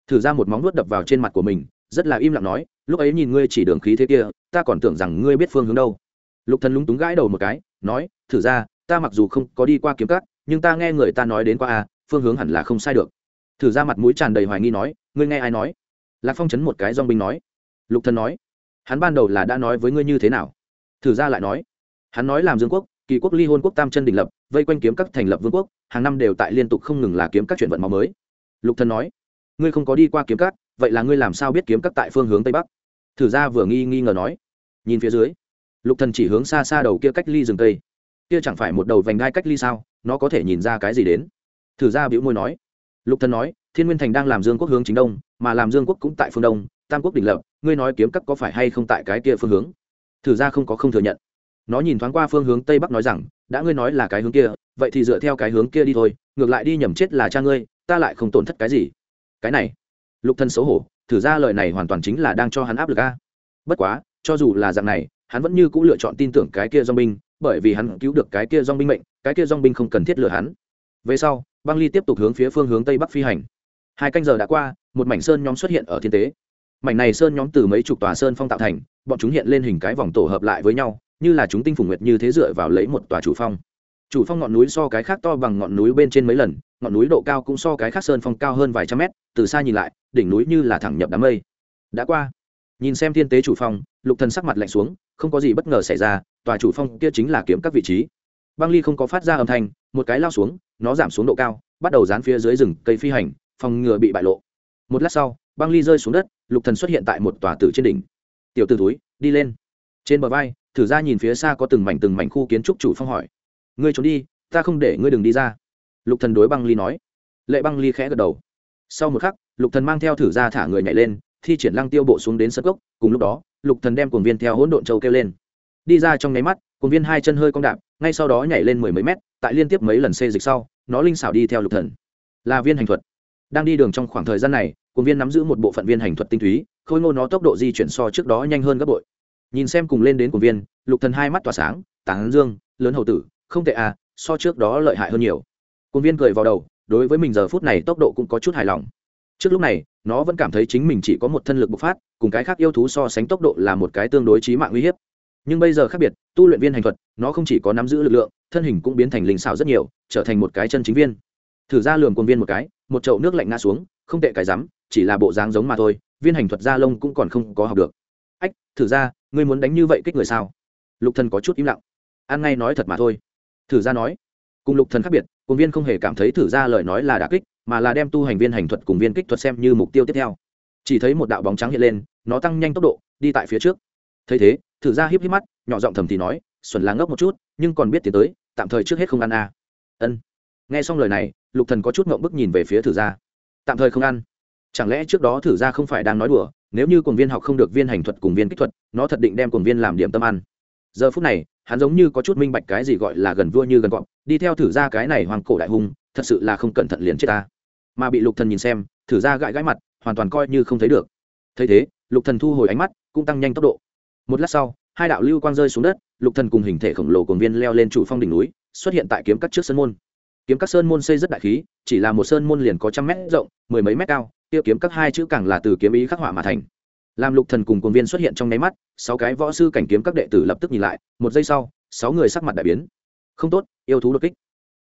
thử ra một móng nuốt đập vào trên mặt của mình, rất là im lặng nói, lúc ấy nhìn ngươi chỉ đường khí thế kia, ta còn tưởng rằng ngươi biết phương hướng đâu. Lục thần lúng túng gãi đầu một cái, nói, thử ra, ta mặc dù không có đi qua kiếm cắt nhưng ta nghe người ta nói đến qua a, phương hướng hẳn là không sai được. Thử ra mặt mũi tràn đầy hoài nghi nói, ngươi nghe ai nói? Lạc phong chấn một cái dong binh nói. Lục thần nói, hắn ban đầu là đã nói với ngươi như thế nào? Thử ra lại nói, hắn nói làm dương quốc, kỳ quốc ly hôn quốc tam chân đình lập, vây quanh kiếm các thành lập vương quốc, hàng năm đều tại liên tục không ngừng là kiếm các chuyện vận máu mới. Lục thần nói ngươi không có đi qua kiếm cắt vậy là ngươi làm sao biết kiếm cắt tại phương hướng tây bắc? Thử ra vừa nghi nghi ngờ nói. Nhìn phía dưới, lục thần chỉ hướng xa xa đầu kia cách ly rừng tây kia chẳng phải một đầu vành đai cách ly sao, nó có thể nhìn ra cái gì đến? Thử ra bĩu môi nói. Lục thần nói, thiên nguyên thành đang làm dương quốc hướng chính đông, mà làm dương quốc cũng tại phương đông, tam quốc đỉnh lập, ngươi nói kiếm cắt có phải hay không tại cái kia phương hướng? Thử ra không có không thừa nhận. Nó nhìn thoáng qua phương hướng tây bắc nói rằng, đã ngươi nói là cái hướng kia, vậy thì dựa theo cái hướng kia đi thôi, ngược lại đi nhầm chết là cha ngươi, ta lại không tổn thất cái gì cái này. Lục thân xấu hổ, thử ra lời này hoàn toàn chính là đang cho hắn áp lực a. Bất quá, cho dù là dạng này, hắn vẫn như c ũ lựa chọn tin tưởng cái kia dong binh, bởi vì hắn cứu được cái kia dong binh mệnh, cái kia dong binh không cần thiết lừa hắn. Về sau, băng ly tiếp tục hướng phía phương hướng tây bắc phi hành. Hai canh giờ đã qua, một mảnh sơn nhóm xuất hiện ở thiên tế. Mảnh này sơn nhóm từ mấy chục tòa sơn phong tạo thành, bọn chúng hiện lên hình cái vòng tổ hợp lại với nhau, như là chúng tinh phủ nguyệt như thế dựa vào lấy một tòa chủ phong. Chủ phong ngọn núi so cái khác to bằng ngọn núi bên trên mấy lần, ngọn núi độ cao cũng so cái khác sơn phong cao hơn vài trăm mét từ xa nhìn lại, đỉnh núi như là thẳng nhập đám mây. Đã qua. Nhìn xem thiên tế chủ phong, lục thần sắc mặt lạnh xuống, không có gì bất ngờ xảy ra, tòa chủ phong kia chính là kiếm các vị trí. Băng ly không có phát ra âm thanh, một cái lao xuống, nó giảm xuống độ cao, bắt đầu dán phía dưới rừng cây phi hành, phòng ngừa bị bại lộ. Một lát sau, băng ly rơi xuống đất, lục thần xuất hiện tại một tòa tử trên đỉnh. Tiểu t túi đi lên. Trên bờ vai, thử ra nhìn phía xa có từng mảnh từng mảnh khu kiến trúc chủ phong hỏi. Ngươi trốn đi, ta không để ngươi đừng đi ra. Lục thần đối băng ly nói. Lệ băng ly khẽ gật đầu sau một khắc, lục thần mang theo thử ra thả người nhảy lên, thi triển lăng tiêu bộ xuống đến sân gốc cùng lúc đó, lục thần đem cuồng viên theo hỗn độn châu kêu lên. Đi ra trong nháy mắt, cuồng viên hai chân hơi cong đạp, ngay sau đó nhảy lên mười mấy mét, tại liên tiếp mấy lần xê dịch sau, nó linh xảo đi theo lục thần. Là viên hành thuật. Đang đi đường trong khoảng thời gian này, cuồng viên nắm giữ một bộ phận viên hành thuật tinh túy, khôi ngô nó tốc độ di chuyển so trước đó nhanh hơn gấp bội. Nhìn xem cùng lên đến cuồng viên, lục thần hai mắt tỏa sáng, tán dương, lớn hầu tử, không tệ à so trước đó lợi hại hơn nhiều. Cuồng viên cười vào đầu đối với mình giờ phút này tốc độ cũng có chút hài lòng. Trước lúc này, nó vẫn cảm thấy chính mình chỉ có một thân lực bộc phát, cùng cái khác yêu thú so sánh tốc độ là một cái tương đối trí mạng uy hiếp. Nhưng bây giờ khác biệt, tu luyện viên hành thuật, nó không chỉ có nắm giữ lực lượng, thân hình cũng biến thành linh xảo rất nhiều, trở thành một cái chân chính viên. Thử ra lườm quân viên một cái, một chậu nước lạnh ngã xuống, không tệ cái rắm, chỉ là bộ dáng giống mà thôi, viên hành thuật gia lông cũng còn không có học được. Ách, thử ra, ngươi muốn đánh như vậy kích người sao? Lục thần có chút im lặng. An ngay nói thật mà thôi. Thử ra nói. Cùng lục thần khác biệt cùng viên không hề cảm thấy thử ra lời nói là đả kích, mà là đem tu hành viên hành thuật cùng viên kích thuật xem như mục tiêu tiếp theo. Chỉ thấy một đạo bóng trắng hiện lên, nó tăng nhanh tốc độ, đi tại phía trước. Thấy thế, thử ra híp híp mắt, nhỏ giọng thầm thì nói, xuẩn lá ngốc một chút, nhưng còn biết tiến tới, tạm thời trước hết không ăn à. ân. Nghe xong lời này, lục thần có chút ngậm bức nhìn về phía thử ra. Tạm thời không ăn. Chẳng lẽ trước đó thử ra không phải đang nói đùa, nếu như cuồng viên học không được viên hành thuật cùng viên kích thuật, nó thật định đem cuồng viên làm điểm tâm ăn giờ phút này hắn giống như có chút minh bạch cái gì gọi là gần vua như gần cọp đi theo thử ra cái này hoàng cổ đại hùng, thật sự là không cẩn thận liền chết ta. Mà bị lục thần nhìn xem thử ra gãi gãi mặt hoàn toàn coi như không thấy được. Thấy thế lục thần thu hồi ánh mắt cũng tăng nhanh tốc độ. Một lát sau hai đạo lưu quang rơi xuống đất lục thần cùng hình thể khổng lồ cồn viên leo lên chủ phong đỉnh núi xuất hiện tại kiếm cắt trước sơn môn. Kiếm các sơn môn xây rất đại khí chỉ là một sơn môn liền có trăm mét rộng mười mấy mét cao tiêu kiếm các hai chữ càng là từ kiếm ý khắc họa mà thành làm lục thần cùng quân viên xuất hiện trong nháy mắt, sáu cái võ sư cảnh kiếm các đệ tử lập tức nhìn lại, một giây sau, sáu người sắc mặt đại biến. Không tốt, yêu thú đột kích.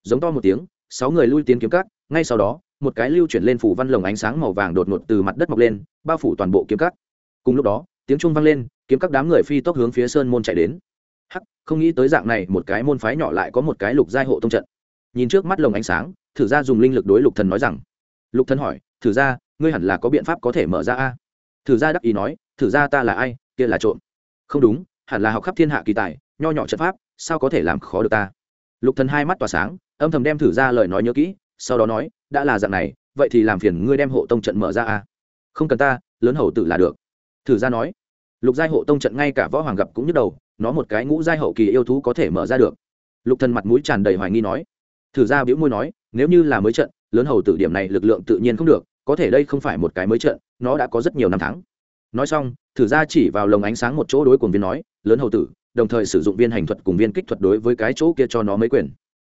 Giống to một tiếng, sáu người lui tiến kiếm các, ngay sau đó, một cái lưu chuyển lên phủ văn lồng ánh sáng màu vàng đột ngột từ mặt đất mọc lên, bao phủ toàn bộ kiếm các. Cùng lúc đó, tiếng trung vang lên, kiếm các đám người phi tốc hướng phía sơn môn chạy đến. Hắc, không nghĩ tới dạng này, một cái môn phái nhỏ lại có một cái lục giai hộ tông trận. Nhìn trước mắt lồng ánh sáng, thử ra dùng linh lực đối lục thần nói rằng. Lục thần hỏi, thử ra, ngươi hẳn là có biện pháp có thể mở ra a? Thử ra đắc ý nói, thử ra ta là ai, kia là trộm. Không đúng, hẳn là học khắp thiên hạ kỳ tài, nho nhỏ trận pháp, sao có thể làm khó được ta? Lục thần hai mắt tỏa sáng, âm thầm đem thử ra lời nói nhớ kỹ, sau đó nói, đã là dạng này, vậy thì làm phiền ngươi đem hộ tông trận mở ra à? không cần ta, lớn hầu tử là được. Thử ra nói. Lục giai hộ tông trận ngay cả võ hoàng gặp cũng nhức đầu, nó một cái ngũ giai hậu kỳ yêu thú có thể mở ra được. Lục thần mặt mũi tràn đầy hoài nghi nói. Thử ra biểu môi nói, nếu như là mới trận, lớn hầu tử điểm này lực lượng tự nhiên không được có thể đây không phải một cái mới trận, nó đã có rất nhiều năm tháng. Nói xong, thử ra chỉ vào lồng ánh sáng một chỗ đối cùng viên nói, lớn hầu tử, đồng thời sử dụng viên hành thuật cùng viên kích thuật đối với cái chỗ kia cho nó mấy quyền.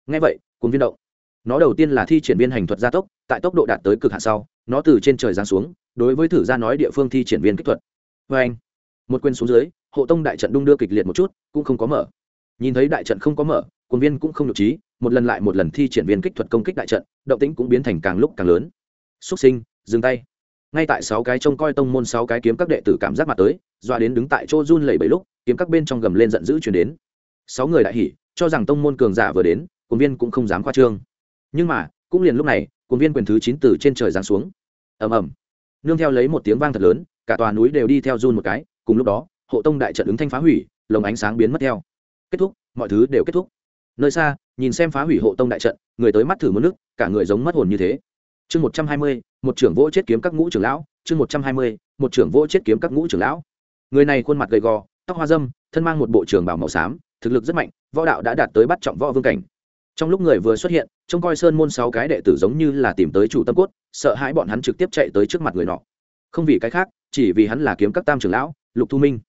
Ngay vậy cùng viên động. Nó đầu tiên là thi triển viên hành thuật gia tốc, tại tốc độ đạt tới cực hạn sau, nó từ trên trời giáng xuống, đối với thử ra nói địa phương thi triển viên kích thuật. Vê anh, một quyền xuống dưới, hộ tông đại trận đung đưa kịch liệt một chút, cũng không có mở. Nhìn thấy đại trận không có mở quân viên cũng không nhục trí, một lần lại một lần thi triển viên kích thuật công kích đại trận, động tĩnh cũng biến thành càng lúc càng lớn xúc sinh, dừng tay. Ngay tại sáu cái trông coi tông môn sáu cái kiếm các đệ tử cảm giác mặt tới, doa đến đứng tại chỗ run lẩy bẩy lúc, kiếm các bên trong gầm lên giận dữ chuyển đến. Sáu người đại hỉ, cho rằng tông môn cường giả vừa đến quân viên cũng không dám khoa trương. Nhưng mà, cũng liền lúc này, cuồng viên quyền thứ chín từ trên trời giáng xuống. Ầm ầm. Nương theo lấy một tiếng vang thật lớn, cả tòa núi đều đi theo run một cái, cùng lúc đó, hộ tông đại trận ứng thanh phá hủy, lồng ánh sáng biến mất theo. Kết thúc, mọi thứ đều kết thúc. Nơi xa, nhìn xem phá hủy hộ tông đại trận, người tới mắt thử mất nước, cả người giống mất hồn như thế chương một trăm hai mươi, một trưởng vỗ chết kiếm các ngũ trưởng lão. Chương một trăm hai mươi, một trưởng vỗ chết kiếm các ngũ trưởng lão. Người này khuôn mặt gầy gò, tóc hoa dâm, thân mang một bộ trường bảo màu xám, thực lực rất mạnh, võ đạo đã đạt tới bắt trọng võ vương cảnh. Trong lúc người vừa xuất hiện, trông coi sơn môn sáu cái đệ tử giống như là tìm tới chủ tâm cốt, sợ hãi bọn hắn trực tiếp chạy tới trước mặt người nọ. Không vì cái khác, chỉ vì hắn là kiếm các tam trưởng lão, lục thu minh.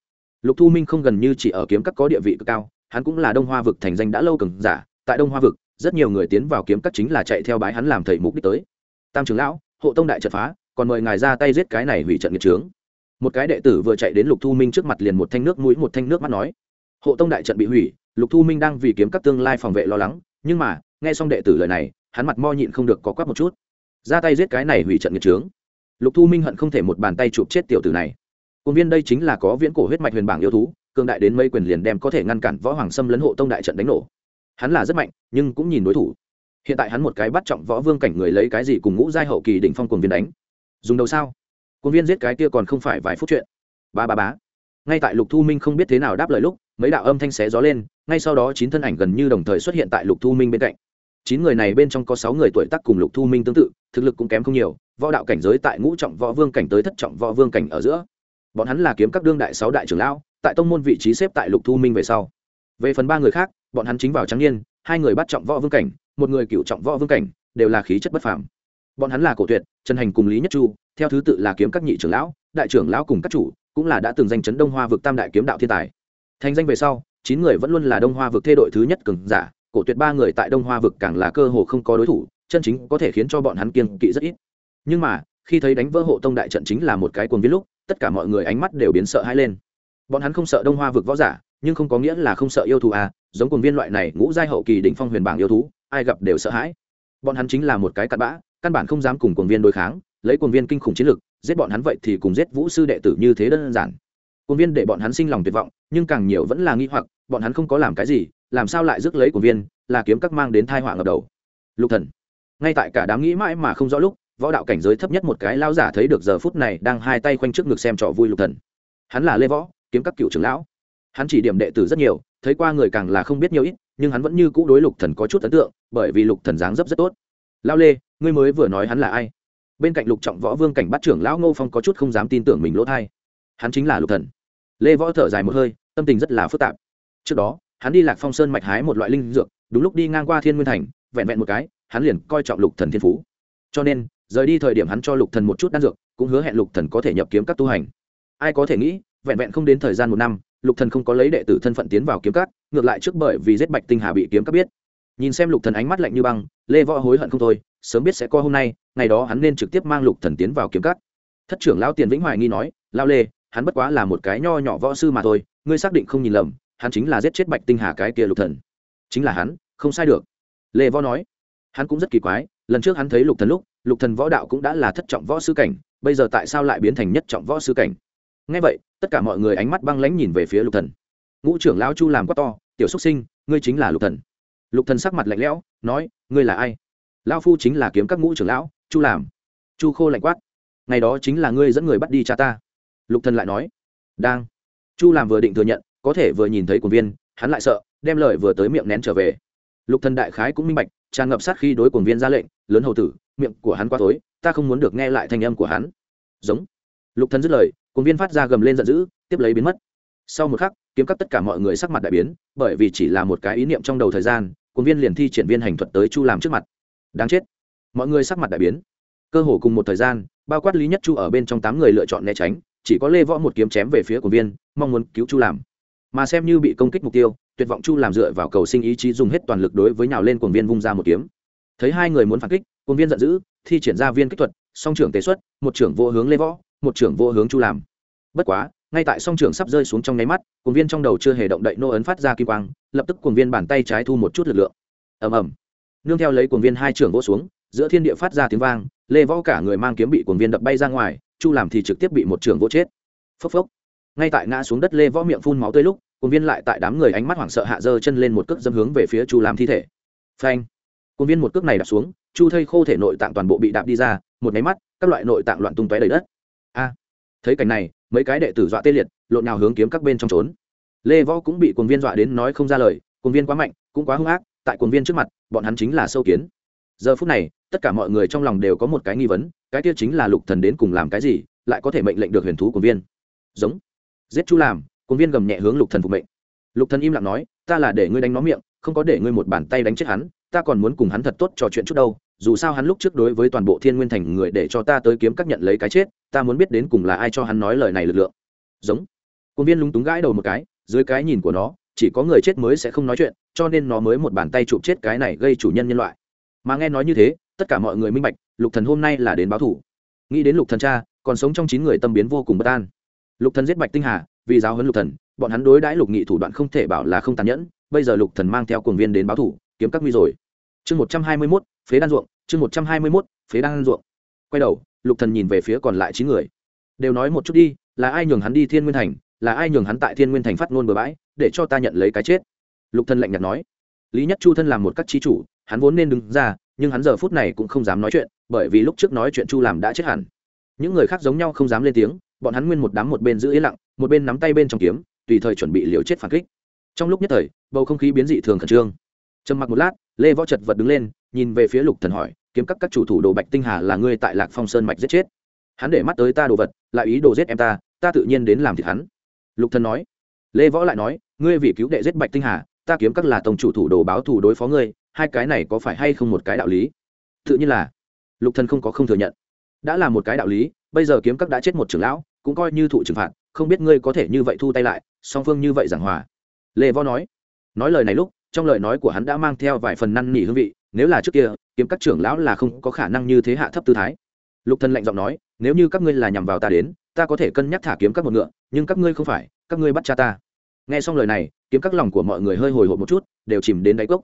Lục thu minh không gần như chỉ ở kiếm các có địa vị cực cao, hắn cũng là đông hoa vực thành danh đã lâu cừng giả, tại đông hoa vực, rất nhiều người tiến vào kiếm các chính là chạy theo bái hắn làm thầy mục đích tới tam trưởng lão, hộ tông đại trận phá, còn mời ngài ra tay giết cái này hủy trận nghiệt trướng. Một cái đệ tử vừa chạy đến lục thu minh trước mặt liền một thanh nước mũi, một thanh nước mắt nói, hộ tông đại trận bị hủy, lục thu minh đang vì kiếm các tương lai phòng vệ lo lắng, nhưng mà, nghe xong đệ tử lời này, hắn mặt mo nhịn không được có quắc một chút. Ra tay giết cái này hủy trận nghiệt trướng. Lục thu minh hận không thể một bàn tay chụp chết tiểu tử này. Công viên đây chính là có viễn cổ huyết mạch huyền bảng yêu thú, cường đại đến mây quyền liền đem có thể ngăn cản võ hoàng xâm lấn hộ tông đại trận đánh nổ. Hắn là rất mạnh, nhưng cũng nhìn đối thủ hiện tại hắn một cái bắt trọng võ vương cảnh người lấy cái gì cùng ngũ giai hậu kỳ đỉnh phong cuồng viên đánh? Dùng đầu sao? Cuồng viên giết cái kia còn không phải vài phút chuyện. Ba ba bá ngay tại lục thu minh không biết thế nào đáp lời lúc, mấy đạo âm thanh xé gió lên, ngay sau đó chín thân ảnh gần như đồng thời xuất hiện tại lục thu minh bên cạnh. Chín người này bên trong có sáu người tuổi tác cùng lục thu minh tương tự, thực lực cũng kém không nhiều, võ đạo cảnh giới tại ngũ trọng võ vương cảnh tới thất trọng võ vương cảnh ở giữa. Bọn hắn là kiếm các đương đại sáu đại trưởng lão, tại tông môn vị trí xếp tại lục thu minh về sau. Về phần ba người khác, bọn hắn chính vào trắng niên, hai người bắt trọng võ vương cảnh một người cựu trọng võ vương cảnh, đều là khí chất bất phàm. Bọn hắn là cổ tuyệt, trần hành cùng lý nhất chu, theo thứ tự là kiếm các nhị trưởng lão, đại trưởng lão cùng các chủ, cũng là đã từng danh chấn đông hoa vực tam đại kiếm đạo thiên tài. Thành danh về sau, chín người vẫn luôn là đông hoa vực thê đội thứ nhất cường giả, cổ tuyệt ba người tại đông hoa vực càng là cơ hồ không có đối thủ, chân chính có thể khiến cho bọn hắn kiên kỵ rất ít. Nhưng mà, khi thấy đánh vỡ hộ tông đại trận chính là một cái cuồng viên lúc, tất cả mọi người ánh mắt đều biến sợ hãi lên. Bọn hắn không sợ đông hoa vực võ giả, nhưng không có nghĩa là không sợ yêu thú à giống cuồng viên loại này ngũ giai hậu kỳ đỉnh phong huyền bảng yêu thú ai gặp đều sợ hãi. Bọn hắn chính là một cái cặn bã, căn bản không dám cùng cuồng viên đối kháng, lấy cuồng viên kinh khủng chiến lực, giết bọn hắn vậy thì cùng giết vũ sư đệ tử như thế đơn giản. Cuồng viên để bọn hắn sinh lòng tuyệt vọng, nhưng càng nhiều vẫn là nghi hoặc, bọn hắn không có làm cái gì, làm sao lại rước lấy cuồng viên, là kiếm các mang đến thai họa ngập đầu. Lục thần. Ngay tại cả đám nghĩ mãi mà không rõ lúc, võ đạo cảnh giới thấp nhất một cái lao giả thấy được giờ phút này đang hai tay khoanh trước ngực xem trò vui lục thần. Hắn là lê võ, kiếm các cựu trưởng lão. Hắn chỉ điểm đệ tử rất nhiều, thấy qua người càng là không biết nhiều ít, nhưng hắn vẫn như cũ đối lục thần có chút ấn tượng bởi vì lục thần dáng dấp rất tốt. Lao lê, ngươi mới vừa nói hắn là ai? Bên cạnh lục trọng võ vương cảnh bắt trưởng lão ngô phong có chút không dám tin tưởng mình lỗ thai. Hắn chính là lục thần. Lê võ thở dài một hơi, tâm tình rất là phức tạp. Trước đó, hắn đi lạc phong sơn mạch hái một loại linh dược, đúng lúc đi ngang qua thiên nguyên thành, vẹn vẹn một cái, hắn liền coi trọng lục thần thiên phú. Cho nên, rời đi thời điểm hắn cho lục thần một chút đan dược, cũng hứa hẹn lục thần có thể nhập kiếm các tu hành. Ai có thể nghĩ, vẹn vẹn không đến thời gian một năm, lục thần không có lấy đệ tử thân phận tiến vào kiếm các, ngược lại trước bởi vì giết bạch tinh hà bị kiếm các biết nhìn xem lục thần ánh mắt lạnh như băng, lê võ hối hận không thôi, sớm biết sẽ có hôm nay, ngày đó hắn nên trực tiếp mang lục thần tiến vào kiếm cắt. thất trưởng lão tiền vĩnh hoài nghi nói lao lê, hắn bất quá là một cái nho nhỏ võ sư mà thôi, ngươi xác định không nhìn lầm, hắn chính là giết chết bạch tinh hà cái kia lục thần. Chính là hắn, không sai được. Lê võ nói. Hắn cũng rất kỳ quái, lần trước hắn thấy lục thần lúc, lục thần võ đạo cũng đã là thất trọng võ sư cảnh, bây giờ tại sao lại biến thành nhất trọng võ sư cảnh? Ngay vậy, tất cả mọi người ánh mắt băng lãnh nhìn về phía lục thần. Ngũ trưởng lão chu làm quá to, tiểu xuất sinh, ngươi chính là lục thần lục thần sắc mặt lạnh lẽo, nói, ngươi là ai? Lão phu chính là kiếm các ngũ trưởng lão, chu làm. Chu khô lạnh quát, ngày đó chính là ngươi dẫn người bắt đi cha ta. Lục thần lại nói, đang. Chu làm vừa định thừa nhận, có thể vừa nhìn thấy quần viên, hắn lại sợ, đem lời vừa tới miệng nén trở về. Lục thần đại khái cũng minh bạch, tràn ngập sát khi đối quần viên ra lệnh, lớn hầu tử, miệng của hắn quá tối, ta không muốn được nghe lại thanh âm của hắn. Giống. Lục thần dứt lời quần viên phát ra gầm lên giận dữ, tiếp lấy biến mất. Sau một khắc, kiếm cắt tất cả mọi người sắc mặt đại biến, bởi vì chỉ là một cái ý niệm trong đầu thời gian quân viên liền thi triển viên hành thuật tới chu làm trước mặt. Đáng chết. Mọi người sắc mặt đại biến. Cơ hồ cùng một thời gian, bao quát lý nhất chu ở bên trong tám người lựa chọn né tránh, chỉ có lê võ một kiếm chém về phía của viên, mong muốn cứu chu làm mà xem như bị công kích mục tiêu, tuyệt vọng chu làm dựa vào cầu sinh ý chí dùng hết toàn lực đối với nhào lên cuồng viên vung ra một kiếm. Thấy hai người muốn phản kích, cuồng viên giận dữ, thi triển ra viên kích thuật, song trưởng tế xuất, một trưởng vô hướng lê võ, một trưởng vô hướng chu làm bất quá ngay tại song trưởng sắp rơi xuống trong nháy mắt, cuồng viên trong đầu chưa hề động đậy nô ấn phát ra kim quang, lập tức cuồng viên bàn tay trái thu một chút lực lượng. Ầm ầm. Nương theo lấy cuồng viên hai trưởng vỗ xuống, giữa thiên địa phát ra tiếng vang, lê võ cả người mang kiếm bị cuồng viên đập bay ra ngoài, chu làm thì trực tiếp bị một trưởng vỗ chết. Phốc phốc. Ngay tại ngã xuống đất lê võ miệng phun máu tươi lúc, cuồng viên lại tại đám người ánh mắt hoảng sợ hạ dơ chân lên một cước dâm hướng về phía chu làm thi thể. Phanh. Cuồng viên một cước này đạp xuống, chu thây khô thể nội tạng toàn bộ bị đạp đi ra, một máy mắt, các loại nội tạng loạn tung tóe đầy đất. A thấy cảnh này, mấy cái đệ tử dọa tê liệt, lộn nào hướng kiếm các bên trong trốn. Lê võ cũng bị cuồng viên dọa đến nói không ra lời, cuồng viên quá mạnh, cũng quá hung ác, tại cuồng viên trước mặt, bọn hắn chính là sâu kiến. Giờ phút này, tất cả mọi người trong lòng đều có một cái nghi vấn, cái kia chính là lục thần đến cùng làm cái gì, lại có thể mệnh lệnh được huyền thú cuồng viên. Giống. Giết chu làm cuồng viên gầm nhẹ hướng lục thần phục mệnh. Lục thần im lặng nói, ta là để ngươi đánh nó miệng, không có để ngươi một bàn tay đánh chết hắn, ta còn muốn cùng hắn thật tốt trò chuyện chút đâu, dù sao hắn lúc trước đối với toàn bộ thiên nguyên thành người để cho ta tới kiếm các nhận lấy cái chết ta muốn biết đến cùng là ai cho hắn nói lời này lực lượng. Giống. Công viên lúng túng gãi đầu một cái dưới cái nhìn của nó chỉ có người chết mới sẽ không nói chuyện cho nên nó mới một bàn tay chụp chết cái này gây chủ nhân nhân loại. Mà nghe nói như thế tất cả mọi người minh bạch lục thần hôm nay là đến báo thủ. Nghĩ đến lục thần cha còn sống trong chín người tâm biến vô cùng bất an. Lục thần giết bạch tinh hà vì giáo huấn lục thần bọn hắn đối đãi lục nghị thủ đoạn không thể bảo là không tàn nhẫn bây giờ lục thần mang theo cuồng viên đến báo thủ kiếm các nguy rồi. Chương một trăm hai mươi 121, phế đan ruộng chương một trăm hai mươi 121, phế đan ruộng. Quay đầu lục thần nhìn về phía còn lại chín người. Đều nói một chút đi, là ai nhường hắn đi thiên nguyên thành, là ai nhường hắn tại thiên nguyên thành phát ngôn bừa bãi, để cho ta nhận lấy cái chết? Lục thần lạnh nhạt nói. Lý nhất chu thân làm một các chi chủ, hắn vốn nên đứng ra, nhưng hắn giờ phút này cũng không dám nói chuyện, bởi vì lúc trước nói chuyện chu làm đã chết hẳn. Những người khác giống nhau không dám lên tiếng, bọn hắn nguyên một đám một bên giữ yên lặng, một bên nắm tay bên trong kiếm, tùy thời chuẩn bị liều chết phản kích. Trong lúc nhất thời, bầu không khí biến dị thường khẩn trương. Trầm mặc một lát, lê võ chật vật đứng lên, nhìn về phía lục thần hỏi kiếm các các chủ thủ đồ bạch tinh hà là ngươi tại lạc phong sơn mạch giết chết. Hắn để mắt tới ta đồ vật, lại ý đồ giết em ta ta tự nhiên đến làm thịt hắn. Lục thần nói. Lê võ lại nói, ngươi vì cứu đệ giết bạch tinh hà, ta kiếm các là tổng chủ thủ đồ báo thủ đối phó ngươi, hai cái này có phải hay không một cái đạo lý? Tự nhiên là. Lục thần không có không thừa nhận. Đã là một cái đạo lý, bây giờ kiếm các đã chết một trưởng lão, cũng coi như thụ trừng phạt, không biết ngươi có thể như vậy thu tay lại, song phương như vậy giảng hòa. Lê võ nói. Nói lời này lúc, trong lời nói của hắn đã mang theo vài phần năn nỉ hương vị nếu là trước kia, kiếm các trưởng lão là không có khả năng như thế hạ thấp tư thái. Lục thần lạnh giọng nói, nếu như các ngươi là nhằm vào ta đến, ta có thể cân nhắc thả kiếm các một ngựa, nhưng các ngươi không phải, các ngươi bắt cha ta. Nghe xong lời này, kiếm các lòng của mọi người hơi hồi hộp một chút, đều chìm đến đáy cốc.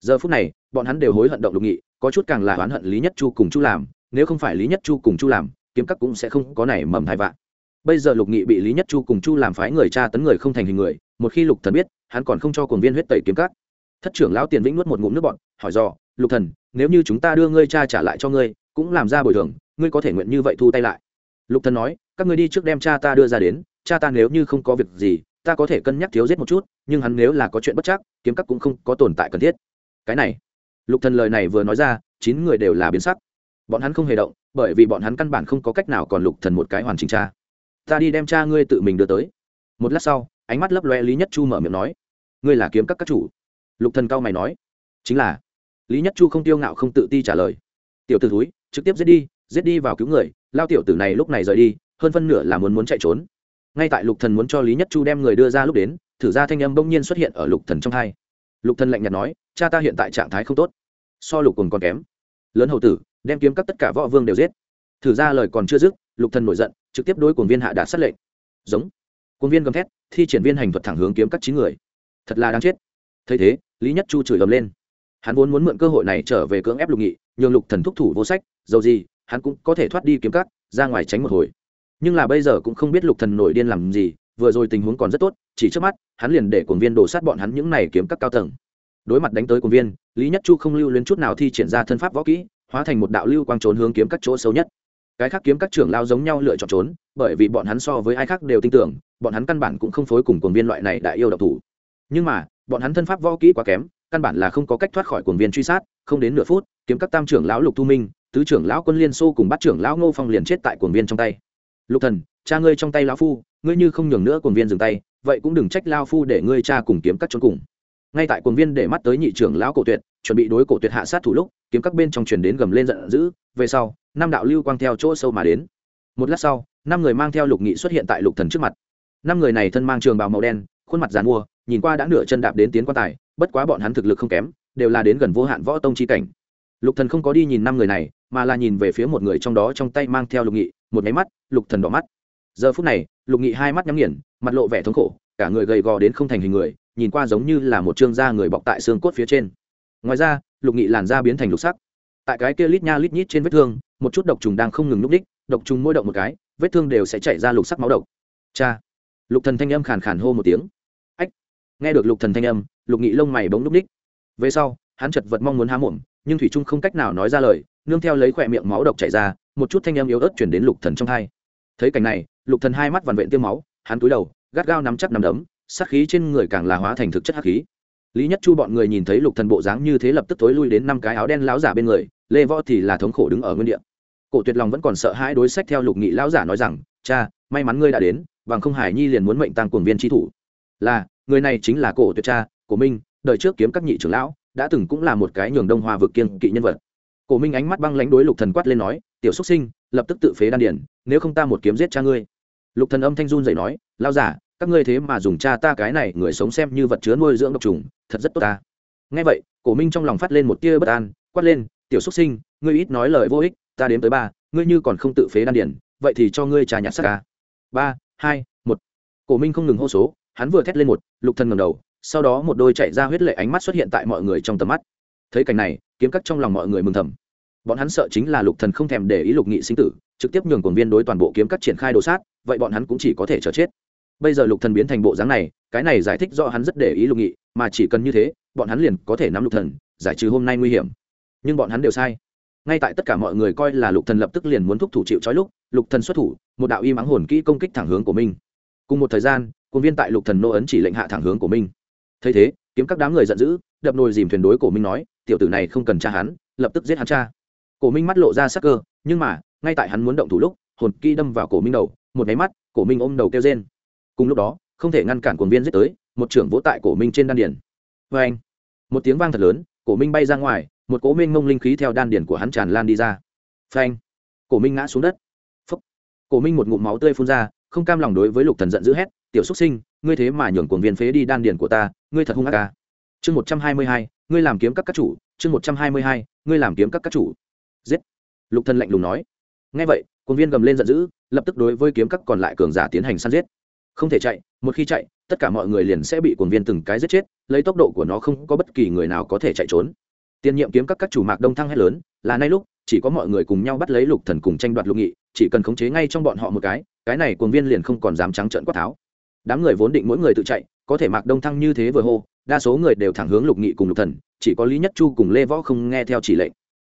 Giờ phút này, bọn hắn đều hối hận động lục nghị, có chút càng là oán hận lý nhất chu cùng chu làm, nếu không phải lý nhất chu cùng chu làm, kiếm các cũng sẽ không có nảy mầm thai vạn. Bây giờ lục nghị bị lý nhất chu cùng chu làm phái người cha tấn người không thành hình người, một khi lục thần biết, hắn còn không cho cuồng viên huyết tẩy kiếm các. Thất trưởng lão tiền vĩnh nuốt một ngụm nước bọn hỏi do lục thần, nếu như chúng ta đưa ngươi cha trả lại cho ngươi, cũng làm ra bồi thường, ngươi có thể nguyện như vậy thu tay lại. Lục thần nói, các ngươi đi trước đem cha ta đưa ra đến, cha ta nếu như không có việc gì, ta có thể cân nhắc thiếu giết một chút, nhưng hắn nếu là có chuyện bất chắc, kiếm các cũng không có tồn tại cần thiết. Cái này, lục thần lời này vừa nói ra, chín người đều là biến sắc. Bọn hắn không hề động, bởi vì bọn hắn căn bản không có cách nào còn lục thần một cái hoàn chỉnh cha. Ta đi đem cha ngươi tự mình đưa tới. Một lát sau, ánh mắt lấp loe lý nhất chu mở miệng nói, ngươi là kiếm các các chủ. Lục thần cao mày nói, chính là lý nhất chu không tiêu ngạo không tự ti trả lời. Tiểu tử thúi, trực tiếp giết đi giết đi vào cứu người, lao tiểu tử này lúc này rời đi, hơn phân nửa là muốn muốn chạy trốn. Ngay tại lục thần muốn cho lý nhất chu đem người đưa ra lúc đến, thử ra thanh âm bỗng nhiên xuất hiện ở lục thần trong hai. Lục thần lạnh nhạt nói, cha ta hiện tại trạng thái không tốt. So lục cùng còn kém. Lớn hầu tử, đem kiếm các tất cả võ vương đều giết. Thử ra lời còn chưa dứt, lục thần nổi giận, trực tiếp đối cuồng viên hạ đạt sát lệnh. Giống. Cuồng viên gầm thét, thi triển viên hành thuật thẳng hướng kiếm các chín người. Thật là đáng chết. Thấy thế, lý nhất chu chửi ầm lên hắn vốn muốn mượn cơ hội này trở về cưỡng ép lục nghị, nhường lục thần thúc thủ vô sách, dầu gì, hắn cũng có thể thoát đi kiếm cắt ra ngoài tránh một hồi. Nhưng là bây giờ cũng không biết lục thần nổi điên làm gì, vừa rồi tình huống còn rất tốt, chỉ trước mắt, hắn liền để cuồng viên đổ sát bọn hắn những này kiếm các cao tầng. Đối mặt đánh tới cuồng viên, lý nhất chu không lưu luyến chút nào thi triển ra thân pháp võ kỹ, hóa thành một đạo lưu quang trốn hướng kiếm các chỗ xấu nhất. Cái khác kiếm các trưởng lao giống nhau lựa chọn trốn, bởi vì bọn hắn so với ai khác đều tin tưởng, bọn hắn căn bản cũng không phối cùng cuồng viên loại này đại yêu độc thủ. Nhưng mà, bọn hắn thân pháp võ kỹ quá kém căn bản là không có cách thoát khỏi cuồng viên truy sát, không đến nửa phút, kiếm các tam trưởng lão lục thu minh, tứ trưởng lão quân liên xô cùng bắt trưởng lão ngô phong liền chết tại cuồng viên trong tay. Lục thần, cha ngươi trong tay lão phu, ngươi như không nhường nữa cuồng viên dừng tay, vậy cũng đừng trách lao phu để ngươi cha cùng kiếm các trốn cùng. Ngay tại cuồng viên để mắt tới nhị trưởng lão cổ tuyệt, chuẩn bị đối cổ tuyệt hạ sát thủ lúc, kiếm các bên trong truyền đến gầm lên giận dữ, về sau, năm đạo lưu quang theo chỗ sâu mà đến. Một lát sau, năm người mang theo lục nghị xuất hiện tại lục thần trước mặt. Năm người này thân mang trường bào màu đen, khuôn mặt giàn mua nhìn qua đã nửa chân đạp đến tiến quan tài bất quá bọn hắn thực lực không kém, đều là đến gần vô hạn võ tông chi cảnh. Lục thần không có đi nhìn năm người này, mà là nhìn về phía một người trong đó trong tay mang theo lục nghị, một nháy mắt, lục thần đỏ mắt. Giờ phút này, lục nghị hai mắt nhắm nghiền, mặt lộ vẻ thống khổ, cả người gầy gò đến không thành hình người, nhìn qua giống như là một trương da người bọc tại xương cốt phía trên. Ngoài ra, lục nghị làn da biến thành lục sắc. Tại cái kia lít nha lít nhít trên vết thương, một chút độc trùng đang không ngừng núp đích, độc trùng mỗi động một cái, vết thương đều sẽ chảy ra lục sắc máu độc. Cha! Lục thần thanh âm khàn khàn hô một tiếng nghe được lục thần thanh âm, lục nghị lông mày bỗng núp đích về sau, hắn chật vật mong muốn há mồm, nhưng thủy trung không cách nào nói ra lời, nương theo lấy khỏe miệng máu độc chảy ra, một chút thanh âm yếu ớt chuyển đến lục thần trong thai thấy cảnh này, lục thần hai mắt vằn vện tiêm máu, hắn cúi đầu, gắt gao nắm chắc nắm đấm, sát khí trên người càng là hóa thành thực chất hắc khí. Lý nhất chu bọn người nhìn thấy lục thần bộ dáng như thế lập tức tối lui đến năm cái áo đen lão giả bên người, lê võ thì là thống khổ đứng ở nguyên địa. Cổ tuyệt lòng vẫn còn sợ hãi đối sách theo lục nghị lão giả nói rằng, cha, may mắn ngươi đã đến, bằng không hải nhi liền muốn mệnh tăng cuồng viên trí thủ. Là người này chính là cổ tuyệt cha của minh, đời trước kiếm các nhị trưởng lão, đã từng cũng là một cái nhường đông hoa vực kiên kỵ nhân vật. Cổ minh ánh mắt băng lãnh đối lục thần quát lên nói, tiểu xuất sinh, lập tức tự phế đan điển nếu không ta một kiếm giết cha ngươi. Lục thần âm thanh run dậy nói lao giả, các ngươi thế mà dùng cha ta cái này người sống xem như vật chứa nuôi dưỡng độc trùng, thật rất tốt ta. Nghe vậy, cổ minh trong lòng phát lên một tia bất an, quát lên, tiểu xuất sinh, ngươi ít nói lời vô ích, ta đếm tới ba, ngươi như còn không tự phế đan điển vậy thì cho ngươi trà nhặt sắc ca. Ba, hai, một. Cổ minh không ngừng hô số hắn vừa thét lên một, lục thần ngẩng đầu, sau đó một đôi chạy ra huyết lệ ánh mắt xuất hiện tại mọi người trong tầm mắt. Thấy cảnh này, kiếm cắt trong lòng mọi người mừng thầm. Bọn hắn sợ chính là lục thần không thèm để ý lục nghị sinh tử, trực tiếp nhường cuồng viên đối toàn bộ kiếm cắt triển khai đồ sát, vậy bọn hắn cũng chỉ có thể chờ chết. Bây giờ lục thần biến thành bộ dáng này, cái này giải thích rõ hắn rất để ý lục nghị, mà chỉ cần như thế, bọn hắn liền có thể nắm lục thần, giải trừ hôm nay nguy hiểm. Nhưng bọn hắn đều sai. Ngay tại tất cả mọi người coi là lục thần lập tức liền muốn thúc thủ chịu trói lúc, lục thần xuất thủ, một đạo y mắng hồn kỹ công kích thẳng hướng của mình. Cùng một thời gian quân viên tại lục thần nô ấn chỉ lệnh hạ thẳng hướng của mình. Thấy thế, kiếm các đám người giận dữ, đập nồi dìm thuyền đối cổ minh nói, tiểu tử này không cần cha hắn, lập tức giết hắn cha. Cổ minh mắt lộ ra sắc cơ, nhưng mà, ngay tại hắn muốn động thủ lúc, hồn kỹ đâm vào cổ minh đầu, một máy mắt, cổ minh ôm đầu kêu rên. Cùng lúc đó, không thể ngăn cản cuồng viên giết tới, một trưởng vỗ tại cổ minh trên đan điển. vê anh, một tiếng vang thật lớn, cổ minh bay ra ngoài, một cố minh ngông linh khí theo đan điển của hắn tràn lan đi ra. Phanh cổ minh ngã xuống đất. Phúc. cổ minh một ngụm máu tươi phun ra, không cam lòng đối với lục thần giận dữ hét tiểu xuất sinh, ngươi thế mà nhường cuồng viên phế đi đan điền của ta, ngươi thật hung ác ca chương một trăm hai mươi hai, ngươi làm kiếm các các chủ, chương một trăm hai mươi hai, ngươi làm kiếm các các chủ. Giết. Lục thần lạnh lùng nói. Nghe vậy, cuồng viên gầm lên giận dữ, lập tức đối với kiếm các còn lại cường giả tiến hành săn giết. Không thể chạy, một khi chạy, tất cả mọi người liền sẽ bị cuồng viên từng cái giết chết, lấy tốc độ của nó không có bất kỳ người nào có thể chạy trốn. Tiên nhiệm kiếm các các chủ mạc đông thăng hét lớn, là nay lúc, chỉ có mọi người cùng nhau bắt lấy lục thần cùng tranh đoạt lục nghị, chỉ cần khống chế ngay trong bọn họ một cái cái này cuồng viên liền không còn dám trắng trợn quát tháo đám người vốn định mỗi người tự chạy, có thể mạc đông thăng như thế vừa hô, đa số người đều thẳng hướng lục nghị cùng lục thần, chỉ có lý nhất chu cùng lê võ không nghe theo chỉ lệnh.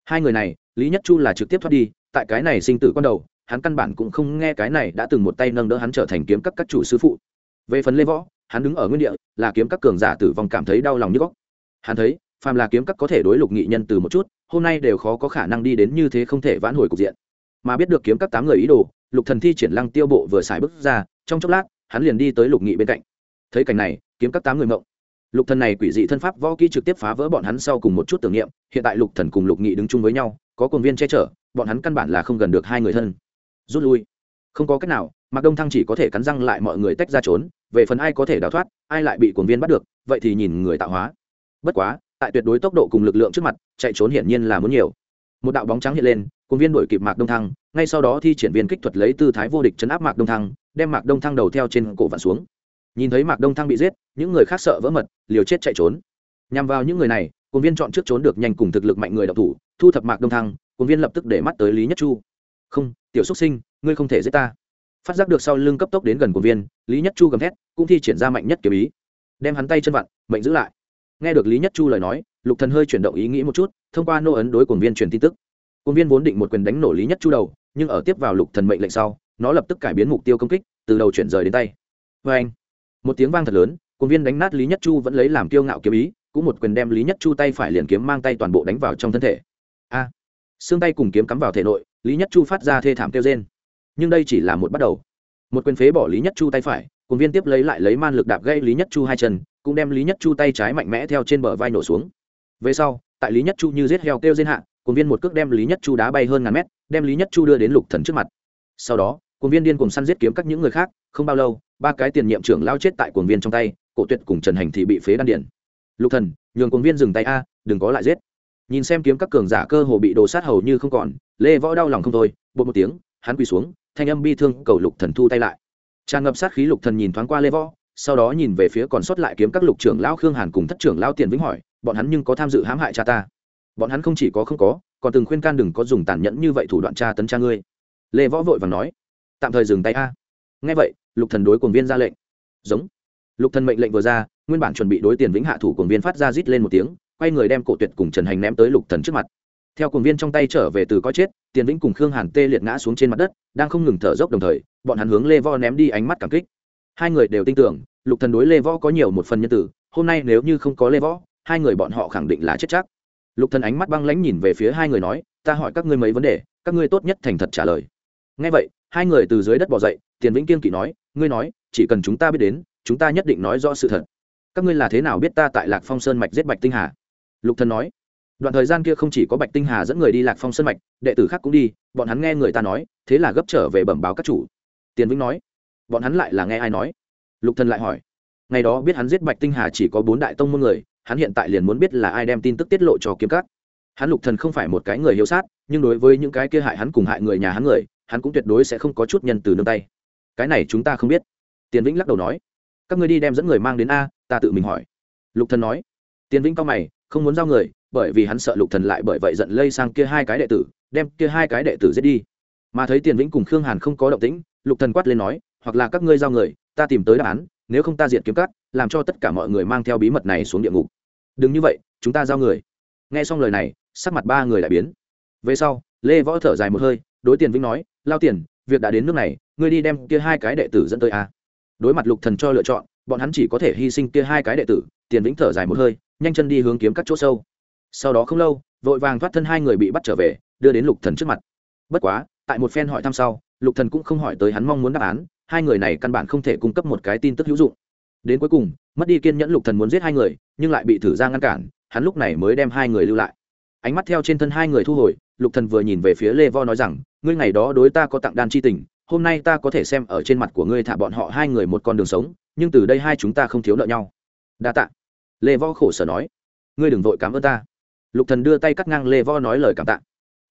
Hai người này, lý nhất chu là trực tiếp thoát đi, tại cái này sinh tử con đầu, hắn căn bản cũng không nghe cái này đã từng một tay nâng đỡ hắn trở thành kiếm các các chủ sư phụ. Về phần lê võ, hắn đứng ở nguyên địa, là kiếm các cường giả tử vong cảm thấy đau lòng như góc. Hắn thấy, phàm là kiếm các có thể đối lục nghị nhân từ một chút, hôm nay đều khó có khả năng đi đến như thế không thể vãn hồi cục diện. Mà biết được kiếm các tám người ý đồ, lục thần thi triển lăng tiêu bộ vừa xài bước ra, trong chốc lát hắn liền đi tới lục nghị bên cạnh. Thấy cảnh này, kiếm các tám người mộng. Lục thần này quỷ dị thân pháp võ kỹ trực tiếp phá vỡ bọn hắn sau cùng một chút tưởng niệm, hiện tại lục thần cùng lục nghị đứng chung với nhau, có cồn viên che chở, bọn hắn căn bản là không gần được hai người thân. Rút lui. Không có cách nào, mạc đông thăng chỉ có thể cắn răng lại mọi người tách ra trốn, về phần ai có thể đào thoát, ai lại bị cồn viên bắt được, vậy thì nhìn người tạo hóa. Bất quá, tại tuyệt đối tốc độ cùng lực lượng trước mặt, chạy trốn hiển nhiên là muốn nhiều. Một đạo bóng trắng hiện lên cồn viên đuổi kịp mạc đông thăng, ngay sau đó thi triển viên kích thuật lấy tư thái vô địch chấn áp mạc đông thăng đem mạc đông thăng đầu theo trên cổ vặn xuống. Nhìn thấy mạc đông thăng bị giết, những người khác sợ vỡ mật, liều chết chạy trốn. Nhằm vào những người này cồn viên chọn trước trốn được nhanh cùng thực lực mạnh người đọc thủ, thu thập mạc đông thăng cồn viên lập tức để mắt tới lý nhất chu. Không, tiểu xúc sinh, ngươi không thể giết ta. Phát giác được sau lưng cấp tốc đến gần cồn viên, lý nhất chu gầm thét, cũng thi triển ra mạnh nhất kiếm ý. Đem hắn tay chân vặn, mệnh giữ lại. Nghe được lý nhất chu lời nói, lục thần hơi chuyển động ý nghĩ một chút, thông qua nô ấn đối cồn viên truyền tin tức. Cồn viên vốn định một quyền đánh nổ lý nhất chu đầu, nhưng ở tiếp vào lục thần mệnh lệnh sau nó lập tức cải biến mục tiêu công kích, từ đầu chuyển rời đến tay. Vê anh, một tiếng vang thật lớn cồn viên đánh nát lý nhất chu vẫn lấy làm kiêu ngạo kiếm ý, cũng một quyền đem lý nhất chu tay phải liền kiếm mang tay toàn bộ đánh vào trong thân thể. A, xương tay cùng kiếm cắm vào thể nội, lý nhất chu phát ra thê thảm kêu trên nhưng đây chỉ là một bắt đầu. Một quyền phế bỏ lý nhất chu tay phải cồn viên tiếp lấy lại lấy man lực đạp gây lý nhất chu hai chân, cũng đem lý nhất chu tay trái mạnh mẽ theo trên bờ vai nổ xuống. Về sau, tại lý nhất chu như giết heo kêu trên hạ cồn viên một cước đem lý nhất chu đá bay hơn ngàn mét, đem lý nhất chu đưa đến lục thần trước mặt. Sau đó Cuồng viên điên cuồng săn giết kiếm các những người khác, không bao lâu, ba cái tiền nhiệm trưởng lao chết tại cuồng viên trong tay, cổ tuyệt cùng trần hành thì bị phế đan điện lục thần, nhường cuồng viên dừng tay a, đừng có lại giết. Nhìn xem kiếm các cường giả cơ hồ bị đồ sát hầu như không còn, lê võ đau lòng không thôi bột một tiếng, hắn quỳ xuống, thanh âm bi thương cầu lục thần thu tay lại. Tràn ngập sát khí lục thần nhìn thoáng qua lê võ, sau đó nhìn về phía còn sót lại kiếm các lục trưởng lão khương hàn cùng thất trưởng lão tiền vĩnh hỏi, bọn hắn nhưng có tham dự hãm hại cha ta? Bọn hắn không chỉ có không có, còn từng khuyên can đừng có dùng tàn nhẫn như vậy thủ đoạn tra tấn cha ngươi. Lê võ vội vàng nói tạm thời dừng tay a. Nghe vậy, lục thần đối cuồng viên ra lệnh. Giống. Lục thần mệnh lệnh vừa ra, nguyên bản chuẩn bị đối tiền vĩnh hạ thủ cuồng viên phát ra rít lên một tiếng, quay người đem cổ tuyệt cùng trần hành ném tới lục thần trước mặt. Theo cuồng viên trong tay trở về từ có chết, tiền vĩnh cùng khương hàn tê liệt ngã xuống trên mặt đất, đang không ngừng thở dốc đồng thời, bọn hắn hướng lê vo ném đi ánh mắt cảm kích. Hai người đều tin tưởng, lục thần đối lê võ có nhiều một phần nhân tử, hôm nay nếu như không có lê võ, hai người bọn họ khẳng định là chết chắc. Lục thần ánh mắt băng lãnh nhìn về phía hai người nói, ta hỏi các ngươi mấy vấn đề, các ngươi tốt nhất thành thật trả lời. Nghe vậy hai người từ dưới đất bò dậy, tiền vĩnh kiên kỵ nói, ngươi nói, chỉ cần chúng ta biết đến, chúng ta nhất định nói rõ sự thật. Các ngươi là thế nào biết ta tại lạc phong sơn mạch giết bạch tinh hà? Lục thần nói, đoạn thời gian kia không chỉ có bạch tinh hà dẫn người đi lạc phong sơn mạch, đệ tử khác cũng đi, bọn hắn nghe người ta nói, thế là gấp trở về bẩm báo các chủ. Tiền vĩnh nói, bọn hắn lại là nghe ai nói? Lục thần lại hỏi, ngày đó biết hắn giết bạch tinh hà chỉ có bốn đại tông môn người, hắn hiện tại liền muốn biết là ai đem tin tức tiết lộ cho kiếm cát. hắn lục thần không phải một cái người hiếu sát, nhưng đối với những cái kia hại hắn cùng hại người nhà hắn người hắn cũng tuyệt đối sẽ không có chút nhân từ nương tay. Cái này chúng ta không biết. Tiền vĩnh lắc đầu nói. Các ngươi đi đem dẫn người mang đến a, ta tự mình hỏi. Lục thần nói. Tiền vĩnh cao mày, không muốn giao người, bởi vì hắn sợ lục thần lại bởi vậy giận lây sang kia hai cái đệ tử, đem kia hai cái đệ tử giết đi. Mà thấy tiền vĩnh cùng khương hàn không có động tĩnh, lục thần quát lên nói, hoặc là các ngươi giao người, ta tìm tới đáp án, nếu không ta diệt kiếm cắt làm cho tất cả mọi người mang theo bí mật này xuống địa ngục. Đừng như vậy, chúng ta giao người. Nghe xong lời này, sắc mặt ba người lại biến. Về sau, lê võ thở dài một hơi, đối tiền vĩnh nói lao tiền, việc đã đến nước này, ngươi đi đem kia hai cái đệ tử dẫn tới a. Đối mặt lục thần cho lựa chọn, bọn hắn chỉ có thể hy sinh kia hai cái đệ tử, tiền vĩnh thở dài một hơi, nhanh chân đi hướng kiếm các chỗ sâu. Sau đó không lâu, vội vàng thoát thân hai người bị bắt trở về, đưa đến lục thần trước mặt. Bất quá, tại một phen hỏi thăm sau, lục thần cũng không hỏi tới hắn mong muốn đáp án, hai người này căn bản không thể cung cấp một cái tin tức hữu dụng. Đến cuối cùng, mất đi kiên nhẫn lục thần muốn giết hai người, nhưng lại bị thử ra ngăn cản, hắn lúc này mới đem hai người lưu lại. Ánh mắt theo trên thân hai người thu hồi, lục thần vừa nhìn về phía lê vo nói rằng ngươi ngày đó đối ta có tặng đan chi tình, hôm nay ta có thể xem ở trên mặt của ngươi thả bọn họ hai người một con đường sống, nhưng từ đây hai chúng ta không thiếu nợ nhau. Đa tạ. Lê Võ khổ sở nói. Ngươi đừng vội cảm ơn ta. Lục thần đưa tay cắt ngang lê Võ nói lời cảm tạ.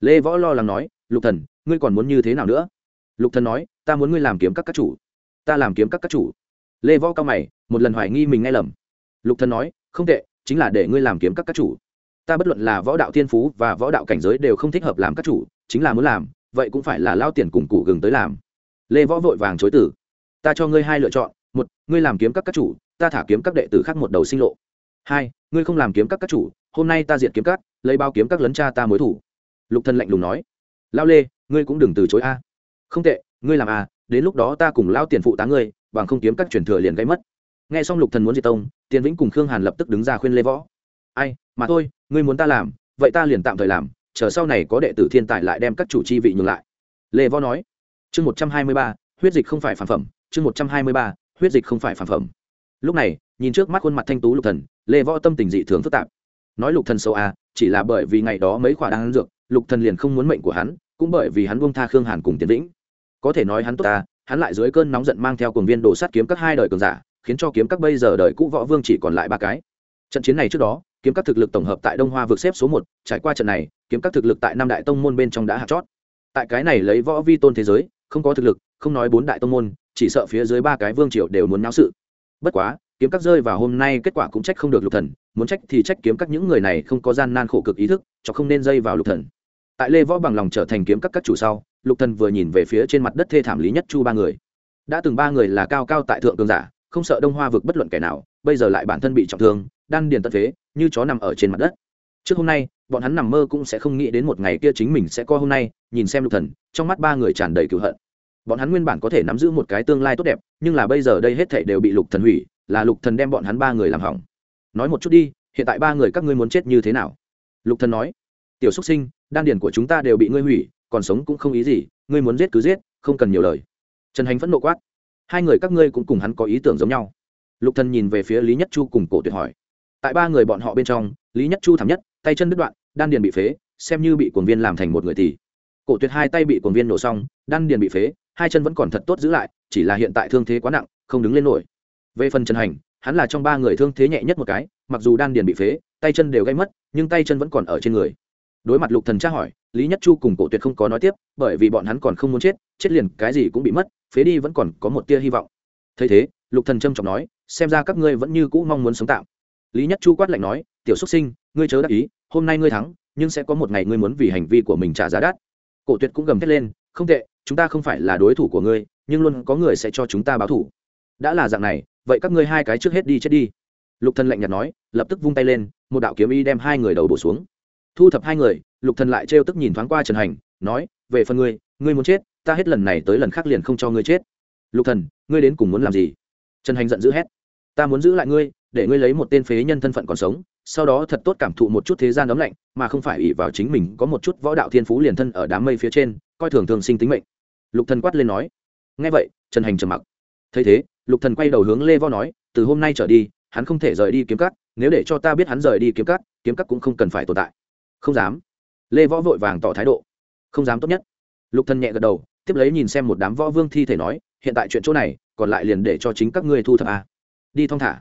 Lê võ lo lắng nói, lục thần, ngươi còn muốn như thế nào nữa? Lục thần nói, ta muốn ngươi làm kiếm các các chủ. Ta làm kiếm các các chủ. Lê võ cao mày, một lần hoài nghi mình nghe lầm. Lục thần nói, không tệ, chính là để ngươi làm kiếm các các chủ. Ta bất luận là võ đạo thiên phú và võ đạo cảnh giới đều không thích hợp làm các chủ, chính là muốn làm vậy cũng phải là lao tiền cùng cụ gừng tới làm. Lê võ vội vàng chối tử ta cho ngươi hai lựa chọn, một, ngươi làm kiếm các các chủ, ta thả kiếm các đệ tử khác một đầu sinh lộ. Hai, ngươi không làm kiếm các các chủ, hôm nay ta diệt kiếm các, lấy bao kiếm các lấn cha ta mối thủ. Lục thần lạnh lùng nói. Lao lê, ngươi cũng đừng từ chối a. Không tệ, ngươi làm a, đến lúc đó ta cùng lao tiền phụ tá ngươi, bằng không kiếm các truyền thừa liền gây mất. Nghe xong lục thần muốn diệt tông, tiền vĩnh cùng khương hàn lập tức đứng ra khuyên lê võ. Ai, mà thôi, ngươi muốn ta làm, vậy ta liền tạm thời làm chờ sau này có đệ tử thiên tài lại đem các chủ chi vị nhường lại. Lê võ nói, chương một trăm hai mươi ba, huyết dịch không phải phản phẩm, chương một trăm hai mươi ba, huyết dịch không phải phản phẩm. Lúc này, nhìn trước mắt khuôn mặt thanh tú lục thần, lê võ tâm tình dị thường phức tạp. Nói lục thần sâu à chỉ là bởi vì ngày đó mấy quả đang ăn dược, lục thần liền không muốn mệnh của hắn, cũng bởi vì hắn buông tha khương hàn cùng tiến vĩnh. Có thể nói hắn tốt ta hắn lại dưới cơn nóng giận mang theo cuồng viên đồ sát kiếm các hai đời cường giả, khiến cho kiếm các bây giờ đời cũ võ vương chỉ còn lại ba cái. Trận chiến này trước đó, kiếm các thực lực tổng hợp tại đông hoa vượt xếp số một, trải qua trận này kiếm các thực lực tại năm đại tông môn bên trong đã hạt chót. Tại cái này lấy võ vi tôn thế giới, không có thực lực, không nói bốn đại tông môn, chỉ sợ phía dưới ba cái vương triều đều muốn náo sự. Bất quá, kiếm các rơi vào hôm nay kết quả cũng trách không được lục thần, muốn trách thì trách kiếm các những người này không có gian nan khổ cực ý thức, cho không nên dây vào lục thần. Tại lê võ bằng lòng trở thành kiếm các các chủ sau, lục thần vừa nhìn về phía trên mặt đất thê thảm lý nhất chu ba người. Đã từng ba người là cao cao tại thượng cường giả, không sợ đông hoa vực bất luận kẻ nào, bây giờ lại bản thân bị trọng thương, đan điền tận phế, như chó nằm ở trên mặt đất. Trước hôm nay bọn hắn nằm mơ cũng sẽ không nghĩ đến một ngày kia chính mình sẽ có hôm nay, nhìn xem lục thần, trong mắt ba người tràn đầy cựu hận. Bọn hắn nguyên bản có thể nắm giữ một cái tương lai tốt đẹp, nhưng là bây giờ đây hết thảy đều bị lục thần hủy, là lục thần đem bọn hắn ba người làm hỏng. Nói một chút đi, hiện tại ba người các ngươi muốn chết như thế nào? Lục thần nói, tiểu xuất sinh, đan điền của chúng ta đều bị ngươi hủy, còn sống cũng không ý gì, ngươi muốn giết cứ giết, không cần nhiều lời. Trần hành phẫn nộ quát, hai người các ngươi cũng cùng hắn có ý tưởng giống nhau. Lục thần nhìn về phía lý nhất chu cùng cổ tuyệt hỏi, tại ba người bọn họ bên trong, lý nhất chu thảm nhất, tay chân đứt đoạn đan điền bị phế, xem như bị cuồng viên làm thành một người tỷ. Cổ tuyệt hai tay bị cuồng viên nổ xong, đan điền bị phế, hai chân vẫn còn thật tốt giữ lại, chỉ là hiện tại thương thế quá nặng, không đứng lên nổi. Về phần trần hành, hắn là trong ba người thương thế nhẹ nhất một cái, mặc dù đan điền bị phế, tay chân đều gây mất, nhưng tay chân vẫn còn ở trên người. Đối mặt lục thần tra hỏi, lý nhất chu cùng cổ tuyệt không có nói tiếp, bởi vì bọn hắn còn không muốn chết chết liền cái gì cũng bị mất, phế đi vẫn còn có một tia hy vọng. Thấy thế, lục thần trâm trọng nói, xem ra các ngươi vẫn như cũ mong muốn sống tạm. Lý nhất chu quát lạnh nói, tiểu xuất sinh, ngươi chớ đắc ý hôm nay ngươi thắng, nhưng sẽ có một ngày ngươi muốn vì hành vi của mình trả giá đắt. Cổ tuyệt cũng gầm thét lên, không tệ, chúng ta không phải là đối thủ của ngươi, nhưng luôn có người sẽ cho chúng ta báo thủ đã là dạng này, vậy các ngươi hai cái trước hết đi chết đi. Lục thần lạnh nhạt nói, lập tức vung tay lên, một đạo kiếm y đem hai người đầu bổ xuống. Thu thập hai người, lục thần lại trêu tức nhìn thoáng qua trần hành, nói, về phần ngươi ngươi muốn chết, ta hết lần này tới lần khác liền không cho ngươi chết. Lục thần, ngươi đến cùng muốn làm gì? Trần hành giận dữ hét, ta muốn giữ lại ngươi, để ngươi lấy một tên phế nhân thân phận còn sống sau đó thật tốt cảm thụ một chút thế gian ấm lạnh, mà không phải ỷ vào chính mình, có một chút võ đạo thiên phú liền thân ở đám mây phía trên, coi thường thường sinh tính mệnh. Lục thần quát lên nói, nghe vậy, trần hành trầm mặc. Thấy thế, lục thần quay đầu hướng lê võ nói, từ hôm nay trở đi, hắn không thể rời đi kiếm cắt nếu để cho ta biết hắn rời đi kiếm cắt kiếm cắt cũng không cần phải tồn tại. Không dám. Lê võ vội vàng tỏ thái độ. Không dám tốt nhất. Lục thần nhẹ gật đầu, tiếp lấy nhìn xem một đám võ vương thi thể nói, hiện tại chuyện chỗ này, còn lại liền để cho chính các ngươi thu thập a đi thong thả.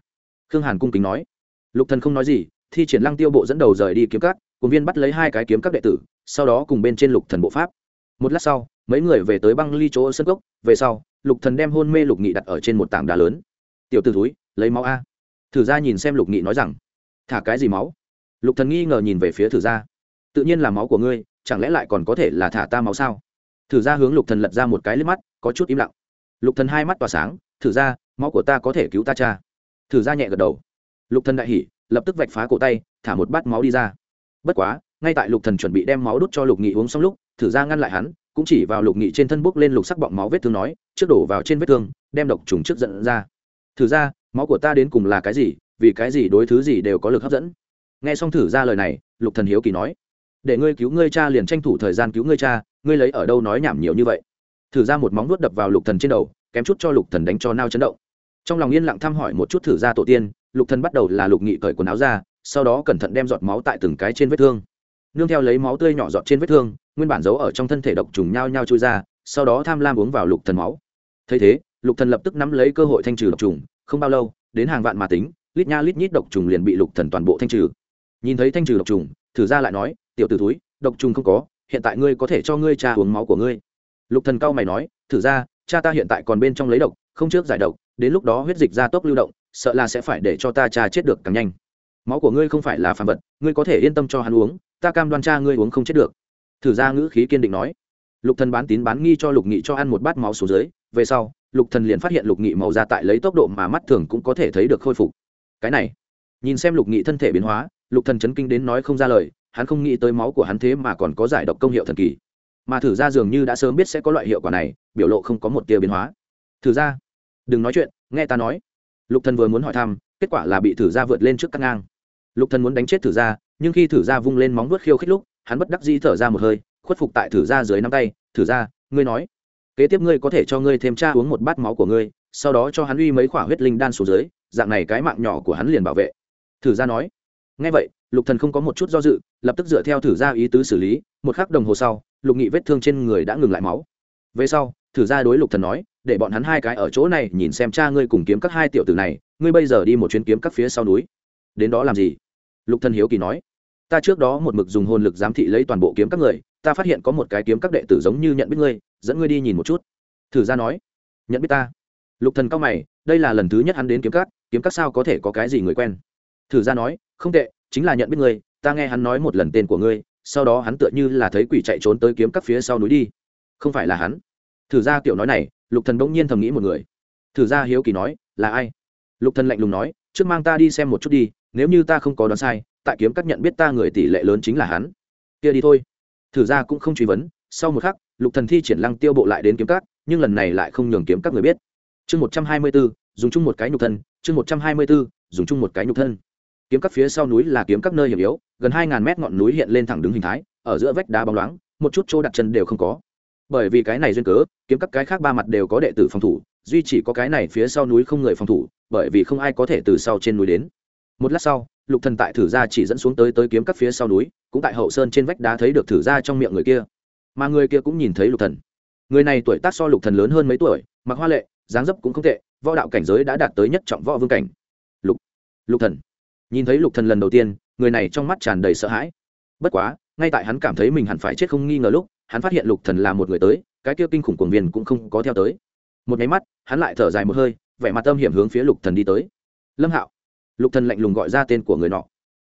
Khương hàn cung kính nói. Lục thần không nói gì thi triển lăng tiêu bộ dẫn đầu rời đi kiếm cắt cùng viên bắt lấy hai cái kiếm các đệ tử, sau đó cùng bên trên lục thần bộ pháp. Một lát sau, mấy người về tới băng ly chỗ sân gốc về sau, lục thần đem hôn mê lục nghị đặt ở trên một tảng đá lớn. Tiểu tử túi lấy máu a. Thử ra nhìn xem lục nghị nói rằng. Thả cái gì máu? Lục thần nghi ngờ nhìn về phía thử ra tự nhiên là máu của ngươi, chẳng lẽ lại còn có thể là thả ta máu sao? Thử ra hướng lục thần lật ra một cái liếc mắt, có chút im lặng. Lục thần hai mắt tỏa sáng, thử ra máu của ta có thể cứu ta cha. Thử ra nhẹ gật đầu. Lục thần đại hỉ lập tức vạch phá cổ tay, thả một bát máu đi ra. Bất quá, ngay tại lục thần chuẩn bị đem máu đút cho lục nghị uống xong lúc, thử ra ngăn lại hắn, cũng chỉ vào lục nghị trên thân bốc lên lục sắc bọng máu vết thương nói, trước đổ vào trên vết thương, đem độc trùng trước dẫn ra. Thử ra, máu của ta đến cùng là cái gì, vì cái gì đối thứ gì đều có lực hấp dẫn? Nghe xong thử ra lời này, lục thần hiếu kỳ nói, để ngươi cứu ngươi cha liền tranh thủ thời gian cứu ngươi cha, ngươi lấy ở đâu nói nhảm nhiều như vậy? Thử ra một móng vuốt đập vào lục thần trên đầu, kém chút cho lục thần đánh cho nao chấn động. Trong lòng yên lặng thăm hỏi một chút thử ra tổ tiên lục thần bắt đầu là lục nghị cởi quần áo ra, sau đó cẩn thận đem giọt máu tại từng cái trên vết thương. Nương theo lấy máu tươi nhỏ giọt trên vết thương, nguyên bản giấu ở trong thân thể độc trùng nhao nhao trôi ra, sau đó tham lam uống vào lục thần máu. Thấy thế, lục thần lập tức nắm lấy cơ hội thanh trừ độc trùng, không bao lâu, đến hàng vạn mà tính, lít nha lít nhít độc trùng liền bị lục thần toàn bộ thanh trừ. Nhìn thấy thanh trừ độc trùng, thử ra lại nói, tiểu tử túi độc trùng không có, hiện tại ngươi có thể cho ngươi cha uống máu của ngươi. Lục thần cao mày nói, thử ra, cha ta hiện tại còn bên trong lấy độc, không trước giải độc, đến lúc đó huyết dịch ra tốc lưu động sợ là sẽ phải để cho ta cha chết được càng nhanh. Máu của ngươi không phải là phản vật, ngươi có thể yên tâm cho hắn uống, ta cam đoan cha ngươi uống không chết được. Thử ra ngữ khí kiên định nói. Lục thần bán tín bán nghi cho lục nghị cho ăn một bát máu xuống dưới, về sau, lục thần liền phát hiện lục nghị màu da tại lấy tốc độ mà mắt thường cũng có thể thấy được khôi phục. Cái này, nhìn xem lục nghị thân thể biến hóa, lục thần chấn kinh đến nói không ra lời, hắn không nghĩ tới máu của hắn thế mà còn có giải độc công hiệu thần kỳ. Mà thử ra dường như đã sớm biết sẽ có loại hiệu quả này, biểu lộ không có một tia biến hóa. Thử ra đừng nói chuyện, nghe ta nói lục thần vừa muốn hỏi thăm kết quả là bị thử Gia vượt lên trước cắt ngang. Lục thần muốn đánh chết thử Gia, nhưng khi thử Gia vung lên móng vuốt khiêu khích lúc hắn bất đắc dĩ thở ra một hơi khuất phục tại thử Gia dưới nắm tay thử Gia, ngươi nói kế tiếp ngươi có thể cho ngươi thêm cha uống một bát máu của ngươi sau đó cho hắn uy mấy khỏa huyết linh đan xuống dưới dạng này cái mạng nhỏ của hắn liền bảo vệ. Thử Gia nói. Ngay vậy lục thần không có một chút do dự lập tức dựa theo thử Gia ý tứ xử lý một khắc đồng hồ sau lục nghị vết thương trên người đã ngừng lại máu. Về sau thử ra đối lục thần nói, để bọn hắn hai cái ở chỗ này nhìn xem cha ngươi cùng kiếm các hai tiểu tử này, ngươi bây giờ đi một chuyến kiếm các phía sau núi. Đến đó làm gì? Lục thần hiếu kỳ nói, ta trước đó một mực dùng hồn lực giám thị lấy toàn bộ kiếm các người, ta phát hiện có một cái kiếm các đệ tử giống như nhận biết ngươi, dẫn ngươi đi nhìn một chút. Thử ra nói, nhận biết ta? Lục thần cao mày, đây là lần thứ nhất hắn đến kiếm các kiếm các sao có thể có cái gì người quen? Thử ra nói, không tệ, chính là nhận biết ngươi, ta nghe hắn nói một lần tên của ngươi, sau đó hắn tựa như là thấy quỷ chạy trốn tới kiếm các phía sau núi đi. Không phải là hắn thử ra kiểu nói này lục thần bỗng nhiên thầm nghĩ một người. Thử ra hiếu kỳ nói là ai? Lục thần lạnh lùng nói trước mang ta đi xem một chút đi nếu như ta không có đoán sai tại kiếm các nhận biết ta người tỷ lệ lớn chính là hắn. Kia đi thôi. Thử ra cũng không truy vấn sau một khắc lục thần thi triển lăng tiêu bộ lại đến kiếm các nhưng lần này lại không nhường kiếm các người biết. Chương một trăm hai mươi 124, dùng chung một cái nhục thân chương một trăm hai mươi 124, dùng chung một cái nhục thân. Kiếm các phía sau núi là kiếm các nơi hiểm yếu gần hai ngàn mét ngọn núi hiện lên thẳng đứng hình thái ở giữa vách đá bóng loáng một chút chỗ đặt chân đều không có bởi vì cái này duyên cớ, kiếm các cái khác ba mặt đều có đệ tử phòng thủ, duy chỉ có cái này phía sau núi không người phòng thủ, bởi vì không ai có thể từ sau trên núi đến. Một lát sau, lục thần tại thử ra chỉ dẫn xuống tới tới kiếm các phía sau núi, cũng tại hậu sơn trên vách đá thấy được thử ra trong miệng người kia. Mà người kia cũng nhìn thấy lục thần. Người này tuổi tác so lục thần lớn hơn mấy tuổi, mặc hoa lệ, dáng dấp cũng không tệ, võ đạo cảnh giới đã đạt tới nhất trọng võ vương cảnh. Lục lục thần. Nhìn thấy lục thần lần đầu tiên, người này trong mắt tràn đầy sợ hãi. Bất quá, ngay tại hắn cảm thấy mình hẳn phải chết không nghi ngờ lúc hắn phát hiện lục thần là một người tới, cái kia kinh khủng cuồng viên cũng không có theo tới. Một nháy mắt, hắn lại thở dài một hơi, vẻ mặt tâm hiểm hướng phía lục thần đi tới. Lâm hạo. Lục thần lạnh lùng gọi ra tên của người nọ.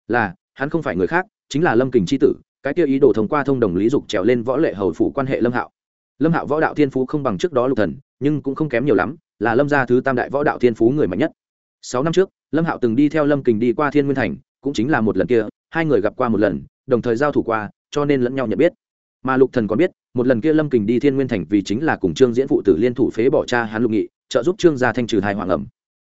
Là, hắn không phải người khác, chính là lâm kình chi tử, cái kia ý đồ thông qua thông đồng lý dục trèo lên võ lệ hầu phủ quan hệ lâm hạo. Lâm hạo võ đạo thiên phú không bằng trước đó lục thần, nhưng cũng không kém nhiều lắm, là lâm gia thứ tam đại võ đạo thiên phú người mạnh nhất. Sáu năm trước, lâm hạo từng đi theo lâm kình đi qua thiên nguyên thành, cũng chính là một lần kia, hai người gặp qua một lần, đồng thời giao thủ qua, cho nên lẫn nhau nhận biết mà lục thần còn biết, một lần kia lâm kình đi thiên nguyên thành vì chính là cùng trương diễn phụ tử liên thủ phế bỏ cha hắn lục nghị, trợ giúp trương gia thanh trừ hai hoàng ẩm.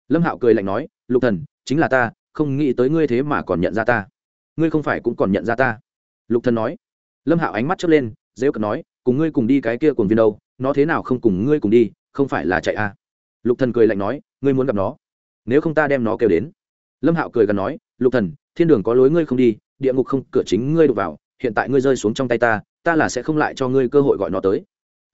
Lâm hạo cười lạnh nói, lục thần, chính là ta, không nghĩ tới ngươi thế mà còn nhận ra ta. Ngươi không phải cũng còn nhận ra ta. Lục thần nói. Lâm hạo ánh mắt chớp lên dễ cận nói, cùng ngươi cùng đi cái kia cùng viên đâu, nó thế nào không cùng ngươi cùng đi, không phải là chạy à? Lục thần cười lạnh nói, ngươi muốn gặp nó, nếu không ta đem nó kêu đến. Lâm hạo cười gần nói, lục thần, thiên đường có lối ngươi không đi, địa ngục không, cửa chính ngươi đụng vào hiện tại ngươi rơi xuống trong tay ta ta là sẽ không lại cho ngươi cơ hội gọi nó tới.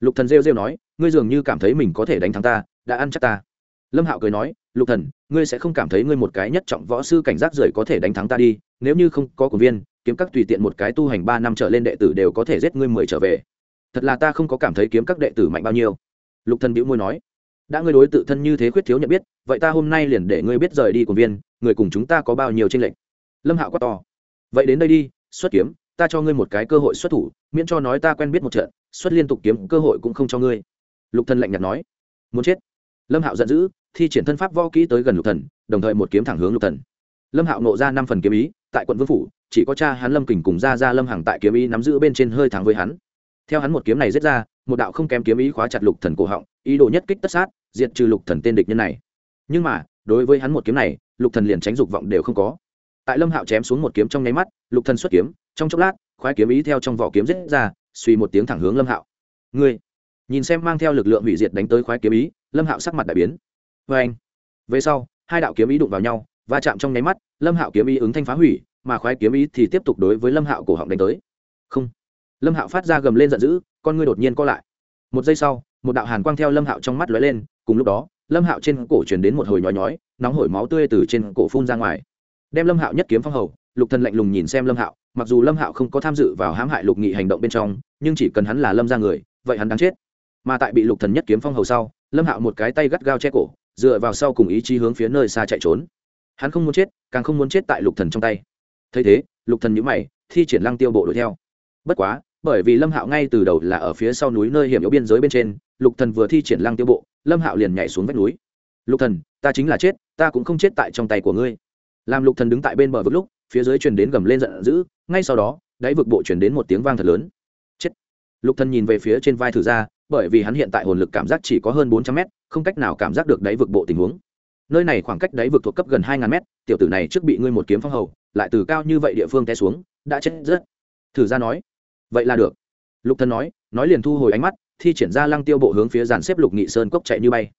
Lục thần rêu rêu nói, ngươi dường như cảm thấy mình có thể đánh thắng ta, đã ăn chắc ta. Lâm hạo cười nói, lục thần, ngươi sẽ không cảm thấy ngươi một cái nhất trọng võ sư cảnh giác rời có thể đánh thắng ta đi, nếu như không có của viên, kiếm các tùy tiện một cái tu hành ba năm trở lên đệ tử đều có thể giết ngươi mười trở về. Thật là ta không có cảm thấy kiếm các đệ tử mạnh bao nhiêu. Lục thần bĩu môi nói, đã ngươi đối tự thân như thế khuyết thiếu nhận biết, vậy ta hôm nay liền để ngươi biết rời đi của viên, người cùng chúng ta có bao nhiêu tranh lệch. Lâm hạo quát to, vậy đến đây đi, xuất kiếm ta cho ngươi một cái cơ hội xuất thủ, miễn cho nói ta quen biết một trận, xuất liên tục kiếm cơ hội cũng không cho ngươi. Lục thần lạnh nhạt nói. Muốn chết? Lâm hạo giận dữ, thi triển thân pháp võ kỹ tới gần lục thần, đồng thời một kiếm thẳng hướng lục thần. Lâm hạo nộ ra năm phần kiếm ý, tại quận vương phủ, chỉ có cha hắn lâm kình cùng ra ra lâm Hằng tại kiếm ý nắm giữ bên trên hơi thắng với hắn. Theo hắn một kiếm này giết ra, một đạo không kém kiếm ý khóa chặt lục thần cổ họng, ý đồ nhất kích tất sát, diệt trừ lục thần tên địch nhân này. Nhưng mà, đối với hắn một kiếm này, lục thần liền tránh dục vọng đều không có tại lâm hạo chém xuống một kiếm trong nháy mắt, lục thần xuất kiếm, trong chốc lát, khoái kiếm ý theo trong vỏ kiếm rết ra, suy một tiếng thẳng hướng lâm hạo. Ngươi, nhìn xem mang theo lực lượng hủy diệt đánh tới khoái kiếm ý, lâm hạo sắc mặt đại biến. Vê anh về sau, hai đạo kiếm ý đụng vào nhau, va chạm trong nháy mắt, lâm hạo kiếm ý ứng thanh phá hủy, mà khoái kiếm ý thì tiếp tục đối với lâm hạo cổ họng đánh tới. Không. Lâm hạo phát ra gầm lên giận dữ, con ngươi đột nhiên co lại. Một giây sau, một đạo hàn quang theo lâm hạo trong mắt lóe lên, cùng lúc đó, lâm hạo trên cổ truyền đến một hồi nhói nhói, nóng hổi máu tươi từ trên cổ phun ra ngoài đem lâm hạo nhất kiếm phong hầu, lục thần lạnh lùng nhìn xem lâm hạo, mặc dù lâm hạo không có tham dự vào hãm hại lục nghị hành động bên trong, nhưng chỉ cần hắn là lâm ra người, vậy hắn đáng chết. Mà tại bị lục thần nhất kiếm phong hầu sau, lâm hạo một cái tay gắt gao che cổ, dựa vào sau cùng ý chí hướng phía nơi xa chạy trốn. Hắn không muốn chết, càng không muốn chết tại lục thần trong tay. Thấy thế, lục thần nhíu mày, thi triển lăng tiêu bộ đuổi theo. Bất quá, bởi vì lâm hạo ngay từ đầu là ở phía sau núi nơi hiểm yếu biên giới bên trên, lục thần vừa thi triển lăng tiêu bộ, lâm hạo liền nhảy xuống vách núi. Lục thần, ta chính là chết, ta cũng không chết tại trong tay của ngươi làm lục thần đứng tại bên bờ vực lúc, phía dưới truyền đến gầm lên giận dữ, ngay sau đó, đáy vực bộ truyền đến một tiếng vang thật lớn. Chết. Lục thần nhìn về phía trên vai thử ra bởi vì hắn hiện tại hồn lực cảm giác chỉ có hơn bốn trăm mét, không cách nào cảm giác được đáy vực bộ tình huống. Nơi này khoảng cách đáy vực thuộc cấp gần hai ngàn mét, tiểu tử này trước bị ngươi một kiếm phong hầu, lại từ cao như vậy địa phương té xuống, đã chết rất. Thử ra nói. Vậy là được. Lục thần nói nói liền thu hồi ánh mắt, thi triển ra lăng tiêu bộ hướng phía dàn xếp lục nghị sơn cốc chạy như bay.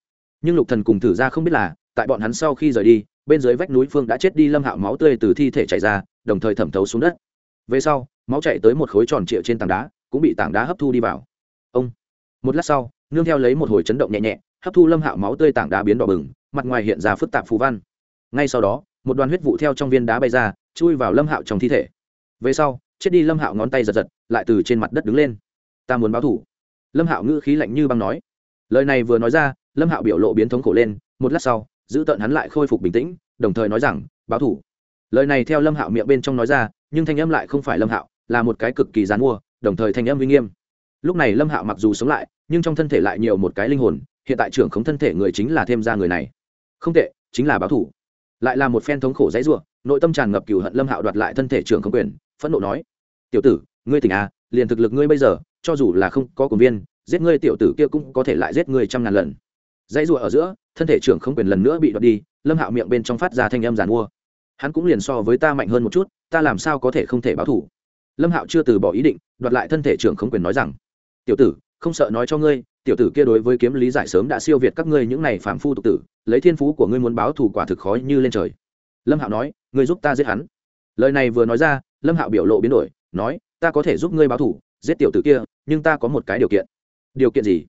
Nhưng lục thần cùng thử ra không biết là tại bọn hắn sau khi rời đi, bên dưới vách núi phương đã chết đi lâm hạo máu tươi từ thi thể chảy ra, đồng thời thẩm thấu xuống đất. Về sau, máu chạy tới một khối tròn trịa trên tảng đá, cũng bị tảng đá hấp thu đi vào. Ông, một lát sau, nương theo lấy một hồi chấn động nhẹ nhẹ, hấp thu lâm hạo máu tươi tảng đá biến đỏ bừng, mặt ngoài hiện ra phức tạp phù văn. Ngay sau đó, một đoàn huyết vụ theo trong viên đá bay ra, chui vào lâm hạo trong thi thể. Về sau, chết đi lâm hạo ngón tay giật giật, lại từ trên mặt đất đứng lên. Ta muốn báo thủ. Lâm hạo ngữ khí lạnh như băng nói. Lời này vừa nói ra, lâm hạo biểu lộ biến thống khổ lên, một lát sau giữ tận hắn lại khôi phục bình tĩnh, đồng thời nói rằng, báo thủ. Lời này theo lâm hạo miệng bên trong nói ra, nhưng thanh âm lại không phải lâm hạo, là một cái cực kỳ dán mua, đồng thời thanh âm uy nghiêm. Lúc này lâm hạo mặc dù sống lại, nhưng trong thân thể lại nhiều một cái linh hồn, hiện tại trưởng khống thân thể người chính là thêm ra người này. Không tệ, chính là báo thủ. Lại là một phen thống khổ dãy ruộng nội tâm tràn ngập cừu hận lâm hạo đoạt lại thân thể trưởng không quyền, phẫn nộ nói, tiểu tử, ngươi tỉnh à liền thực lực ngươi bây giờ, cho dù là không có quyền viên, giết ngươi tiểu tử kia cũng có thể lại giết ngươi trăm ngàn lần dãy rùa ở giữa, thân thể trưởng không quyền lần nữa bị đoạt đi, lâm hạo miệng bên trong phát ra thanh âm giàn mua. Hắn cũng liền so với ta mạnh hơn một chút, ta làm sao có thể không thể báo thủ lâm hạo chưa từ bỏ ý định, đoạt lại thân thể trưởng không quyền nói rằng, tiểu tử, không sợ nói cho ngươi, tiểu tử kia đối với kiếm lý giải sớm đã siêu việt các ngươi những này phàm phu tục tử, lấy thiên phú của ngươi muốn báo thù quả thực khó như lên trời. Lâm hạo nói, ngươi giúp ta giết hắn. Lời này vừa nói ra, lâm hạo biểu lộ biến đổi, nói, ta có thể giúp ngươi báo thù, giết tiểu tử kia, nhưng ta có một cái điều kiện. Điều kiện gì?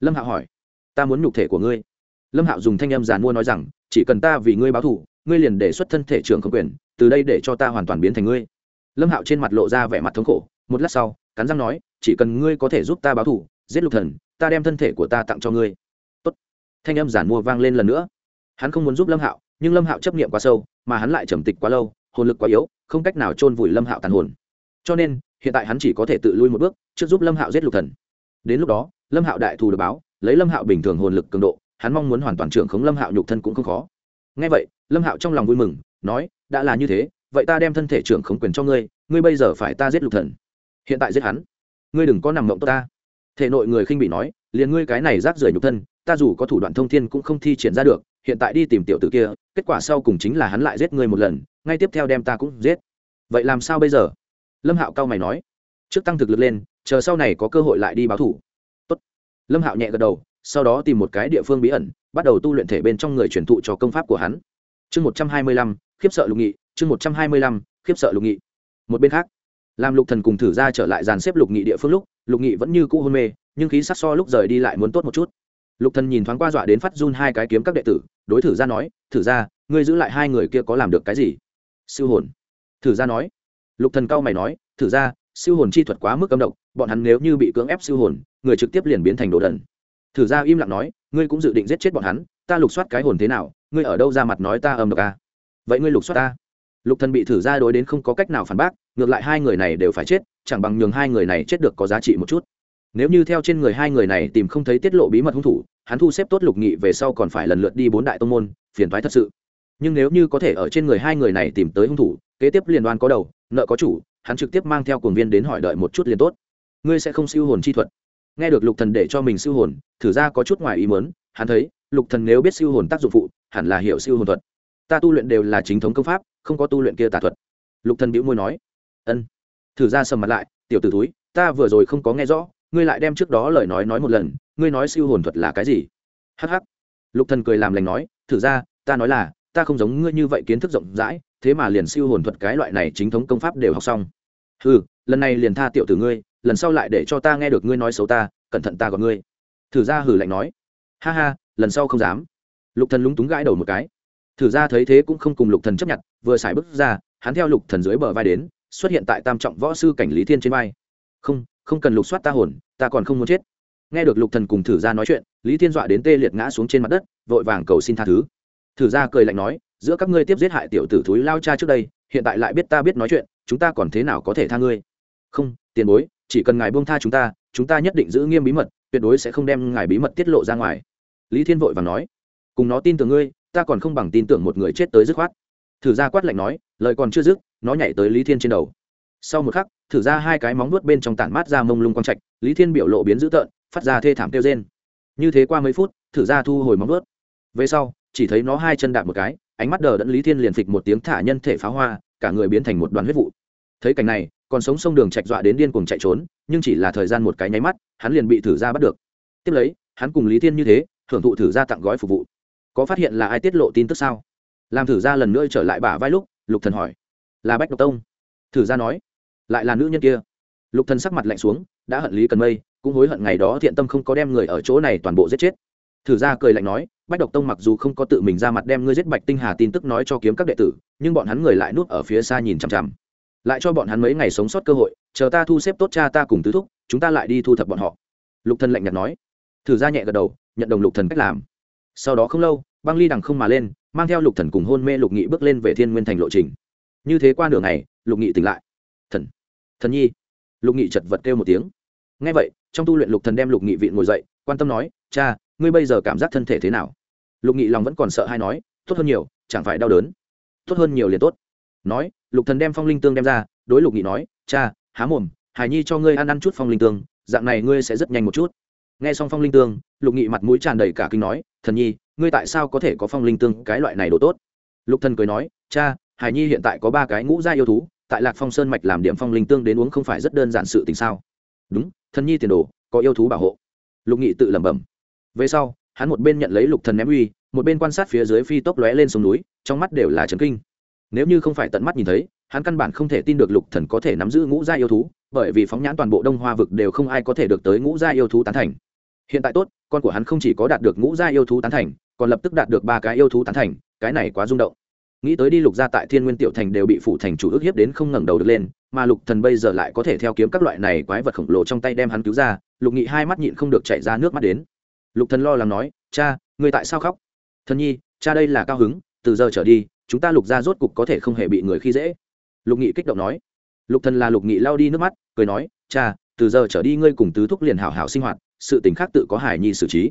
Lâm hạo hỏi ta muốn nhục thể của ngươi. Lâm hạo dùng thanh âm giàn mua nói rằng, chỉ cần ta vì ngươi báo thù, ngươi liền đề xuất thân thể trưởng không quyền, từ đây để cho ta hoàn toàn biến thành ngươi. Lâm hạo trên mặt lộ ra vẻ mặt thống khổ, một lát sau, cắn răng nói, chỉ cần ngươi có thể giúp ta báo thù, giết lục thần, ta đem thân thể của ta tặng cho ngươi. Tốt. thanh âm giản mua vang lên lần nữa. Hắn không muốn giúp lâm hạo, nhưng lâm hạo chấp niệm quá sâu, mà hắn lại trầm tịch quá lâu, hồn lực quá yếu, không cách nào chôn vùi lâm hạo tàn hồn. Cho nên, hiện tại hắn chỉ có thể tự lui một bước, trước giúp lâm hạo giết lục thần. Đến lúc đó, lâm hạo đại thù được báo lấy lâm hạo bình thường hồn lực cường độ, hắn mong muốn hoàn toàn trưởng khống lâm hạo nhục thân cũng không khó. Ngay vậy, lâm hạo trong lòng vui mừng, nói, đã là như thế, vậy ta đem thân thể trưởng khống quyền cho ngươi ngươi bây giờ phải ta giết lục thần. Hiện tại giết hắn. Ngươi đừng có nằm mộng tốt ta. Thể nội người khinh bị nói, liền ngươi cái này rác rưởi nhục thân, ta dù có thủ đoạn thông thiên cũng không thi triển ra được, hiện tại đi tìm tiểu tử kia, kết quả sau cùng chính là hắn lại giết ngươi một lần, ngay tiếp theo đem ta cũng giết. Vậy làm sao bây giờ? Lâm hạo cao mày nói. Trước tăng thực lực lên, chờ sau này có cơ hội lại đi báo thủ lâm hạo nhẹ gật đầu, sau đó tìm một cái địa phương bí ẩn, bắt đầu tu luyện thể bên trong người truyền thụ cho công pháp của hắn. Chương một trăm hai mươi lăm, khiếp sợ lục nghị, chương một trăm hai mươi lăm, khiếp sợ lục nghị. Một bên khác làm lục thần cùng thử ra trở lại dàn xếp lục nghị địa phương lúc, lục nghị vẫn như cũ hôn mê, nhưng khí sắc so lúc rời đi lại muốn tốt một chút. Lục thần nhìn thoáng qua dọa đến phát run hai cái kiếm các đệ tử, đối thử ra nói, thử ra, ngươi giữ lại hai người kia có làm được cái gì? Siêu hồn. Thử ra nói. Lục thần cao mày nói, thử ra, siêu hồn chi thuật quá mức âm động bọn hắn nếu như bị cưỡng ép siêu hồn người trực tiếp liền biến thành đồ đần. Thử ra im lặng nói, ngươi cũng dự định giết chết bọn hắn, ta lục soát cái hồn thế nào, ngươi ở đâu ra mặt nói ta âm độc a? vậy ngươi lục soát ta. Lục thần bị thử ra đối đến không có cách nào phản bác, ngược lại hai người này đều phải chết, chẳng bằng nhường hai người này chết được có giá trị một chút. Nếu như theo trên người hai người này tìm không thấy tiết lộ bí mật hung thủ, hắn thu xếp tốt lục nghị về sau còn phải lần lượt đi bốn đại tông môn, phiền thoái thật sự. Nhưng nếu như có thể ở trên người hai người này tìm tới hung thủ, kế tiếp liên đoan có đầu, nợ có chủ, hắn trực tiếp mang theo cuồng viên đến hỏi đợi một chút liền tốt. Ngươi sẽ không siêu hồn chi thuật nghe được lục thần để cho mình siêu hồn, thử ra có chút ngoài ý muốn, hắn thấy, lục thần nếu biết siêu hồn tác dụng phụ, hẳn là hiểu siêu hồn thuật. Ta tu luyện đều là chính thống công pháp, không có tu luyện kia tà thuật. Lục thần bĩu môi nói, ân. Thử ra sầm mặt lại, tiểu tử túi ta vừa rồi không có nghe rõ, ngươi lại đem trước đó lời nói nói một lần, ngươi nói siêu hồn thuật là cái gì? Hắc hắc. Lục thần cười làm lành nói, thử ra, ta nói là, ta không giống ngươi như vậy kiến thức rộng rãi, thế mà liền siêu hồn thuật cái loại này chính thống công pháp đều học xong. Ừ lần này liền tha tiểu tử ngươi lần sau lại để cho ta nghe được ngươi nói xấu ta, cẩn thận ta gọi ngươi. Thử ra hử lạnh nói. Ha ha, lần sau không dám. Lục thần lúng túng gãi đầu một cái. Thử ra thấy thế cũng không cùng lục thần chấp nhận, vừa xài bước ra, hắn theo lục thần dưới bờ vai đến, xuất hiện tại tam trọng võ sư cảnh lý thiên trên vai. Không không cần lục soát ta hồn, ta còn không muốn chết. Nghe được lục thần cùng thử ra nói chuyện, lý thiên dọa đến tê liệt ngã xuống trên mặt đất, vội vàng cầu xin tha thứ. Thử ra cười lạnh nói, giữa các ngươi tiếp giết hại tiểu tử thúi lao cha trước đây, hiện tại lại biết ta biết nói chuyện, chúng ta còn thế nào có thể tha ngươi? Không, tiền bối chỉ cần ngài buông tha chúng ta chúng ta nhất định giữ nghiêm bí mật, tuyệt đối sẽ không đem ngài bí mật tiết lộ ra ngoài. Lý thiên vội và nói. Cùng nó tin tưởng ngươi, ta còn không bằng tin tưởng một người chết tới dứt khoát. Thử ra quát lạnh nói, lời còn chưa dứt, nó nhảy tới lý thiên trên đầu. Sau một khắc, thử ra hai cái móng nuốt bên trong tản mát ra mông lung quang trạch, lý thiên biểu lộ biến dữ tợn, phát ra thê thảm kêu trên như thế qua mấy phút, thử ra thu hồi móng nuốt về sau, chỉ thấy nó hai chân đạp một cái, ánh mắt đờ đẫn lý thiên liền phịch một tiếng thả nhân thể pháo hoa, cả người biến thành một đoàn huyết vụ. Thấy cảnh này còn sống sông đường chạch dọa đến điên cuồng chạy trốn, nhưng chỉ là thời gian một cái nháy mắt, hắn liền bị thử ra bắt được. Tiếp lấy, hắn cùng lý thiên như thế hưởng thụ thử ra tặng gói phục vụ. Có phát hiện là ai tiết lộ tin tức sao? Làm thử ra lần nữa trở lại bả vai lúc, lục thần hỏi. Là bách độc tông. Thử ra nói. Lại là nữ nhân kia. Lục thần sắc mặt lạnh xuống, đã hận lý cần mây, cũng hối hận ngày đó thiện tâm không có đem người ở chỗ này toàn bộ giết chết. Thử ra cười lạnh nói, bách độc tông mặc dù không có tự mình ra mặt đem ngươi giết bạch tinh hà tin tức nói cho kiếm các đệ tử, nhưng bọn hắn người lại nuốt ở phía xa nhìn chằm chằm lại cho bọn hắn mấy ngày sống sót cơ hội, chờ ta thu xếp tốt cha ta cùng tứ thúc, chúng ta lại đi thu thập bọn họ. Lục thần lạnh nhạt nói. Thử ra nhẹ gật đầu, nhận đồng lục thần cách làm. Sau đó không lâu, băng ly đằng không mà lên, mang theo lục thần cùng hôn mê lục nghị bước lên về thiên nguyên thành lộ trình. Như thế qua nửa ngày, lục nghị tỉnh lại. Thần thần nhi. Lục nghị chật vật kêu một tiếng. Ngay vậy, trong tu luyện lục thần đem lục nghị vị ngồi dậy, quan tâm nói, cha, ngươi bây giờ cảm giác thân thể thế nào? Lục nghị lòng vẫn còn sợ hay nói, tốt hơn nhiều, chẳng phải đau đớn. Tốt hơn nhiều liền tốt. Nói lục thần đem phong linh tương đem ra, đối lục nghị nói, cha, há mồm hải nhi cho ngươi ăn ăn chút phong linh tương, dạng này ngươi sẽ rất nhanh một chút. Nghe xong phong linh tương, lục nghị mặt mũi tràn đầy cả kinh nói, thần nhi, ngươi tại sao có thể có phong linh tương cái loại này đồ tốt? Lục thần cười nói, cha hải nhi hiện tại có ba cái ngũ gia yêu thú, tại lạc phong sơn mạch làm điểm phong linh tương đến uống không phải rất đơn giản sự tình sao? Đúng, thần nhi tiền đồ, có yêu thú bảo hộ. Lục nghị tự lẩm bẩm. Về sau, hắn một bên nhận lấy lục thần ném uy, một bên quan sát phía dưới phi tốc lóe lên sông núi, trong mắt đều là trấn kinh nếu như không phải tận mắt nhìn thấy, hắn căn bản không thể tin được lục thần có thể nắm giữ ngũ gia yêu thú, bởi vì phóng nhãn toàn bộ đông hoa vực đều không ai có thể được tới ngũ gia yêu thú tán thành. Hiện tại tốt, con của hắn không chỉ có đạt được ngũ gia yêu thú tán thành, còn lập tức đạt được ba cái yêu thú tán thành, cái này quá rung động. Nghĩ tới đi lục gia tại thiên nguyên tiểu thành đều bị phủ thành chủ ước hiếp đến không ngẩng đầu được lên, mà lục thần bây giờ lại có thể theo kiếm các loại này quái vật khổng lồ trong tay đem hắn cứu ra, lục nghị hai mắt nhịn không được chảy ra nước mắt đến. Lục thần lo lắng nói, cha người tại sao khóc? Thần nhi, cha đây là cao hứng, từ giờ trở đi chúng ta lục gia rốt cục có thể không hề bị người khi dễ. Lục nghị kích động nói. Lục thần là lục nghị lao đi nước mắt, cười nói, cha, từ giờ trở đi ngươi cùng tứ thúc liền hảo hảo sinh hoạt, sự tình khác tự có hải nhi xử trí.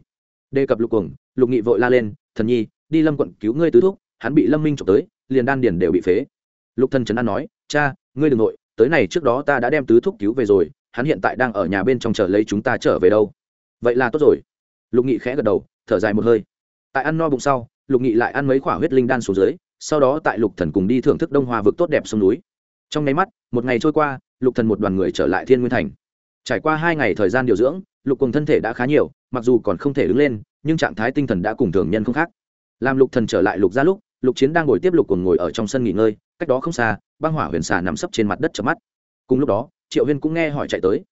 Đề cập lục cuồng, lục nghị vội la lên, thần nhi, đi lâm quận cứu ngươi tứ thúc, hắn bị lâm minh trộm tới, liền đan điền đều bị phế. Lục thần trấn an nói, cha, ngươi đừng nội, tới này trước đó ta đã đem tứ thúc cứu về rồi, hắn hiện tại đang ở nhà bên trong chờ lấy chúng ta trở về đâu. Vậy là tốt rồi. Lục nghị khẽ gật đầu, thở dài một hơi. Tại ăn no bụng sau, lục nghị lại ăn mấy quả huyết linh đan xuống dưới sau đó tại lục thần cùng đi thưởng thức đông hoa vực tốt đẹp sông núi. Trong nháy mắt, một ngày trôi qua, lục thần một đoàn người trở lại thiên nguyên thành. Trải qua hai ngày thời gian điều dưỡng, lục cùng thân thể đã khá nhiều, mặc dù còn không thể đứng lên, nhưng trạng thái tinh thần đã cùng thường nhân không khác. Làm lục thần trở lại lục ra lúc, lục chiến đang ngồi tiếp lục cùng ngồi ở trong sân nghỉ ngơi, cách đó không xa, băng hỏa huyền xà nằm sấp trên mặt đất chợp mắt. Cùng lúc đó, triệu huyên cũng nghe hỏi chạy tới.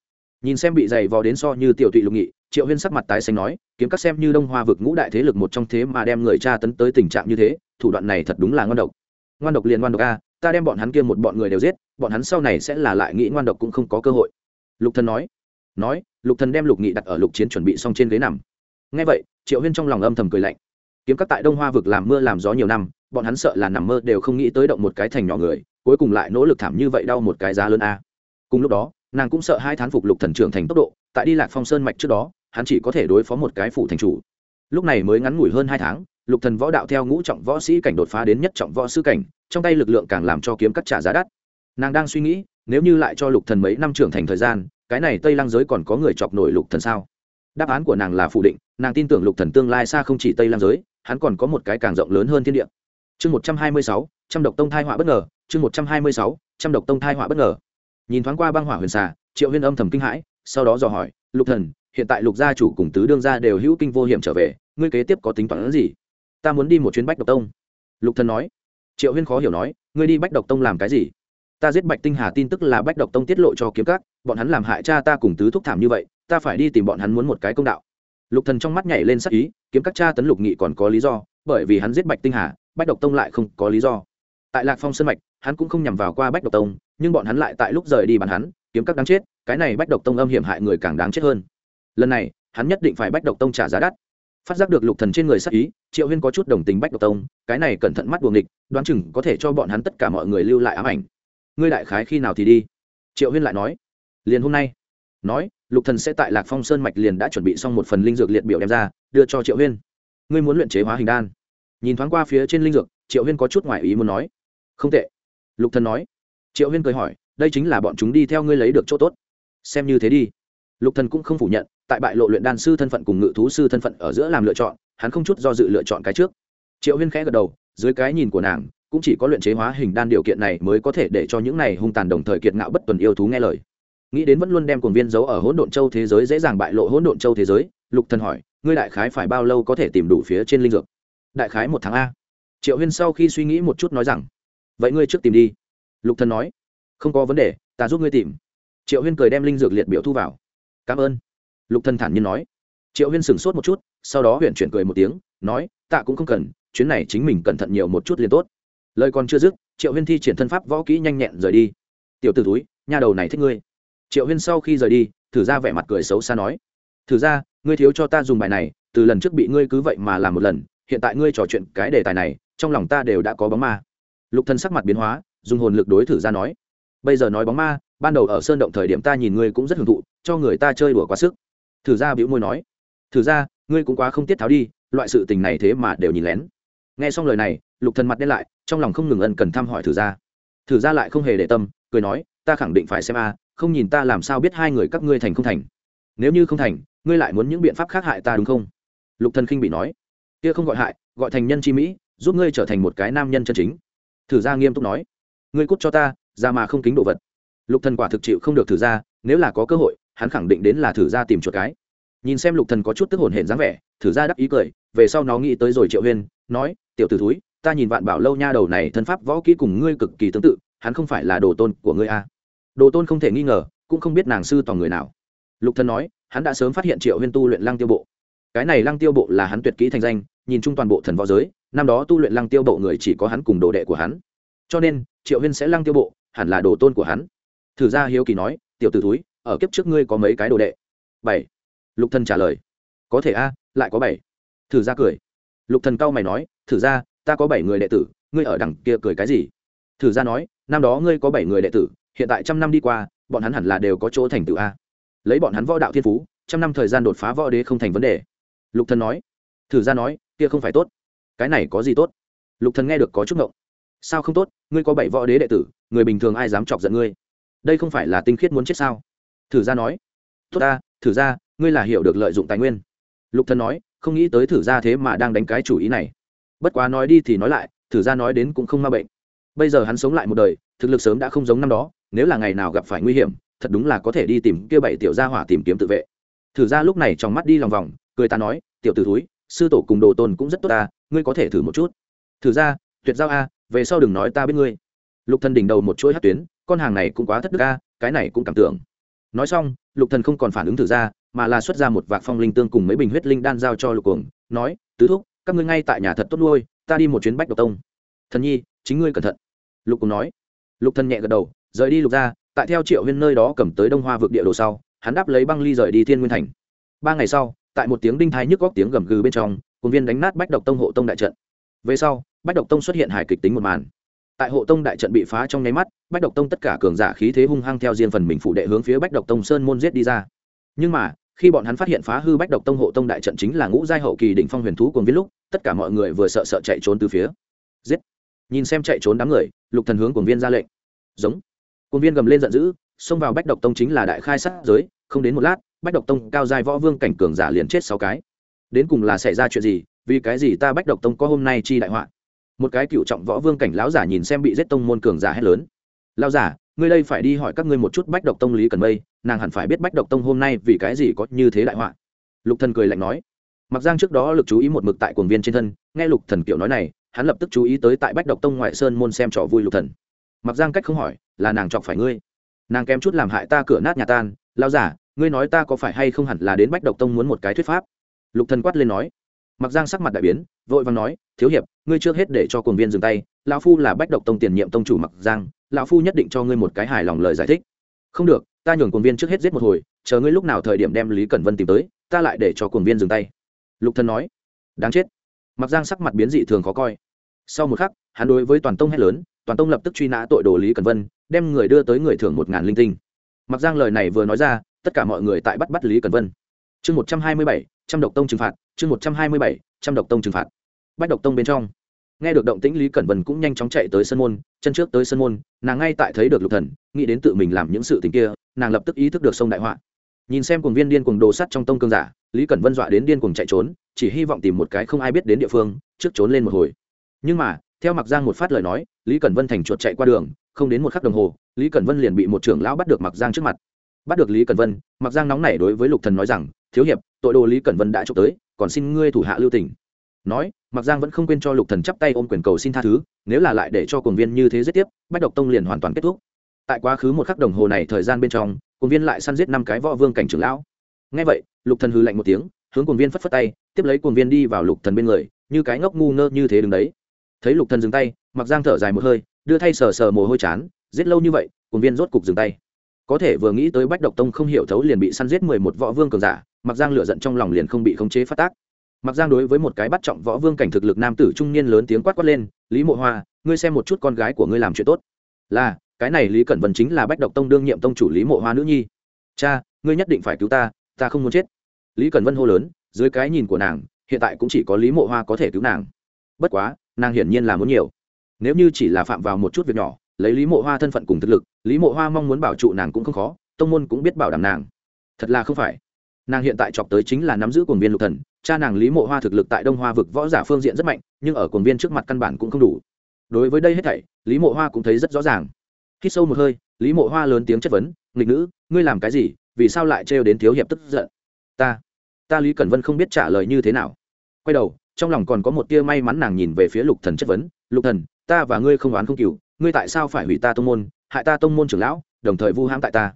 Nhìn xem bị dày vò đến so như tiểu tụy lục nghị triệu huyên sắc mặt tái xanh nói, kiếm các xem như đông hoa vực ngũ đại thế lực một trong thế mà đem người cha tấn tới tình trạng như thế, thủ đoạn này thật đúng là ngon độc. Ngoan độc liền ngoan độc a, ta đem bọn hắn kia một bọn người đều giết, bọn hắn sau này sẽ là lại nghĩ ngoan độc cũng không có cơ hội. Lục thần nói. Nói, lục thần đem lục nghị đặt ở lục chiến chuẩn bị xong trên ghế nằm. Nghe vậy, triệu huyên trong lòng âm thầm cười lạnh. Kiếm các tại đông hoa vực làm mưa làm gió nhiều năm, bọn hắn sợ là nằm mơ đều không nghĩ tới động một cái thành nhỏ người, cuối cùng lại nỗ lực thảm như vậy đau một cái giá lớn a. Cùng lúc đó, nàng cũng sợ hai thán phục lục thần trưởng thành tốc độ, tại đi lạc phong sơn mạch trước đó hắn chỉ có thể đối phó một cái phủ thành chủ. Lúc này mới ngắn ngủi hơn hai tháng, lục thần võ đạo theo ngũ trọng võ sĩ cảnh đột phá đến nhất trọng võ sư cảnh, trong tay lực lượng càng làm cho kiếm cắt trả giá đắt. Nàng đang suy nghĩ, nếu như lại cho lục thần mấy năm trưởng thành thời gian, cái này tây lăng giới còn có người chọc nổi lục thần sao? Đáp án của nàng là phủ định, nàng tin tưởng lục thần tương lai xa không chỉ tây lăng giới, hắn còn có một cái càng rộng lớn hơn thiên địa. Chương một trăm hai mươi sáu, trăm độc tông thai họa bất ngờ, chương một trăm hai mươi sáu, trăm độc tông thai họa bất ngờ. Nhìn thoáng qua băng hỏa huyền xà, triệu huyên âm thầm kinh hãi, sau đó dò hỏi, lục thần hiện tại lục gia chủ cùng tứ đương gia đều hữu kinh vô hiểm trở về, ngươi kế tiếp có tính toán gì? Ta muốn đi một chuyến bách độc tông. Lục thần nói. Triệu huyên khó hiểu nói, ngươi đi bách độc tông làm cái gì? Ta giết bạch tinh hà tin tức là bách độc tông tiết lộ cho kiếm các, bọn hắn làm hại cha ta cùng tứ thúc thảm như vậy, ta phải đi tìm bọn hắn muốn một cái công đạo. Lục thần trong mắt nhảy lên sắc ý, kiếm các cha tấn lục nghị còn có lý do, bởi vì hắn giết bạch tinh hà, bách độc tông lại không có lý do. Tại lạc phong sơn mạch, hắn cũng không nhằm vào qua bách độc tông, nhưng bọn hắn lại tại lúc rời đi bàn hắn, kiếm các đáng chết, cái này bách độc tông âm hiểm hại người càng đáng chết hơn lần này, hắn nhất định phải bách độc tông trả giá đắt. Phát giác được lục thần trên người sắc ý, triệu huyên có chút đồng tình bách độc tông, cái này cẩn thận mắt buồng địch đoán chừng có thể cho bọn hắn tất cả mọi người lưu lại ám ảnh. Ngươi đại khái khi nào thì đi? Triệu huyên lại nói. Liền hôm nay. Nói, lục thần sẽ tại lạc phong sơn mạch liền đã chuẩn bị xong một phần linh dược liệt biểu đem ra, đưa cho triệu huyên. Ngươi muốn luyện chế hóa hình đan. Nhìn thoáng qua phía trên linh dược, triệu huyên có chút ngoại ý muốn nói. Không tệ. Lục thần nói. Triệu huyên cười hỏi, đây chính là bọn chúng đi theo ngươi lấy được chỗ tốt. Xem như thế đi. Lục thần cũng không phủ nhận tại bại lộ luyện đan sư thân phận cùng ngự thú sư thân phận ở giữa làm lựa chọn, hắn không chút do dự lựa chọn cái trước. Triệu huyên khẽ gật đầu, dưới cái nhìn của nàng, cũng chỉ có luyện chế hóa hình đan điều kiện này mới có thể để cho những này hung tàn đồng thời kiệt ngạo bất tuần yêu thú nghe lời. Nghĩ đến vẫn luôn đem cuồng viên giấu ở hỗn độn châu thế giới dễ dàng bại lộ hỗn độn châu thế giới, lục thần hỏi, ngươi đại khái phải bao lâu có thể tìm đủ phía trên linh dược? Đại khái một tháng a. Triệu huyên sau khi suy nghĩ một chút nói rằng, vậy ngươi trước tìm đi. Lục thần nói, không có vấn đề, ta giúp ngươi tìm. Triệu huyên cười đem linh dược liệt biểu thu vào. Cảm ơn lục thần thản nhiên nói. Triệu huyên sửng sốt một chút, sau đó huyện chuyển cười một tiếng, nói, tạ cũng không cần, chuyến này chính mình cẩn thận nhiều một chút liền tốt. Lời còn chưa dứt, triệu huyên thi triển thân pháp võ kỹ nhanh nhẹn rời đi. Tiểu t ử túi nhà đầu này thích ngươi. Triệu huyên sau khi rời đi, thử ra vẻ mặt cười xấu xa nói, thử ra, ngươi thiếu cho ta dùng bài này, từ lần trước bị ngươi cứ vậy mà làm một lần, hiện tại ngươi trò chuyện cái đề tài này, trong lòng ta đều đã có bóng ma. Lục thân sắc mặt biến hóa, dùng hồn lực đối thử ra nói, bây giờ nói bóng ma, ban đầu ở sơn động thời điểm ta nhìn ngươi cũng rất hưởng thụ, cho người ta chơi đùa quá sức thử ra bĩu môi nói, thử ra, ngươi cũng quá không tiết tháo đi, loại sự tình này thế mà đều nhìn lén. Nghe xong lời này, lục thần mặt đen lại, trong lòng không ngừng ân cần thăm hỏi thử ra. Thử ra lại không hề để tâm, cười nói, ta khẳng định phải xem a, không nhìn ta làm sao biết hai người các ngươi thành không thành. Nếu như không thành, ngươi lại muốn những biện pháp khác hại ta đúng không? Lục thần khinh bị nói, kia không gọi hại, gọi thành nhân chi mỹ, giúp ngươi trở thành một cái nam nhân chân chính. Thử ra nghiêm túc nói, ngươi cút cho ta, ra mà không kính đồ vật. Lục thần quả thực chịu không được thử ra, nếu là có cơ hội hắn khẳng định đến là thử ra tìm chuột cái. Nhìn xem lục thần có chút tức hồn hển dáng vẻ, thử ra đắc ý cười, về sau nó nghĩ tới rồi triệu huyên, nói, tiểu tử thúi, ta nhìn vạn bảo lâu nha đầu này thân pháp võ kỹ cùng ngươi cực kỳ tương tự, hắn không phải là đồ tôn của ngươi a đồ tôn không thể nghi ngờ, cũng không biết nàng sư tòng người nào. Lục thần nói, hắn đã sớm phát hiện triệu huyên tu luyện lăng tiêu bộ. Cái này lăng tiêu bộ là hắn tuyệt kỹ thành danh, nhìn chung toàn bộ thần võ giới, năm đó tu luyện lăng tiêu bộ người chỉ có hắn cùng đồ đệ của hắn. Cho nên, triệu huyên sẽ lăng tiêu bộ, hẳn là đồ tôn của hắn. Thử ra hiếu kỳ nói, tiểu t ử túi ở kiếp trước ngươi có mấy cái đồ đệ? Bảy. Lục thần trả lời. Có thể a, lại có bảy. Thử ra cười. Lục thần cao mày nói, thử ra, ta có bảy người đệ tử, ngươi ở đằng kia cười cái gì? Thử ra nói, năm đó ngươi có bảy người đệ tử, hiện tại trăm năm đi qua, bọn hắn hẳn là đều có chỗ thành tựu a. Lấy bọn hắn võ đạo thiên phú, trăm năm thời gian đột phá võ đế không thành vấn đề. Lục thần nói, thử ra nói, kia không phải tốt. Cái này có gì tốt? Lục thần nghe được có chút ngộng. Sao không tốt? Ngươi có bảy võ đế đệ tử, người bình thường ai dám chọc giận ngươi? Đây không phải là tinh khiết muốn chết sao? Thử ra nói, tốt ta, thử ra, ngươi là hiểu được lợi dụng tài nguyên. Lục thần nói, không nghĩ tới thử ra thế mà đang đánh cái chủ ý này. Bất quá nói đi thì nói lại, thử ra nói đến cũng không ma bệnh. Bây giờ hắn sống lại một đời, thực lực sớm đã không giống năm đó, nếu là ngày nào gặp phải nguy hiểm, thật đúng là có thể đi tìm kia bảy tiểu gia hỏa tìm kiếm tự vệ. Thử ra lúc này trong mắt đi lòng vòng, cười ta nói, tiểu tử thúi, sư tổ cùng đồ tôn cũng rất tốt ta, ngươi có thể thử một chút. Thử ra, tuyệt giao a, về sau đừng nói ta biết ngươi. Lục thần đỉnh đầu một chuỗi hát tuyến, con hàng này cũng quá thất đức a, cái này cũng cảm tưởng nói xong, lục thần không còn phản ứng thử ra, mà là xuất ra một vạc phong linh tương cùng mấy bình huyết linh đan giao cho lục cuồng, nói, tứ thúc, các ngươi ngay tại nhà thật tốt nuôi, ta đi một chuyến bách độc tông. Thần nhi, chính ngươi cẩn thận. Lục cường nói. Lục thần nhẹ gật đầu, rời đi lục ra, tại theo triệu huyên nơi đó cầm tới đông hoa vực địa đồ sau, hắn đáp lấy băng ly rời đi thiên nguyên thành. Ba ngày sau, tại một tiếng đinh thái nhức góc tiếng gầm gừ bên trong quân viên đánh nát bách độc tông hộ tông đại trận. Về sau, bách độc tông xuất hiện hài kịch tính một màn. Tại hộ tông đại trận bị phá trong nháy mắt bách độc tông tất cả cường giả khí thế hung hăng theo riêng phần mình phụ đệ hướng phía bách độc tông sơn môn giết đi ra. Nhưng mà, khi bọn hắn phát hiện phá hư bách độc tông hộ tông đại trận chính là ngũ giai hậu kỳ đỉnh phong huyền thú cùng viết lúc, tất cả mọi người vừa sợ sợ chạy trốn từ phía. Giết! Nhìn xem chạy trốn đám người, lục thần hướng cuồng viên ra lệnh. Giống! Cuồng viên gầm lên giận dữ, xông vào bách độc tông chính là đại khai sát giới, không đến một lát, bách độc tông cao giai võ vương cảnh cường giả liền chết sáu cái. Đến cùng là xảy ra chuyện gì, vì cái gì ta bách độc tông có hôm nay chi đại họa? Một cái cựu trọng võ vương cảnh lão giả nhìn xem bị giết tông môn cường giả hết lớn lão giả, ngươi đây phải đi hỏi các ngươi một chút bách độc tông lý cần mây, nàng hẳn phải biết bách độc tông hôm nay vì cái gì có như thế đại họa. Lục thần cười lạnh nói. Mặc giang trước đó lực chú ý một mực tại cuồng viên trên thân, nghe lục thần kiểu nói này, hắn lập tức chú ý tới tại bách độc tông ngoại sơn môn xem trò vui lục thần. Mặc giang cách không hỏi, là nàng chọc phải ngươi. Nàng kém chút làm hại ta cửa nát nhà tan. Lao giả, ngươi nói ta có phải hay không hẳn là đến bách độc tông muốn một cái thuyết pháp? Lục thần quát lên nói. Mặc giang sắc mặt đại biến, vội vàng nói, thiếu hiệp, ngươi trước hết để cho cuồng viên dừng tay lão phu là bách độc tông tiền nhiệm tông chủ mặc giang, lão phu nhất định cho ngươi một cái hài lòng lời giải thích. Không được, ta nhường cuồng viên trước hết giết một hồi, chờ ngươi lúc nào thời điểm đem lý cẩn vân tìm tới, ta lại để cho cuồng viên dừng tay. Lục thân nói. Đáng chết. Mặc giang sắc mặt biến dị thường khó coi. Sau một khắc, hắn đối với toàn tông hét lớn, toàn tông lập tức truy nã tội đồ lý cẩn vân, đem người đưa tới người thưởng một ngàn linh tinh. Mặc giang lời này vừa nói ra, tất cả mọi người tại bắt bắt lý cẩn vân. Chương một trăm hai mươi bảy, trăm độc tông trừng phạt, chương một trăm hai mươi bảy, trăm độc tông trừng phạt. Bách độc tông bên trong nghe được động tĩnh lý cẩn vân cũng nhanh chóng chạy tới sân môn, chân trước tới sân môn, nàng ngay tại thấy được lục thần, nghĩ đến tự mình làm những sự tình kia, nàng lập tức ý thức được sông đại họa. Nhìn xem cùng viên điên cuồng đồ sắt trong tông cương giả, lý cẩn vân dọa đến điên cuồng chạy trốn, chỉ hy vọng tìm một cái không ai biết đến địa phương, trước trốn lên một hồi. Nhưng mà, theo mặc giang một phát lời nói, lý cẩn vân thành chuột chạy qua đường, không đến một khắc đồng hồ, lý cẩn vân liền bị một trưởng lão bắt được mặc giang trước mặt. Bắt được lý cẩn vân mặc giang nóng nảy đối với lục thần nói rằng, thiếu hiệp, tội đồ lý cẩn vân đã trộm tới, còn xin ngươi thủ hạ lưu tình nói mặc giang vẫn không quên cho lục thần chắp tay ôm quyền cầu xin tha thứ, nếu là lại để cho cuồng viên như thế giết tiếp, bách độc tông liền hoàn toàn kết thúc. Tại quá khứ một khắc đồng hồ này thời gian bên trong, cuồng viên lại săn giết năm cái võ vương cảnh trưởng lão. Nghe vậy, lục thần hừ lạnh một tiếng, hướng cuồng viên phất phất tay, tiếp lấy cuồng viên đi vào lục thần bên người, như cái ngốc ngu ngơ như thế đứng đấy. Thấy lục thần dừng tay mặc giang thở dài một hơi, đưa thay sờ sờ mồ hôi chán, giết lâu như vậy, cuồng viên rốt cục dừng tay. Có thể vừa nghĩ tới bách độc tông không hiểu thấu liền bị săn giết mười một võ vương cường giả mặc giang lửa giận trong lòng liền không bị khống chế phát tác mặc giang đối với một cái bắt trọng võ vương cảnh thực lực nam tử trung niên lớn tiếng quát quát lên, lý mộ hoa, ngươi xem một chút con gái của ngươi làm chuyện tốt. Là, cái này lý cẩn vân chính là bách độc tông đương nhiệm tông chủ lý mộ hoa nữ nhi. Cha, ngươi nhất định phải cứu ta ta không muốn chết. Lý cẩn vân hô lớn, dưới cái nhìn của nàng, hiện tại cũng chỉ có lý mộ hoa có thể cứu nàng. Bất quá, nàng hiển nhiên là muốn nhiều. Nếu như chỉ là phạm vào một chút việc nhỏ, lấy lý mộ hoa thân phận cùng thực lực, lý mộ hoa mong muốn bảo trụ nàng cũng không khó, tông môn cũng biết bảo đảm nàng. Thật là không phải nàng hiện tại chọc tới chính là nắm giữ cuồng viên lục thần, cha nàng lý mộ hoa thực lực tại đông hoa vực võ giả phương diện rất mạnh, nhưng ở cuồng viên trước mặt căn bản cũng không đủ. Đối với đây hết thảy, lý mộ hoa cũng thấy rất rõ ràng. Khi sâu một hơi, lý mộ hoa lớn tiếng chất vấn, nghịch nữ, ngươi làm cái gì? Vì sao lại trêu đến thiếu hiệp tức giận? Ta ta lý cẩn vân không biết trả lời như thế nào. Quay đầu, trong lòng còn có một tia may mắn nàng nhìn về phía lục thần chất vấn, lục thần, ta và ngươi không oán không cừu, ngươi tại sao phải hủy ta tông môn? Hại ta tông môn trưởng lão, đồng thời vu hãm tại ta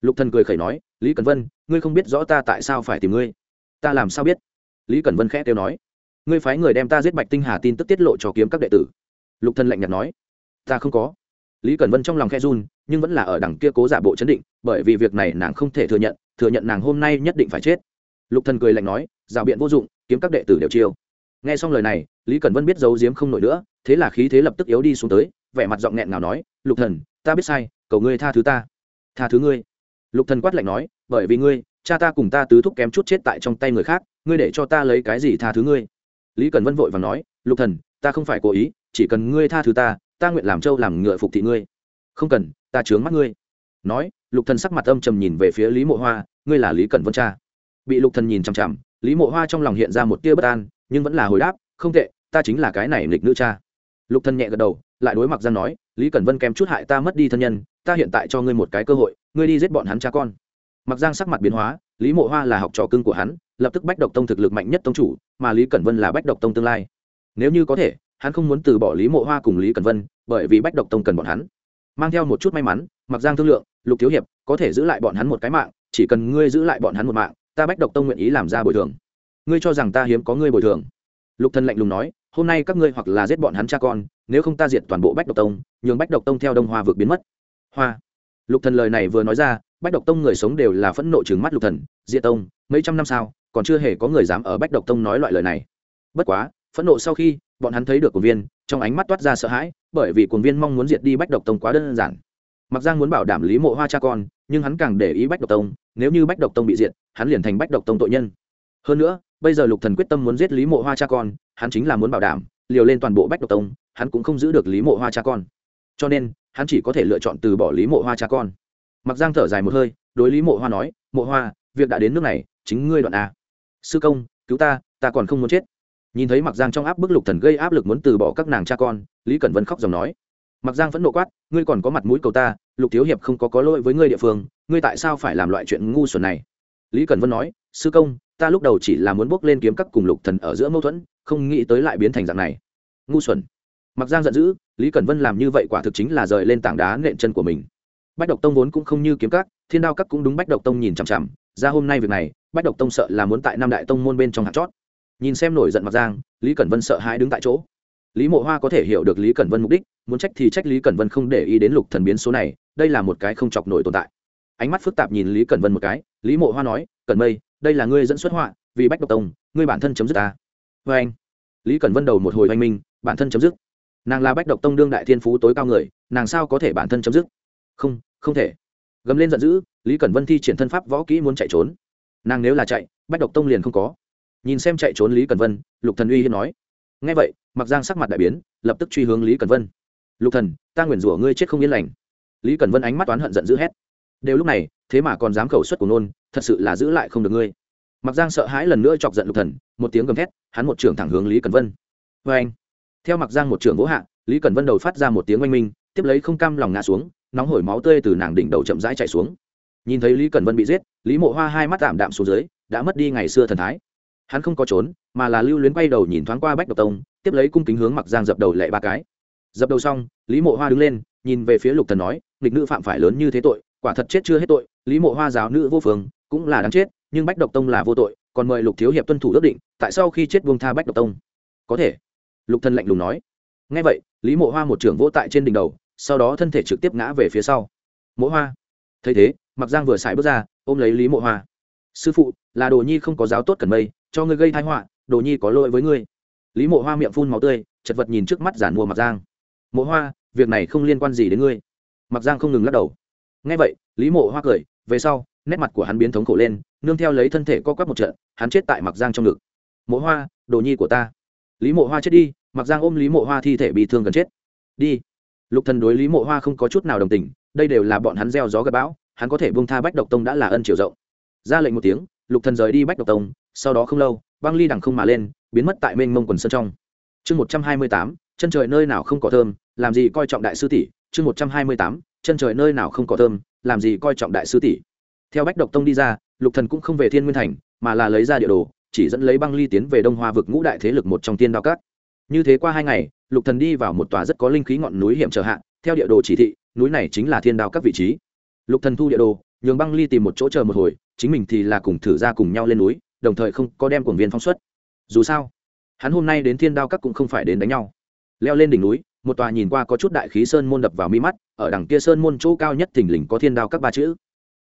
lục thần cười khẩy nói, lý cẩn vân, ngươi không biết rõ ta tại sao phải tìm ngươi. Ta làm sao biết? Lý cẩn vân khẽ kêu nói, ngươi phái người đem ta giết bạch tinh hà tin tức tiết lộ cho kiếm các đệ tử. Lục thần lạnh nhạt nói, ta không có. Lý cẩn vân trong lòng khe run, nhưng vẫn là ở đằng kia cố giả bộ chấn định, bởi vì việc này nàng không thể thừa nhận thừa nhận nàng hôm nay nhất định phải chết. Lục thần cười lạnh nói, rào biện vô dụng, kiếm các đệ tử đều chiêu. Nghe xong lời này, lý cẩn vân biết giấu giếm không nổi nữa, thế là khí thế lập tức yếu đi xuống tới, vẻ mặt giọng nghẹn ngào nói, lục thần, ta biết sai, cầu ngươi tha thứ ta. Tha thứ ngươi? Lục thần quát lạnh nói, bởi vì ngươi, cha ta cùng ta tứ thúc kém chút chết tại trong tay người khác, ngươi để cho ta lấy cái gì tha thứ ngươi? Lý cẩn vân vội và nói, lục thần, ta không phải cố ý, chỉ cần ngươi tha thứ ta ta nguyện làm trâu làm ngựa phục thị ngươi. Không cần, ta chướng mắt ngươi. Nói, lục thần sắc mặt âm trầm nhìn về phía lý mộ hoa, ngươi là lý cẩn vân cha. Bị lục thần nhìn chằm chằm, lý mộ hoa trong lòng hiện ra một tia bất an, nhưng vẫn là hồi đáp, không tệ, ta chính là cái này nghịch nữ cha. Lục thần nhẹ gật đầu, lại đối mặt giang nói, lý cẩn vân kém chút hại ta mất đi thân nhân ta hiện tại cho ngươi một cái cơ hội, ngươi đi giết bọn hắn cha con. Mặc giang sắc mặt biến hóa, lý mộ hoa là học trò cưng của hắn, lập tức bách độc tông thực lực mạnh nhất tông chủ, mà lý cẩn vân là bách độc tông tương lai. Nếu như có thể, hắn không muốn từ bỏ lý mộ hoa cùng lý cẩn vân, bởi vì bách độc tông cần bọn hắn. Mang theo một chút may mắn, mặc giang thương lượng, lục thiếu hiệp, có thể giữ lại bọn hắn một cái mạng, chỉ cần ngươi giữ lại bọn hắn một mạng, ta bách độc tông nguyện ý làm ra bồi thường. Ngươi cho rằng ta hiếm có ngươi bồi thường? Lục Thân lạnh lùng nói, hôm nay các ngươi hoặc là giết bọn hắn cha con, nếu không ta diệt toàn bộ bách độc tông, nhường bách độc tông theo đông hoa vượt biến mất hoa. Lục thần lời này vừa nói ra, bách độc tông người sống đều là phẫn nộ trừng mắt lục thần. Diệt tông, mấy trăm năm sau còn chưa hề có người dám ở bách độc tông nói loại lời này. Bất quá, phẫn nộ sau khi, bọn hắn thấy được cuồng viên, trong ánh mắt toát ra sợ hãi, bởi vì cuồng viên mong muốn diệt đi bách độc tông quá đơn giản. Mặc giang muốn bảo đảm lý mộ hoa cha con, nhưng hắn càng để ý bách độc tông, nếu như bách độc tông bị diệt, hắn liền thành bách độc tông tội nhân. Hơn nữa, bây giờ lục thần quyết tâm muốn giết lý mộ hoa cha con, hắn chính là muốn bảo đảm, liều lên toàn bộ bách độc tông, hắn cũng không giữ được lý mộ hoa cha con. Cho nên hắn chỉ có thể lựa chọn từ bỏ lý mộ hoa cha con. Mặc giang thở dài một hơi, đối lý mộ hoa nói, mộ hoa, việc đã đến nước này, chính ngươi đoạn a. Sư công, cứu ta ta còn không muốn chết. Nhìn thấy mặc giang trong áp bức lục thần gây áp lực muốn từ bỏ các nàng cha con, lý cẩn vân khóc dòng nói, mặc giang vẫn nộ quát, ngươi còn có mặt mũi cầu ta, lục thiếu hiệp không có có lỗi với ngươi địa phương, ngươi tại sao phải làm loại chuyện ngu xuẩn này? Lý cẩn vân nói, sư công, ta lúc đầu chỉ là muốn bước lên kiếm các cùng lục thần ở giữa mâu thuẫn, không nghĩ tới lại biến thành dạng này. Ngu xuẩn mặc giang giận dữ, lý cẩn vân làm như vậy quả thực chính là rời lên tảng đá nện chân của mình. Bách độc tông vốn cũng không như kiếm các, thiên đao các cũng đúng bách độc tông nhìn chằm chằm, ra hôm nay việc này, bách độc tông sợ là muốn tại năm đại tông môn bên trong hạt chót. Nhìn xem nổi giận mặc giang, lý cẩn vân sợ hãi đứng tại chỗ. Lý mộ hoa có thể hiểu được lý cẩn vân mục đích, muốn trách thì trách lý cẩn vân không để ý đến lục thần biến số này, đây là một cái không chọc nổi tồn tại. Ánh mắt phức tạp nhìn lý cẩn vân một cái, lý mộ hoa nói, cẩn mây, đây là ngươi dẫn xuất họa, vì bách độc tông, ngươi bản thân chấm dứt ta. Vê anh lý cẩn vân đầu một hồi oanh minh, bản thân chấm dứt nàng là bách độc tông đương đại thiên phú tối cao người, nàng sao có thể bản thân chấm dứt? Không không thể. Gầm lên giận dữ, lý cẩn vân thi triển thân pháp võ kỹ muốn chạy trốn. Nàng nếu là chạy, bách độc tông liền không có. Nhìn xem chạy trốn lý cẩn vân, lục thần uy hiếp nói. Nghe vậy mặc giang sắc mặt đại biến, lập tức truy hướng lý cẩn vân. Lục thần, ta nguyền rủa ngươi chết không yên lành. Lý cẩn vân ánh mắt toán hận giận dữ hét. Đều lúc này, thế mà còn dám khẩu xuất của nôn, thật sự là giữ lại không được ngươi. Mặc giang sợ hãi lần nữa chọc giận lục thần, một tiếng gầm thét, hắn một trường thẳng hướng lý cẩn vân. Vê anh theo mặc giang một trưởng vỗ hạ, lý cẩn vân đầu phát ra một tiếng oanh minh, tiếp lấy không cam lòng ngã xuống, nóng hổi máu tươi từ nàng đỉnh đầu chậm rãi chảy xuống. Nhìn thấy lý cẩn vân bị giết, lý mộ hoa hai mắt tạm đạm xuống dưới, đã mất đi ngày xưa thần thái. Hắn không có trốn, mà là lưu luyến quay đầu nhìn thoáng qua bách độc tông, tiếp lấy cung kính hướng mặc giang dập đầu lệ ba cái. Dập đầu xong, lý mộ hoa đứng lên, nhìn về phía lục thần nói, nghịch nữ phạm phải lớn như thế tội, quả thật chết chưa hết tội, lý mộ hoa giáo nữ vô phương cũng là đáng chết, nhưng bách độc tông là vô tội, còn mời lục thiếu hiệp tuân thủ ước định, tại sao khi chết buông tha bách độc tông. Có thể lục thần lạnh lùng nói. Ngay vậy, lý mộ hoa một trưởng vỗ tại trên đỉnh đầu, sau đó thân thể trực tiếp ngã về phía sau. Mộ hoa. Thấy thế mặc giang vừa xài bước ra, ôm lấy lý mộ hoa. Sư phụ, là đồ nhi không có giáo tốt cần mây, cho ngươi gây thái họa, đồ nhi có lỗi với ngươi. Lý mộ hoa miệng phun máu tươi, chật vật nhìn trước mắt giản mua mặc giang. Mộ hoa, việc này không liên quan gì đến ngươi. Mặc giang không ngừng lắc đầu. Ngay vậy, lý mộ hoa cười, về sau, nét mặt của hắn biến thống khổ lên, nương theo lấy thân thể co quắp một trận, hắn chết tại mặc giang trong ngực. Mộ hoa, đồ nhi của ta. Lý mộ hoa chết đi mặc giang ôm lý mộ hoa thi thể bị thương gần chết. Đi. Lục thần đối lý mộ hoa không có chút nào đồng tình, đây đều là bọn hắn gieo gió gặp bão, hắn có thể buông tha bách độc tông đã là ân chiều rộng. Ra lệnh một tiếng, lục thần rời đi bách độc tông, sau đó không lâu băng ly đằng không mà lên, biến mất tại mênh mông quần sơn trong. Chương một trăm hai mươi tám, chân trời nơi nào không có thơm, làm gì coi trọng đại sư tỷ? Chương một trăm hai mươi tám, chân trời nơi nào không có thơm, làm gì coi trọng đại sư tỷ? Theo bách độc tông đi ra, lục thần cũng không về thiên nguyên thành, mà là lấy ra địa đồ, chỉ dẫn lấy băng ly tiến về đông hoa vực ngũ đại thế lực một trong tiên đao cát như thế qua hai ngày, lục thần đi vào một tòa rất có linh khí ngọn núi hiểm trở hạn theo địa đồ chỉ thị, núi này chính là thiên đao các vị trí. Lục thần thu địa đồ, nhường băng ly tìm một chỗ chờ một hồi, chính mình thì là cùng thử ra cùng nhau lên núi, đồng thời không có đem cuồng viên phóng xuất. Dù sao, hắn hôm nay đến thiên đao các cũng không phải đến đánh nhau. Leo lên đỉnh núi, một tòa nhìn qua có chút đại khí sơn môn đập vào mi mắt, ở đằng kia sơn môn chỗ cao nhất thình lình có thiên đao các ba chữ.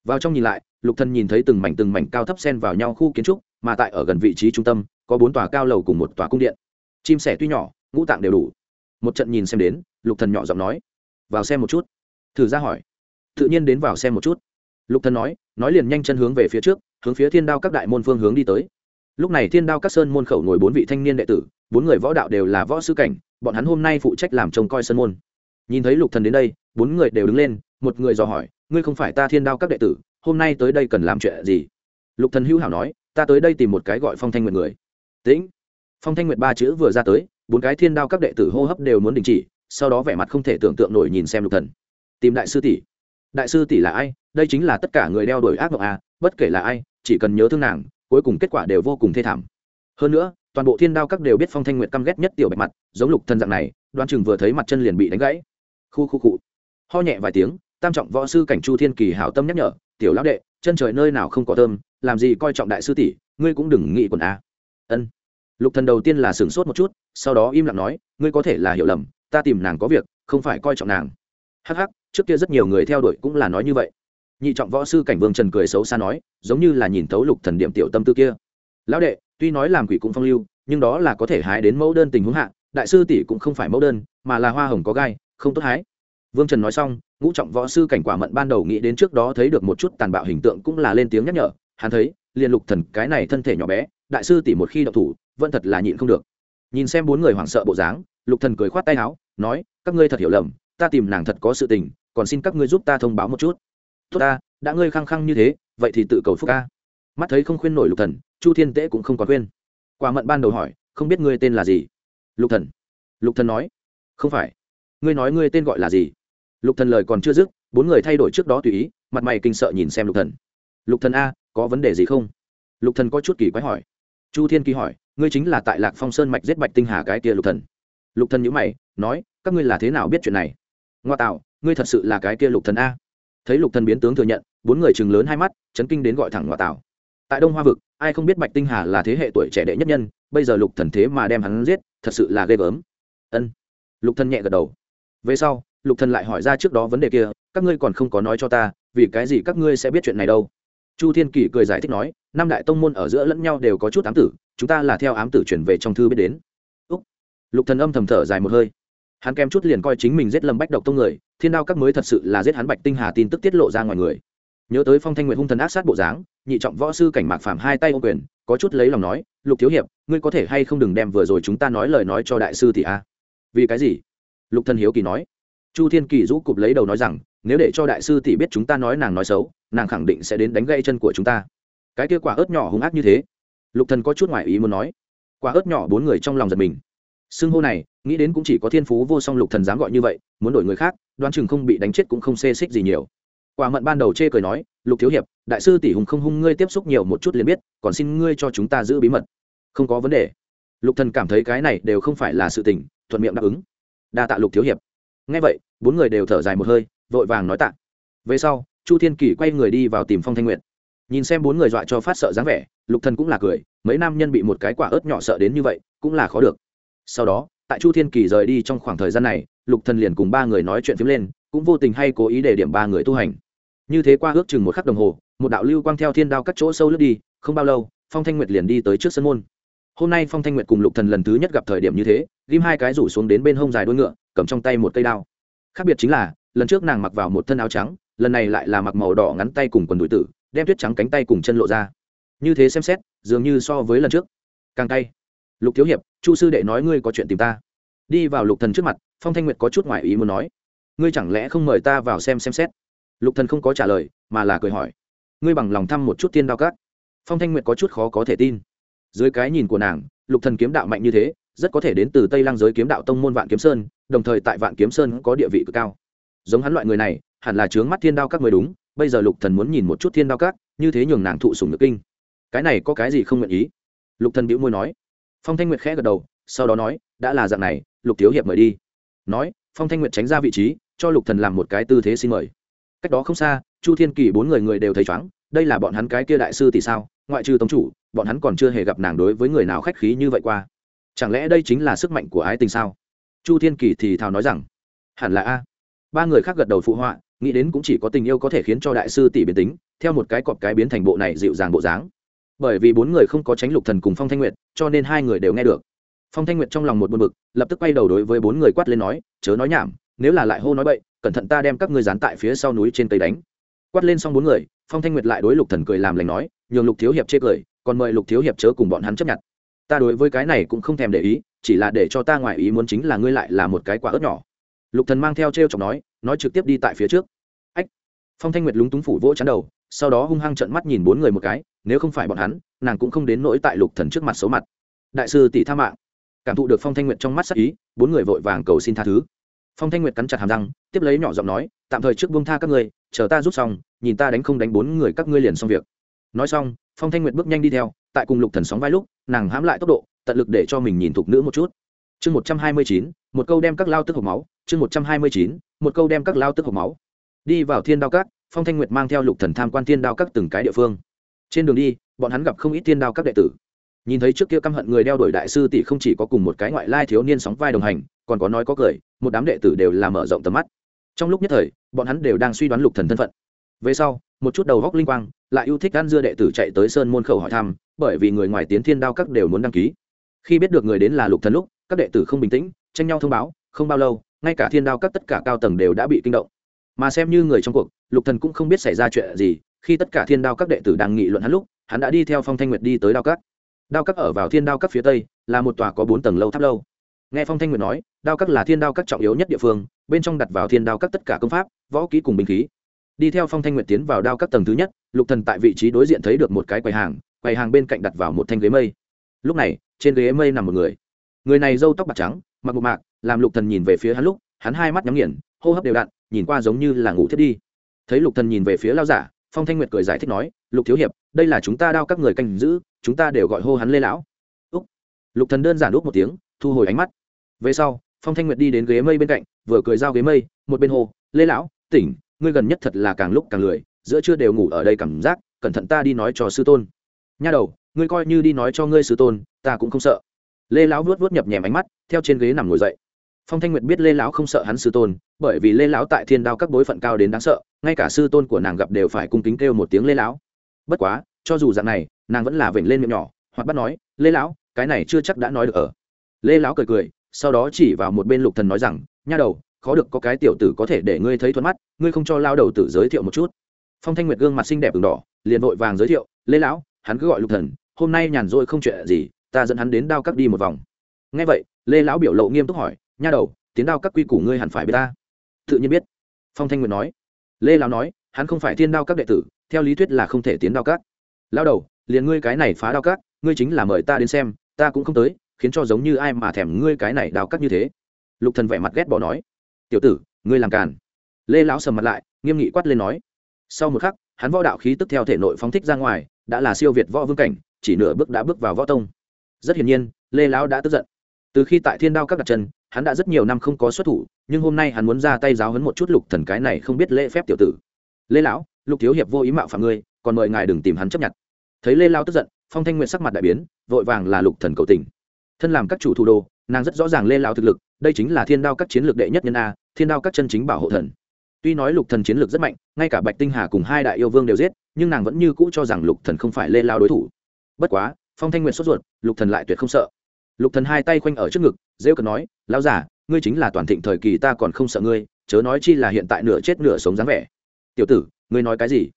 Vào trong nhìn lại, lục thần nhìn thấy từng mảnh từng mảnh cao thấp xen vào nhau khu kiến trúc, mà tại ở gần vị trí trung tâm, có bốn tòa cao lầu cùng một tòa cung điện chim sẻ tuy nhỏ, ngũ tạng đều đủ. Một trận nhìn xem đến, lục thần nhỏ giọng nói, vào xem một chút. Thử ra hỏi. Tự nhiên đến vào xem một chút. Lục thần nói nói liền nhanh chân hướng về phía trước, hướng phía thiên đao các đại môn phương hướng đi tới. Lúc này thiên đao các sơn môn khẩu ngồi bốn vị thanh niên đệ tử, bốn người võ đạo đều là võ sư cảnh, bọn hắn hôm nay phụ trách làm trông coi sơn môn. Nhìn thấy lục thần đến đây, bốn người đều đứng lên, một người dò hỏi, ngươi không phải ta thiên đao các đệ tử, hôm nay tới đây cần làm chuyện gì? Lục thần hữu hảo nói, ta tới đây tìm một cái gọi phong thanh nguyện người. Tĩnh phong thanh nguyệt ba chữ vừa ra tới, bốn cái thiên đao các đệ tử hô hấp đều muốn đình chỉ, sau đó vẻ mặt không thể tưởng tượng nổi nhìn xem lục thần. Tìm đại sư tỷ. Đại sư tỷ là ai? Đây chính là tất cả người đeo đuổi ác mộng à bất kể là ai, chỉ cần nhớ thương nàng, cuối cùng kết quả đều vô cùng thê thảm. Hơn nữa, toàn bộ thiên đao các đều biết phong thanh nguyệt căm ghét nhất tiểu bạch mặt, giống lục thần dạng này đoan chừng vừa thấy mặt chân liền bị đánh gãy. Khu khu cụ ho nhẹ vài tiếng, tam trọng võ sư cảnh chu thiên kỳ hảo tâm nhắc nhở, tiểu lão đệ, chân trời nơi nào không có thơm làm gì coi trọng đại sư tỷ, ngươi cũng đừng nghĩ quần a à. ân lục thần đầu tiên là sửng sốt một chút, sau đó im lặng nói, ngươi có thể là hiểu lầm, ta tìm nàng có việc, không phải coi trọng nàng. Hắc hắc, trước kia rất nhiều người theo đuổi cũng là nói như vậy. Nhị trọng võ sư cảnh vương trần cười xấu xa nói, giống như là nhìn thấu lục thần điểm tiểu tâm tư kia. Lão đệ, tuy nói làm quỷ cũng phong lưu, nhưng đó là có thể hái đến mẫu đơn tình huống hạ, đại sư tỷ cũng không phải mẫu đơn, mà là hoa hồng có gai, không tốt hái. Vương trần nói xong, ngũ trọng võ sư cảnh quả mận ban đầu nghĩ đến trước đó thấy được một chút tàn bạo hình tượng cũng là lên tiếng nhắc nhở, hắn thấy, liền lục thần cái này thân thể nhỏ bé, đại sư tỷ một khi đậu thủ vẫn thật là nhịn không được. Nhìn xem bốn người hoảng sợ bộ dáng, lục thần cười khoát tay áo, nói, các ngươi thật hiểu lầm, ta tìm nàng thật có sự tình, còn xin các ngươi giúp ta thông báo một chút. Tốt ta, đã ngươi khăng khăng như thế, vậy thì tự cầu phúc ca mắt thấy không khuyên nổi lục thần, chu thiên tế cũng không có khuyên. Quả mận ban đầu hỏi, không biết ngươi tên là gì? Lục thần. Lục thần nói, không phải. Ngươi nói ngươi tên gọi là gì? Lục thần lời còn chưa dứt, bốn người thay đổi trước đó tùy ý, mặt mày kinh sợ nhìn xem lục thần. Lục thần a, có vấn đề gì không? Lục thần có chút kỳ quái hỏi. Chu thiên kỳ hỏi ngươi chính là tại lạc phong sơn mạch giết bạch tinh hà cái kia lục thần. Lục thần nhíu mày, nói, các ngươi là thế nào biết chuyện này? Ngoa tạo, ngươi thật sự là cái kia lục thần a. Thấy lục thần biến tướng thừa nhận, bốn người chừng lớn hai mắt, chấn kinh đến gọi thẳng ngoa tạo. Tại đông hoa vực, ai không biết bạch tinh hà là thế hệ tuổi trẻ đệ nhất nhân, bây giờ lục thần thế mà đem hắn giết, thật sự là ghê gớm. Ân. Lục thần nhẹ gật đầu. Về sau, lục thần lại hỏi ra trước đó vấn đề kia, các ngươi còn không có nói cho ta, vì cái gì các ngươi sẽ biết chuyện này đâu? Chu thiên kỳ cười giải thích nói, năm đại tông môn ở giữa lẫn nhau đều có chút ám tử, chúng ta là theo ám tử chuyển về trong thư biết đến. Úc. lục thần âm thầm thở dài một hơi. Hắn kém chút liền coi chính mình giết lâm bách độc tông người, thiên đao các mới thật sự là giết hắn bạch tinh hà tin tức tiết lộ ra ngoài người. Nhớ tới phong thanh nguyện hung thần ác sát bộ dáng, nhị trọng võ sư cảnh mạc phạm hai tay ô quyền, có chút lấy lòng nói, lục thiếu hiệp, ngươi có thể hay không đừng đem vừa rồi chúng ta nói lời nói cho đại sư thì a? Vì cái gì? Lục thần hiếu kỳ nói. Chu thiên kỳ rũ cụp lấy đầu nói rằng nếu để cho đại sư tỷ biết chúng ta nói nàng nói xấu, nàng khẳng định sẽ đến đánh gây chân của chúng ta. Cái kia quả ớt nhỏ hung ác như thế. Lục thần có chút ngoại ý muốn nói. Quả ớt nhỏ bốn người trong lòng giật mình. Xưng hô này, nghĩ đến cũng chỉ có thiên phú vô song lục thần dám gọi như vậy, muốn đổi người khác, đoán chừng không bị đánh chết cũng không xê xích gì nhiều. Quả mận ban đầu chê cười nói, lục thiếu hiệp, đại sư tỷ hùng không hung ngươi tiếp xúc nhiều một chút liền biết, còn xin ngươi cho chúng ta giữ bí mật. Không có vấn đề. Lục thần cảm thấy cái này đều không phải là sự tình, thuận miệng đáp ứng. Đa tạ lục thiếu hiệp. Nghe vậy, bốn người đều thở dài một hơi vội vàng nói tạ. Về sau, chu thiên kỳ quay người đi vào tìm phong thanh nguyện nhìn xem bốn người dọa cho phát sợ dáng vẻ, lục thần cũng là cười, mấy nam nhân bị một cái quả ớt nhỏ sợ đến như vậy, cũng là khó được. Sau đó, tại chu thiên kỳ rời đi trong khoảng thời gian này, lục thần liền cùng ba người nói chuyện phím lên, cũng vô tình hay cố ý để điểm ba người tu hành. Như thế qua ước chừng một khắc đồng hồ, một đạo lưu quang theo thiên đao các chỗ sâu lướt đi, không bao lâu, phong thanh nguyệt liền đi tới trước sân môn. Hôm nay phong thanh nguyệt cùng lục thần lần thứ nhất gặp thời điểm như thế, ghim hai cái rủ xuống đến bên hông dài đuôi ngựa, cầm trong tay một cây đao. Khác biệt chính là lần trước nàng mặc vào một thân áo trắng, lần này lại là mặc màu đỏ ngắn tay cùng quần đùi tử, đem tuyết trắng cánh tay cùng chân lộ ra. Như thế xem xét, dường như so với lần trước. Càng tay lục thiếu hiệp, chu sư đệ nói ngươi có chuyện tìm ta. Đi vào lục thần trước mặt, phong thanh nguyệt có chút ngoại ý muốn nói. Ngươi chẳng lẽ không mời ta vào xem xem xét? Lục thần không có trả lời, mà là cười hỏi. Ngươi bằng lòng thăm một chút tiên đao cát phong thanh nguyệt có chút khó có thể tin. Dưới cái nhìn của nàng, lục thần kiếm đạo mạnh như thế, rất có thể đến từ tây lang giới kiếm đạo tông môn vạn kiếm sơn, đồng thời tại vạn kiếm sơn có địa vị cực cao giống hắn loại người này, hẳn là trướng mắt thiên đao các mới đúng, bây giờ lục thần muốn nhìn một chút thiên đao các, như thế nhường nàng thụ sủng nước kinh. Cái này có cái gì không nguyện ý? Lục thần bĩu môi nói. Phong thanh nguyệt khẽ gật đầu, sau đó nói, đã là dạng này, lục thiếu hiệp mời đi. Nói, phong thanh nguyệt tránh ra vị trí, cho lục thần làm một cái tư thế xin mời. Cách đó không xa, chu thiên kỳ bốn người người đều thấy chóng, đây là bọn hắn cái kia đại sư thì sao? Ngoại trừ tống chủ, bọn hắn còn chưa hề gặp nàng đối với người nào khách khí như vậy qua. Chẳng lẽ đây chính là sức mạnh của ái tình sao? Chu thiên kỳ thì thào nói rằng, hẳn là a ba người khác gật đầu phụ họa, nghĩ đến cũng chỉ có tình yêu có thể khiến cho đại sư tỷ biến tính, theo một cái cọp cái biến thành bộ này dịu dàng bộ dáng. Bởi vì bốn người không có tránh lục thần cùng phong thanh nguyệt, cho nên hai người đều nghe được. Phong thanh nguyệt trong lòng một buồn bực, lập tức quay đầu đối với bốn người quát lên nói, chớ nói nhảm, nếu là lại hô nói bậy, cẩn thận ta đem các ngươi dán tại phía sau núi trên tây đánh. Quát lên xong bốn người, phong thanh nguyệt lại đối lục thần cười làm lành nói, nhường lục thiếu hiệp chê cười, còn mời lục thiếu hiệp chớ cùng bọn hắn chấp nhận. Ta đối với cái này cũng không thèm để ý, chỉ là để cho ta ngoài ý muốn chính là ngươi lại là một cái quả ớt nhỏ lục thần mang theo t r e o chọc nói nói trực tiếp đi tại phía trước. Ách! Phong thanh nguyệt lúng túng phủ vỗ chắn đầu, sau đó hung hăng trợn mắt nhìn bốn người một cái, nếu không phải bọn hắn, nàng cũng không đến nỗi tại lục thần trước mặt xấu mặt. Đại sư tỷ tha mạng. Cảm thụ được phong thanh nguyệt trong mắt sắc ý, bốn người vội vàng cầu xin tha thứ. Phong thanh nguyệt cắn chặt hàm răng, tiếp lấy nhỏ giọng nói, tạm thời trước buông tha các ngươi, chờ ta rút xong, nhìn ta đánh không đánh bốn người các ngươi liền xong việc. Nói xong, phong thanh nguyệt bước nhanh đi theo, tại cùng lục thần sóng vai lúc, nàng hãm lại tốc độ, tận lực để cho mình nhìn thục nữ một chút chương một trăm hai mươi chín, một câu đem các lao tức hộp máu. Chương một trăm hai mươi chín, một câu đem các lao tức hộp máu. Đi vào thiên đao các, phong thanh nguyệt mang theo lục thần tham quan thiên đao các từng cái địa phương. Trên đường đi, bọn hắn gặp không ít thiên đao các đệ tử. Nhìn thấy trước kia căm hận người đeo đổi đại sư tỷ không chỉ có cùng một cái ngoại lai thiếu niên sóng vai đồng hành, còn có nói có cười, một đám đệ tử đều là mở rộng tầm mắt. Trong lúc nhất thời, bọn hắn đều đang suy đoán lục thần thân phận. Về sau, một chút đầu góc linh quang, lại yêu thích ăn dưa đệ tử chạy tới sơn môn khẩu hỏi thăm, bởi vì người ngoài tiến thiên đao các đều muốn đăng ký. Khi biết được người đến là lục thần lúc các đệ tử không bình tĩnh, tranh nhau thông báo, không bao lâu, ngay cả thiên đao các tất cả cao tầng đều đã bị kinh động. Mà xem như người trong cuộc, lục thần cũng không biết xảy ra chuyện gì, khi tất cả thiên đao các đệ tử đang nghị luận hắn lúc, hắn đã đi theo phong thanh nguyệt đi tới đao các. Đao các ở vào thiên đao các phía tây, là một tòa có bốn tầng lâu tháp lâu. Nghe phong thanh nguyệt nói, đao các là thiên đao các trọng yếu nhất địa phương, bên trong đặt vào thiên đao các tất cả công pháp, võ kỹ cùng binh khí. Đi theo phong thanh nguyệt tiến vào đao các tầng thứ nhất, lục thần tại vị trí đối diện thấy được một cái quầy hàng quầy hàng bên cạnh đặt vào một thanh ghế mây. Lúc này, trên ghế mây nằm một người người này râu tóc bạc trắng, mặc bộ mạc, làm lục thần nhìn về phía hắn lúc, hắn hai mắt nhắm nghiền, hô hấp đều đặn, nhìn qua giống như là ngủ thiết đi. Thấy lục thần nhìn về phía lao giả, phong thanh nguyệt cười giải thích nói, lục thiếu hiệp, đây là chúng ta đao các người canh giữ, chúng ta đều gọi hô hắn lê lão. Úc. Lục thần đơn giản úc một tiếng, thu hồi ánh mắt. Về sau, phong thanh nguyệt đi đến ghế mây bên cạnh, vừa cười giao ghế mây, một bên hồ lê lão, tỉnh, ngươi gần nhất thật là càng lúc càng lười, giữa trưa đều ngủ ở đây cảm giác, cẩn thận ta đi nói cho sư tôn. Nha đầu, ngươi coi như đi nói cho ngươi sư tôn, ta cũng không sợ lê lão vuốt vuốt nhập nhèm ánh mắt, theo trên ghế nằm ngồi dậy. Phong thanh nguyệt biết lê lão không sợ hắn sư tôn, bởi vì lê lão tại thiên đao các bối phận cao đến đáng sợ, ngay cả sư tôn của nàng gặp đều phải cung kính kêu một tiếng lê lão. Bất quá, cho dù dạng này, nàng vẫn là vểnh lên miệng nhỏ, hoặc bắt nói, lê lão, cái này chưa chắc đã nói được ở. Lê lão cười cười, sau đó chỉ vào một bên lục thần nói rằng, nha đầu, khó được có cái tiểu tử có thể để ngươi thấy thuận mắt, ngươi không cho lao đầu tử giới thiệu một chút. Phong thanh nguyệt gương mặt xinh đẹp ửng đỏ, liền vội vàng giới thiệu, lê lão, hắn cứ gọi lục thần, hôm nay nhàn rỗi không chuyện gì ta dẫn hắn đến đao các đi một vòng. Nghe vậy, lê lão biểu lộ nghiêm túc hỏi, nha đầu, tiến đao các quy củ ngươi hẳn phải biết ta. Tự nhiên biết. Phong thanh nguyệt nói. Lê lão nói, hắn không phải thiên đao các đệ tử, theo lý thuyết là không thể tiến đao các. Lao đầu, liền ngươi cái này phá đao các, ngươi chính là mời ta đến xem, ta cũng không tới, khiến cho giống như ai mà thèm ngươi cái này đao cắt như thế. Lục thần vẻ mặt ghét bỏ nói. Tiểu tử, ngươi làm càn. Lê lão sầm mặt lại, nghiêm nghị quát lên nói. Sau một khắc, hắn võ đạo khí tức theo thể nội phóng thích ra ngoài, đã là siêu việt võ vương cảnh, chỉ nửa bước đã bước vào võ tông rất hiển nhiên, lê lão đã tức giận. Từ khi tại thiên đao các đặt chân, hắn đã rất nhiều năm không có xuất thủ, nhưng hôm nay hắn muốn ra tay giáo hấn một chút lục thần cái này không biết lễ phép tiểu tử. Lê lão, lục thiếu hiệp vô ý mạo phạm ngươi, còn mời ngài đừng tìm hắn chấp nhận. Thấy lê lão tức giận, phong thanh nguyện sắc mặt đại biến, vội vàng là lục thần cầu tình. Thân làm các chủ thủ đô, nàng rất rõ ràng lê lão thực lực, đây chính là thiên đao các chiến lược đệ nhất nhân a, thiên đao các chân chính bảo hộ thần. Tuy nói lục thần chiến lược rất mạnh, ngay cả bạch tinh hà cùng hai đại yêu vương đều giết, nhưng nàng vẫn như cũ cho rằng lục thần không phải lê lao đối thủ. Bất quá phong thanh nguyện sốt ruột, lục thần lại tuyệt không sợ. Lục thần hai tay khoanh ở trước ngực, rêu cần nói, lão giả ngươi chính là toàn thịnh thời kỳ, ta còn không sợ ngươi, chớ nói chi là hiện tại nửa chết nửa sống dáng vẻ. Tiểu tử, ngươi nói cái gì?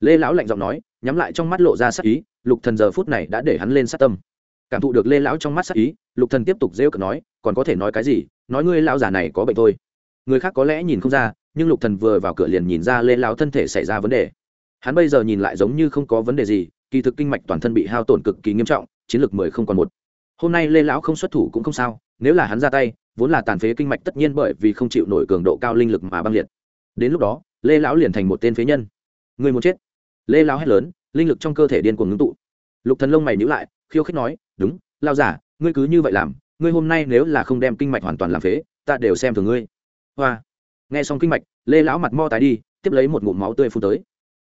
Lê lão lạnh giọng nói, nhắm lại trong mắt lộ ra sắc ý, lục thần giờ phút này đã để hắn lên sát tâm. Cảm thụ được lê lão trong mắt sắc ý, lục thần tiếp tục rêu cợt nói, còn có thể nói cái gì? Nói ngươi lão giả này có bệnh thôi. Người khác có lẽ nhìn không ra, nhưng lục thần vừa vào cửa liền nhìn ra lê lão thân thể xảy ra vấn đề. Hắn bây giờ nhìn lại giống như không có vấn đề gì kỳ thực kinh mạch toàn thân bị hao tổn cực kỳ nghiêm trọng, chiến lược mười không còn một. Hôm nay lê lão không xuất thủ cũng không sao, nếu là hắn ra tay, vốn là tàn phế kinh mạch tất nhiên bởi vì không chịu nổi cường độ cao linh lực mà băng liệt. Đến lúc đó, lê lão liền thành một tên phế nhân. Người muốn chết. Lê lão hét lớn, linh lực trong cơ thể điên cuồng ngưng tụ. Lục thần lông mày nhíu lại, khiêu khích nói, đúng lao giả, ngươi cứ như vậy làm, ngươi hôm nay nếu là không đem kinh mạch hoàn toàn làm phế, ta đều xem thường ngươi. Hoa. Nghe xong kinh mạch, lê lão mặt mo tái đi, tiếp lấy một ngụm máu tươi phun tới.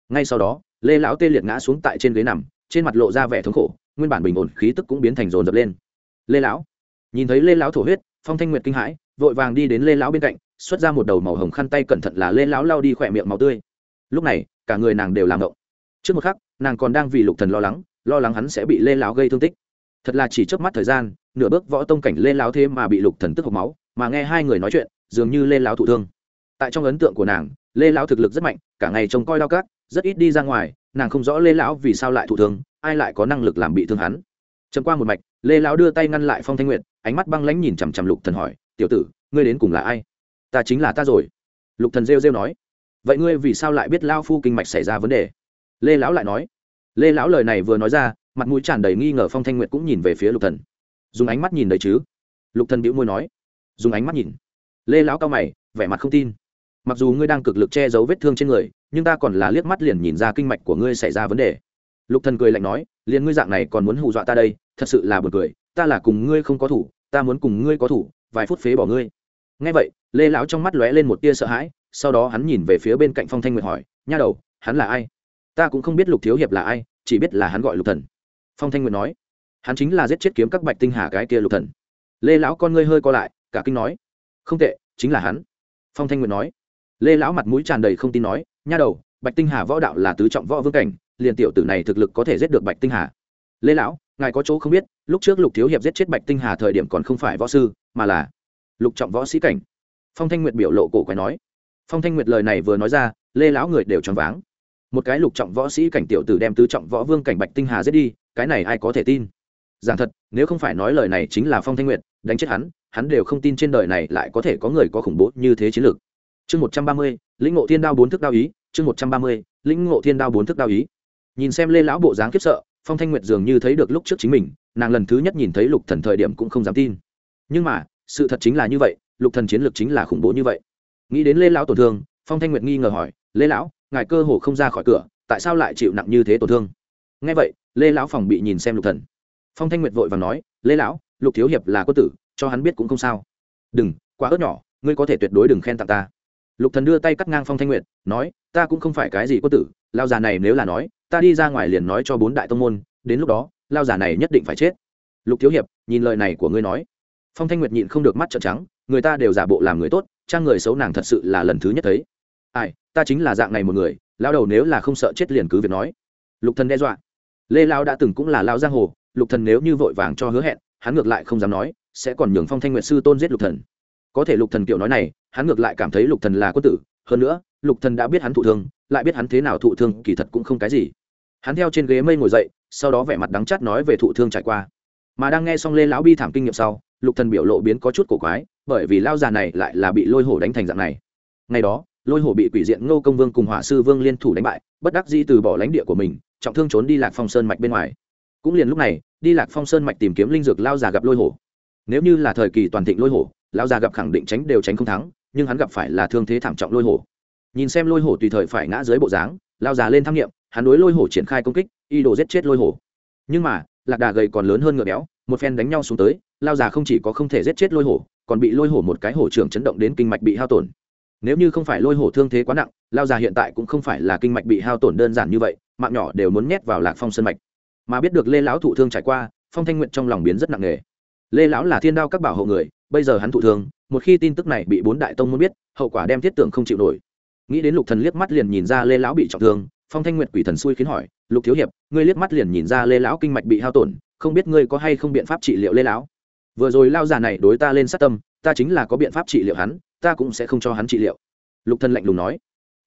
Ngay sau đó lê lão tê liệt ngã xuống tại trên ghế nằm, trên mặt lộ ra vẻ thống khổ, nguyên bản bình ổn khí tức cũng biến thành rồn rập lên. Lê lão, nhìn thấy lê lão thổ huyết, phong thanh nguyệt kinh hãi, vội vàng đi đến lê lão bên cạnh, xuất ra một đầu màu hồng khăn tay cẩn thận là lê lão lao đi khỏe miệng màu tươi. Lúc này, cả người nàng đều làm động. Trước một khắc, nàng còn đang vì lục thần lo lắng lo lắng hắn sẽ bị lê lão gây thương tích. Thật là chỉ trước mắt thời gian, nửa bước võ tông cảnh lê Lão thế mà bị lục thần tức hộc máu, mà nghe hai người nói chuyện, dường như lê Lão thụ thương. Tại trong ấn tượng của nàng, lê lão thực lực rất mạnh, cả ngày trông coi đau cát rất ít đi ra ngoài, nàng không rõ lê lão vì sao lại thụ thương, ai lại có năng lực làm bị thương hắn. Chấm qua một mạch, lê lão đưa tay ngăn lại phong thanh nguyệt, ánh mắt băng lãnh nhìn chằm chằm lục thần hỏi, tiểu tử, ngươi đến cùng là ai? Ta chính là ta rồi. Lục thần rêu rêu nói, vậy ngươi vì sao lại biết lao phu kinh mạch xảy ra vấn đề? Lê lão lại nói, lê lão lời này vừa nói ra, mặt mũi tràn đầy nghi ngờ phong thanh nguyệt cũng nhìn về phía lục thần. Dùng ánh mắt nhìn đấy chứ? Lục thần bĩu môi nói, dùng ánh mắt nhìn. Lê lão cao mày, vẻ mặt không tin mặc dù ngươi đang cực lực che giấu vết thương trên người, nhưng ta còn là liếc mắt liền nhìn ra kinh mạch của ngươi xảy ra vấn đề. Lục thần cười lạnh nói, liền ngươi dạng này còn muốn hù dọa ta đây, thật sự là buồn cười, ta là cùng ngươi không có thủ, ta muốn cùng ngươi có thủ, vài phút phế bỏ ngươi. Nghe vậy, lê lão trong mắt lóe lên một tia sợ hãi, sau đó hắn nhìn về phía bên cạnh phong thanh nguyệt hỏi, nha đầu, hắn là ai? Ta cũng không biết lục thiếu hiệp là ai, chỉ biết là hắn gọi lục thần. Phong thanh nguyệt nói, hắn chính là giết chết kiếm các bạch tinh hà cái kia lục thần. Lê lão con ngươi hơi co lại, cả kinh nói, không tệ, chính là hắn. Phong thanh nguyệt nói lê lão mặt mũi tràn đầy không tin nói, nha đầu, bạch tinh hà võ đạo là tứ trọng võ vương cảnh, liền tiểu tử này thực lực có thể giết được bạch tinh hà. Lê lão, ngài có chỗ không biết, lúc trước lục thiếu hiệp giết chết bạch tinh hà thời điểm còn không phải võ sư, mà là lục trọng võ sĩ cảnh. Phong thanh nguyệt biểu lộ cổ quái nói. Phong thanh nguyệt lời này vừa nói ra, lê lão người đều choáng váng. Một cái lục trọng võ sĩ cảnh tiểu tử đem tứ trọng võ vương cảnh bạch tinh hà giết đi, cái này ai có thể tin? Giảng thật, nếu không phải nói lời này chính là phong thanh nguyệt, đánh chết hắn hắn đều không tin trên đời này lại có thể có người có khủng bố như thế chiến lược chương một trăm ba mươi, lĩnh ngộ thiên đao bốn thức đao ý, chương một trăm ba mươi, lĩnh ngộ thiên đao bốn thức đao ý. Nhìn xem lê lão bộ dáng khiếp sợ, phong thanh nguyệt dường như thấy được lúc trước chính mình, nàng lần thứ nhất nhìn thấy lục thần thời điểm cũng không dám tin. Nhưng mà, sự thật chính là như vậy, lục thần chiến lược chính là khủng bố như vậy. Nghĩ đến lê lão tổn thương, phong thanh nguyệt nghi ngờ hỏi, lê lão, ngài cơ hồ không ra khỏi cửa, tại sao lại chịu nặng như thế tổn thương? Nghe vậy, lê lão phòng bị nhìn xem lục thần. Phong thanh nguyệt vội vàng nói, lê lão, lục thiếu hiệp là quân tử, cho hắn biết cũng không sao. Đừng, quá ớt nhỏ, ngươi có thể tuyệt đối đừng khen tặng ta lục thần đưa tay cắt ngang phong thanh nguyệt, nói, ta cũng không phải cái gì quân tử, lao già này nếu là nói, ta đi ra ngoài liền nói cho bốn đại tông môn, đến lúc đó, lao già này nhất định phải chết. Lục thiếu hiệp, nhìn lời này của ngươi nói. Phong thanh nguyệt nhịn không được mắt trợn trắng, người ta đều giả bộ làm người tốt trang người xấu nàng thật sự là lần thứ nhất thấy. Ai, ta chính là dạng này một người, lao đầu nếu là không sợ chết liền cứ việc nói. Lục thần đe dọa. Lê lao đã từng cũng là lao giang hồ, lục thần nếu như vội vàng cho hứa hẹn, hắn ngược lại không dám nói, sẽ còn nhường phong thanh nguyệt sư tôn giết lục thần. Có thể lục thần kiểu nói này hắn ngược lại cảm thấy lục thần là quân tử, hơn nữa, lục thần đã biết hắn thụ thương, lại biết hắn thế nào thụ thương, kỳ thật cũng không cái gì. Hắn theo trên ghế mây ngồi dậy, sau đó vẻ mặt đắng chát nói về thụ thương trải qua. Mà đang nghe xong lê lão bi thảm kinh nghiệm sau, lục thần biểu lộ biến có chút cổ quái, bởi vì lao già này lại là bị lôi hổ đánh thành dạng này. Ngày đó, lôi hổ bị quỷ diện ngô công vương cùng hỏa sư vương liên thủ đánh bại, bất đắc dĩ từ bỏ lãnh địa của mình, trọng thương trốn đi lạc phong sơn mạch bên ngoài. Cũng liền lúc này, đi lạc phong sơn mạch tìm kiếm linh dược lao già gặp lôi hổ. Nếu như là thời kỳ toàn thịnh lôi hổ lao già gặp khẳng định tránh đều tránh không thắng nhưng hắn gặp phải là thương thế thảm trọng lôi hổ. Nhìn xem lôi hổ tùy thời phải ngã dưới bộ dáng, lao già lên tham nghiệm, hắn đối lôi hổ triển khai công kích, y đồ giết chết lôi hổ. Nhưng mà, lạc đà gầy còn lớn hơn ngựa béo, một phen đánh nhau xuống tới, lao già không chỉ có không thể giết chết lôi hổ, còn bị lôi hổ một cái hổ trưởng chấn động đến kinh mạch bị hao tổn. Nếu như không phải lôi hổ thương thế quá nặng, lao già hiện tại cũng không phải là kinh mạch bị hao tổn đơn giản như vậy, mạng nhỏ đều muốn nhét vào lạc phong sân mạch. Mà biết được lê lão thụ thương trải qua, phong thanh nguyện trong lòng biến rất nặng nề. Lê lão là thiên đao các bảo hộ người bây giờ hắn thụ thương, một khi tin tức này bị bốn đại tông muốn biết, hậu quả đem thiết tưởng không chịu nổi. Nghĩ đến lục thần liếc mắt liền nhìn ra lê lão bị trọng thương, phong thanh nguyệt quỷ thần xui khiến hỏi, lục thiếu hiệp, ngươi liếc mắt liền nhìn ra lê lão kinh mạch bị hao tổn, không biết ngươi có hay không biện pháp trị liệu lê lão? Vừa rồi lao già này đối ta lên sát tâm, ta chính là có biện pháp trị liệu hắn, ta cũng sẽ không cho hắn trị liệu. Lục thần lạnh lùng nói.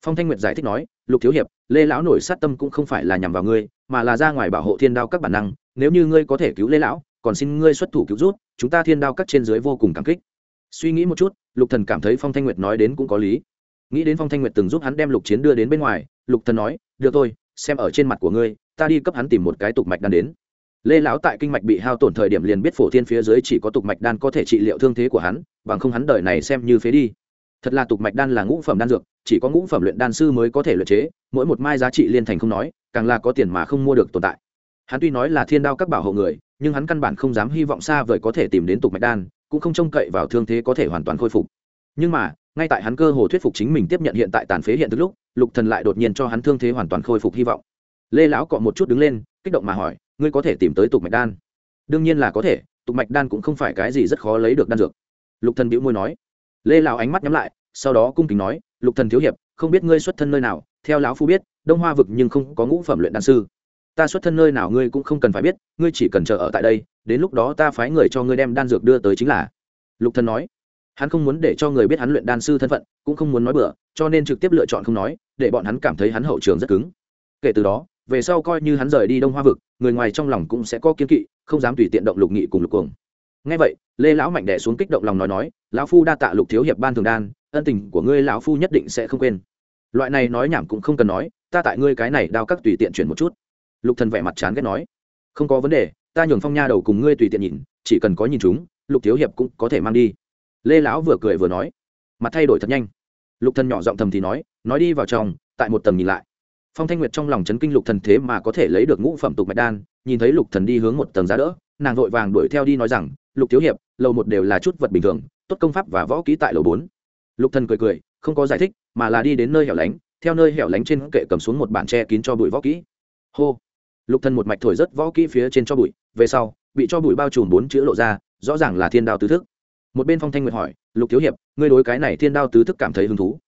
Phong thanh nguyệt giải thích nói, lục thiếu hiệp, lê lão nổi sát tâm cũng không phải là nhằm vào ngươi, mà là ra ngoài bảo hộ thiên đao các bản năng, nếu như ngươi có thể cứu lê lão còn xin ngươi xuất thủ cứu rút chúng ta thiên đao các trên dưới vô cùng cảm kích. Suy nghĩ một chút, lục thần cảm thấy phong thanh nguyệt nói đến cũng có lý. Nghĩ đến phong thanh nguyệt từng giúp hắn đem lục chiến đưa đến bên ngoài, lục thần nói, được thôi, xem ở trên mặt của ngươi, ta đi cấp hắn tìm một cái tục mạch đan đến. Lê lão tại kinh mạch bị hao tổn thời điểm liền biết phổ thiên phía dưới chỉ có tục mạch đan có thể trị liệu thương thế của hắn, bằng không hắn đời này xem như phế đi. Thật là tục mạch đan là ngũ phẩm đan dược, chỉ có ngũ phẩm luyện đan sư mới có thể luyện chế, mỗi một mai giá trị liên thành không nói, càng là có tiền mà không mua được tồn tại. Hắn tuy nói là thiên đao các bảo hộ người nhưng hắn căn bản không dám hy vọng xa vời có thể tìm đến tục mạch đan, cũng không trông cậy vào thương thế có thể hoàn toàn khôi phục. Nhưng mà, ngay tại hắn cơ hồ thuyết phục chính mình tiếp nhận hiện tại tàn phế hiện thực lúc, lục thần lại đột nhiên cho hắn thương thế hoàn toàn khôi phục hy vọng. Lê lão cọ một chút đứng lên, kích động mà hỏi, ngươi có thể tìm tới tục mạch đan? Đương nhiên là có thể, tục mạch đan cũng không phải cái gì rất khó lấy được đan dược. Lục thần bĩu môi nói. Lê lão ánh mắt nhắm lại, sau đó cung kính nói, lục thần thiếu hiệp, không biết ngươi xuất thân nơi nào, theo lão phu biết, đông hoa vực nhưng không có ngũ phẩm luyện đan sư ta xuất thân nơi nào ngươi cũng không cần phải biết, ngươi chỉ cần chờ ở tại đây, đến lúc đó ta phái người cho ngươi đem đan dược đưa tới chính là. Lục thần nói. Hắn không muốn để cho người biết hắn luyện đan sư thân phận, cũng không muốn nói bừa, cho nên trực tiếp lựa chọn không nói, để bọn hắn cảm thấy hắn hậu trường rất cứng. Kể từ đó, về sau coi như hắn rời đi đông hoa vực, người ngoài trong lòng cũng sẽ có kiên kỵ, không dám tùy tiện động lục nghị cùng lục cuồng. Ngay vậy, lê lão mạnh đẻ xuống kích động lòng nói nói, lão phu đa tạ lục thiếu hiệp ban thường đan, ân tình của ngươi lão phu nhất định sẽ không quên. Loại này nói nhảm cũng không cần nói, ta tại ngươi cái này đao các tùy tiện chuyển một chút lục thần vẻ mặt chán ghét nói, không có vấn đề, ta nhường phong nha đầu cùng ngươi tùy tiện nhìn, chỉ cần có nhìn chúng, lục thiếu hiệp cũng có thể mang đi. Lê lão vừa cười vừa nói, mặt thay đổi thật nhanh. Lục thần nhỏ giọng thầm thì nói nói đi vào trong, tại một tầng nhìn lại. Phong thanh nguyệt trong lòng chấn kinh lục thần thế mà có thể lấy được ngũ phẩm tục mạch đan, nhìn thấy lục thần đi hướng một tầng giá đỡ, nàng vội vàng đuổi theo đi nói rằng, lục thiếu hiệp, lầu một đều là chút vật bình thường, tốt công pháp và võ kỹ tại lầu bốn. Lục thần cười cười, không có giải thích, mà là đi đến nơi hẻo lánh, theo nơi hẻo lánh trên kệ cầm xuống một bản tre kín cho bụi võ kỹ. Hô! Lục thần một mạch thổi rất võ kỹ phía trên cho bụi, về sau, bị cho bụi bao trùm bốn chữ lộ ra, rõ ràng là thiên đao tứ thức. Một bên phong thanh nguyệt hỏi, lục thiếu hiệp, ngươi đối cái này thiên đao tứ thức cảm thấy hứng thú?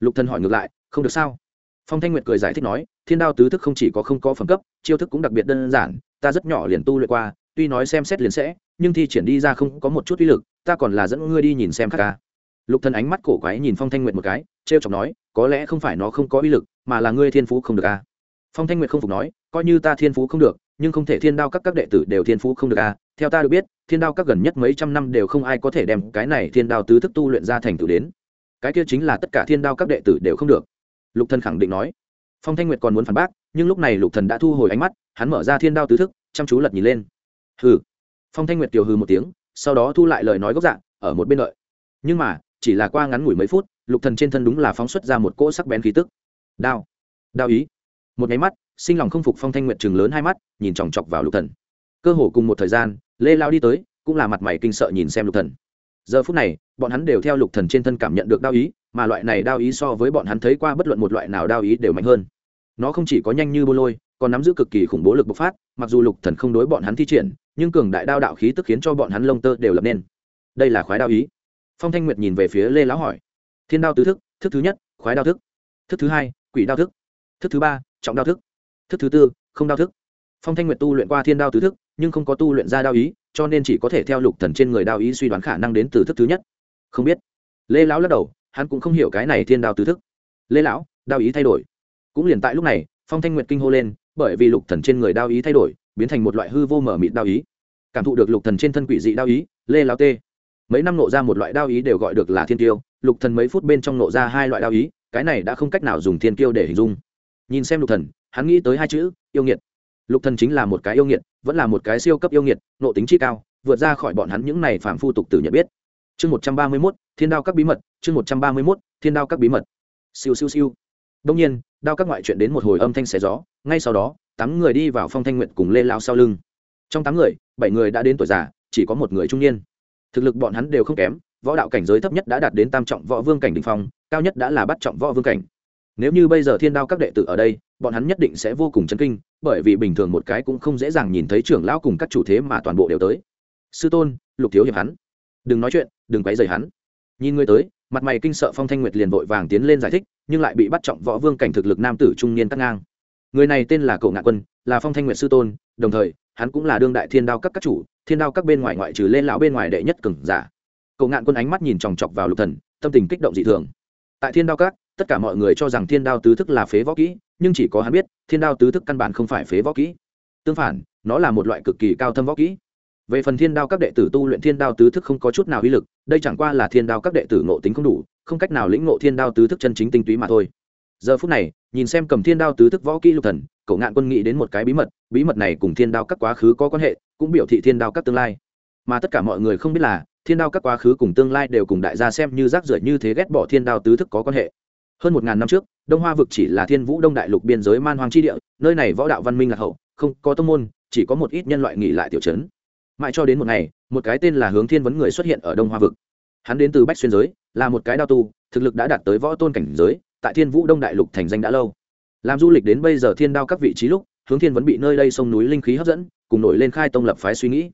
Lục thần hỏi ngược lại, không được sao? Phong thanh nguyệt cười giải thích nói, thiên đao tứ thức không chỉ có không có phẩm cấp, chiêu thức cũng đặc biệt đơn giản, ta rất nhỏ liền tu luyện qua, tuy nói xem xét liền sẽ, nhưng thi triển đi ra không có một chút uy lực, ta còn là dẫn ngươi đi nhìn xem khác ca. Lục thần ánh mắt cổ quái nhìn phong thanh nguyệt một cái, trêu chọc nói, có lẽ không phải nó không có uy lực, mà là ngươi thiên phú không được a phong thanh nguyệt không phục nói, coi như ta thiên phú không được, nhưng không thể thiên đao các các đệ tử đều thiên phú không được à? theo ta được biết, thiên đao các gần nhất mấy trăm năm đều không ai có thể đem cái này thiên đao tứ thức tu luyện ra thành tựu đến. Cái kia chính là tất cả thiên đao các đệ tử đều không được. Lục thần khẳng định nói. Phong thanh nguyệt còn muốn phản bác, nhưng lúc này lục thần đã thu hồi ánh mắt, hắn mở ra thiên đao tứ thức, chăm chú lật nhìn lên. Hừ. Phong thanh nguyệt kiều hừ một tiếng, sau đó thu lại lời nói gốc dạng ở một bên đợi. Nhưng mà, chỉ là qua ngắn ngủi mấy phút, lục thần trên thân đúng là phóng xuất ra một cỗ sắc bén khí tức. Đao. Đao ý một nháy mắt, sinh lòng không phục phong thanh nguyệt chừng lớn hai mắt, nhìn chòng chọc vào lục thần. Cơ hồ cùng một thời gian, lê lao đi tới, cũng là mặt mày kinh sợ nhìn xem lục thần. Giờ phút này, bọn hắn đều theo lục thần trên thân cảm nhận được đao ý, mà loại này đao ý so với bọn hắn thấy qua bất luận một loại nào đao ý đều mạnh hơn. Nó không chỉ có nhanh như bô lôi, còn nắm giữ cực kỳ khủng bố lực bộc phát, mặc dù lục thần không đối bọn hắn thi triển, nhưng cường đại đao đạo khí tức khiến cho bọn hắn lông tơ đều lập nên. Đây là khoái đao ý. Phong thanh nguyệt nhìn về phía lê lão hỏi. Thiên đao tứ thức thức thứ nhất, khoái đao thức. Thức thứ hai, quỷ đao thức. Thức thứ ba trọng đao thức. Thức thứ tư, không đao thức. Phong thanh nguyệt tu luyện qua thiên đao tứ thức, nhưng không có tu luyện ra đao ý, cho nên chỉ có thể theo lục thần trên người đao ý suy đoán khả năng đến từ thức thứ nhất. Không biết. Lê lão lắc đầu, hắn cũng không hiểu cái này thiên đao tứ thức. Lê lão, đao ý thay đổi. Cũng liền tại lúc này, phong thanh nguyệt kinh hô lên, bởi vì lục thần trên người đao ý thay đổi, biến thành một loại hư vô mở mịt đao ý. Cảm thụ được lục thần trên thân quỷ dị đao ý, lê lão tê. Mấy năm nộ ra một loại đao ý đều gọi được là thiên tiêu lục thần mấy phút bên trong nộ ra hai loại đao ý, cái này đã không cách nào dùng thiên tiêu để hình dung nhìn xem lục thần hắn nghĩ tới hai chữ yêu nghiệt. Lục thần chính là một cái yêu nghiệt vẫn là một cái siêu cấp yêu nghiệt nộ tính chi cao vượt ra khỏi bọn hắn những này phạm phu tục tử nhận biết. Chương một trăm ba mươi 131, thiên đao các bí mật chương một trăm ba mươi 131, thiên đao các bí mật. Siêu siêu siêu. Đông nhiên đao các ngoại chuyện đến một hồi âm thanh xé gió ngay sau đó tám người đi vào phong thanh nguyện cùng lê lao sau lưng. Trong tám người bảy người đã đến tuổi già chỉ có một người trung niên. Thực lực bọn hắn đều không kém võ đạo cảnh giới thấp nhất đã đạt đến tam trọng võ vương cảnh đình phong cao nhất đã là bắt trọng võ vương cảnh nếu như bây giờ thiên đao các đệ tử ở đây, bọn hắn nhất định sẽ vô cùng chấn kinh, bởi vì bình thường một cái cũng không dễ dàng nhìn thấy trưởng lão cùng các chủ thế mà toàn bộ đều tới. Sư tôn, lục thiếu hiệp hắn. Đừng nói chuyện, đừng quấy rầy hắn. Nhìn người tới, mặt mày kinh sợ phong thanh nguyệt liền vội vàng tiến lên giải thích, nhưng lại bị bắt trọng võ vương cảnh thực lực nam tử trung niên cắt ngang. Người này tên là cậu ngạn quân, là phong thanh nguyệt sư tôn, đồng thời, hắn cũng là đương đại thiên đao các các chủ, thiên đao các bên ngoài ngoại trừ lên lão bên ngoài đệ nhất cừng giả. Cậu ngạn quân ánh mắt nhìn chòng chọc vào lục thần, tâm tình kích động dị thường. Tại thiên đao các tất cả mọi người cho rằng thiên đao tứ thức là phế võ kỹ nhưng chỉ có hắn biết thiên đao tứ thức căn bản không phải phế võ kỹ tương phản nó là một loại cực kỳ cao thâm võ kỹ về phần thiên đao các đệ tử tu luyện thiên đao tứ thức không có chút nào uy lực đây chẳng qua là thiên đao các đệ tử ngộ tính không đủ không cách nào lĩnh ngộ thiên đao tứ thức chân chính tinh túy mà thôi giờ phút này nhìn xem cầm thiên đao tứ thức võ kỹ lục thần cậu ngạn quân nghĩ đến một cái bí mật bí mật này cùng thiên đao các quá khứ có quan hệ cũng biểu thị thiên đao các tương lai mà tất cả mọi người không biết là thiên đao các quá khứ cùng tương lai đều cùng đại gia xem như rác rưởi như thế ghét bỏ thiên đao tứ thức có quan hệ hơn một ngàn năm trước, đông hoa vực chỉ là thiên vũ đông đại lục biên giới man hoang chi địa, nơi này võ đạo văn minh lạc hậu, không có tông môn, chỉ có một ít nhân loại nghỉ lại tiểu trấn. Mãi cho đến một ngày, một cái tên là hướng thiên vấn người xuất hiện ở đông hoa vực. Hắn đến từ bách xuyên giới, là một cái đao tu, thực lực đã đạt tới võ tôn cảnh giới, tại thiên vũ đông đại lục thành danh đã lâu. Làm du lịch đến bây giờ thiên đao các vị trí lúc, hướng thiên vấn bị nơi đây sông núi linh khí hấp dẫn, cùng nổi lên khai tông lập phái suy nghĩ.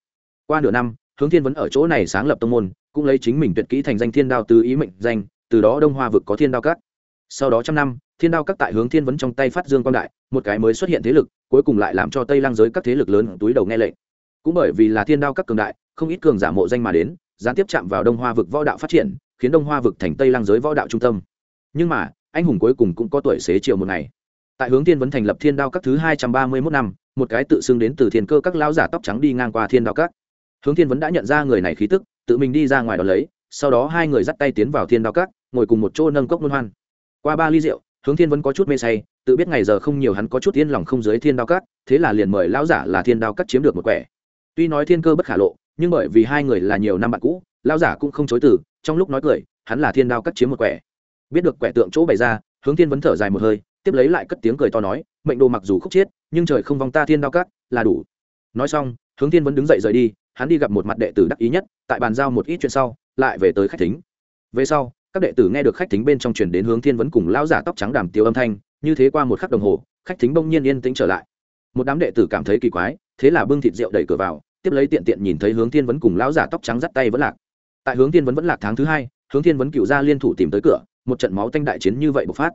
Qua nửa năm, hướng thiên vấn ở chỗ này sáng lập tông môn, cũng lấy chính mình tuyệt kỹ thành danh thiên đao tứ ý mệnh danh, từ đó đông hoa vực có thiên đao các sau đó trăm năm, thiên đao các tại hướng thiên vấn trong tay phát dương quang đại, một cái mới xuất hiện thế lực, cuối cùng lại làm cho tây lang giới các thế lực lớn túi đầu nghe lệnh. Cũng bởi vì là thiên đao các cường đại, không ít cường giả mộ danh mà đến, gián tiếp chạm vào đông hoa vực võ đạo phát triển, khiến đông hoa vực thành tây lang giới võ đạo trung tâm. Nhưng mà, anh hùng cuối cùng cũng có tuổi xế chiều một ngày. Tại hướng thiên vấn thành lập thiên đao các thứ hai trăm ba mươi mốt năm, một cái tự xưng đến từ thiên cơ các lão giả tóc trắng đi ngang qua thiên đao các. Hướng thiên vấn đã nhận ra người này khí tức, tự mình đi ra ngoài đó lấy, sau đó hai người dắt tay tiến vào thiên đao các, ngồi cùng một chỗ nâng cốc luân hoan qua ba ly rượu hướng thiên vẫn có chút mê say tự biết ngày giờ không nhiều hắn có chút yên lòng không dưới thiên đao cắt, thế là liền mời lão giả là thiên đao cắt chiếm được một quẻ. Tuy nói thiên cơ bất khả lộ nhưng bởi vì hai người là nhiều năm bạn cũ lão giả cũng không chối từ trong lúc nói cười hắn là thiên đao cắt chiếm một quẻ. Biết được quẻ tượng chỗ bày ra hướng thiên vẫn thở dài một hơi tiếp lấy lại cất tiếng cười to nói mệnh đồ mặc dù khúc chiết nhưng trời không vong ta thiên đao cắt, là đủ. Nói xong hướng thiên vẫn đứng dậy rời đi hắn đi gặp một mặt đệ tử đắc ý nhất tại bàn giao một ít chuyện sau lại về tới khách thính. Về sau các đệ tử nghe được khách thính bên trong truyền đến hướng thiên vẫn cùng lão giả tóc trắng đàm tiêu âm thanh, như thế qua một khắc đồng hồ, khách thính bỗng nhiên yên tĩnh trở lại. Một đám đệ tử cảm thấy kỳ quái, thế là bưng thịt rượu đẩy cửa vào, tiếp lấy tiện tiện nhìn thấy hướng thiên vẫn cùng lão giả tóc trắng dắt tay vẫn lạc. Tại hướng thiên vẫn vẫn lạc tháng thứ hai, hướng thiên vẫn cựu ra liên thủ tìm tới cửa, một trận máu tanh đại chiến như vậy bộc phát.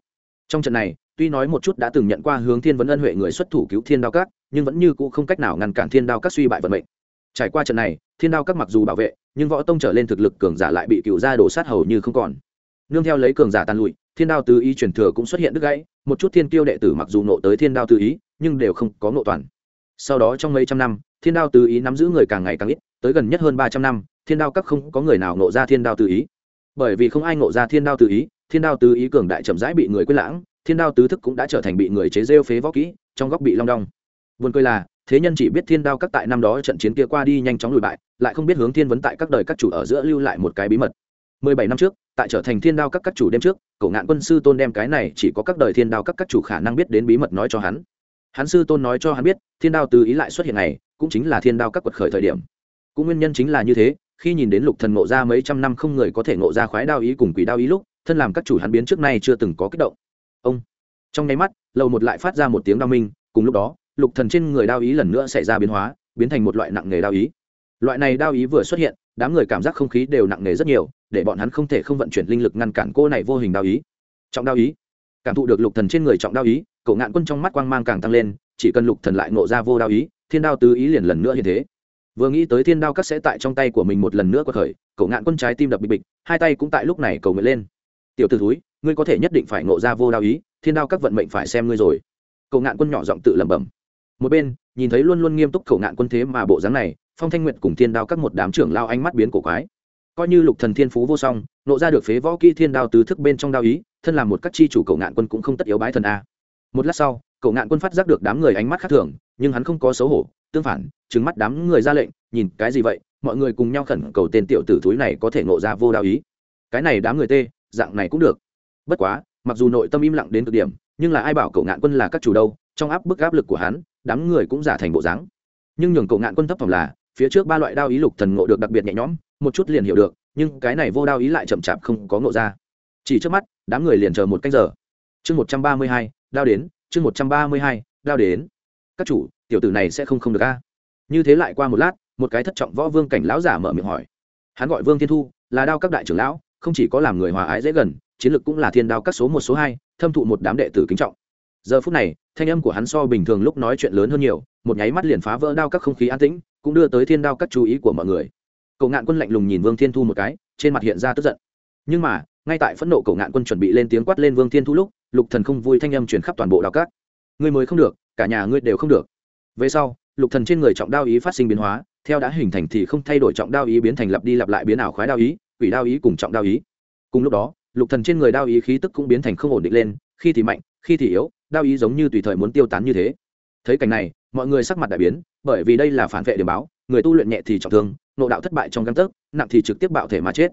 Trong trận này, tuy nói một chút đã từng nhận qua hướng thiên vấn ân huệ người xuất thủ cứu thiên đao các, nhưng vẫn như cũ không cách nào ngăn cản thiên đao các suy bại vận mệnh. Trải qua trận này, thiên đao các mặc dù bảo vệ, nhưng võ tông trở lên thực lực cường giả lại bị cựu gia đổ sát hầu như không còn nương theo lấy cường giả tàn lụi, thiên đao tứ ý truyền thừa cũng xuất hiện đứt gãy, một chút thiên kiêu đệ tử mặc dù nộ tới thiên đao tứ ý, nhưng đều không có nộ toàn. Sau đó trong mấy trăm năm, thiên đao tứ ý nắm giữ người càng ngày càng ít, tới gần nhất hơn ba trăm năm, thiên đao các không có người nào nộ ra thiên đao tứ ý. Bởi vì không ai nộ ra thiên đao tứ ý, thiên đao tứ ý cường đại chậm rãi bị người quên lãng, thiên đao tứ thức cũng đã trở thành bị người chế rêu phế võ kỹ, trong góc bị long đong. Buồn cười là, thế nhân chỉ biết thiên đao các tại năm đó trận chiến kia qua đi nhanh chóng lùi bại, lại không biết hướng thiên vấn tại các đời các chủ ở giữa lưu lại một cái bí mật mười bảy năm trước, tại trở thành thiên đao các các chủ đêm trước, cổ ngạn quân sư tôn đem cái này chỉ có các đời thiên đao các các chủ khả năng biết đến bí mật nói cho hắn. Hắn sư tôn nói cho hắn biết, thiên đao từ ý lại xuất hiện này, cũng chính là thiên đao các quật khởi thời điểm. Cũng nguyên nhân chính là như thế, khi nhìn đến lục thần ngộ ra mấy trăm năm không người có thể ngộ ra khoái đao ý cùng quỷ đao ý lúc, thân làm các chủ hắn biến trước nay chưa từng có kích động. Ông! Trong nháy mắt, lầu một lại phát ra một tiếng đao minh, cùng lúc đó, lục thần trên người đao ý lần nữa xảy ra biến hóa, biến thành một loại nặng nghề đao ý. Loại này đao ý vừa xuất hiện đám người cảm giác không khí đều nặng nề rất nhiều, để bọn hắn không thể không vận chuyển linh lực ngăn cản cô này vô hình đao ý. Trọng đao ý. Cảm thụ được lục thần trên người trọng đao ý cậu ngạn quân trong mắt quang mang càng tăng lên, chỉ cần lục thần lại ngộ ra vô đao ý, thiên đao tứ ý liền lần nữa như thế. Vừa nghĩ tới thiên đao cắt sẽ tại trong tay của mình một lần nữa quật khởi cậu ngạn quân trái tim đập bịch bịch, hai tay cũng tại lúc này cầu nguyện lên. Tiểu t ử ngươi có thể nhất định phải ngộ ra vô đao ý, thiên đao các vận mệnh phải xem ngươi rồi. Cậu ngạn quân nhỏ giọng tự lẩm bẩm. Một bên nhìn thấy luôn luôn nghiêm túc khẩu ngạn quân thế mà bộ dáng này, phong thanh nguyệt cùng thiên đao các một đám trưởng lao ánh mắt biến cổ quái. Coi như lục thần thiên phú vô song, nộ ra được phế võ kỹ thiên đao tứ thức bên trong đao ý, thân làm một các chi chủ cậu ngạn quân cũng không tất yếu bái thần a. Một lát sau cậu ngạn quân phát giác được đám người ánh mắt khác thường, nhưng hắn không có xấu hổ, tương phản, trừng mắt đám người ra lệnh, nhìn, cái gì vậy? Mọi người cùng nhau khẩn cầu tên tiểu tử thúi này có thể nộ ra vô đao ý. Cái này đám người tê, dạng này cũng được. Bất quá, mặc dù nội tâm im lặng đến cực điểm, nhưng là ai bảo cậu ngạn quân là các chủ đâu, trong áp bức áp lực của hắn đám người cũng giả thành bộ dáng. Nhưng nhường cậu ngạn quân thấp thỏm là, phía trước ba loại đao ý lục thần ngộ được đặc biệt nhẹ nhõm, một chút liền hiểu được, nhưng cái này vô đao ý lại chậm chạp không có ngộ ra. Chỉ trước mắt, đám người liền chờ một canh giờ. Chương một trăm ba mươi hai, đao đến, chương một trăm ba mươi hai, đao đến. Các chủ, tiểu tử này sẽ không không được a. Như thế lại qua một lát, một cái thất trọng võ vương cảnh lão giả mở miệng hỏi. Hắn gọi vương thiên thu, là đao các đại trưởng lão, không chỉ có làm người hòa ái dễ gần, chiến lược cũng là thiên đao các số một, số hai, thâm thụ một đám đệ tử kính trọng giờ phút này, thanh âm của hắn so bình thường lúc nói chuyện lớn hơn nhiều, một nháy mắt liền phá vỡ đao các không khí an tĩnh, cũng đưa tới thiên đao các chú ý của mọi người. Cậu ngạn quân lạnh lùng nhìn vương thiên thu một cái, trên mặt hiện ra tức giận. Nhưng mà, ngay tại phẫn nộ cậu ngạn quân chuẩn bị lên tiếng quát lên vương thiên thu lúc, lục thần không vui thanh âm truyền khắp toàn bộ đao các. Ngươi mới không được, cả nhà ngươi đều không được. Về sau, lục thần trên người trọng đao ý phát sinh biến hóa, theo đã hình thành thì không thay đổi trọng đao ý biến thành lặp đi lặp lại biến ảo khoái đao ý, quỷ đao ý cùng trọng đao ý. Cùng lúc đó, lục thần trên người đao ý khí tức cũng biến thành không ổn định lên, khi thì mạnh, khi thì yếu đao ý giống như tùy thời muốn tiêu tán như thế. Thấy cảnh này, mọi người sắc mặt đại biến, bởi vì đây là phản vệ điểm báo, người tu luyện nhẹ thì trọng thương, nộ đạo thất bại trong găng tấc, nặng thì trực tiếp bạo thể mà chết.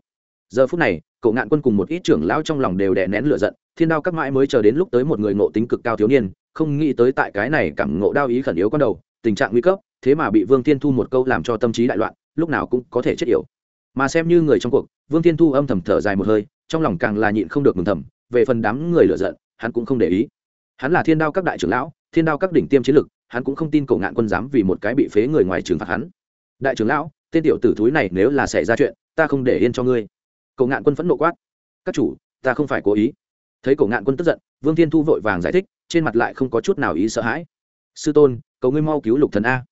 Giờ phút này, cậu ngạn quân cùng một ít trưởng lão trong lòng đều đè nén lửa giận, thiên đao các mãi mới chờ đến lúc tới một người ngộ tính cực cao thiếu niên, không nghĩ tới tại cái này cảm ngộ đao ý khẩn yếu con đầu, tình trạng nguy cấp, thế mà bị vương tiên thu một câu làm cho tâm trí đại loạn, lúc nào cũng có thể chết yểu. Mà xem như người trong cuộc, vương tiên thu âm thầm thở dài một hơi, trong lòng càng là nhịn không được mừng thầm, về phần đám người lửa giận, hắn cũng không để ý hắn là thiên đao các đại trưởng lão, thiên đao các đỉnh tiêm chiến lực, hắn cũng không tin cổ ngạn quân dám vì một cái bị phế người ngoài trừng phạt hắn. Đại trưởng lão, tên tiểu tử thúi này nếu là xảy ra chuyện, ta không để yên cho ngươi. Cổ ngạn quân phẫn nộ quát. Các chủ, ta không phải cố ý. Thấy cổ ngạn quân tức giận, vương thiên thu vội vàng giải thích, trên mặt lại không có chút nào ý sợ hãi. Sư tôn, cầu ngươi mau cứu lục thần a.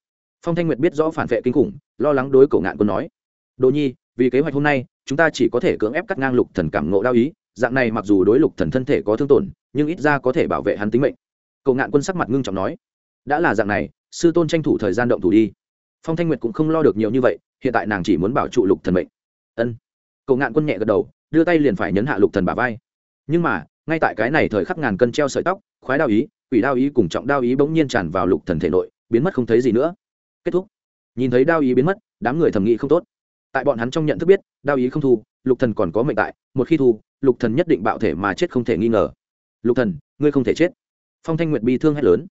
Phong thanh nguyệt biết rõ phản vệ kinh khủng, lo lắng đối cổ ngạn quân nói. Đồ nhi, vì kế hoạch hôm nay, chúng ta chỉ có thể cưỡng ép cắt ngang lục thần cảm ngộ đao ý dạng này mặc dù đối lục thần thân thể có thương tổn, nhưng ít ra có thể bảo vệ hắn tính mệnh. Cổ ngạn quân sắc mặt ngưng trọng nói, đã là dạng này, sư tôn tranh thủ thời gian động thủ đi. Phong thanh nguyệt cũng không lo được nhiều như vậy, hiện tại nàng chỉ muốn bảo trụ lục thần mệnh. Ân. Cậu ngạn quân nhẹ gật đầu, đưa tay liền phải nhấn hạ lục thần bả vai. Nhưng mà, ngay tại cái này thời khắc ngàn cân treo sợi tóc, khoái đao ý, quỷ đao ý cùng trọng đao ý bỗng nhiên tràn vào lục thần thể nội, biến mất không thấy gì nữa. Kết thúc. Nhìn thấy đao ý biến mất, đám người thầm nghĩ không tốt. Tại bọn hắn trong nhận thức biết, đao ý không thu lục thần còn có mệnh tại, một khi thu, lục thần nhất định bạo thể mà chết không thể nghi ngờ. Lục thần, ngươi không thể chết. Phong thanh nguyệt bi thương hét lớn.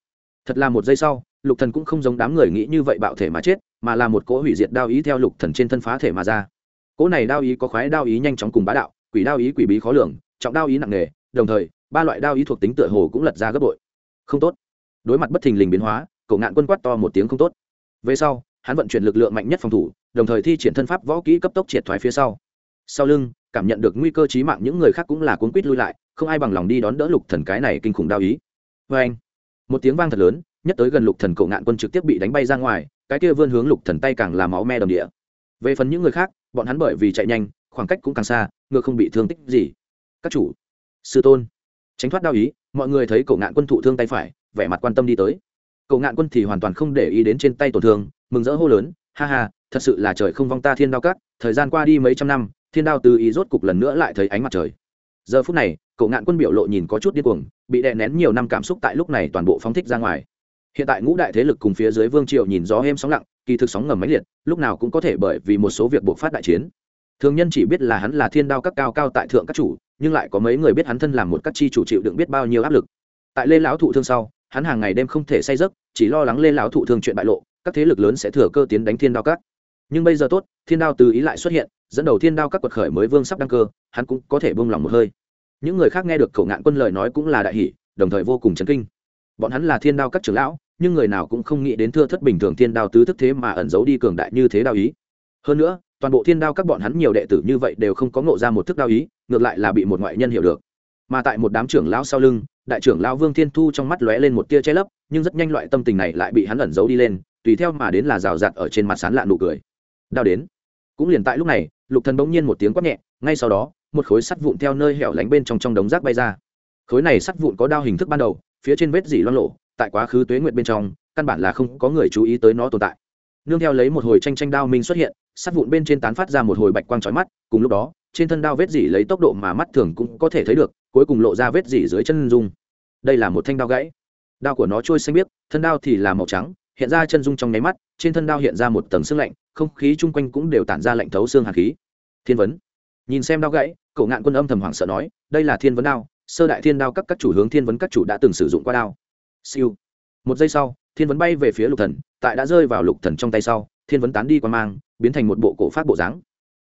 Thật là một giây sau, lục thần cũng không giống đám người nghĩ như vậy bạo thể mà chết, mà là một cỗ hủy diệt đao ý theo lục thần trên thân phá thể mà ra. Cỗ này đao ý có khoái đao ý nhanh chóng cùng bá đạo, quỷ đao ý quỷ bí khó lường, trọng đao ý nặng nề, đồng thời, ba loại đao ý thuộc tính tựa hồ cũng lật ra gấp bội. Không tốt. Đối mặt bất thình lình biến hóa, cậu ngạn quân quát to một tiếng không tốt. Về sau, hắn vận chuyển lực lượng mạnh nhất phòng thủ, đồng thời thi triển thân pháp võ kỹ cấp tốc triệt thoái phía sau sau lưng, cảm nhận được nguy cơ chí mạng những người khác cũng là cuốn quýt lui lại, không ai bằng lòng đi đón đỡ lục thần cái này kinh khủng đao ý. Vê anh, một tiếng vang thật lớn, nhất tới gần lục thần cậu ngạn quân trực tiếp bị đánh bay ra ngoài, cái kia vươn hướng lục thần tay càng là máu me đầm địa. Về phần những người khác, bọn hắn bởi vì chạy nhanh, khoảng cách cũng càng xa ngựa không bị thương tích gì. Các chủ, sư tôn, tránh thoát đao ý, mọi người thấy cậu ngạn quân thụ thương tay phải, vẻ mặt quan tâm đi tới. Cậu ngạn quân thì hoàn toàn không để ý đến trên tay tổn thương, mừng rỡ hô lớn, ha ha, thật sự là trời không vong ta thiên đao cát thời gian qua đi mấy trăm năm thiên đao từ ý rốt cục lần nữa lại thấy ánh mặt trời. Giờ phút này, cậu ngạn quân biểu lộ nhìn có chút điên cuồng, bị đè nén nhiều năm cảm xúc tại lúc này toàn bộ phóng thích ra ngoài. Hiện tại ngũ đại thế lực cùng phía dưới vương triều nhìn gió êm sóng lặng, kỳ thực sóng ngầm máy liệt, lúc nào cũng có thể bởi vì một số việc buộc phát đại chiến. Thường nhân chỉ biết là hắn là thiên đao các cao cao tại thượng các chủ, nhưng lại có mấy người biết hắn thân làm một các chi chủ chịu đựng biết bao nhiêu áp lực. Tại lê lão thụ thương sau, hắn hàng ngày đêm không thể say giấc, chỉ lo lắng lê lão thụ thương chuyện bại lộ, các thế lực lớn sẽ thừa cơ tiến đánh thiên đao các. Nhưng bây giờ tốt, thiên đao từ ý lại xuất hiện dẫn đầu thiên đao các quật khởi mới vương sắp đăng cơ, hắn cũng có thể bông lòng một hơi. Những người khác nghe được khẩu ngạn quân lời nói cũng là đại hỷ đồng thời vô cùng chấn kinh. Bọn hắn là thiên đao các trưởng lão, nhưng người nào cũng không nghĩ đến thưa thất bình thường thiên đao tứ thức thế mà ẩn giấu đi cường đại như thế đao ý. Hơn nữa, toàn bộ thiên đao các bọn hắn nhiều đệ tử như vậy đều không có ngộ ra một thức đao ý, ngược lại là bị một ngoại nhân hiểu được. Mà tại một đám trưởng lão sau lưng, đại trưởng lão vương thiên thu trong mắt lóe lên một tia che lấp, nhưng rất nhanh loại tâm tình này lại bị hắn ẩn giấu đi lên, tùy theo mà đến là rào rạt ở trên mặt sán lạ nụ cười. Đao đến. Cũng liền tại lúc này lục thần bỗng nhiên một tiếng quát nhẹ, ngay sau đó, một khối sắt vụn theo nơi hẻo lánh bên trong trong đống rác bay ra. Khối này sắt vụn có đao hình thức ban đầu, phía trên vết dỉ loang lộ tại quá khứ tuế nguyệt bên trong, căn bản là không có người chú ý tới nó tồn tại. Nương theo lấy một hồi tranh tranh đao minh xuất hiện, sắt vụn bên trên tán phát ra một hồi bạch quang chói mắt, cùng lúc đó, trên thân đao vết dỉ lấy tốc độ mà mắt thường cũng có thể thấy được, cuối cùng lộ ra vết dỉ dưới chân dung. Đây là một thanh đao gãy. Đao của nó trôi xanh biếc, thân đao thì là màu trắng hiện ra chân dung trong nháy mắt, trên thân đao hiện ra một tầng xương lạnh, không khí chung quanh cũng đều tản ra lạnh thấu xương hàn khí. Thiên vấn. Nhìn xem đao gãy, cậu ngạn quân âm thầm hoảng sợ nói, đây là thiên vấn đao, sơ đại thiên đao các các chủ hướng thiên vấn các chủ đã từng sử dụng qua đao. Siêu. Một giây sau, thiên vấn bay về phía lục thần, tại đã rơi vào lục thần trong tay sau, thiên vấn tán đi qua mang, biến thành một bộ cổ phát bộ dáng.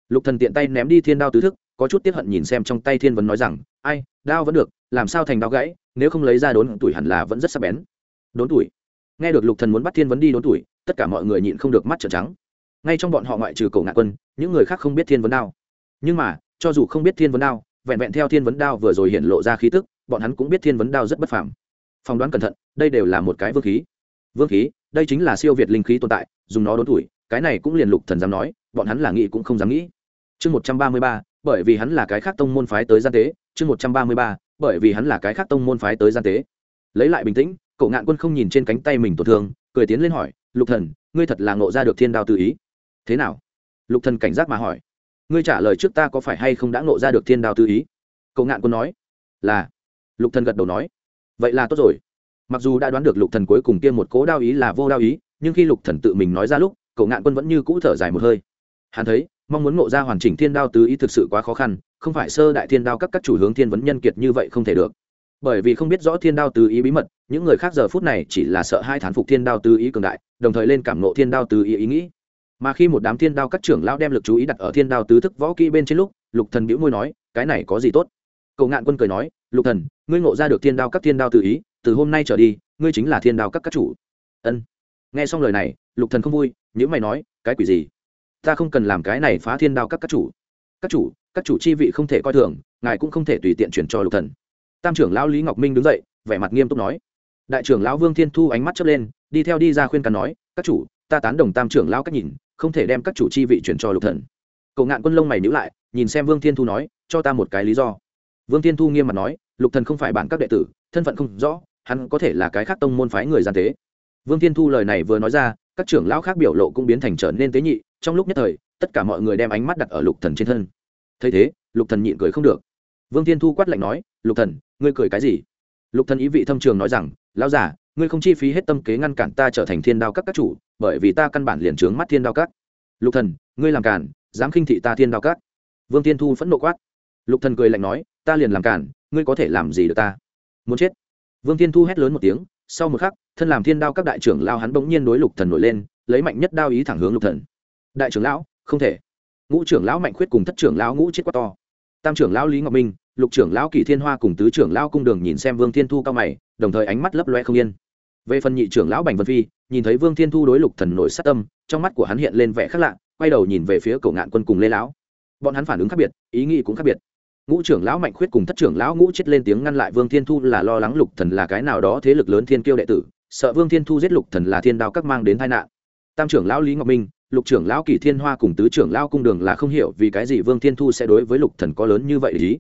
Lục thần tiện tay ném đi thiên đao tứ thức, có chút tiếc hận nhìn xem trong tay thiên vấn nói rằng, ai, đao vẫn được, làm sao thành đao gãy, nếu không lấy ra đốn tuổi hẳn là vẫn rất sắc bén. Đốn tuổi? Nghe được lục thần muốn bắt thiên vấn đi đốn tuổi, tất cả mọi người nhịn không được mắt trợn trắng. Ngay trong bọn họ ngoại trừ cổ ngạn quân, những người khác không biết thiên vấn đao. Nhưng mà, cho dù không biết thiên vấn đao, vẹn vẹn theo thiên vấn đao vừa rồi hiện lộ ra khí tức, bọn hắn cũng biết thiên vấn đao rất bất phàm. Phỏng đoán cẩn thận, đây đều là một cái vương khí. Vương khí, đây chính là siêu việt linh khí tồn tại, dùng nó đốn tuổi, cái này cũng liền lục thần dám nói, bọn hắn là nghĩ cũng không dám nghĩ. Chương một trăm ba mươi ba, bởi vì hắn là cái khác tông môn phái tới gian tế. Chương một trăm ba mươi ba, bởi vì hắn là cái khác tông môn phái tới gian tế. Lấy lại bình tĩnh cậu ngạn quân không nhìn trên cánh tay mình tổn thương, cười tiến lên hỏi, lục thần, ngươi thật là ngộ ra được thiên đao tự ý. Thế nào? Lục thần cảnh giác mà hỏi. Ngươi trả lời trước ta có phải hay không đã ngộ ra được thiên đao tự ý? Cậu ngạn quân nói. Là. Lục thần gật đầu nói. Vậy là tốt rồi. Mặc dù đã đoán được lục thần cuối cùng kia một cố đao ý là vô đao ý, nhưng khi lục thần tự mình nói ra lúc cậu ngạn quân vẫn như cũ thở dài một hơi. Hắn thấy, mong muốn ngộ ra hoàn chỉnh thiên đao tứ ý thực sự quá khó khăn, không phải sơ đại thiên đao các các chủ hướng thiên vấn nhân kiệt như vậy không thể được bởi vì không biết rõ thiên đao tứ ý bí mật, những người khác giờ phút này chỉ là sợ hai thán phục thiên đao tứ ý cường đại, đồng thời lên cảm nộ thiên đao tứ ý ý nghĩ. Mà khi một đám thiên đao các trưởng lão đem lực chú ý đặt ở thiên đao tứ thức võ kỹ bên trên lúc, lục thần bĩu môi nói, cái này có gì tốt? Cậu ngạn quân cười nói, lục thần, ngươi ngộ ra được thiên đao các thiên đao tứ ý, từ hôm nay trở đi, ngươi chính là thiên đao các các chủ. Ân. Nghe xong lời này, lục thần không vui những mày nói, cái quỷ gì? Ta không cần làm cái này phá thiên đao các các chủ. Các chủ các chủ chi vị không thể coi thường, ngài cũng không thể tùy tiện chuyển cho lục thần tam trưởng lão lý ngọc minh đứng dậy, vẻ mặt nghiêm túc nói. Đại trưởng lão vương thiên thu ánh mắt chớp lên, đi theo đi ra khuyên cắn nói, các chủ, ta tán đồng tam trưởng lão cách nhìn, không thể đem các chủ chi vị chuyển cho lục thần. Cậu ngạn quân lông mày nhíu lại, nhìn xem vương thiên thu nói, cho ta một cái lý do. Vương thiên thu nghiêm mặt nói, lục thần không phải bản các đệ tử, thân phận không rõ, hắn có thể là cái khác tông môn phái người gian tế. Vương thiên thu lời này vừa nói ra, các trưởng lão khác biểu lộ cũng biến thành trở nên tế nhị, trong lúc nhất thời, tất cả mọi người đem ánh mắt đặt ở lục thần trên thân. Thấy thế, lục thần nhịn cười không được. Vương thiên thu quát lạnh nói, lục thần ngươi cười cái gì? Lục thần ý vị thâm trường nói rằng, lão giả ngươi không chi phí hết tâm kế ngăn cản ta trở thành thiên đao các các chủ, bởi vì ta căn bản liền trướng mắt thiên đao các. Lục thần, ngươi làm cản, dám khinh thị ta thiên đao các? Vương thiên thu phẫn nộ quát. Lục thần cười lạnh nói, ta liền làm cản, ngươi có thể làm gì được ta? Muốn chết? Vương thiên thu hét lớn một tiếng, sau một khắc, thân làm thiên đao các đại trưởng lao hắn bỗng nhiên đối lục thần nổi lên, lấy mạnh nhất đao ý thẳng hướng lục thần. Đại trưởng lão, không thể. Ngũ trưởng lão mạnh khuyết cùng thất trưởng lão ngũ chết quá to. Tam trưởng lão lý ngọc minh lục trưởng lão kỳ thiên hoa cùng tứ trưởng lão cung đường nhìn xem vương thiên thu cao mày, đồng thời ánh mắt lấp loe không yên. Về phần nhị trưởng lão bành vân phi, nhìn thấy vương thiên thu đối lục thần nổi sát tâm, trong mắt của hắn hiện lên vẻ khác lạ, quay đầu nhìn về phía cổ ngạn quân cùng lê lão. Bọn hắn phản ứng khác biệt, ý nghĩ cũng khác biệt. Ngũ trưởng lão mạnh khuyết cùng thất trưởng lão ngũ chết lên tiếng ngăn lại vương thiên thu là lo lắng lục thần là cái nào đó thế lực lớn thiên kiêu đệ tử, sợ vương thiên thu giết lục thần là thiên đao các mang đến tai nạn. Tam trưởng lão lý ngọc minh, lục trưởng lão kỳ thiên hoa cùng tứ trưởng lão cung đường là không hiểu vì cái gì vương thiên thu sẽ đối với lục thần có lớn như vậy ý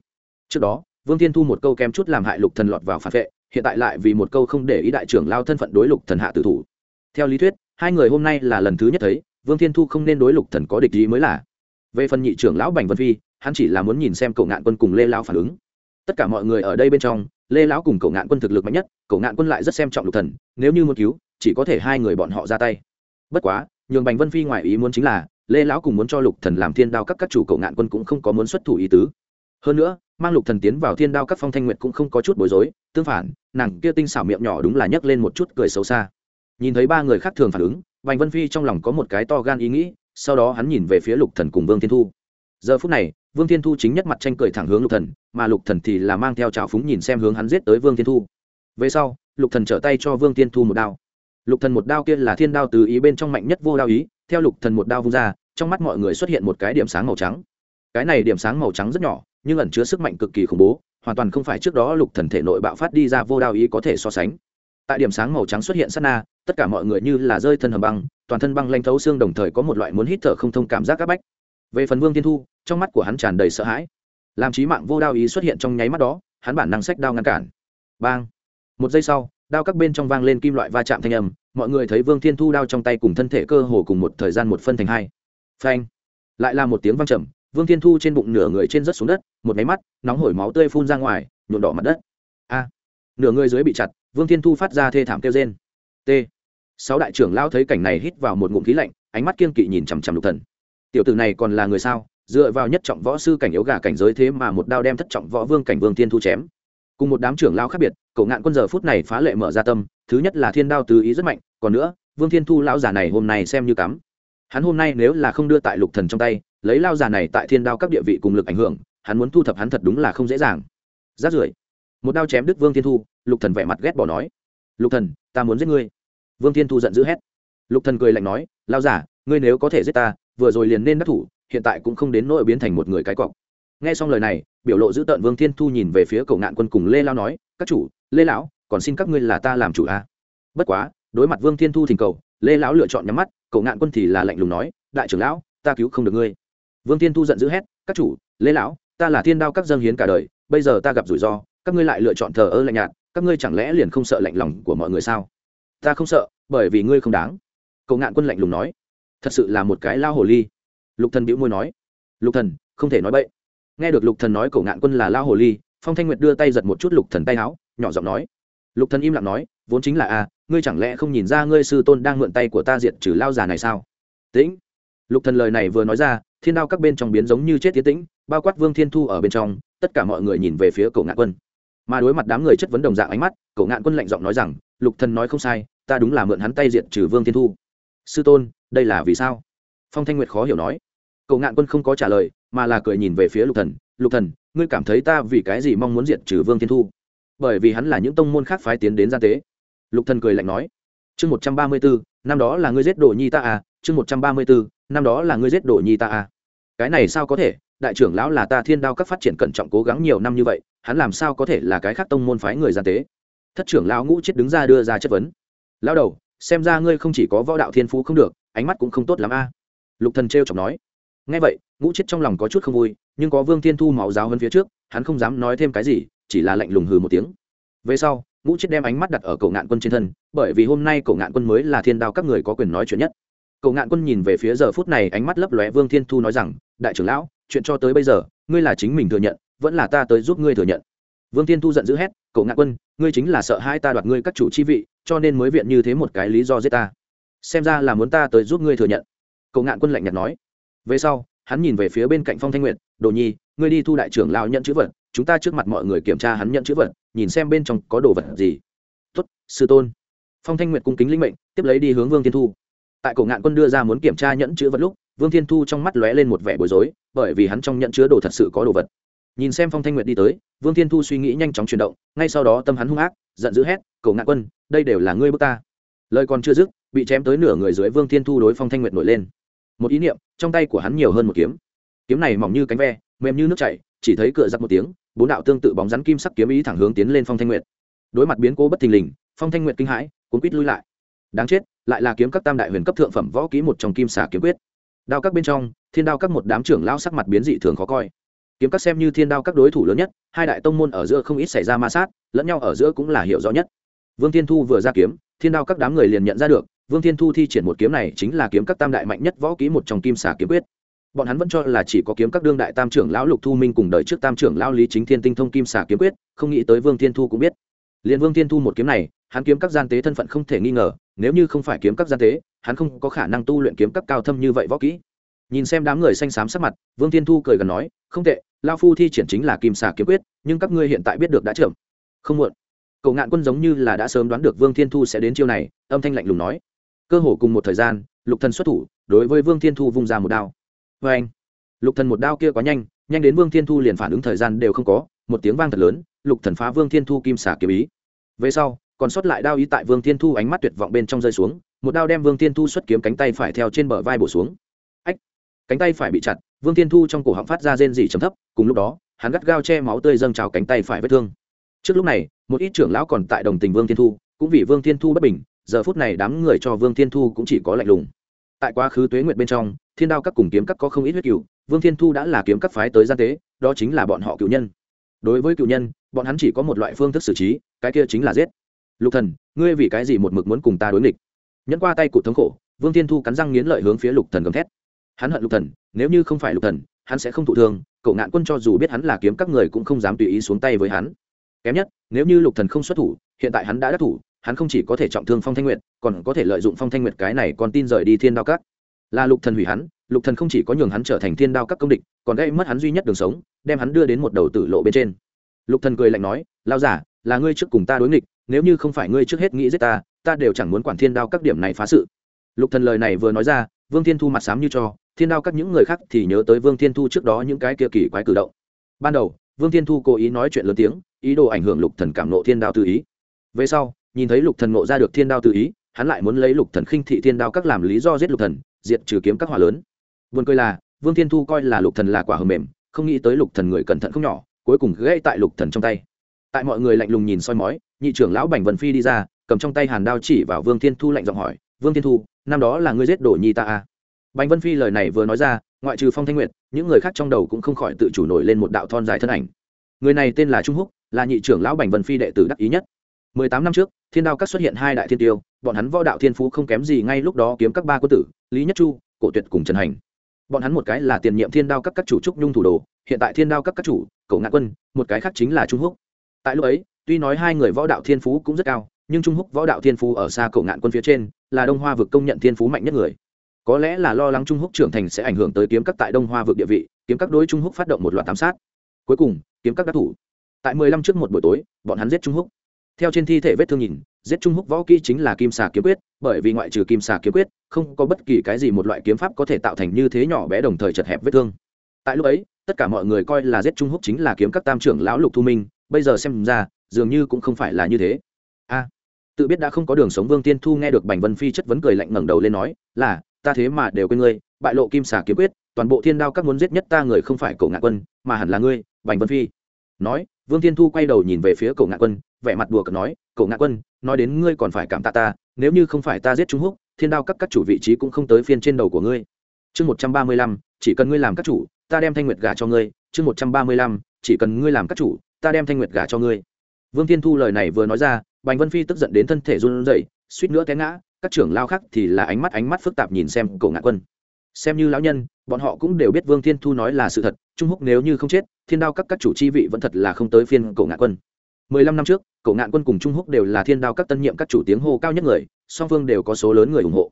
trước đó, vương thiên thu một câu kém chút làm hại lục thần lọt vào phản vệ, hiện tại lại vì một câu không để ý đại trưởng lao thân phận đối lục thần hạ tử thủ. Theo lý thuyết, hai người hôm nay là lần thứ nhất thấy, vương thiên thu không nên đối lục thần có địch ý mới là. Về phần nhị trưởng lão bành vân phi, hắn chỉ là muốn nhìn xem cậu ngạn quân cùng lê lão phản ứng. Tất cả mọi người ở đây bên trong, lê lão cùng cậu ngạn quân thực lực mạnh nhất cậu ngạn quân lại rất xem trọng lục thần, nếu như muốn cứu, chỉ có thể hai người bọn họ ra tay. Bất quá, nhường bành vân phi ngoài ý muốn chính là, lê lão cùng muốn cho lục thần làm thiên đao các các chủ cậu ngạn quân cũng không có muốn xuất thủ ý tứ hơn nữa, mang lục thần tiến vào thiên đao các phong thanh nguyện cũng không có chút bối rối, tương phản, nàng kia tinh xảo miệng nhỏ đúng là nhấc lên một chút cười xấu xa. Nhìn thấy ba người khác thường phản ứng, vành vân phi trong lòng có một cái to gan ý nghĩ, sau đó hắn nhìn về phía lục thần cùng vương thiên thu. Giờ phút này, vương thiên thu chính nhất mặt tranh cười thẳng hướng lục thần, mà lục thần thì là mang theo trào phúng nhìn xem hướng hắn giết tới vương thiên thu. Về sau, lục thần trở tay cho vương thiên thu một đao. Lục thần một đao kia là thiên đao từ ý bên trong mạnh nhất vô đao ý, theo lục thần một đao vung ra, trong mắt mọi người xuất hiện một cái điểm sáng màu trắng cái này điểm sáng màu trắng rất nhỏ, nhưng ẩn chứa sức mạnh cực kỳ khủng bố, hoàn toàn không phải trước đó lục thần thể nội bạo phát đi ra vô đao ý có thể so sánh. Tại điểm sáng màu trắng xuất hiện sát na, tất cả mọi người như là rơi thân hầm băng, toàn thân băng lanh thấu xương đồng thời có một loại muốn hít thở không thông cảm giác áp bách. Về phần vương thiên thu, trong mắt của hắn tràn đầy sợ hãi. Làm trí mạng vô đao ý xuất hiện trong nháy mắt đó, hắn bản năng sách đao ngăn cản. Bang! Một giây sau, đao các bên trong vang lên kim loại va chạm thanh âm, mọi người thấy vương thiên thu đao trong tay cùng thân thể cơ hồ cùng một thời gian một phân thành hai. Phanh! Lại là một tiếng vang trầm vương thiên thu trên bụng nửa người trên rớt xuống đất, một máy mắt, nóng hổi máu tươi phun ra ngoài nhuộn đỏ mặt đất. A! Nửa người dưới bị chặt, vương thiên thu phát ra thê thảm kêu trên t. Sáu đại trưởng lao thấy cảnh này hít vào một ngụm khí lạnh, ánh mắt kiên kỵ nhìn chằm chằm lục thần. Tiểu tử này còn là người sao? Dựa vào nhất trọng võ sư cảnh yếu gà cảnh giới thế mà một đao đem thất trọng võ vương cảnh vương thiên thu chém. Cùng một đám trưởng lao khác biệt, cậu ngạn quân giờ phút này phá lệ mở ra tâm, thứ nhất là thiên đao tứ ý rất mạnh, còn nữa, vương thiên thu lão già này hôm nay xem như cắm. Hắn hôm nay nếu là không đưa tại lục thần trong tay lấy lao già này tại thiên đao các địa vị cùng lực ảnh hưởng, hắn muốn thu thập hắn thật đúng là không dễ dàng. Rát rưởi, một đao chém đức vương thiên thu, lục thần vẻ mặt ghét bỏ nói, lục thần, ta muốn giết ngươi. Vương thiên thu giận dữ hét. Lục thần cười lạnh nói, lao giả ngươi nếu có thể giết ta, vừa rồi liền nên đắc thủ, hiện tại cũng không đến nỗi biến thành một người cái cọc. Nghe xong lời này, biểu lộ giữ tợn vương thiên thu nhìn về phía cầu ngạn quân cùng lê lao nói, các chủ, lê lão, còn xin các ngươi là ta làm chủ a à? bất quá, đối mặt vương thiên thu thỉnh cầu, lê lão lựa chọn nhắm mắt cầu ngạn quân thì là lạnh lùng nói, đại trưởng lão, ta cứu không được ngươi vương thiên thu giận dữ hét, các chủ, lê lão, ta là thiên đao các dân hiến cả đời, bây giờ ta gặp rủi ro, các ngươi lại lựa chọn thờ ơ lạnh nhạt, các ngươi chẳng lẽ liền không sợ lạnh lòng của mọi người sao? Ta không sợ, bởi vì ngươi không đáng. Cậu ngạn quân lạnh lùng nói. Thật sự là một cái lao hồ ly. Lục thần bĩu môi nói. Lục thần, không thể nói bậy. Nghe được lục thần nói cậu ngạn quân là lao hồ ly, phong thanh nguyệt đưa tay giật một chút lục thần tay áo, nhỏ giọng nói. Lục thần im lặng nói, vốn chính là a, ngươi chẳng lẽ không nhìn ra ngươi sư tôn đang mượn tay của ta diệt trừ lao già này sao? Tĩnh. Lục thần lời này vừa nói ra thiên đao các bên trong biến giống như chết tiến tĩnh, bao quát vương thiên thu ở bên trong, tất cả mọi người nhìn về phía Cổ ngạn quân. Mà đối mặt đám người chất vấn đồng dạng ánh mắt, Cổ ngạn quân lạnh giọng nói rằng, lục thần nói không sai, ta đúng là mượn hắn tay diệt trừ vương thiên thu. Sư tôn, đây là vì sao? Phong thanh nguyệt khó hiểu nói. Cậu ngạn quân không có trả lời, mà là cười nhìn về phía lục thần lục thần, ngươi cảm thấy ta vì cái gì mong muốn diệt trừ vương thiên thu? Bởi vì hắn là những tông môn khác phái tiến đến gian tế. Lục thần cười lạnh nói. Chương một trăm ba mươi bốn năm đó là ngươi giết đồ nhi ta à chương một trăm ba mươi bốn năm đó là ngươi giết đồ nhi ta à? Cái này sao có thể? Đại trưởng lão là ta thiên đao các phát triển cẩn trọng cố gắng nhiều năm như vậy, hắn làm sao có thể là cái khác tông môn phái người gian tế? Thất trưởng lão ngũ chết đứng ra đưa ra chất vấn. Lão đầu, xem ra ngươi không chỉ có võ đạo thiên phú không được, ánh mắt cũng không tốt lắm a. Lục thần trêu chọc nói. Nghe vậy, ngũ chết trong lòng có chút không vui, nhưng có vương thiên thu máu giáo hơn phía trước, hắn không dám nói thêm cái gì, chỉ là lạnh lùng hừ một tiếng. Về sau, ngũ chết đem ánh mắt đặt ở cậu ngạn quân trên thân, bởi vì hôm nay cậu ngạn quân mới là thiên đao các người có quyền nói chuyện nhất cậu ngạn quân nhìn về phía giờ phút này, ánh mắt lấp lóe, vương thiên thu nói rằng, đại trưởng lão, chuyện cho tới bây giờ, ngươi là chính mình thừa nhận, vẫn là ta tới giúp ngươi thừa nhận. Vương thiên thu giận dữ hét cậu ngạn quân, ngươi chính là sợ hai ta đoạt ngươi các chủ chi vị, cho nên mới viện như thế một cái lý do giết ta. Xem ra là muốn ta tới giúp ngươi thừa nhận. Cậu ngạn quân lạnh nhạt nói. Về sau, hắn nhìn về phía bên cạnh phong thanh nguyệt, đồ nhi, ngươi đi thu đại trưởng lao nhận chữ vật, chúng ta trước mặt mọi người kiểm tra hắn nhận chữ vật, nhìn xem bên trong có đồ vật gì. Tuất sư tôn. Phong thanh nguyệt cung kính linh mệnh, tiếp lấy đi hướng vương thiên thu tại cổ ngạn quân đưa ra muốn kiểm tra nhẫn chữ vật lúc, vương thiên thu trong mắt lóe lên một vẻ bối rối, bởi vì hắn trong nhẫn chứa đồ thật sự có đồ vật. Nhìn xem phong thanh nguyệt đi tới, vương thiên thu suy nghĩ nhanh chóng chuyển động, ngay sau đó tâm hắn hung ác, giận dữ hét, cổ ngạn quân, đây đều là ngươi bước ta. Lời còn chưa dứt, bị chém tới nửa người dưới vương thiên thu đối phong thanh nguyệt nổi lên. Một ý niệm, trong tay của hắn nhiều hơn một kiếm. Kiếm này mỏng như cánh ve, mềm như nước chảy, chỉ thấy cửa giặc một tiếng, bốn đạo tương tự bóng rắn kim sắc kiếm ý thẳng hướng tiến lên phong thanh nguyệt. Đối mặt biến cố bất thình lình, phong thanh nguyệt kinh hãi, cuốn quýt lui lại. Đáng chết lại là kiếm các tam đại huyền cấp thượng phẩm võ kỹ một trong kim xà kiếm quyết. Đao các bên trong, thiên đao các một đám trưởng lao sắc mặt biến dị thường khó coi. Kiếm các xem như thiên đao các đối thủ lớn nhất, hai đại tông môn ở giữa không ít xảy ra ma sát, lẫn nhau ở giữa cũng là hiểu rõ nhất. Vương thiên thu vừa ra kiếm, thiên đao các đám người liền nhận ra được, vương thiên thu thi triển một kiếm này chính là kiếm các tam đại mạnh nhất võ ký một trong kim xà kiếm quyết. Bọn hắn vẫn cho là chỉ có kiếm các đương đại tam trưởng lão lục thu minh cùng đợi trước tam trưởng lão lý chính thiên tinh thông kim xà kiếm quyết, không nghĩ tới vương thiên thu cũng biết liền vương thiên thu một kiếm này, hắn kiếm các gian tế thân phận không thể nghi ngờ, nếu như không phải kiếm các gian tế, hắn không có khả năng tu luyện kiếm các cao thâm như vậy võ kỹ. Nhìn xem đám người xanh xám sắc mặt, vương thiên thu cười gần nói, không tệ lao phu thi triển chính là kim xà kiếm quyết, nhưng các ngươi hiện tại biết được đã chậm. Không muộn. Cậu ngạn quân giống như là đã sớm đoán được vương thiên thu sẽ đến chiêu này, âm thanh lạnh lùng nói, cơ hồ cùng một thời gian, lục thần xuất thủ, đối với vương thiên thu vung ra một đao. Vê anh lục thần một đao kia quá nhanh nhanh đến vương thiên thu liền phản ứng thời gian đều không có, một tiếng vang thật lớn, lục thần phá vương thiên thu kim xà kiếm ý về sau, còn sót lại đao ý tại vương thiên thu ánh mắt tuyệt vọng bên trong rơi xuống, một đao đem vương thiên thu xuất kiếm cánh tay phải theo trên bờ vai bổ xuống. Ách, cánh tay phải bị chặt, vương thiên thu trong cổ họng phát ra rên rỉ trầm thấp, cùng lúc đó, hắn gắt gao che máu tươi dâng trào cánh tay phải vết thương. Trước lúc này, một ít trưởng lão còn tại đồng tình vương thiên thu, cũng vì vương thiên thu bất bình, giờ phút này đám người cho vương thiên thu cũng chỉ có lạnh lùng. Tại quá khứ tuế nguyệt bên trong, thiên đao các cùng kiếm các có không ít huyết cựu vương thiên thu đã là kiếm các phái tới gian tế, đó chính là bọn họ cựu nhân. Đối với cựu nhân, bọn hắn chỉ có một loại phương thức xử trí cái kia chính là giết. Lục thần, ngươi vì cái gì một mực muốn cùng ta đối nghịch? Nhẫn qua tay cụt thống khổ, vương thiên thu cắn răng nghiến lợi hướng phía lục thần gầm thét. Hắn hận lục thần, nếu như không phải lục thần, hắn sẽ không thụ thương, cậu ngạn quân cho dù biết hắn là kiếm các người cũng không dám tùy ý xuống tay với hắn. Kém nhất, nếu như lục thần không xuất thủ, hiện tại hắn đã đắc thủ, hắn không chỉ có thể trọng thương phong thanh nguyệt, còn có thể lợi dụng phong thanh nguyệt cái này còn tin rời đi thiên đao các. Là lục thần hủy hắn, lục thần không chỉ có nhường hắn trở thành thiên đao các công địch, còn gây mất hắn duy nhất đường sống, đem hắn đưa đến một đầu tử lộ bên trên. Lục thần cười lạnh nói lao giả là ngươi trước cùng ta đối nghịch, nếu như không phải ngươi trước hết nghĩ giết ta ta đều chẳng muốn quản thiên đao các điểm này phá sự. Lục thần lời này vừa nói ra, vương thiên thu mặt sám như cho, thiên đao các những người khác thì nhớ tới vương thiên thu trước đó những cái kia kỳ quái cử động. Ban đầu, vương thiên thu cố ý nói chuyện lớn tiếng, ý đồ ảnh hưởng lục thần cảm nộ thiên đao tự ý. Về sau, nhìn thấy lục thần ngộ ra được thiên đao tự ý, hắn lại muốn lấy lục thần khinh thị thiên đao các làm lý do giết lục thần, diệt trừ kiếm các hỏa lớn. Buồn cười là, vương thiên thu coi là lục thần là quả hờ mềm, không nghĩ tới lục thần người cẩn thận không nhỏ, cuối cùng gãy tại lục thần trong tay tại mọi người lạnh lùng nhìn soi mói, nhị trưởng lão bành vân phi đi ra, cầm trong tay hàn đao chỉ vào vương thiên thu lạnh giọng hỏi, vương thiên thu, năm đó là ngươi giết đổ nhi ta à? bành vân phi lời này vừa nói ra, ngoại trừ phong thanh nguyệt, những người khác trong đầu cũng không khỏi tự chủ nổi lên một đạo thon dài thân ảnh. Người này tên là trung húc, là nhị trưởng lão bành vân phi đệ tử đắc ý nhất. Mười tám năm trước, thiên đao các xuất hiện hai đại thiên tiêu, bọn hắn võ đạo thiên phú không kém gì ngay lúc đó kiếm các ba quân tử, lý nhất chu, cổ tuyệt cùng trần hành. Bọn hắn một cái là tiền nhiệm thiên đao các các chủ trúc nhung thủ đồ, hiện tại thiên đao các các chủ cậu ngạn quân, một cái khác chính là trung húc tại lúc ấy, tuy nói hai người võ đạo thiên phú cũng rất cao, nhưng trung húc võ đạo thiên phú ở xa cầu ngạn quân phía trên là đông hoa vực công nhận thiên phú mạnh nhất người. Có lẽ là lo lắng trung húc trưởng thành sẽ ảnh hưởng tới kiếm các tại đông hoa vực địa vị, kiếm các đối trung húc phát động một loạt tám sát. Cuối cùng, kiếm các đắc thủ. Tại mười lăm trước một buổi tối, bọn hắn giết trung húc. Theo trên thi thể vết thương nhìn, giết trung húc võ kỹ chính là kim xà kiếm quyết, bởi vì ngoại trừ kim xà kiếm quyết, không có bất kỳ cái gì một loại kiếm pháp có thể tạo thành như thế nhỏ bé đồng thời chật hẹp vết thương. Tại lúc ấy, tất cả mọi người coi là giết trung húc chính là kiếm các tam trưởng lão lục thu minh bây giờ xem ra, dường như cũng không phải là như thế. A, tự biết đã không có đường sống vương tiên thu nghe được bành vân phi chất vấn cười lạnh ngẩng đầu lên nói, là, ta thế mà đều quên ngươi, bại lộ kim xà kiếm quyết, toàn bộ thiên đao các muốn giết nhất ta người không phải cổ ngạ quân, mà hẳn là ngươi, bành vân phi. Nói, vương tiên thu quay đầu nhìn về phía cổ ngạ quân, vẻ mặt đùa cợt nói, cổ ngạ quân, nói đến ngươi còn phải cảm tạ ta, nếu như không phải ta giết trung húc, thiên đao các các chủ vị trí cũng không tới phiên trên đầu của ngươi. Chương một trăm ba mươi lăm, chỉ cần ngươi làm các chủ, ta đem thanh nguyệt gả cho ngươi. Chương một trăm ba mươi lăm, chỉ cần ngươi làm các chủ ta đem thanh nguyệt gả cho ngươi. Vương thiên thu lời này vừa nói ra, bành vân phi tức giận đến thân thể run rẩy, suýt nữa té ngã, các trưởng lao khác thì là ánh mắt ánh mắt phức tạp nhìn xem cổ ngạn quân. Xem như lão nhân, bọn họ cũng đều biết vương thiên thu nói là sự thật, trung húc nếu như không chết, thiên đao các các chủ chi vị vẫn thật là không tới phiên cổ ngạn quân. Mười lăm năm trước, cổ ngạn quân cùng trung húc đều là thiên đao các tân nhiệm các chủ tiếng hô cao nhất người, song phương đều có số lớn người ủng hộ.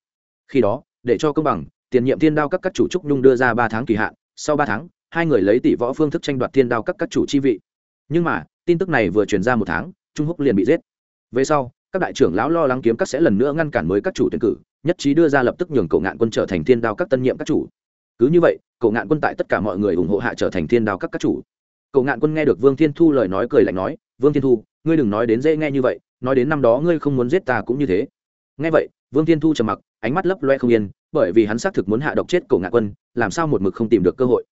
Khi đó, để cho công bằng, tiền nhiệm thiên đao các các chủ trúc nhung đưa ra ba tháng kỳ hạn, sau ba tháng, hai người lấy tỷ võ phương thức tranh đoạt thiên đao các các chủ chi vị nhưng mà, tin tức này vừa truyền ra một tháng, trung húc liền bị giết. Về sau, các đại trưởng lão lo lắng kiếm các sẽ lần nữa ngăn cản mới các chủ tuyển cử, nhất trí đưa ra lập tức nhường cậu ngạn quân trở thành thiên đao các tân nhiệm các chủ. Cứ như vậy cậu ngạn quân tại tất cả mọi người ủng hộ hạ trở thành thiên đao các các chủ. Cậu ngạn quân nghe được vương thiên thu lời nói cười lạnh nói, vương thiên thu, ngươi đừng nói đến dễ nghe như vậy, nói đến năm đó ngươi không muốn giết ta cũng như thế. Nghe vậy, vương thiên thu trầm mặc, ánh mắt lấp loe không yên, bởi vì hắn xác thực muốn hạ độc chết cậu ngạn quân, làm sao một mực không tìm được cơ hội.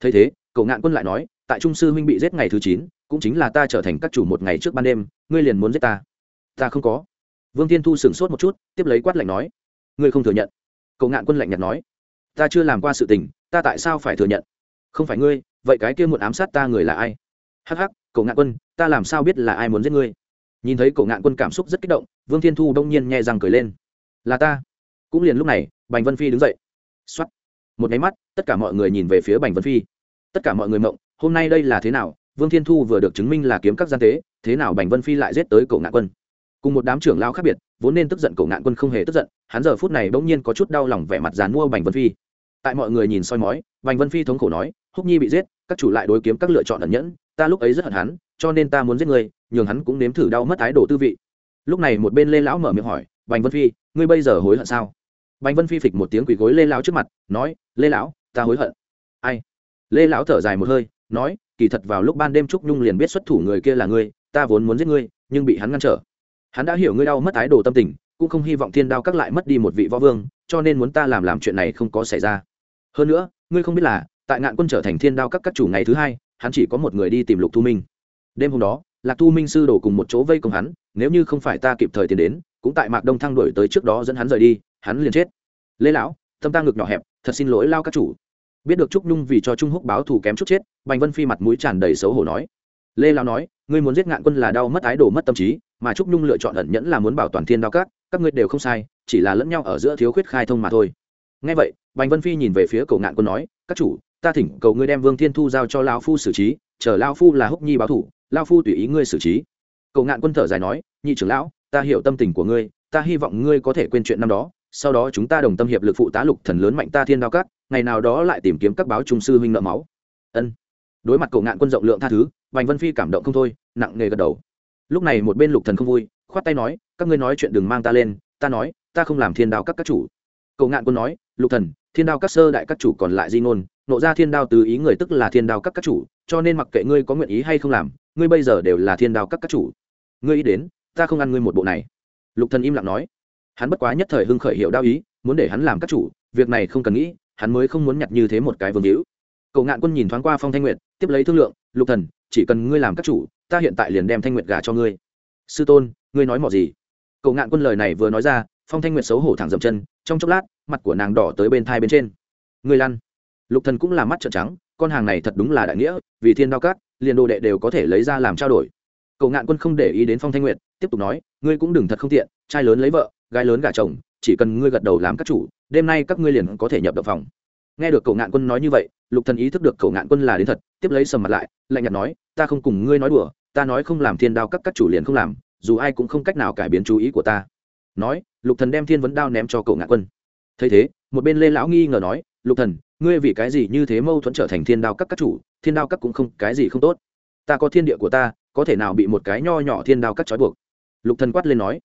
Thấy thế cậu ngạn quân lại nói, tại trung sư huynh bị giết ngày thứ chín, cũng chính là ta trở thành các chủ một ngày trước ban đêm, ngươi liền muốn giết ta? Ta không có. Vương thiên thu sửng sốt một chút, tiếp lấy quát lạnh nói, ngươi không thừa nhận. Cậu ngạn quân lạnh nhạt nói, ta chưa làm qua sự tình, ta tại sao phải thừa nhận? Không phải ngươi, vậy cái kia muộn ám sát ta người là ai? Hắc hắc cậu ngạn quân, ta làm sao biết là ai muốn giết ngươi? Nhìn thấy cậu ngạn quân cảm xúc rất kích động, vương thiên thu đông nhiên nhẹ răng cười lên. Là ta. Cũng liền lúc này, bành vân phi đứng dậy. X o á t một máy mắt, tất cả mọi người nhìn về phía bành vân phi tất cả mọi người mộng, hôm nay đây là thế nào? Vương thiên thu vừa được chứng minh là kiếm các gian tế, thế nào bành vân phi lại giết tới Cổ ngạn quân? Cùng một đám trưởng lao khác biệt, vốn nên tức giận Cổ ngạn quân không hề tức giận, hắn giờ phút này bỗng nhiên có chút đau lòng vẻ mặt dàn mua bành vân phi. Tại mọi người nhìn soi mói, bành vân phi thống khổ nói, húc nhi bị giết, các chủ lại đối kiếm các lựa chọn ẩn nhẫn, ta lúc ấy rất hận hắn, cho nên ta muốn giết người nhường hắn cũng nếm thử đau mất thái độ tư vị. Lúc này một bên lê lão mở miệng hỏi, bành vân phi, ngươi bây giờ hối hận sao? Bành vân phi phịch một tiếng quỳ gối lê lão trước mặt, nói, lê lão, ta hối hận. Ai? Lê lão thở dài một hơi, nói, kỳ thật vào lúc ban đêm trúc nhung liền biết xuất thủ người kia là ngươi, ta vốn muốn giết ngươi, nhưng bị hắn ngăn trở. Hắn đã hiểu ngươi đau mất ái đồ tâm tình, cũng không hy vọng thiên đao các lại mất đi một vị võ vương, cho nên muốn ta làm làm chuyện này không có xảy ra. Hơn nữa, ngươi không biết là, tại ngạn quân trở thành thiên đao các các chủ ngày thứ hai, hắn chỉ có một người đi tìm lục thu minh. Đêm hôm đó, lạc thu minh sư đổ cùng một chỗ vây cùng hắn, nếu như không phải ta kịp thời tiến đến, cũng tại mạc đông thăng đổi tới trước đó dẫn hắn rời đi, hắn liền chết. Lê lão, tâm ta ngực nhỏ hẹp, thật xin lỗi lao các chủ biết được trúc nhung vì cho trung húc báo thù kém chút chết, bành vân phi mặt mũi tràn đầy xấu hổ nói. Lê lão nói, ngươi muốn giết ngạn quân là đau mất ái đồ mất tâm trí, mà trúc nhung lựa chọn ẩn nhẫn là muốn bảo toàn thiên đao các các ngươi đều không sai, chỉ là lẫn nhau ở giữa thiếu khuyết khai thông mà thôi. Ngay vậy, bành vân phi nhìn về phía cầu ngạn quân nói, các chủ, ta thỉnh cầu ngươi đem vương thiên thu giao cho lao phu xử trí, chờ lao phu là húc nhi báo thủ lao phu tùy ý ngươi xử trí. Cầu ngạn quân thở dài nói, nhị trưởng lão, ta hiểu tâm tình của ngươi, ta hy vọng ngươi có thể quên chuyện năm đó sau đó chúng ta đồng tâm hiệp lực phụ tá lục thần lớn mạnh ta thiên đao cát ngày nào đó lại tìm kiếm các báo trung sư huynh nợ máu. Ân. Đối mặt cổ ngạn quân rộng lượng tha thứ, bành vân phi cảm động không thôi, nặng nề gật đầu. Lúc này một bên lục thần không vui, khoát tay nói, các ngươi nói chuyện đừng mang ta lên, ta nói, ta không làm thiên đao các các chủ. Cổ ngạn quân nói, lục thần, thiên đao các sơ đại các chủ còn lại di ngôn, nộ ra thiên đao từ ý người tức là thiên đao các các chủ, cho nên mặc kệ ngươi có nguyện ý hay không làm, ngươi bây giờ đều là thiên đao các các chủ. Ngươi ý đến, ta không ăn ngươi một bộ này. Lục thần im lặng nói hắn bất quá nhất thời hưng khởi hiệu đao ý, muốn để hắn làm các chủ, việc này không cần nghĩ, hắn mới không muốn nhặt như thế một cái vương hữu. Cậu ngạn quân nhìn thoáng qua phong thanh nguyệt, tiếp lấy thương lượng, lục thần, chỉ cần ngươi làm các chủ, ta hiện tại liền đem thanh nguyệt gả cho ngươi. Sư tôn, ngươi nói mỏ gì? Cậu ngạn quân lời này vừa nói ra, phong thanh nguyệt xấu hổ thẳng dậm chân, trong chốc lát, mặt của nàng đỏ tới bên thai bên trên. Ngươi lăn. Lục thần cũng là mắt trợn trắng, con hàng này thật đúng là đại nghĩa, vì thiên đao cát liền đồ đệ đều có thể lấy ra làm trao đổi. Cậu ngạn quân không để ý đến phong thanh nguyệt, tiếp tục nói, ngươi cũng đừng thật không tiện, trai lớn lấy vợ gái lớn gả chồng, chỉ cần ngươi gật đầu làm các chủ, đêm nay các ngươi liền có thể nhập động phòng. Nghe được cậu ngạn quân nói như vậy, lục thần ý thức được cậu ngạn quân là đến thật, tiếp lấy sầm mặt lại, lạnh nhạt nói, ta không cùng ngươi nói đùa, ta nói không làm thiên đao các các chủ liền không làm, dù ai cũng không cách nào cải biến chú ý của ta. Nói, lục thần đem thiên vấn đao ném cho cậu ngạn quân. Thấy thế, một bên lê lão nghi ngờ nói, lục thần, ngươi vì cái gì như thế mâu thuẫn trở thành thiên đao các các chủ, thiên đao các cũng không, cái gì không tốt. Ta có thiên địa của ta, có thể nào bị một cái nho nhỏ thiên đao các trói buộc? Lục thần quát lên nói,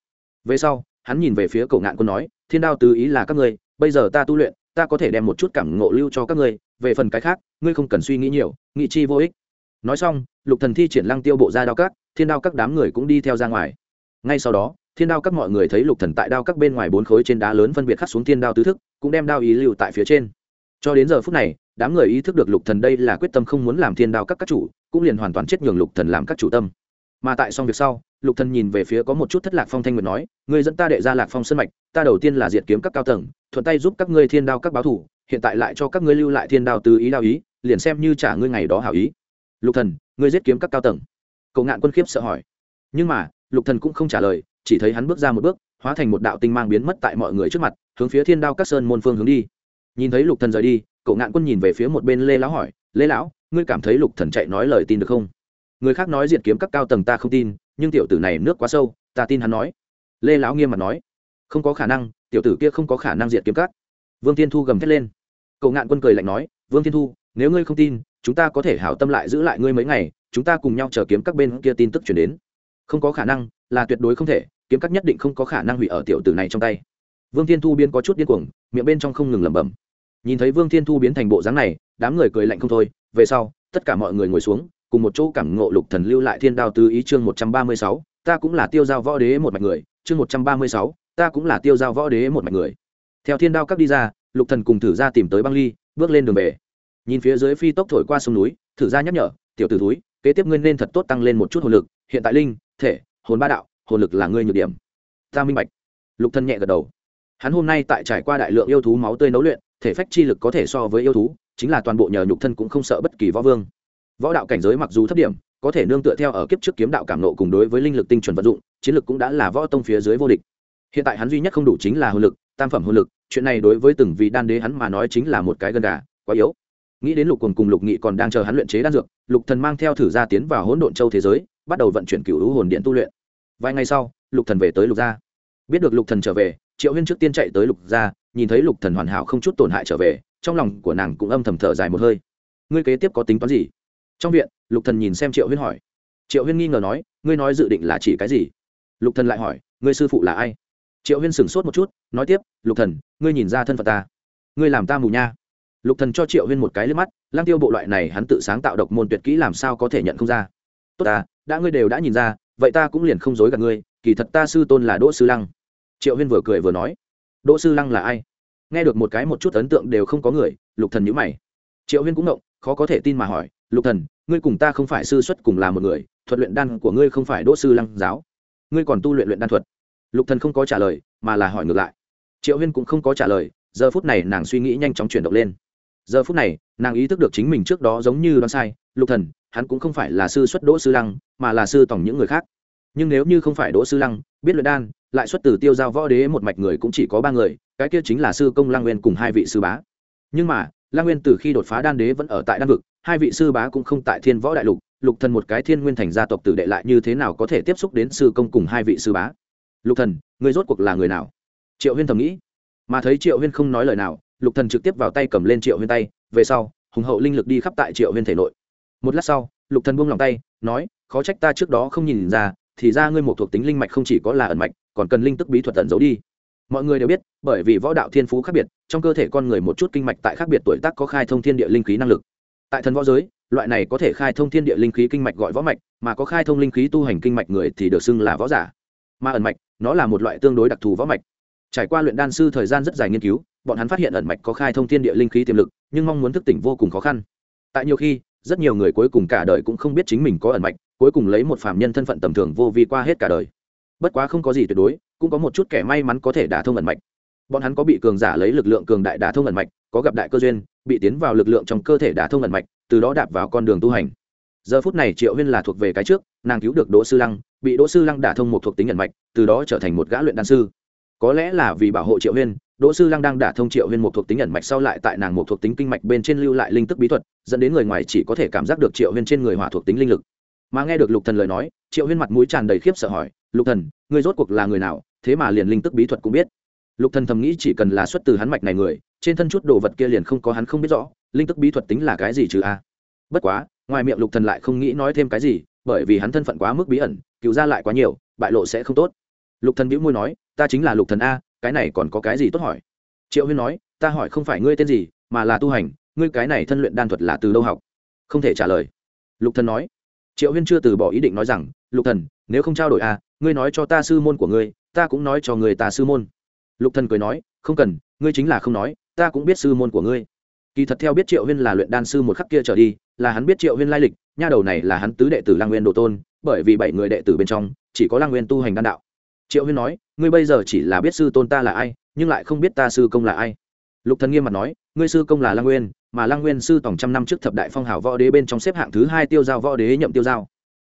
về sau hắn nhìn về phía cậu ngạn quân nói, thiên đao tứ ý là các ngươi, bây giờ ta tu luyện, ta có thể đem một chút cảm ngộ lưu cho các ngươi, về phần cái khác, ngươi không cần suy nghĩ nhiều, nghị chi vô ích. Nói xong, lục thần thi triển lăng tiêu bộ ra đao các, thiên đao các đám người cũng đi theo ra ngoài. Ngay sau đó, thiên đao các mọi người thấy lục thần tại đao các bên ngoài bốn khối trên đá lớn phân biệt khắc xuống thiên đao tứ thức, cũng đem đao ý lưu tại phía trên. Cho đến giờ phút này, đám người ý thức được lục thần đây là quyết tâm không muốn làm thiên đao các các chủ, cũng liền hoàn toàn chết nhường lục thần làm các chủ tâm. Mà tại xong việc sau lục thần nhìn về phía có một chút thất lạc phong thanh nguyệt nói, ngươi dẫn ta đệ ra lạc phong sân mạch, ta đầu tiên là diệt kiếm các cao tầng, thuận tay giúp các ngươi thiên đao các báo thủ, hiện tại lại cho các ngươi lưu lại thiên đao từ ý đao ý, liền xem như trả ngươi ngày đó hảo ý. Lục thần, ngươi giết kiếm các cao tầng? Cậu ngạn quân khiếp sợ hỏi. Nhưng mà, lục thần cũng không trả lời, chỉ thấy hắn bước ra một bước, hóa thành một đạo tinh mang biến mất tại mọi người trước mặt, hướng phía thiên đao các sơn môn phương hướng đi. Nhìn thấy lục thần rời đi cậu ngạn quân nhìn về phía một bên lê lão hỏi, lê lão, ngươi cảm thấy lục thần chạy nói lời tin được không? Người khác nói diệt kiếm các cao tầng ta không tin, nhưng tiểu tử này nước quá sâu, ta tin hắn nói. Lê lão nghiêm mặt nói. Không có khả năng, tiểu tử kia không có khả năng diệt kiếm các. Vương tiên thu gầm thét lên. Cậu ngạn quân cười lạnh nói, vương tiên thu, nếu ngươi không tin, chúng ta có thể hảo tâm lại giữ lại ngươi mấy ngày, chúng ta cùng nhau chờ kiếm các bên kia tin tức chuyển đến. Không có khả năng, là tuyệt đối không thể, kiếm các nhất định không có khả năng hủy ở tiểu tử này trong tay. Vương thiên thu biến có chút điên cuồng, miệng bên trong không ngừng lẩm bẩm. Nhìn thấy vương thiên thu biến thành bộ dáng này, đám người cười lạnh không thôi, về sau, tất cả mọi người ngồi xuống cùng một chỗ cảm ngộ lục thần lưu lại thiên đao tứ ý chương một trăm ba mươi sáu, ta cũng là tiêu giao võ đế một mạch người, chương một trăm ba mươi sáu, ta cũng là tiêu giao võ đế một mạch người. Theo thiên đao các đi ra, lục thần cùng thử ra tìm tới băng ly, bước lên đường về. Nhìn phía dưới phi tốc thổi qua sông núi, thử ra nhắc nhở, tiểu tử túi kế tiếp ngươi nên thật tốt tăng lên một chút hồn lực, hiện tại linh, thể, hồn ba đạo, hồn lực là ngươi nhược điểm. Ta minh bạch. Lục thần nhẹ gật đầu. Hắn hôm nay tại trải qua đại lượng yêu thú máu tươi nấu luyện, thể phách chi lực có thể so với yêu thú, chính là toàn bộ nhờ nhục thân cũng không sợ bất kỳ võ vương võ đạo cảnh giới mặc dù thấp điểm, có thể nương tựa theo ở kiếp trước kiếm đạo cảm nộ cùng đối với linh lực tinh chuẩn vận dụng, chiến lực cũng đã là võ tông phía dưới vô địch. Hiện tại hắn duy nhất không đủ chính là hồn lực, tam phẩm hồn lực, chuyện này đối với từng vị đan đế hắn mà nói chính là một cái gân gà, quá yếu. Nghĩ đến lục cùng cùng lục nghị còn đang chờ hắn luyện chế đan dược, lục thần mang theo thử gia tiến vào hỗn độn châu thế giới, bắt đầu vận chuyển cửu hữu hồn điện tu luyện. Vài ngày sau, lục thần về tới lục gia. Biết được lục thần trở về, triệu huyên trước tiên chạy tới lục gia, nhìn thấy lục thần hoàn hảo không chút tổn hại trở về, trong lòng của nàng cũng âm thầm thở dài một hơi. Ngươi kế tiếp có tính toán gì? Trong viện, lục thần nhìn xem triệu huyên hỏi. Triệu huyên nghi ngờ nói, ngươi nói dự định là chỉ cái gì? Lục thần lại hỏi, ngươi sư phụ là ai? Triệu huyên sửng sốt một chút, nói tiếp, lục thần, ngươi nhìn ra thân phận ta. Ngươi làm ta mù nha. Lục thần cho triệu huyên một cái liếc mắt lang tiêu bộ loại này hắn tự sáng tạo độc môn tuyệt kỹ làm sao có thể nhận không ra. Tốt ta, đã ngươi đều đã nhìn ra, vậy ta cũng liền không dối gạt ngươi, kỳ thật ta sư tôn là đỗ sư lăng. Triệu huyên vừa cười vừa nói, đỗ sư lăng là ai? Nghe được một cái một chút ấn tượng đều không có người, lục thần nhíu mày. Triệu huyên cũng động khó có thể tin mà hỏi lục thần, ngươi cùng ta không phải sư xuất cùng là một người, thuật luyện đan của ngươi không phải đỗ sư lăng giáo. Ngươi còn tu luyện luyện đan thuật. Lục thần không có trả lời, mà là hỏi ngược lại. Triệu huyên cũng không có trả lời, giờ phút này nàng suy nghĩ nhanh chóng chuyển động lên. Giờ phút này, nàng ý thức được chính mình trước đó giống như đoán sai, lục thần, hắn cũng không phải là sư xuất đỗ sư lăng, mà là sư tổng những người khác. Nhưng nếu như không phải đỗ sư lăng, biết luyện đan, lại xuất từ tiêu giao võ đế một mạch người cũng chỉ có ba người, cái kia chính là sư công lang nguyên cùng hai vị sư bá. Nhưng mà lang nguyên từ khi đột phá đan đế vẫn ở tại đan vực hai vị sư bá cũng không tại thiên võ đại lục lục thần một cái thiên nguyên thành gia tộc tử đệ lại như thế nào có thể tiếp xúc đến sư công cùng hai vị sư bá? Lục thần, người rốt cuộc là người nào? Triệu huyên thầm nghĩ. Mà thấy triệu huyên không nói lời nào, lục thần trực tiếp vào tay cầm lên triệu huyên tay, về sau, hùng hậu linh lực đi khắp tại triệu huyên thể nội. Một lát sau, lục thần buông lòng tay, nói, khó trách ta trước đó không nhìn ra, thì ra ngươi một thuộc tính linh mạch không chỉ có là ẩn mạch, còn cần linh tức bí thuật tận giấu đi. Mọi người đều biết, bởi vì võ đạo thiên phú khác biệt, trong cơ thể con người một chút kinh mạch tại khác biệt tuổi tác có khai thông thiên địa linh khí năng lực tại thần võ giới, loại này có thể khai thông thiên địa linh khí kinh mạch gọi võ mạch, mà có khai thông linh khí tu hành kinh mạch người thì được xưng là võ giả. Mà ẩn mạch, nó là một loại tương đối đặc thù võ mạch. Trải qua luyện đan sư thời gian rất dài nghiên cứu, bọn hắn phát hiện ẩn mạch có khai thông thiên địa linh khí tiềm lực, nhưng mong muốn thức tỉnh vô cùng khó khăn. Tại nhiều khi, rất nhiều người cuối cùng cả đời cũng không biết chính mình có ẩn mạch, cuối cùng lấy một phạm nhân thân phận tầm thường vô vi qua hết cả đời. Bất quá không có gì tuyệt đối, cũng có một chút kẻ may mắn có thể đả thông ẩn mạch. Bọn hắn có bị cường giả lấy lực lượng cường đại đả thông ẩn mạch, có gặp đại cơ duyên bị tiến vào lực lượng trong cơ thể đã thông ẩn mạch, từ đó đạp vào con đường tu hành. Giờ phút này triệu huyên là thuộc về cái trước, nàng cứu được đỗ sư lăng, bị đỗ sư lăng đả thông một thuộc tính ẩn mạch, từ đó trở thành một gã luyện đan sư. Có lẽ là vì bảo hộ triệu huyên, đỗ sư lăng đang đả thông triệu huyên một thuộc tính ẩn mạch sau lại tại nàng một thuộc tính kinh mạch bên trên lưu lại linh tức bí thuật, dẫn đến người ngoài chỉ có thể cảm giác được triệu huyên trên người hỏa thuộc tính linh lực. Mà nghe được lục thần lời nói, triệu huyên mặt mũi tràn đầy khiếp sợ hỏi, lục thần, ngươi rốt cuộc là người nào? Thế mà liền linh tức bí thuật cũng biết. Lục thần thầm nghĩ chỉ cần là xuất từ hắn mạch này người trên thân chút đồ vật kia liền không có hắn không biết rõ, linh tức bí thuật tính là cái gì chứ a? Bất quá, ngoài miệng lục thần lại không nghĩ nói thêm cái gì, bởi vì hắn thân phận quá mức bí ẩn, cứu ra lại quá nhiều, bại lộ sẽ không tốt. Lục thần bĩu môi nói, ta chính là lục thần a, cái này còn có cái gì tốt hỏi? Triệu huyên nói, ta hỏi không phải ngươi tên gì, mà là tu hành, ngươi cái này thân luyện đan thuật là từ đâu học? Không thể trả lời. Lục thần nói, triệu huyên chưa từ bỏ ý định nói rằng, lục thần, nếu không trao đổi a, ngươi nói cho ta sư môn của ngươi, ta cũng nói cho người ta sư môn. Lục thần cười nói, không cần, ngươi chính là không nói ta cũng biết sư môn của ngươi. Kỳ thật theo biết triệu huyên là luyện đan sư một khắc kia trở đi, là hắn biết triệu huyên lai lịch, nha đầu này là hắn tứ đệ tử lang nguyên đồ tôn, bởi vì bảy người đệ tử bên trong, chỉ có lang nguyên tu hành đan đạo. Triệu huyên nói, ngươi bây giờ chỉ là biết sư tôn ta là ai, nhưng lại không biết ta sư công là ai. Lục thần nghiêm mặt nói, ngươi sư công là lang nguyên, mà lang nguyên sư tổng trăm năm trước thập đại phong hào võ đế bên trong xếp hạng thứ hai tiêu giao võ đế nhậm tiêu giao.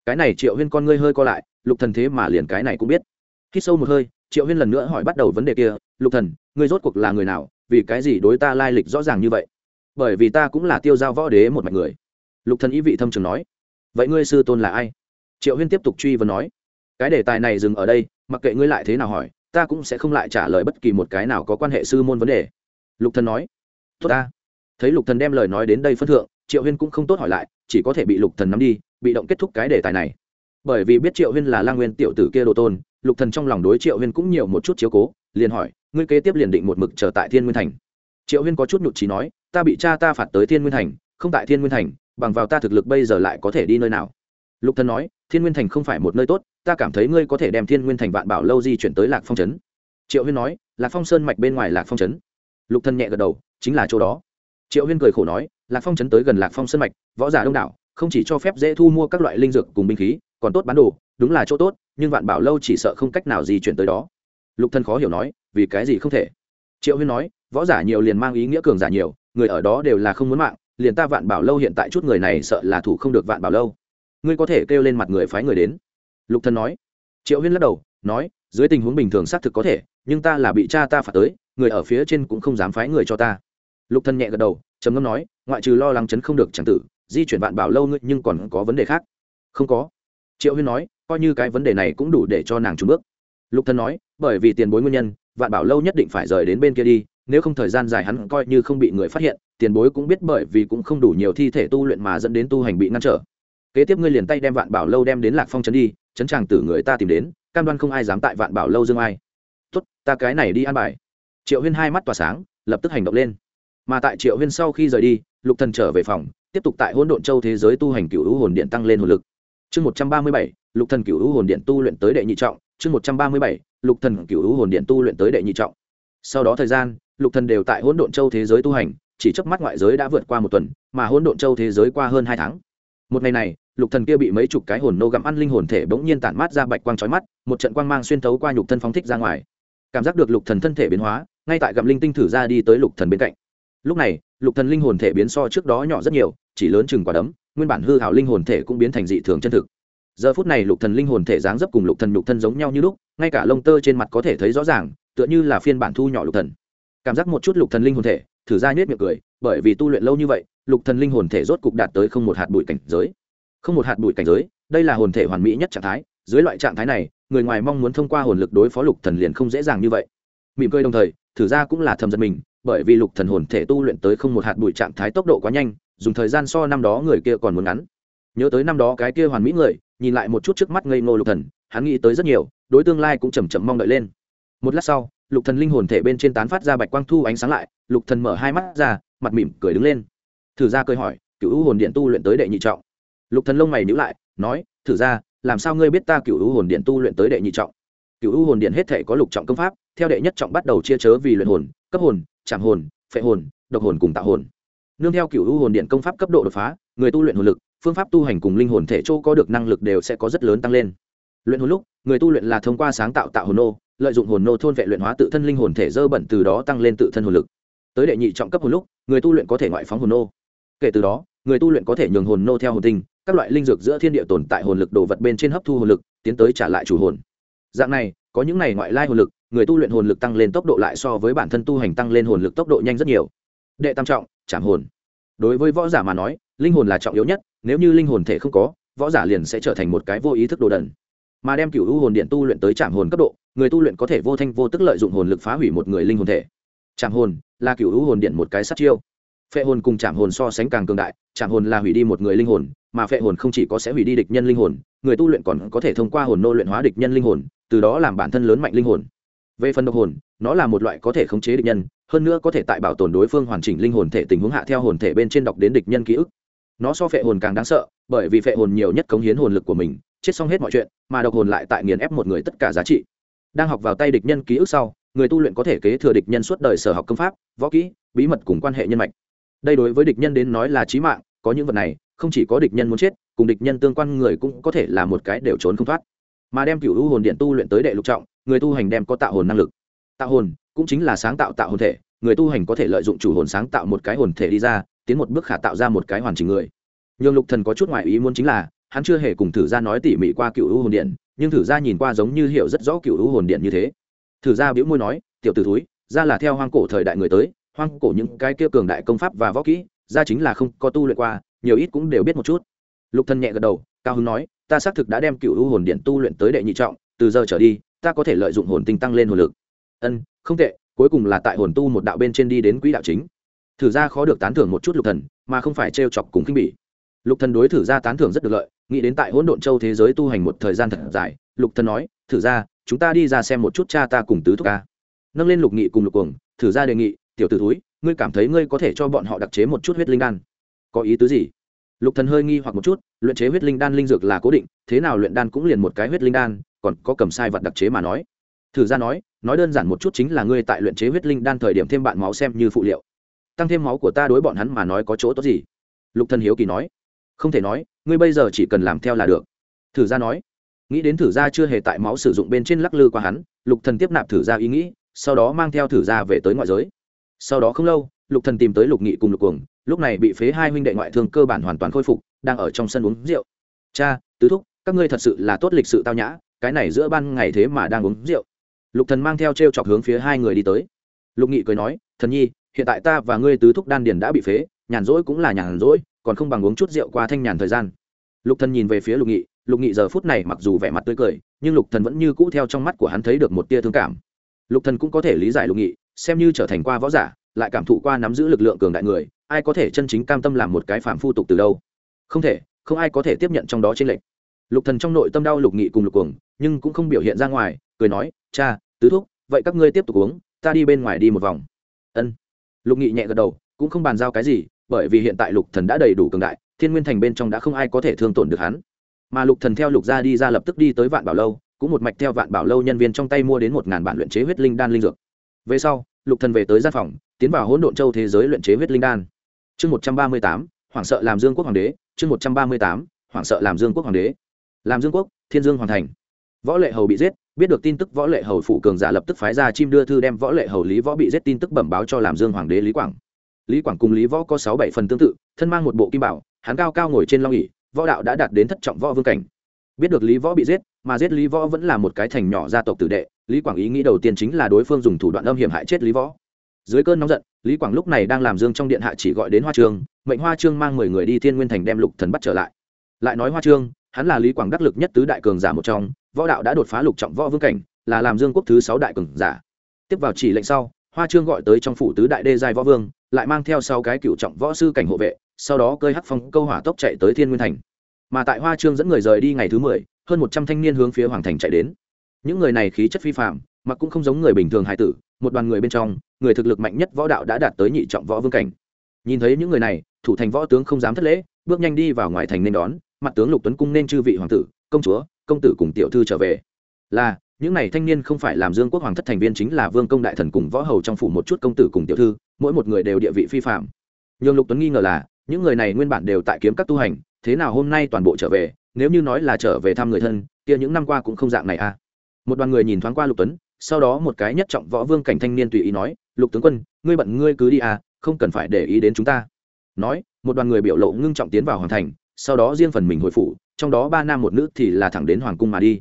Cái này triệu huyên con ngươi hơi co lại, lục thần thế mà liền cái này cũng biết. Khi sâu một hơi, triệu huyên lần nữa hỏi bắt đầu vấn đề kia, lục thần, ngươi rốt cuộc là người nào vì cái gì đối ta lai lịch rõ ràng như vậy? Bởi vì ta cũng là tiêu giao võ đế một mạch người. Lục thần ý vị thâm trường nói. Vậy ngươi sư tôn là ai? Triệu huyên tiếp tục truy vấn nói. Cái đề tài này dừng ở đây, mặc kệ ngươi lại thế nào hỏi, ta cũng sẽ không lại trả lời bất kỳ một cái nào có quan hệ sư môn vấn đề. Lục thần nói. Tốt ta. Thấy lục thần đem lời nói đến đây phân thượng, triệu huyên cũng không tốt hỏi lại, chỉ có thể bị lục thần nắm đi, bị động kết thúc cái đề tài này. Bởi vì biết triệu huyên là lang nguyên tiểu tử kia đồ tôn, lục thần trong lòng đối triệu huyên cũng nhiều một chút chiếu cố, liền hỏi ngươi kế tiếp liền định một mực chờ tại thiên nguyên thành. Triệu huyên có chút nhụt trí nói, ta bị cha ta phạt tới thiên nguyên thành, không tại thiên nguyên thành, bằng vào ta thực lực bây giờ lại có thể đi nơi nào? Lục thần nói, thiên nguyên thành không phải một nơi tốt, ta cảm thấy ngươi có thể đem thiên nguyên thành vạn bảo lâu di chuyển tới lạc phong trấn. Triệu huyên nói, lạc phong sơn mạch bên ngoài lạc phong trấn. Lục thần nhẹ gật đầu, chính là chỗ đó. Triệu huyên cười khổ nói, lạc phong trấn tới gần lạc phong sơn mạch, võ giả đông đảo, không chỉ cho phép dễ thu mua các loại linh dược cùng binh khí, còn tốt bán đồ, đúng là chỗ tốt, nhưng vạn bảo lâu chỉ sợ không cách nào di chuyển tới đó lục thần khó hiểu nói, vì cái gì không thể? Triệu huyên nói, võ giả nhiều liền mang ý nghĩa cường giả nhiều, người ở đó đều là không muốn mạng, liền ta vạn bảo lâu hiện tại chút người này sợ là thủ không được vạn bảo lâu. Ngươi có thể kêu lên mặt người phái người đến. Lục thần nói. Triệu huyên lắc đầu, nói, dưới tình huống bình thường xác thực có thể, nhưng ta là bị cha ta phạt tới, người ở phía trên cũng không dám phái người cho ta. Lục thần nhẹ gật đầu, trầm ngâm nói, ngoại trừ lo lắng chấn không được chẳng tử, di chuyển vạn bảo lâu ngươi nhưng còn có vấn đề khác. Không có. Triệu huyên nói, coi như cái vấn đề này cũng đủ để cho nàng trúng bước. Lục thần nói bởi vì tiền bối nguyên nhân, vạn bảo lâu nhất định phải rời đến bên kia đi, nếu không thời gian dài hắn coi như không bị người phát hiện, tiền bối cũng biết bởi vì cũng không đủ nhiều thi thể tu luyện mà dẫn đến tu hành bị ngăn trở. Kế tiếp ngươi liền tay đem vạn bảo lâu đem đến lạc phong trấn đi, trấn tràng tử người ta tìm đến, cam đoan không ai dám tại vạn bảo lâu dương ai. Tốt, ta cái này đi ăn bài. Triệu huyên hai mắt tỏa sáng, lập tức hành động lên. Mà tại triệu huyên sau khi rời đi, lục thần trở về phòng, tiếp tục tại hỗn độn châu thế giới tu hành cựu hữu hồn điện tăng lên hồn lực. Chương một trăm ba mươi bảy, lục thần cựu hữu hồn điện tu luyện tới đệ nhị trọng, chương một trăm ba mươi bảy lục thần cửu hồn điện tu luyện tới đệ nhị trọng. Sau đó thời gian, lục thần đều tại hỗn độn châu thế giới tu hành, chỉ chớp mắt ngoại giới đã vượt qua một tuần, mà hỗn độn châu thế giới qua hơn hai tháng. Một ngày này, lục thần kia bị mấy chục cái hồn nô gặm ăn linh hồn thể bỗng nhiên tản mát ra bạch quang chói mắt, một trận quang mang xuyên thấu qua nhục thân phóng thích ra ngoài. Cảm giác được lục thần thân thể biến hóa, ngay tại gặm linh tinh thử ra đi tới lục thần bên cạnh. Lúc này, lục thần linh hồn thể biến so trước đó nhỏ rất nhiều, chỉ lớn chừng quả đấm, nguyên bản hư hảo linh hồn thể cũng biến thành dị thường chân thực giờ phút này lục thần linh hồn thể dáng dấp cùng lục thần lục thân giống nhau như lúc, ngay cả lông tơ trên mặt có thể thấy rõ ràng, tựa như là phiên bản thu nhỏ lục thần. Cảm giác một chút lục thần linh hồn thể, thử ra nhếch miệng cười, bởi vì tu luyện lâu như vậy, lục thần linh hồn thể rốt cục đạt tới không một hạt bụi cảnh giới. Không một hạt bụi cảnh giới, đây là hồn thể hoàn mỹ nhất trạng thái, dưới loại trạng thái này, người ngoài mong muốn thông qua hồn lực đối phó lục thần liền không dễ dàng như vậy. Mỉm cười đồng thời, thử ra cũng là thầm giật mình, bởi vì lục thần hồn thể tu luyện tới không một hạt bụi trạng thái tốc độ quá nhanh, dùng thời gian so năm đó người kia còn muốn ngắn nhớ tới năm đó cái kia hoàn mỹ người, nhìn lại một chút trước mắt ngây ngô lục thần, hắn nghĩ tới rất nhiều, đối tương lai cũng chầm chậm mong đợi lên. Một lát sau, lục thần linh hồn thể bên trên tán phát ra bạch quang thu ánh sáng lại, lục thần mở hai mắt ra, mặt mỉm cười đứng lên. Thử ra cười hỏi cựu hồn điện tu luyện tới đệ nhị trọng? Lục thần lông mày nhíu lại, nói, thử ra làm sao ngươi biết ta cựu hồn điện tu luyện tới đệ nhị trọng? Cựu hồn điện hết thể có lục trọng công pháp, theo đệ nhất trọng bắt đầu chia chớ vì luyện hồn, cấp hồn, chạm hồn, phệ hồn, độc hồn cùng tạo hồn. Nương theo cựu hồn điện công pháp cấp độ đột phá, người tu luyện hồn lực phương pháp tu hành cùng linh hồn thể châu có được năng lực đều sẽ có rất lớn tăng lên. Luyện hồn lúc, người tu luyện là thông qua sáng tạo tạo hồn nô, lợi dụng hồn nô thôn vệ luyện hóa tự thân linh hồn thể dơ bẩn từ đó tăng lên tự thân hồn lực. Tới đệ nhị trọng cấp hồn lúc, người tu luyện có thể ngoại phóng hồn nô. Kể từ đó, người tu luyện có thể nhường hồn nô theo hồn tinh các loại linh dược giữa thiên địa tồn tại hồn lực đồ vật bên trên hấp thu hồn lực, tiến tới trả lại chủ hồn. Dạng này, có những này ngoại lai hồn lực, người tu luyện hồn lực tăng lên tốc độ lại so với bản thân tu hành tăng lên hồn lực tốc độ nhanh rất nhiều. Đệ tam trọng chạm hồn. Đối với võ giả mà nói linh hồn là trọng yếu nhất, nếu như linh hồn thể không có, võ giả liền sẽ trở thành một cái vô ý thức đồ đần. Mà đem cựu u hồn điện tu luyện tới trạm hồn cấp độ, người tu luyện có thể vô thanh vô tức lợi dụng hồn lực phá hủy một người linh hồn thể. Trạm hồn là cựu u hồn điện một cái sát chiêu. Phệ hồn cùng trạm hồn so sánh càng cường đại, trạm hồn là hủy đi một người linh hồn, mà phệ hồn không chỉ có sẽ hủy đi địch nhân linh hồn, người tu luyện còn có thể thông qua hồn nô luyện hóa địch nhân linh hồn, từ đó làm bản thân lớn mạnh linh hồn. Về phần độc hồn, nó là một loại có thể khống chế địch nhân, hơn nữa có thể tại bảo tồn đối phương hoàn chỉnh linh hồn thể tình huống hạ theo hồn thể bên trên đọc đến địch nhân ký ức nó so phệ hồn càng đáng sợ, bởi vì phệ hồn nhiều nhất cống hiến hồn lực của mình, chết xong hết mọi chuyện, mà độc hồn lại tại nghiền ép một người tất cả giá trị. Đang học vào tay địch nhân ký ức sau, người tu luyện có thể kế thừa địch nhân suốt đời sở học công pháp, võ kỹ, bí mật cùng quan hệ nhân mạch. Đây đối với địch nhân đến nói là trí mạng, có những vật này, không chỉ có địch nhân muốn chết, cùng địch nhân tương quan người cũng có thể là một cái đều trốn không thoát. Mà đem cựu u hồn điện tu luyện tới đệ lục trọng, người tu hành đem có tạo hồn năng lực. Tạo hồn cũng chính là sáng tạo tạo hồn thể, người tu hành có thể lợi dụng chủ hồn sáng tạo một cái hồn thể đi ra tiến một bước khả tạo ra một cái hoàn chỉnh người. Nhưng lục thần có chút ngoại ý muốn chính là, hắn chưa hề cùng thử gia nói tỉ mỉ qua cựu u hồn điện, nhưng thử gia nhìn qua giống như hiểu rất rõ cựu u hồn điện như thế. Thử gia bĩu môi nói, tiểu tử thúi ra là theo hoang cổ thời đại người tới, hoang cổ những cái kia cường đại công pháp và võ kỹ ra chính là không có tu luyện qua, nhiều ít cũng đều biết một chút. Lục thần nhẹ gật đầu, cao hứng nói, ta xác thực đã đem cựu u hồn điện tu luyện tới đệ nhị trọng, từ giờ trở đi, ta có thể lợi dụng hồn tinh tăng lên hồn lực. Ân, không tệ, cuối cùng là tại hồn tu một đạo bên trên đi đến quỹ đạo chính thử ra khó được tán thưởng một chút lục thần, mà không phải trêu chọc cùng kinh bỉ. Lục thần đối thử ra tán thưởng rất được lợi, nghĩ đến tại hỗn độn châu thế giới tu hành một thời gian thật dài, lục thần nói, thử ra, chúng ta đi ra xem một chút cha ta cùng tứ thúc ca. Nâng lên lục nghị cùng lục cuồng, thử ra đề nghị, tiểu tử thúi, ngươi cảm thấy ngươi có thể cho bọn họ đặc chế một chút huyết linh đan? Có ý tứ gì? Lục thần hơi nghi hoặc một chút, luyện chế huyết linh đan linh dược là cố định, thế nào luyện đan cũng liền một cái huyết linh đan, còn có cầm sai vật đặc chế mà nói. Thử ra nói nói đơn giản một chút chính là ngươi tại luyện chế huyết linh đan thời điểm thêm bạn máu xem như phụ liệu tăng thêm máu của ta đối bọn hắn mà nói có chỗ tốt gì? Lục thần hiếu kỳ nói. Không thể nói, ngươi bây giờ chỉ cần làm theo là được. Thử gia nói. Nghĩ đến thử gia chưa hề tại máu sử dụng bên trên lắc lư qua hắn, lục thần tiếp nạp thử gia ý nghĩ, sau đó mang theo thử gia về tới ngoại giới. Sau đó không lâu, lục thần tìm tới lục nghị cùng lục cuồng, lúc này bị phế hai huynh đệ ngoại thương cơ bản hoàn toàn khôi phục, đang ở trong sân uống rượu. Cha, tứ thúc, các ngươi thật sự là tốt lịch sự tao nhã, cái này giữa ban ngày thế mà đang uống rượu. Lục thần mang theo t r e o chọc hướng phía hai người đi tới. Lục nghị cười nói, thần nhi hiện tại ta và ngươi tứ thúc đan điền đã bị phế, nhàn rỗi cũng là nhàn rỗi, còn không bằng uống chút rượu qua thanh nhàn thời gian. Lục thần nhìn về phía lục nghị lục nghị giờ phút này mặc dù vẻ mặt tươi cười, nhưng lục thần vẫn như cũ theo trong mắt của hắn thấy được một tia thương cảm. Lục thần cũng có thể lý giải lục nghị, xem như trở thành qua võ giả, lại cảm thụ qua nắm giữ lực lượng cường đại người, ai có thể chân chính cam tâm làm một cái phạm phu tục từ đâu? Không thể, không ai có thể tiếp nhận trong đó trên lệnh lục thần trong nội tâm đau lục nghị cùng lục cuồng, nhưng cũng không biểu hiện ra ngoài, cười nói, cha, tứ thúc, vậy các ngươi tiếp tục uống, ta đi bên ngoài đi một vòng. Ân lục nghị nhẹ gật đầu, cũng không bàn giao cái gì, bởi vì hiện tại lục thần đã đầy đủ cường đại, thiên nguyên thành bên trong đã không ai có thể thương tổn được hắn. Mà lục thần theo lục gia đi ra lập tức đi tới vạn bảo lâu, cũng một mạch theo vạn bảo lâu nhân viên trong tay mua đến một ngàn bản luyện chế huyết linh đan linh dược. Về sau, lục thần về tới gian phòng, tiến vào hỗn độn châu thế giới luyện chế huyết linh đan. Chương một trăm ba mươi tám, hoảng sợ làm dương quốc hoàng đế, chương một trăm ba mươi tám, hoảng sợ làm dương quốc hoàng đế. Làm dương quốc, thiên dương hoàn thành võ lệ hầu bị giết, biết được tin tức võ lệ hầu phụ cường giả lập tức phái ra chim đưa thư đem võ lệ hầu lý võ bị giết tin tức bẩm báo cho làm dương hoàng đế lý quảng. Lý quảng cùng lý võ có sáu bảy phần tương tự, thân mang một bộ kim bảo, hắn cao cao ngồi trên long ỉ võ đạo đã đạt đến thất trọng võ vương cảnh. Biết được lý võ bị giết, mà giết lý võ vẫn là một cái thành nhỏ gia tộc tử đệ, lý quảng ý nghĩ đầu tiên chính là đối phương dùng thủ đoạn âm hiểm hại chết lý võ. Dưới cơn nóng giận, lý quảng lúc này đang làm dương trong điện hạ chỉ gọi đến hoa trương, mệnh hoa trương mang mười người đi thiên nguyên thành đem lục thần bắt trở lại. Lại nói hoa trương hắn là lý quảng đắc lực nhất tứ đại cường giả một trong, võ đạo đã đột phá lục trọng võ vương cảnh, là làm dương quốc thứ sáu đại cường giả. Tiếp vào chỉ lệnh sau, hoa trương gọi tới trong phủ tứ đại đê giai võ vương, lại mang theo sau cái cựu trọng võ sư cảnh hộ vệ, sau đó cơi hắc phong câu hỏa tốc chạy tới thiên nguyên thành. Mà tại hoa trương dẫn người rời đi ngày thứ mười, hơn một trăm thanh niên hướng phía hoàng thành chạy đến. Những người này khí chất phi phạm mà cũng không giống người bình thường hải tử, một đoàn người bên trong, người thực lực mạnh nhất võ đạo đã đạt tới nhị trọng võ vương cảnh. Nhìn thấy những người này, thủ thành võ tướng không dám thất lễ, bước nhanh đi vào ngoài thành nên đón mặt tướng lục tuấn cung nên chư vị hoàng tử, công chúa, công tử cùng tiểu thư trở về. Là, những này thanh niên không phải làm dương quốc hoàng thất thành viên chính là vương công đại thần cùng võ hầu trong phủ một chút công tử cùng tiểu thư, mỗi một người đều địa vị phi phạm. Nhường lục tuấn nghi ngờ là, những người này nguyên bản đều tại kiếm các tu hành, thế nào hôm nay toàn bộ trở về, nếu như nói là trở về thăm người thân, kia những năm qua cũng không dạng này à. Một đoàn người nhìn thoáng qua lục tuấn, sau đó một cái nhất trọng võ vương cảnh thanh niên tùy ý nói, lục tướng quân, ngươi bận ngươi cứ đi à không cần phải để ý đến chúng ta. Nói, một đoàn người biểu lộ ngưng trọng tiến vào hoàng thành sau đó riêng phần mình hồi phủ, trong đó ba nam một nữ thì là thẳng đến hoàng cung mà đi.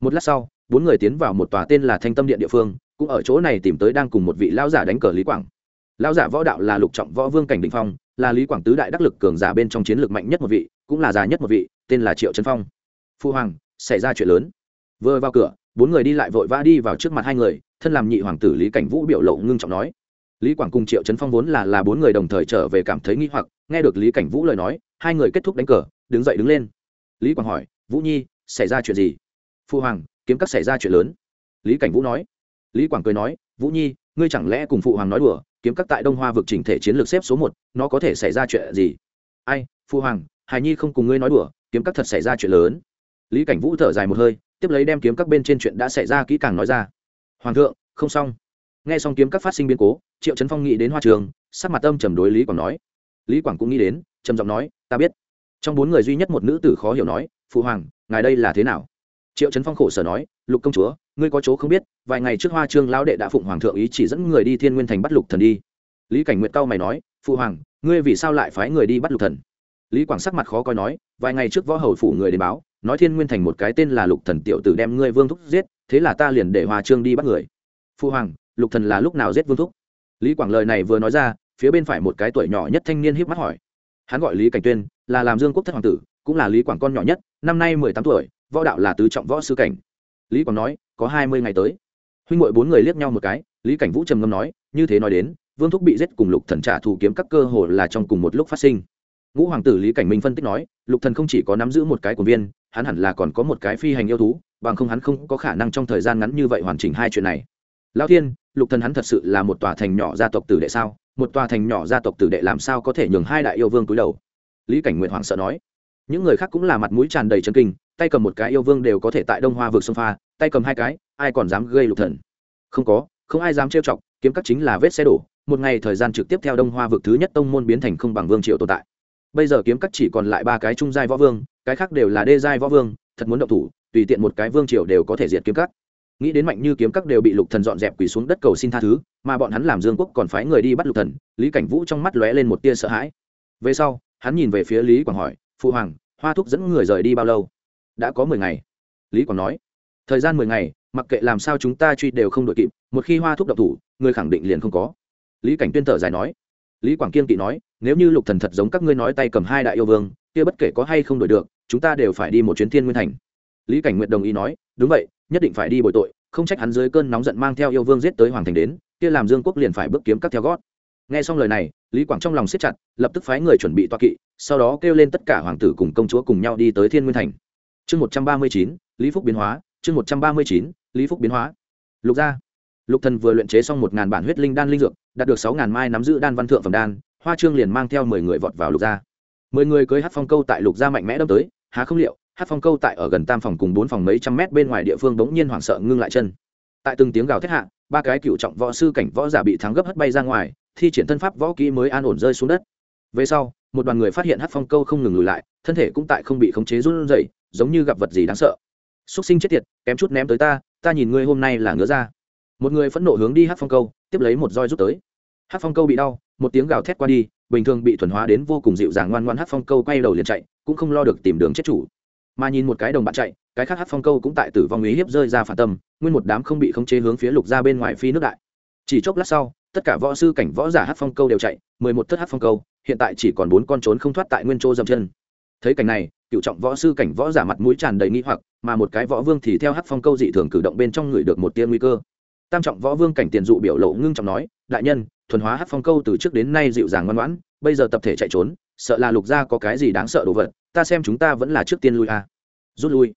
Một lát sau, bốn người tiến vào một tòa tên là thanh tâm điện địa phương, cũng ở chỗ này tìm tới đang cùng một vị lão giả đánh cờ lý quảng. Lão giả võ đạo là lục trọng võ vương cảnh định phong, là lý quảng tứ đại đắc lực cường giả bên trong chiến lược mạnh nhất một vị, cũng là già nhất một vị, tên là triệu trấn phong. Phu hoàng, xảy ra chuyện lớn. Vừa vào cửa, bốn người đi lại vội vã đi vào trước mặt hai người, thân làm nhị hoàng tử lý cảnh vũ biểu lộ ngưng trọng nói. Lý quảng cùng triệu trấn phong vốn là là bốn người đồng thời trở về cảm thấy nghi hoặc, nghe được lý cảnh vũ lời nói hai người kết thúc đánh cờ, đứng dậy đứng lên. Lý quảng hỏi, vũ nhi, xảy ra chuyện gì? Phu hoàng, kiếm các xảy ra chuyện lớn. Lý cảnh vũ nói. Lý quảng cười nói, vũ nhi, ngươi chẳng lẽ cùng phụ hoàng nói đùa, kiếm các tại đông hoa vực chỉnh thể chiến lược xếp số một, nó có thể xảy ra chuyện gì? Ai, phu hoàng hài nhi không cùng ngươi nói đùa, kiếm các thật xảy ra chuyện lớn. Lý cảnh vũ thở dài một hơi, tiếp lấy đem kiếm các bên trên chuyện đã xảy ra kỹ càng nói ra. Hoàng thượng, không xong. Nghe xong kiếm các phát sinh biến cố, triệu trấn phong nghĩ đến hoa trường, sắc mặt âm trầm đối lý quảng nói lý quảng cũng nghĩ đến, trầm giọng nói, ta biết. Trong bốn người duy nhất một nữ tử khó hiểu nói, phụ hoàng, ngài đây là thế nào? Triệu trấn phong khổ sở nói, lục công chúa, ngươi có chỗ không biết, vài ngày trước hoa trương lão đệ đã phụng hoàng thượng ý chỉ dẫn người đi thiên nguyên thành bắt lục thần đi. Lý cảnh nguyệt cao mày nói, phụ hoàng, ngươi vì sao lại phái người đi bắt lục thần? Lý quảng sắc mặt khó coi nói, vài ngày trước võ hầu phủ người đến báo, nói thiên nguyên thành một cái tên là lục thần tiểu tử đem ngươi vương thúc giết, thế là ta liền để hoa trương đi bắt người. Phụ hoàng, lục thần là lúc nào giết vương thúc? Lý quảng lời này vừa nói ra phía bên phải một cái tuổi nhỏ nhất thanh niên híp mắt hỏi. Hắn gọi lý cảnh tuyên, là làm dương quốc thất hoàng tử, cũng là lý quảng con nhỏ nhất, năm nay mười tám tuổi, võ đạo là tứ trọng võ sư cảnh. Lý quảng nói, có hai mươi ngày tới. Huynh ngội bốn người liếc nhau một cái, lý cảnh vũ trầm ngâm nói, như thế nói đến, vương thúc bị giết cùng lục thần trả thù kiếm các cơ hồ là trong cùng một lúc phát sinh. Ngũ hoàng tử lý cảnh minh phân tích nói, lục thần không chỉ có nắm giữ một cái của viên, hắn hẳn là còn có một cái phi hành yêu thú, bằng không hắn không có khả năng trong thời gian ngắn như vậy hoàn chỉnh hai chuyện này lão thiên, lục thần hắn thật sự là một tòa thành nhỏ gia tộc tử đệ sao? Một tòa thành nhỏ gia tộc tử đệ làm sao có thể nhường hai đại yêu vương cúi đầu? Lý cảnh nguyện hoàng sợ nói. Những người khác cũng là mặt mũi tràn đầy chân kinh, tay cầm một cái yêu vương đều có thể tại đông hoa vượt sông pha, tay cầm hai cái, ai còn dám gây lục thần? Không có, không ai dám trêu chọc, kiếm các chính là vết xe đổ. Một ngày thời gian trực tiếp theo đông hoa vực thứ nhất tông môn biến thành không bằng vương triệu tồn tại. Bây giờ kiếm các chỉ còn lại ba cái trung giai võ vương, cái khác đều là đê giai võ vương, thật muốn động thủ, tùy tiện một cái vương triều đều có thể diệt kiếm các nghĩ đến mạnh như kiếm các đều bị lục thần dọn dẹp quỳ xuống đất cầu xin tha thứ, mà bọn hắn làm dương quốc còn phái người đi bắt lục thần, lý cảnh vũ trong mắt lóe lên một tia sợ hãi. Về sau, hắn nhìn về phía lý quảng hỏi, phụ hoàng, hoa thúc dẫn người rời đi bao lâu? Đã có mười ngày. Lý quảng nói. Thời gian mười ngày, mặc kệ làm sao chúng ta truy đều không đội kịp, một khi hoa thúc độc thủ, người khẳng định liền không có. Lý cảnh tuyên thở dài nói. Lý quảng kiên kỵ nói, nếu như lục thần thật giống các ngươi nói tay cầm hai đại yêu vương, kia bất kể có hay không đổi được, chúng ta đều phải đi một chuyến thiên nguyên thành. Lý cảnh nguyện đồng ý nói, đúng vậy nhất định phải đi bồi tội, không trách hắn dưới cơn nóng giận mang theo yêu vương giết tới hoàng thành đến, kia làm dương quốc liền phải bước kiếm các theo gót. Nghe xong lời này, lý quảng trong lòng siết chặt, lập tức phái người chuẩn bị toa kỵ, sau đó kêu lên tất cả hoàng tử cùng công chúa cùng nhau đi tới thiên nguyên thành. Chương một trăm ba mươi chín, lý phúc biến hóa, chương một trăm ba mươi chín, lý phúc biến hóa. Lục gia. Lục thần vừa luyện chế xong một ngàn bản huyết linh đan linh dược, đạt được sáu ngàn mai nắm giữ đan văn thượng phẩm đan, hoa trương liền mang theo mười người vọt vào lục gia. Mười người cưới hát phong câu tại lục gia mạnh mẽ đâm tới, há không liệu hát phong câu tại ở gần tam phòng cùng bốn phòng mấy trăm mét bên ngoài địa phương bỗng nhiên hoảng sợ ngưng lại chân. Tại từng tiếng gào thét hạ, ba cái cựu trọng võ sư cảnh võ giả bị thắng gấp hất bay ra ngoài, thi triển thân pháp võ kỹ mới an ổn rơi xuống đất. Về sau, một đoàn người phát hiện hát phong câu không ngừng lùi lại, thân thể cũng tại không bị khống chế run rẩy, giống như gặp vật gì đáng sợ. Xúc sinh chết tiệt, kém chút ném tới ta ta nhìn ngươi hôm nay là ngứa ra một người phẫn nộ hướng đi hát phong câu, tiếp lấy một roi rút tới. Hát phong câu bị đau, một tiếng gào thét qua đi, bình thường bị thuần hóa đến vô cùng dịu dàng ngoan ngoan hát phong câu quay đầu liền chạy, cũng không lo được tìm đường chết chủ mà nhìn một cái đồng bạn chạy, cái khác hát phong câu cũng tại tử vong ý hiếp rơi ra phản tâm, nguyên một đám không bị khống chế hướng phía lục ra bên ngoài phi nước đại. Chỉ chốc lát sau, tất cả võ sư cảnh võ giả hát phong câu đều chạy, mười một thất hát phong câu, hiện tại chỉ còn bốn con trốn không thoát tại nguyên châu dầm chân. Thấy cảnh này, cựu trọng võ sư cảnh võ giả mặt mũi tràn đầy nghi hoặc, mà một cái võ vương thì theo hát phong câu dị thường cử động bên trong người được một tia nguy cơ. Tam trọng võ vương cảnh tiền dụ biểu lộ ngưng trọng nói, đại nhân, thuần hóa hát phong câu từ trước đến nay dịu dàng ngoan ngoãn, bây giờ tập thể chạy trốn, sợ là lục gia có cái gì đáng sợ đồ vật ta xem chúng ta vẫn là trước tiên lui a à. rút lui.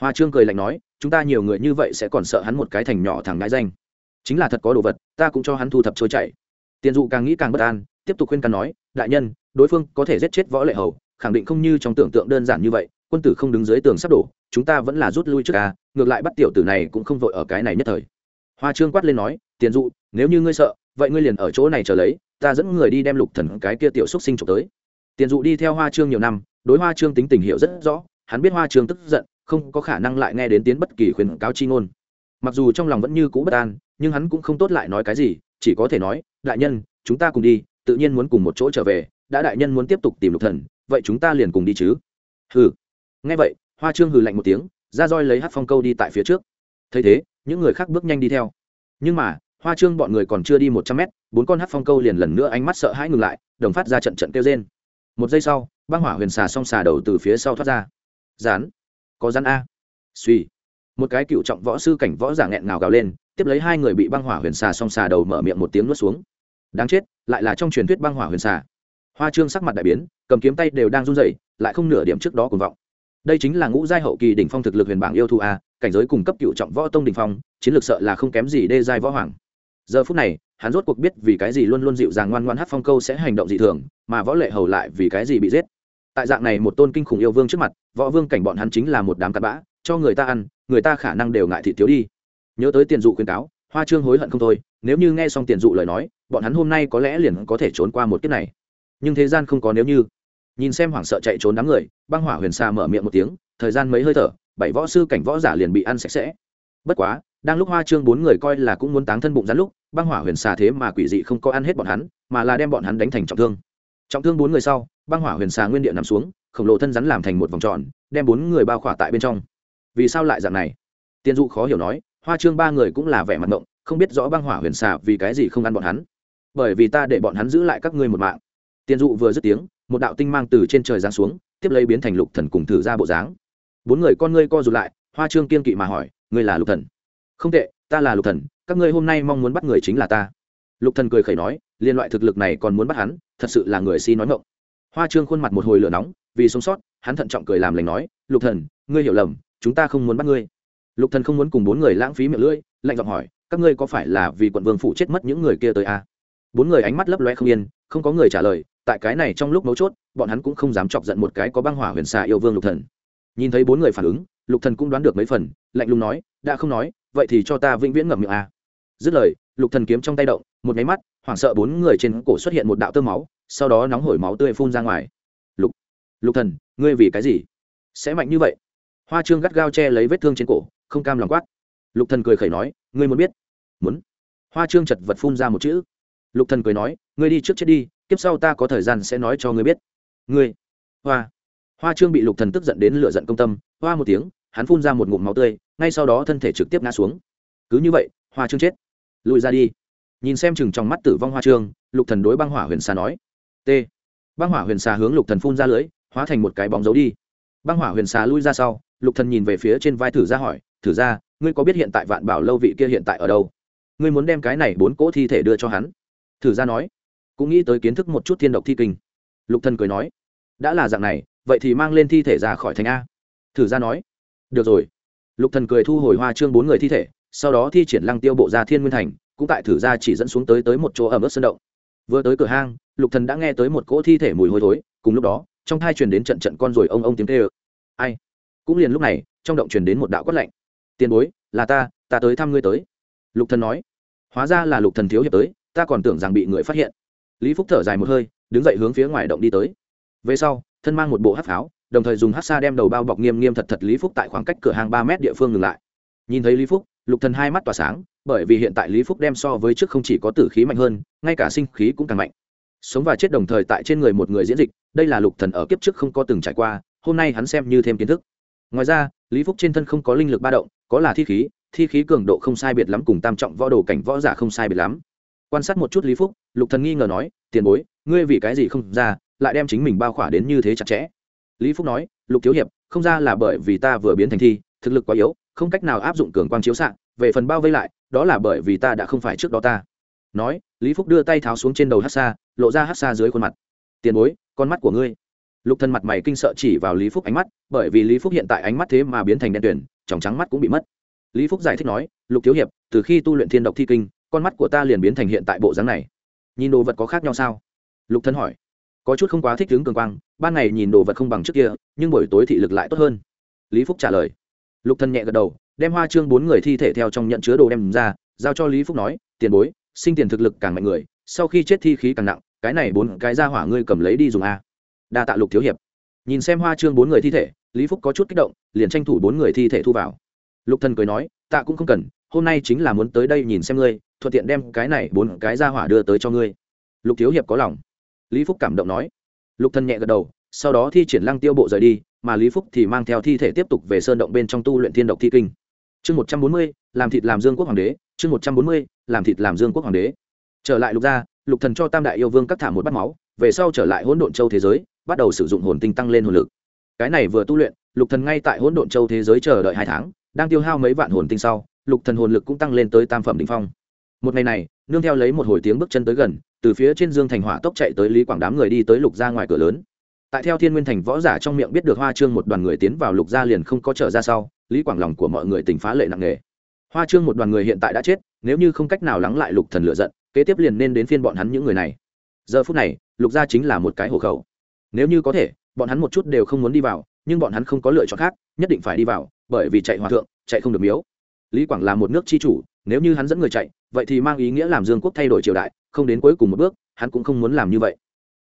Hoa trương cười lạnh nói, chúng ta nhiều người như vậy sẽ còn sợ hắn một cái thành nhỏ thằng ngãi danh. Chính là thật có đồ vật, ta cũng cho hắn thu thập trôi chạy tiền dụ càng nghĩ càng bất an, tiếp tục khuyên can nói, đại nhân, đối phương có thể giết chết võ lệ hầu, khẳng định không như trong tưởng tượng đơn giản như vậy, quân tử không đứng dưới tường sắp đổ, chúng ta vẫn là rút lui trước ca ngược lại bắt tiểu tử này cũng không vội ở cái này nhất thời. Hoa trương quát lên nói, tiền dụ, nếu như ngươi sợ, vậy ngươi liền ở chỗ này chờ lấy, ta dẫn người đi đem lục thần cái kia tiểu xúc sinh trộm tới. Tiền dụ đi theo hoa trương nhiều năm đối hoa trương tính tình hiểu rất rõ, hắn biết hoa trương tức giận, không có khả năng lại nghe đến tiến bất kỳ khuyên cáo chi ngôn. Mặc dù trong lòng vẫn như cũ bất an, nhưng hắn cũng không tốt lại nói cái gì, chỉ có thể nói, đại nhân, chúng ta cùng đi, tự nhiên muốn cùng một chỗ trở về, đã đại nhân muốn tiếp tục tìm lục thần, vậy chúng ta liền cùng đi chứ. Hừ. Nghe vậy, hoa trương hừ lạnh một tiếng, ra roi lấy hát phong câu đi tại phía trước. Thấy thế, những người khác bước nhanh đi theo. Nhưng mà, hoa trương bọn người còn chưa đi một trăm mét, bốn con hát phong câu liền lần nữa ánh mắt sợ hãi ngừng lại, đồng phát ra trận trận kêu rên. Một giây sau băng hỏa huyền xà song xà đầu từ phía sau thoát ra. Rán. Có rán a. Suy. Một cái cựu trọng võ sư cảnh võ giả nghẹn ngào gào lên, tiếp lấy hai người bị băng hỏa huyền xà song xà đầu mở miệng một tiếng nuốt xuống. Đáng chết, lại là trong truyền thuyết băng hỏa huyền xà. Hoa trương sắc mặt đại biến, cầm kiếm tay đều đang run rẩy, lại không nửa điểm trước đó cuồng vọng. Đây chính là ngũ giai hậu kỳ đỉnh phong thực lực huyền bảng yêu thù a, cảnh giới cùng cấp cựu trọng võ tông đỉnh phong, chiến lược sợ là không kém gì đê giai võ hoàng. Giờ phút này, hắn rốt cuộc biết vì cái gì luôn luôn dịu dàng ngoan ngoan hát phong câu sẽ hành động dị thường, mà võ lệ hầu lại vì cái gì bị giết tại dạng này một tôn kinh khủng yêu vương trước mặt, võ vương cảnh bọn hắn chính là một đám cặn bã, cho người ta ăn, người ta khả năng đều ngại thị thiếu đi. Nhớ tới tiền dụ khuyên cáo, hoa trương hối hận không thôi, nếu như nghe xong tiền dụ lời nói, bọn hắn hôm nay có lẽ liền có thể trốn qua một kiếp này. Nhưng thế gian không có nếu như. Nhìn xem hoảng sợ chạy trốn đám người, băng hỏa huyền xa mở miệng một tiếng, thời gian mấy hơi thở, bảy võ sư cảnh võ giả liền bị ăn sạch sẽ. Bất quá, đang lúc hoa trương bốn người coi là cũng muốn táng thân bụng rắn lúc, băng hỏa huyền xà thế mà quỷ dị không có ăn hết bọn hắn, mà là đem bọn hắn đánh thành trọng thương trọng thương bốn người sau, băng hỏa huyền xà nguyên địa nằm xuống, khổng lồ thân rắn làm thành một vòng tròn, đem bốn người bao khỏa tại bên trong. Vì sao lại dạng này? Tiên dụ khó hiểu nói, hoa trương ba người cũng là vẻ mặt mộng không biết rõ băng hỏa huyền xà vì cái gì không ăn bọn hắn. Bởi vì ta để bọn hắn giữ lại các ngươi một mạng. Tiên dụ vừa dứt tiếng, một đạo tinh mang từ trên trời giáng xuống, tiếp lấy biến thành lục thần cùng thử ra bộ dáng. Bốn người con ngươi co rụt lại, hoa trương kiên kỵ mà hỏi, ngươi là lục thần? Không tệ, ta là lục thần, các ngươi hôm nay mong muốn bắt người chính là ta lục thần cười khẩy nói, liên loại thực lực này còn muốn bắt hắn, thật sự là người si nói ngọng hoa trương khuôn mặt một hồi lửa nóng, vì sống sót, hắn thận trọng cười làm lành nói, lục thần, ngươi hiểu lầm, chúng ta không muốn bắt ngươi lục thần không muốn cùng bốn người lãng phí miệng lưỡi, lạnh giọng hỏi, các ngươi có phải là vì quận vương phủ chết mất những người kia tới à? bốn người ánh mắt lấp loe không yên, không có người trả lời, tại cái này trong lúc mấu chốt, bọn hắn cũng không dám chọc giận một cái có băng hỏa huyền xà yêu vương lục thần nhìn thấy bốn người phản ứng, lục thần cũng đoán được mấy phần, lạnh lùng nói, đã không nói, vậy thì cho ta vĩnh viễn ngậm miệng à dứt lời, lục thần kiếm trong tay động, một máy mắt, hoảng sợ bốn người trên cổ xuất hiện một đạo tơ máu, sau đó nóng hổi máu tươi phun ra ngoài. Lục lục thần, ngươi vì cái gì sẽ mạnh như vậy? Hoa trương gắt gao che lấy vết thương trên cổ, không cam lòng quát. Lục thần cười khẩy nói, ngươi muốn biết? Muốn. Hoa trương chật vật phun ra một chữ. Lục thần cười nói, ngươi đi trước chết đi, kiếp sau ta có thời gian sẽ nói cho ngươi biết. Ngươi. Hoa. Hoa trương bị lục thần tức giận đến lửa giận công tâm, hoa một tiếng, hắn phun ra một ngụm máu tươi, ngay sau đó thân thể trực tiếp ngã xuống. Cứ như vậy, hoa trương chết lùi ra đi. Nhìn xem chừng trong mắt tử vong hoa trương, lục thần đối băng hỏa huyền xà nói, t. Băng hỏa huyền xà hướng lục thần phun ra lưới hóa thành một cái bóng dấu đi. Băng hỏa huyền xà lui ra sau, lục thần nhìn về phía trên vai thử ra hỏi, thử ra ngươi có biết hiện tại vạn bảo lâu vị kia hiện tại ở đâu? Ngươi muốn đem cái này bốn cỗ thi thể đưa cho hắn? Thử ra nói, cũng nghĩ tới kiến thức một chút thiên độc thi kinh. Lục thần cười nói, đã là dạng này, vậy thì mang lên thi thể ra khỏi thành a. Thử ra nói, được rồi. Lục thần cười thu hồi hoa trương bốn người thi thể sau đó thi triển lăng tiêu bộ ra thiên nguyên thành, cũng tại thử ra chỉ dẫn xuống tới tới một chỗ ẩm ướt sân động. Vừa tới cửa hang, lục thần đã nghe tới một cỗ thi thể mùi hôi thối, cùng lúc đó, trong thai truyền đến trận trận con rồi ông ông tiếng kêu. Ai? Cũng liền lúc này, trong động truyền đến một đạo quát lạnh. Tiền bối, là ta ta tới thăm ngươi tới. Lục thần nói. Hóa ra là lục thần thiếu hiệp tới, ta còn tưởng rằng bị người phát hiện. Lý phúc thở dài một hơi, đứng dậy hướng phía ngoài động đi tới. Về sau, thân mang một bộ hắc pháo, đồng thời dùng hắc xa đem đầu bao bọc nghiêm nghiêm thật thật lý phúc tại khoảng cách cửa hàng ba mét địa phương ngừng lại. Nhìn thấy lý phúc lục thần hai mắt tỏa sáng, bởi vì hiện tại lý phúc đem so với trước không chỉ có tử khí mạnh hơn, ngay cả sinh khí cũng càng mạnh. Sống và chết đồng thời tại trên người một người diễn dịch, đây là lục thần ở kiếp trước không có từng trải qua, hôm nay hắn xem như thêm kiến thức. Ngoài ra, lý phúc trên thân không có linh lực ba động, có là thi khí thi khí cường độ không sai biệt lắm cùng tam trọng võ đồ cảnh võ giả không sai biệt lắm. Quan sát một chút lý phúc, lục thần nghi ngờ nói, tiền bối, ngươi vì cái gì không ra, lại đem chính mình bao khỏa đến như thế chặt chẽ? Lý phúc nói, lục thiếu hiệp, không ra là bởi vì ta vừa biến thành thi, thực lực quá yếu không cách nào áp dụng cường quang chiếu xạ, về phần bao vây lại, đó là bởi vì ta đã không phải trước đó ta. Nói, lý phúc đưa tay tháo xuống trên đầu hát xa lộ ra hát xa dưới khuôn mặt. Tiền bối, con mắt của ngươi. Lục thần mặt mày kinh sợ chỉ vào lý phúc ánh mắt, bởi vì lý phúc hiện tại ánh mắt thế mà biến thành đen tuyển tròng trắng mắt cũng bị mất. Lý phúc giải thích nói, lục thiếu hiệp, từ khi tu luyện thiên độc thi kinh, con mắt của ta liền biến thành hiện tại bộ dáng này. Nhìn đồ vật có khác nhau sao? Lục Thân hỏi. Có chút không quá thích tướng cường quang, ban ngày nhìn đồ vật không bằng trước kia, nhưng buổi tối thị lực lại tốt hơn. Lý phúc trả lời lục thần nhẹ gật đầu, đem hoa trương bốn người thi thể theo trong nhận chứa đồ đem ra, giao cho lý phúc nói, tiền bối, sinh tiền thực lực càng mạnh người, sau khi chết thi khí càng nặng, cái này bốn cái ra hỏa ngươi cầm lấy đi dùng a. Đa tạ lục thiếu hiệp. Nhìn xem hoa trương bốn người thi thể, lý phúc có chút kích động, liền tranh thủ bốn người thi thể thu vào. Lục thần cười nói, tạ cũng không cần, hôm nay chính là muốn tới đây nhìn xem ngươi, thuận tiện đem cái này bốn cái ra hỏa đưa tới cho ngươi. Lục thiếu hiệp có lòng. Lý phúc cảm động nói. Lục thần nhẹ gật đầu, sau đó thi triển lăng tiêu bộ rời đi mà lý phúc thì mang theo thi thể tiếp tục về sơn động bên trong tu luyện thiên độc thi kinh. Chương một trăm bốn mươi, làm thịt làm dương quốc hoàng đế. Chương một trăm bốn mươi, làm thịt làm dương quốc hoàng đế. Trở lại lục gia, lục thần cho tam đại yêu vương cắt thả một bát máu, về sau trở lại hỗn độn châu thế giới, bắt đầu sử dụng hồn tinh tăng lên hồn lực. Cái này vừa tu luyện, lục thần ngay tại hỗn độn châu thế giới chờ đợi hai tháng, đang tiêu hao mấy vạn hồn tinh sau, lục thần hồn lực cũng tăng lên tới tam phẩm đỉnh phong. Một ngày này, nương theo lấy một hồi tiếng bước chân tới gần, từ phía trên dương thành hỏa tốc chạy tới lý quảng đám người đi tới lục gia ngoài cửa lớn tại theo thiên nguyên thành võ giả trong miệng biết được hoa trương một đoàn người tiến vào lục gia liền không có trở ra sau, lý quảng lòng của mọi người tỉnh phá lệ nặng nề. Hoa trương một đoàn người hiện tại đã chết, nếu như không cách nào lắng lại lục thần lựa giận, kế tiếp liền nên đến phiên bọn hắn những người này. Giờ phút này, lục gia chính là một cái hộ khẩu. Nếu như có thể, bọn hắn một chút đều không muốn đi vào, nhưng bọn hắn không có lựa chọn khác, nhất định phải đi vào, bởi vì chạy hòa thượng, chạy không được miếu. Lý quảng là một nước chi chủ, nếu như hắn dẫn người chạy, vậy thì mang ý nghĩa làm dương quốc thay đổi triều đại, không đến cuối cùng một bước, hắn cũng không muốn làm như vậy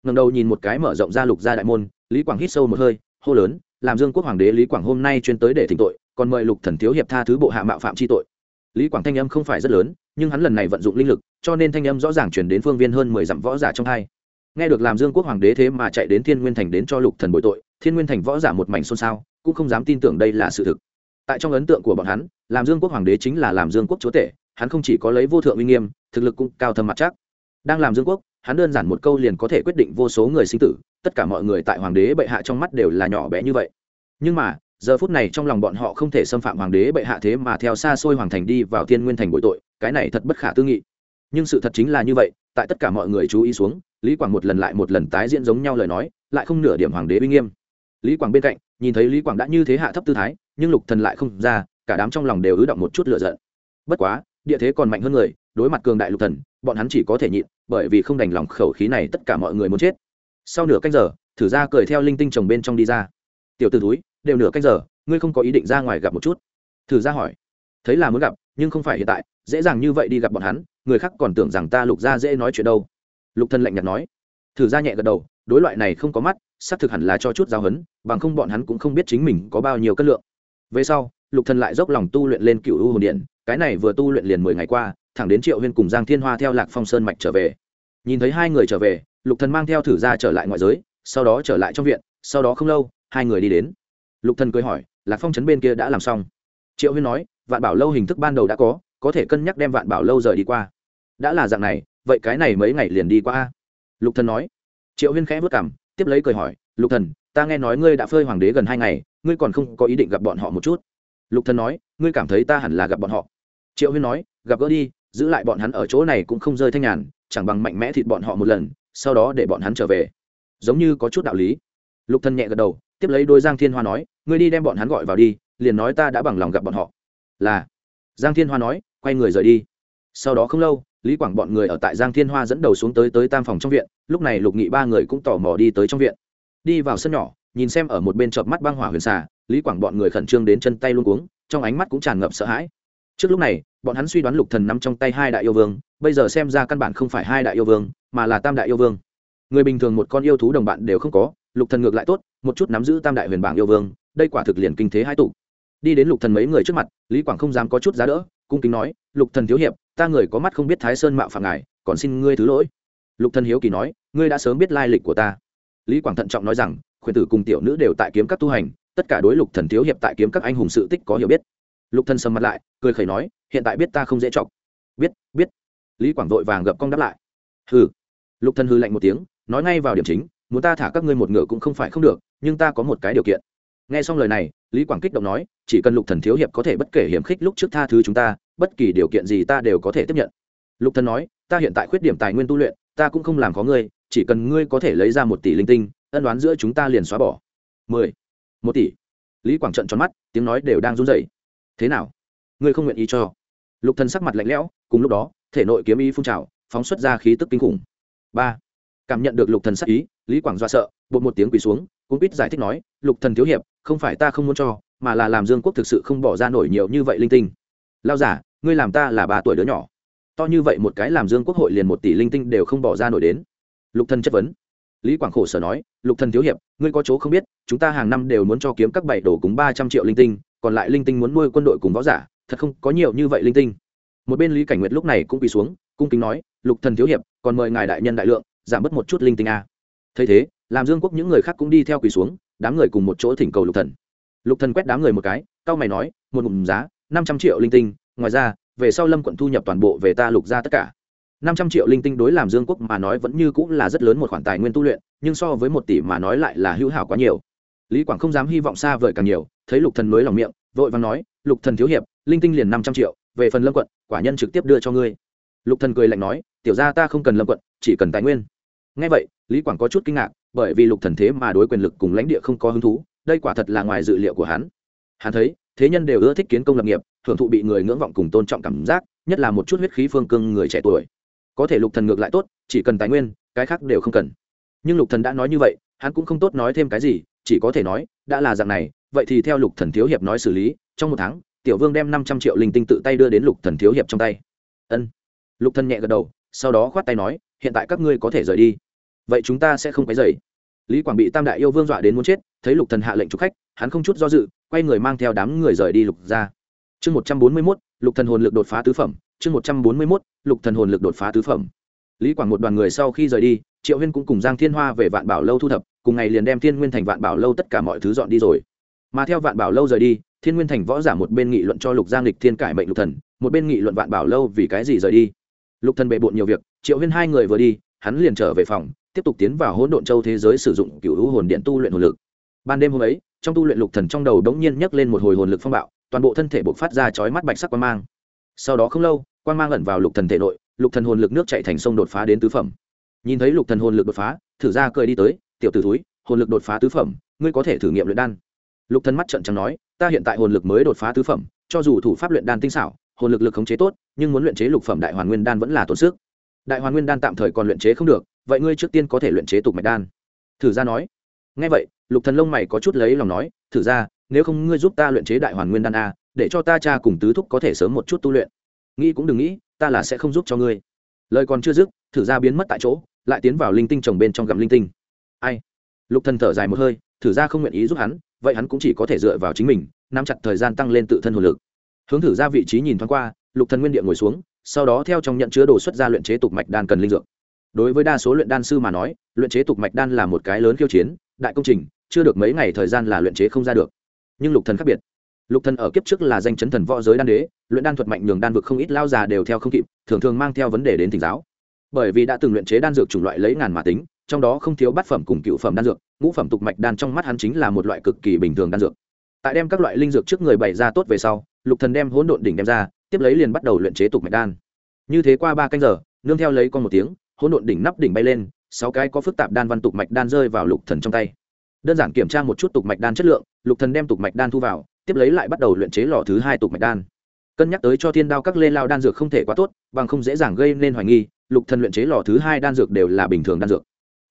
ngần đầu nhìn một cái mở rộng ra lục gia đại môn, lý quảng hít sâu một hơi, hô lớn, làm dương quốc hoàng đế lý quảng hôm nay chuyên tới để thỉnh tội, còn mời lục thần thiếu hiệp tha thứ bộ hạ mạo phạm chi tội. Lý quảng thanh âm không phải rất lớn, nhưng hắn lần này vận dụng linh lực, cho nên thanh âm rõ ràng chuyển đến phương viên hơn mười dặm võ giả trong hai. Nghe được làm dương quốc hoàng đế thế mà chạy đến thiên nguyên thành đến cho lục thần bội tội, thiên nguyên thành võ giả một mảnh xôn xao, cũng không dám tin tưởng đây là sự thực. Tại trong ấn tượng của bọn hắn, làm dương quốc hoàng đế chính là làm dương quốc chúa tể, hắn không chỉ có lấy vô thượng uy nghiêm, thực lực cũng cao thâm mặt chắc. Đang làm dương quốc hắn đơn giản một câu liền có thể quyết định vô số người sinh tử, tất cả mọi người tại hoàng đế bệ hạ trong mắt đều là nhỏ bé như vậy. Nhưng mà, giờ phút này trong lòng bọn họ không thể xâm phạm hoàng đế bệ hạ thế mà theo xa xôi hoàng thành đi vào thiên nguyên thành bội tội, cái này thật bất khả tư nghị. Nhưng sự thật chính là như vậy, tại tất cả mọi người chú ý xuống, lý quảng một lần lại một lần tái diễn giống nhau lời nói, lại không nửa điểm hoàng đế uy nghiêm. Lý quảng bên cạnh, nhìn thấy lý quảng đã như thế hạ thấp tư thái, nhưng lục thần lại không ra, cả đám trong lòng đều ứ động một chút lửa giận. Bất quá, địa thế còn mạnh hơn người, đối mặt cường đại lục thần bọn hắn chỉ có thể nhịn, bởi vì không đành lòng khẩu khí này tất cả mọi người muốn chết. Sau nửa canh giờ, thử ra cười theo linh tinh chồng bên trong đi ra. Tiểu t túi đều nửa canh giờ, ngươi không có ý định ra ngoài gặp một chút? Thử ra hỏi. Thấy là muốn gặp, nhưng không phải hiện tại, dễ dàng như vậy đi gặp bọn hắn, người khác còn tưởng rằng ta lục ra dễ nói chuyện đâu. Lục thần lạnh nhạt nói. Thử ra nhẹ gật đầu, đối loại này không có mắt, xác thực hẳn là cho chút giáo hấn bằng không bọn hắn cũng không biết chính mình có bao nhiêu cân lượng. Về sau, lục thần lại dốc lòng tu luyện lên cựu u hồn điện, cái này vừa tu luyện liền mười ngày qua thẳng đến triệu huyên cùng giang thiên hoa theo lạc phong sơn mạch trở về. Nhìn thấy hai người trở về, lục thần mang theo thử ra trở lại ngoại giới, sau đó trở lại trong viện, sau đó không lâu, hai người đi đến. Lục thần cười hỏi, lạc phong trấn bên kia đã làm xong? Triệu huyên nói, vạn bảo lâu hình thức ban đầu đã có có thể cân nhắc đem vạn bảo lâu rời đi qua. Đã là dạng này, vậy cái này mấy ngày liền đi qua lục thần nói. Triệu huyên khẽ vất cảm tiếp lấy cười hỏi, lục thần, ta nghe nói ngươi đã phơi hoàng đế gần hai ngày, ngươi còn không có ý định gặp bọn họ một chút? Lục thần nói, ngươi cảm thấy ta hẳn là gặp bọn họ? Triệu huyên nói, gặp gỡ đi giữ lại bọn hắn ở chỗ này cũng không rơi thanh nhàn, chẳng bằng mạnh mẽ thịt bọn họ một lần, sau đó để bọn hắn trở về. Giống như có chút đạo lý. Lục thần nhẹ gật đầu, tiếp lấy đôi giang thiên hoa nói, ngươi đi đem bọn hắn gọi vào đi, liền nói ta đã bằng lòng gặp bọn họ. Là. Giang thiên hoa nói, quay người rời đi. Sau đó không lâu, lý quảng bọn người ở tại giang thiên hoa dẫn đầu xuống tới tới tam phòng trong viện, lúc này lục nghị ba người cũng tò mò đi tới trong viện. Đi vào sân nhỏ, nhìn xem ở một bên chợp mắt băng hỏa huyền xà, lý quảng bọn người khẩn trương đến chân tay luôn cuống, trong ánh mắt cũng tràn ngập sợ hãi. Trước lúc này bọn hắn suy đoán lục thần nắm trong tay hai đại yêu vương, bây giờ xem ra căn bản không phải hai đại yêu vương, mà là tam đại yêu vương. Người bình thường một con yêu thú đồng bạn đều không có, lục thần ngược lại tốt, một chút nắm giữ tam đại huyền bảng yêu vương, đây quả thực liền kinh thế hai tụ. Đi đến lục thần mấy người trước mặt, lý quảng không dám có chút giá đỡ, cung kính nói, lục thần thiếu hiệp, ta người có mắt không biết thái sơn mạo phạm ngài, còn xin ngươi thứ lỗi. Lục thần hiếu kỳ nói, ngươi đã sớm biết lai lịch của ta. Lý quảng thận trọng nói rằng khuyên tử cùng tiểu nữ đều tại kiếm các tu hành, tất cả đối lục thần thiếu hiệp tại kiếm các anh hùng sự tích có hiểu biết lục thần sầm mặt lại, cười khẩy nói, hiện tại biết ta không dễ chọc. Biết biết. Lý quảng vội vàng gập cong đáp lại. Hừ. Lục thần hư lạnh một tiếng, nói ngay vào điểm chính, muốn ta thả các ngươi một ngựa cũng không phải không được, nhưng ta có một cái điều kiện. Nghe xong lời này, lý quảng kích động nói, chỉ cần lục thần thiếu hiệp có thể bất kể hiểm khích lúc trước tha thứ chúng ta, bất kỳ điều kiện gì ta đều có thể tiếp nhận. Lục thần nói, ta hiện tại khuyết điểm tài nguyên tu luyện, ta cũng không làm khó ngươi, chỉ cần ngươi có thể lấy ra một tỷ linh tinh, ân đoán giữa chúng ta liền xóa bỏ. Mười, một tỷ. Lý quảng trận tròn mắt, tiếng nói đều đang run rẩy thế nào? Ngươi không nguyện ý cho. Lục thần sắc mặt lạnh lẽo, cùng lúc đó, thể nội kiếm ý phun trào, phóng xuất ra khí tức kinh khủng. Ba. Cảm nhận được lục thần sắc ý, lý quảng do sợ, bột một tiếng quỳ xuống cũng biết giải thích nói, lục thần thiếu hiệp, không phải ta không muốn cho, mà là làm dương quốc thực sự không bỏ ra nổi nhiều như vậy linh tinh. Lao giả, ngươi làm ta là ba tuổi đứa nhỏ. To như vậy một cái làm dương quốc hội liền một tỷ linh tinh đều không bỏ ra nổi đến. Lục thần chất vấn. Lý quảng khổ sở nói, lục thần thiếu hiệp, ngươi có chỗ không biết, chúng ta hàng năm đều muốn cho kiếm các bảy đồ cúng ba trăm triệu linh tinh còn lại linh tinh muốn nuôi quân đội cùng võ giả, thật không có nhiều như vậy linh tinh. Một bên lý cảnh nguyệt lúc này cũng quỳ xuống, cung kính nói, lục thần thiếu hiệp, còn mời ngài đại nhân đại lượng, giảm bớt một chút linh tinh a. Thấy thế làm dương quốc những người khác cũng đi theo quỳ xuống, đám người cùng một chỗ thỉnh cầu lục thần. Lục thần quét đám người một cái cao mày nói, một ngụm giá, năm trăm triệu linh tinh, ngoài ra, về sau lâm quận thu nhập toàn bộ về ta lục ra tất cả. Năm trăm triệu linh tinh đối làm dương quốc mà nói vẫn như cũng là rất lớn một khoản tài nguyên tu luyện, nhưng so với một tỷ mà nói lại là hữu hảo quá nhiều. Lý quảng không dám hy vọng xa vời càng nhiều thấy lục thần nối lòng miệng, vội vàng nói, lục thần thiếu hiệp, linh tinh liền năm trăm triệu, về phần lâm quận, quả nhân trực tiếp đưa cho ngươi. Lục thần cười lạnh nói, tiểu gia ta không cần lâm quận, chỉ cần tài nguyên. Nghe vậy, lý quảng có chút kinh ngạc, bởi vì lục thần thế mà đối quyền lực cùng lãnh địa không có hứng thú, đây quả thật là ngoài dự liệu của hắn. Hắn thấy, thế nhân đều ưa thích kiến công lập nghiệp hưởng thụ bị người ngưỡng vọng cùng tôn trọng cảm giác, nhất là một chút huyết khí phương cương người trẻ tuổi. Có thể lục thần ngược lại tốt, chỉ cần tài nguyên, cái khác đều không cần. Nhưng lục thần đã nói như vậy, hắn cũng không tốt nói thêm cái gì, chỉ có thể nói, đã là dạng này vậy thì theo lục thần thiếu hiệp nói xử lý trong một tháng tiểu vương đem năm trăm triệu linh tinh tự tay đưa đến lục thần thiếu hiệp trong tay. Ân. Lục thần nhẹ gật đầu sau đó khoát tay nói hiện tại các ngươi có thể rời đi. Vậy chúng ta sẽ không quấy rầy. Lý quảng bị tam đại yêu vương dọa đến muốn chết thấy lục thần hạ lệnh chụp khách hắn không chút do dự quay người mang theo đám người rời đi lục ra chương một trăm bốn mươi 141, lục thần hồn lực đột phá tứ phẩm. Chương một trăm bốn mươi 141, lục thần hồn lực đột phá tứ phẩm. Lý quảng một đoàn người sau khi rời đi triệu huyên cũng cùng giang thiên hoa về vạn bảo lâu thu thập cùng ngày liền đem thiên nguyên thành vạn bảo lâu tất cả mọi thứ dọn đi rồi mà theo vạn bảo lâu rời đi, thiên nguyên thành võ giả một bên nghị luận cho lục giang lịch thiên cải mệnh lục thần, một bên nghị luận vạn bảo lâu vì cái gì rời đi. Lục thần bệ bộn nhiều việc, triệu huyên hai người vừa đi, hắn liền trở về phòng, tiếp tục tiến vào hỗn độn châu thế giới sử dụng cựu hữu hồn điện tu luyện hồn lực. Ban đêm hôm ấy, trong tu luyện lục thần trong đầu đống nhiên nhấc lên một hồi hồn lực phong bạo, toàn bộ thân thể bộc phát ra chói mắt bạch sắc quang mang. Sau đó không lâu, quang mang ẩn vào lục thần thể nội, lục thần hồn lực nước chảy thành sông đột phá đến tứ phẩm. Nhìn thấy lục thần hồn lực đột phá, thử ra cười đi tới, tiểu tử túi hồn lực đột phá tứ phẩm, ngươi có thể thử nghiệm luyện đan lục thần mắt trợn trắng nói, ta hiện tại hồn lực mới đột phá tứ phẩm, cho dù thủ pháp luyện đan tinh xảo, hồn lực lực khống chế tốt, nhưng muốn luyện chế lục phẩm đại hoàn nguyên đan vẫn là tốn sức. Đại hoàn nguyên đan tạm thời còn luyện chế không được, vậy ngươi trước tiên có thể luyện chế tục mạch đan. Thử ra nói. Nghe vậy, lục thần lông mày có chút lấy lòng nói, thử ra nếu không ngươi giúp ta luyện chế đại hoàn nguyên đan a, để cho ta cha cùng tứ thúc có thể sớm một chút tu luyện. Nghĩ cũng đừng nghĩ, ta là sẽ không giúp cho ngươi. Lời còn chưa dứt, thử ra biến mất tại chỗ, lại tiến vào linh tinh trồng bên trong gặm linh tinh. Ai? Lục thần thở dài một hơi thử ra không nguyện ý giúp hắn, vậy hắn cũng chỉ có thể dựa vào chính mình, nắm chặt thời gian tăng lên tự thân hồn lực. Hướng thử ra vị trí nhìn thoáng qua, lục thần nguyên địa ngồi xuống, sau đó theo trong nhận chứa đồ xuất ra luyện chế tục mạch đan cần linh dược. Đối với đa số luyện đan sư mà nói, luyện chế tục mạch đan là một cái lớn khiêu chiến, đại công trình, chưa được mấy ngày thời gian là luyện chế không ra được. Nhưng lục thần khác biệt. Lục thần ở kiếp trước là danh chấn thần võ giới đan đế, luyện đan thuật mạnh nhường đan vực không ít lao già đều theo không kịp, thường thường mang theo vấn đề đến thỉnh giáo. Bởi vì đã từng luyện chế đan dược chủng loại lấy ngàn mà tính trong đó không thiếu bát phẩm cùng cựu phẩm đan dược, ngũ phẩm tục mạch đan trong mắt hắn chính là một loại cực kỳ bình thường đan dược. Tại đem các loại linh dược trước người bày ra tốt về sau, lục thần đem hỗn độn đỉnh đem ra, tiếp lấy liền bắt đầu luyện chế tục mạch đan. Như thế qua ba canh giờ, nương theo lấy con một tiếng, hỗn độn đỉnh nắp đỉnh bay lên, sáu cái có phức tạp đan văn tục mạch đan rơi vào lục thần trong tay. Đơn giản kiểm tra một chút tục mạch đan chất lượng, lục thần đem tục mạch đan thu vào, tiếp lấy lại bắt đầu luyện chế lò thứ hai tục mạch đan. Cân nhắc tới cho thiên đao các lê lao đan dược không thể quá tốt, bằng không dễ dàng gây nên hoài nghi, lục thần luyện chế lò thứ hai đan dược đều là bình thường đan dược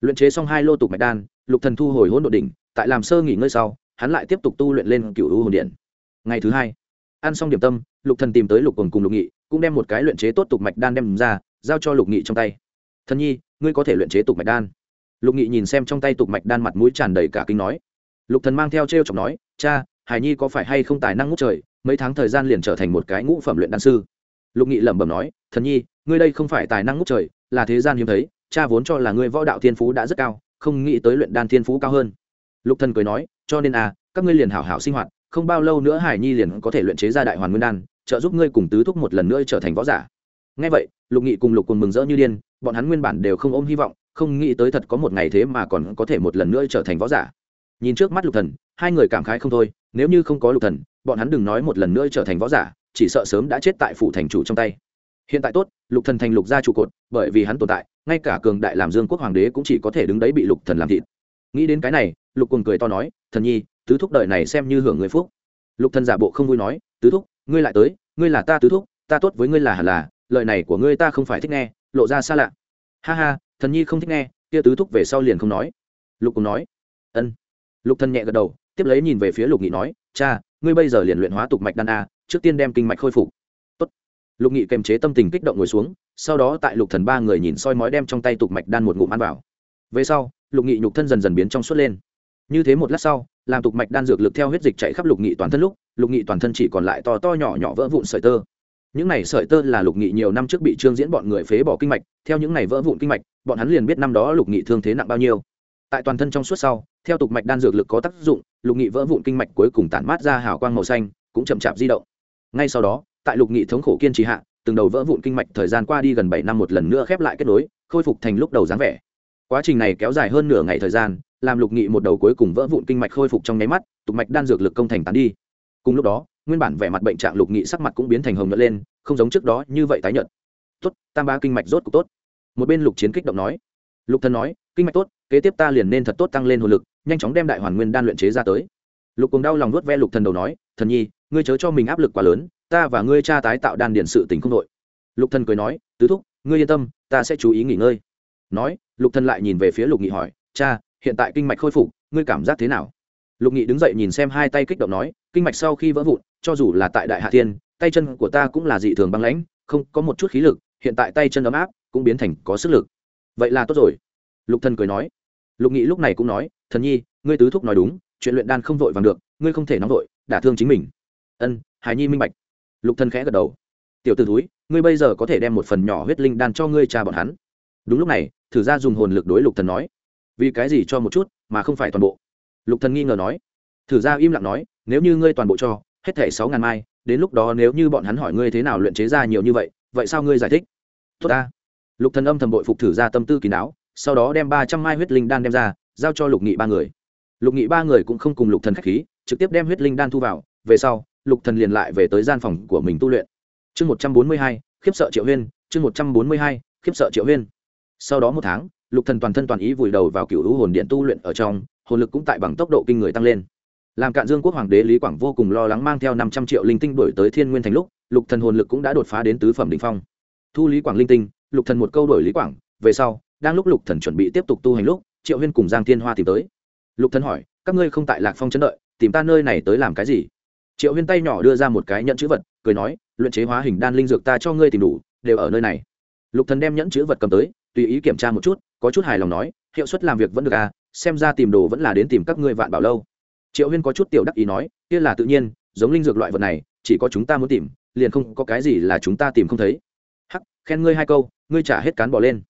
luyện chế xong hai lô tục mạch đan, lục thần thu hồi hỗn độ đỉnh, tại làm sơ nghỉ ngơi sau, hắn lại tiếp tục tu luyện lên cựu hồn điện. Ngày thứ hai, ăn xong điểm tâm, lục thần tìm tới lục cùng cùng lục nghị, cũng đem một cái luyện chế tốt tục mạch đan đem ra, giao cho lục nghị trong tay. Thần nhi, ngươi có thể luyện chế tục mạch đan. Lục nghị nhìn xem trong tay tục mạch đan mặt mũi tràn đầy cả kinh nói. Lục thần mang theo treo chọc nói, cha, hải nhi có phải hay không tài năng ngút trời, mấy tháng thời gian liền trở thành một cái ngũ phẩm luyện đan sư? Lục nghị lẩm bẩm nói, thần nhi, ngươi đây không phải tài năng ngút trời, là thế gian hiếm thấy cha vốn cho là ngươi võ đạo thiên phú đã rất cao, không nghĩ tới luyện đan thiên phú cao hơn. Lục thần cười nói, cho nên à các ngươi liền hảo hảo sinh hoạt, không bao lâu nữa hải nhi liền có thể luyện chế ra đại hoàn nguyên đan, trợ giúp ngươi cùng tứ thúc một lần nữa trở thành võ giả. Nghe vậy, lục nghị cùng lục cùng mừng rỡ như điên, bọn hắn nguyên bản đều không ôm hy vọng, không nghĩ tới thật có một ngày thế mà còn có thể một lần nữa trở thành võ giả. Nhìn trước mắt lục thần, hai người cảm khái không thôi, nếu như không có lục thần, bọn hắn đừng nói một lần nữa trở thành võ giả, chỉ sợ sớm đã chết tại phủ thành chủ trong tay hiện tại tốt, lục thần thành lục gia trụ cột, bởi vì hắn tồn tại, ngay cả cường đại làm dương quốc hoàng đế cũng chỉ có thể đứng đấy bị lục thần làm thịt. Nghĩ đến cái này, lục cùng cười to nói, thần nhi, tứ thúc đời này xem như hưởng người phúc. Lục thần giả bộ không vui nói, tứ thúc, ngươi lại tới, ngươi là ta tứ thúc, ta tốt với ngươi là hẳn là, lời này của ngươi ta không phải thích nghe, lộ ra xa lạ. Ha ha, thần nhi không thích nghe, kia tứ thúc về sau liền không nói. Lục cùng nói. Ân. Lục thần nhẹ gật đầu, tiếp lấy nhìn về phía lục nghị nói, cha, ngươi bây giờ liền luyện hóa tục mạch đan a, trước tiên đem kinh mạch khôi phục lục nghị kềm chế tâm tình kích động ngồi xuống, sau đó tại lục thần ba người nhìn soi mói đem trong tay tục mạch đan một ngụm ăn vào. Về sau, lục nghị nhục thân dần dần biến trong suốt lên. Như thế một lát sau, làm tục mạch đan dược lực theo huyết dịch chạy khắp lục nghị toàn thân lúc, lục nghị toàn thân chỉ còn lại to to nhỏ nhỏ vỡ vụn sợi tơ. Những này sợi tơ là lục nghị nhiều năm trước bị trương diễn bọn người phế bỏ kinh mạch, theo những này vỡ vụn kinh mạch, bọn hắn liền biết năm đó lục nghị thương thế nặng bao nhiêu. Tại toàn thân trong suốt sau, theo tục mạch đan dược lực có tác dụng, lục nghị vỡ vụn kinh mạch cuối cùng tản mát ra hào quang màu xanh, cũng chậm chạp di động. Ngay sau đó tại lục nghị thống khổ kiên trì hạ, từng đầu vỡ vụn kinh mạch thời gian qua đi gần bảy năm một lần nữa khép lại kết nối, khôi phục thành lúc đầu dáng vẻ. Quá trình này kéo dài hơn nửa ngày thời gian, làm lục nghị một đầu cuối cùng vỡ vụn kinh mạch khôi phục trong nháy mắt, tục mạch đan dược lực công thành tán đi. Cùng lúc đó, nguyên bản vẻ mặt bệnh trạng lục nghị sắc mặt cũng biến thành hồng nhợt lên, không giống trước đó như vậy tái nhợt. Tốt, tam ba kinh mạch rốt cục tốt. Một bên lục chiến kích động nói. Lục thần nói, kinh mạch tốt, kế tiếp ta liền nên thật tốt tăng lên hồn lực, nhanh chóng đem đại hoàn nguyên đan luyện chế ra tới. Lục cùng đau lòng nuốt ve lục thần đầu nói, thần nhi, ngươi chớ cho mình áp lực quá lớn ta và ngươi cha tái tạo đan điện sự tình không đội. Lục thần cười nói, tứ thúc, ngươi yên tâm, ta sẽ chú ý nghỉ ngơi. Nói, lục thần lại nhìn về phía lục nghị hỏi, cha, hiện tại kinh mạch khôi phục, ngươi cảm giác thế nào? Lục nghị đứng dậy nhìn xem hai tay kích động nói, kinh mạch sau khi vỡ vụn, cho dù là tại đại hạ thiên, tay chân của ta cũng là dị thường băng lãnh, không có một chút khí lực, hiện tại tay chân ấm áp, cũng biến thành có sức lực. Vậy là tốt rồi. Lục thần cười nói. Lục nghị lúc này cũng nói, thần nhi, ngươi tứ thúc nói đúng, chuyện luyện đan không vội vàng được, ngươi không thể nóng vội, đả thương chính mình. Ân, hải nhi minh bạch lục thần khẽ gật đầu. Tiểu tử thúi, ngươi bây giờ có thể đem một phần nhỏ huyết linh đan cho ngươi cha bọn hắn. Đúng lúc này, thử ra dùng hồn lực đối lục thần nói. Vì cái gì cho một chút, mà không phải toàn bộ? Lục thần nghi ngờ nói. Thử ra im lặng nói, nếu như ngươi toàn bộ cho, hết thảy sáu ngàn mai, đến lúc đó nếu như bọn hắn hỏi ngươi thế nào luyện chế ra nhiều như vậy vậy sao ngươi giải thích? Tốt ta. Lục thần âm thầm bội phục thử ra tâm tư kỳ não sau đó đem ba trăm mai huyết linh đan đem ra, giao cho lục nghị ba người. Lục nghị ba người cũng không cùng lục thần khách khí, trực tiếp đem huyết linh đan thu vào, về sau lục thần liền lại về tới gian phòng của mình tu luyện. Chương một trăm bốn mươi hai, khiếp sợ triệu huyên, chương một trăm bốn mươi hai, khiếp sợ triệu huyên. Sau đó một tháng, lục thần toàn thân toàn ý vùi đầu vào cựu hữu hồn điện tu luyện ở trong, hồn lực cũng tại bằng tốc độ kinh người tăng lên. Làm cạn dương quốc hoàng đế lý quảng vô cùng lo lắng mang theo năm trăm triệu linh tinh đổi tới thiên nguyên thành lúc, lục thần hồn lực cũng đã đột phá đến tứ phẩm đỉnh phong. Thu lý quảng linh tinh, lục thần một câu đổi lý quảng, về sau, đang lúc lục thần chuẩn bị tiếp tục tu hành lúc, triệu huyên cùng giang thiên hoa tìm tới. Lục thần hỏi, các ngươi không tại lạc phong chấn đợi, tìm ta nơi này tới làm cái gì? Triệu huyên tay nhỏ đưa ra một cái nhẫn chữ vật, cười nói, luyện chế hóa hình đan linh dược ta cho ngươi tìm đủ, đều ở nơi này. Lục thần đem nhẫn chữ vật cầm tới, tùy ý kiểm tra một chút, có chút hài lòng nói, hiệu suất làm việc vẫn được à xem ra tìm đồ vẫn là đến tìm các ngươi vạn bảo lâu. Triệu huyên có chút tiểu đắc ý nói, kia là tự nhiên, giống linh dược loại vật này, chỉ có chúng ta muốn tìm, liền không có cái gì là chúng ta tìm không thấy. Hắc, khen ngươi hai câu, ngươi trả hết cán bỏ lên.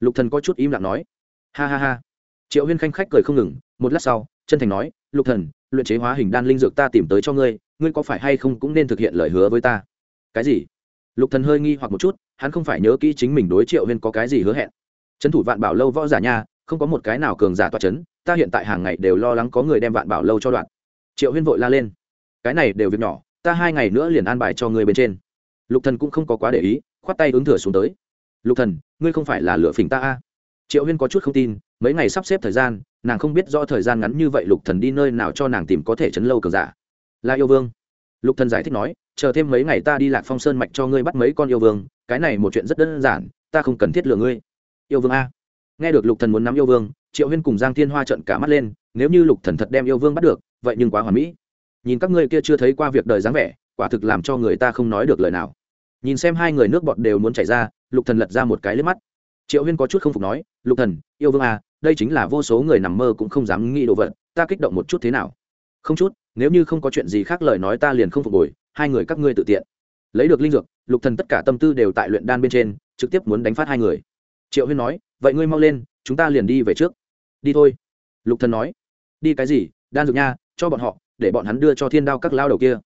Lục thần có chút im lặng nói, ha ha ha. Triệu huyên khanh khách cười không ngừng, một lát sau, chân thành nói, lục thần, luyện chế hóa hình đan linh dược ta tìm tới cho ngươi ngươi có phải hay không cũng nên thực hiện lời hứa với ta? Cái gì? Lục thần hơi nghi hoặc một chút, hắn không phải nhớ kỹ chính mình đối triệu huyên có cái gì hứa hẹn. Trấn thủ vạn bảo lâu võ giả nha, không có một cái nào cường giả toa chấn. ta hiện tại hàng ngày đều lo lắng có người đem vạn bảo lâu cho đoạn. Triệu huyên vội la lên. Cái này đều việc nhỏ, ta hai ngày nữa liền an bài cho người bên trên. Lục thần cũng không có quá để ý, khoát tay ứng thừa xuống tới. Lục thần, ngươi không phải là lựa phỉnh ta a? Triệu huyên có chút không tin, mấy ngày sắp xếp thời gian, nàng không biết rõ thời gian ngắn như vậy lục thần đi nơi nào cho nàng tìm có thể chấn lâu cường giả là yêu vương. Lục thần giải thích nói, chờ thêm mấy ngày ta đi lạc phong sơn mạch cho ngươi bắt mấy con yêu vương, cái này một chuyện rất đơn giản, ta không cần thiết lừa ngươi. Yêu vương a. Nghe được lục thần muốn nắm yêu vương, triệu huyên cùng giang thiên hoa trợn cả mắt lên, nếu như lục thần thật đem yêu vương bắt được, vậy nhưng quá hoàn mỹ. Nhìn các ngươi kia chưa thấy qua việc đời dáng vẻ, quả thực làm cho người ta không nói được lời nào. Nhìn xem hai người nước bọt đều muốn chảy ra, lục thần lật ra một cái lướt mắt. Triệu huyên có chút không phục nói, lục thần, yêu vương à đây chính là vô số người nằm mơ cũng không dám nghĩ đồ vật, ta kích động một chút thế nào? Không chút nếu như không có chuyện gì khác lời nói ta liền không phục hồi, hai người các ngươi tự tiện. Lấy được linh dược, lục thần tất cả tâm tư đều tại luyện đan bên trên, trực tiếp muốn đánh phát hai người. Triệu huyên nói, vậy ngươi mau lên, chúng ta liền đi về trước. Đi thôi. Lục thần nói, đi cái gì? Đan dược nha, cho bọn họ, để bọn hắn đưa cho thiên đao các lao đầu kia.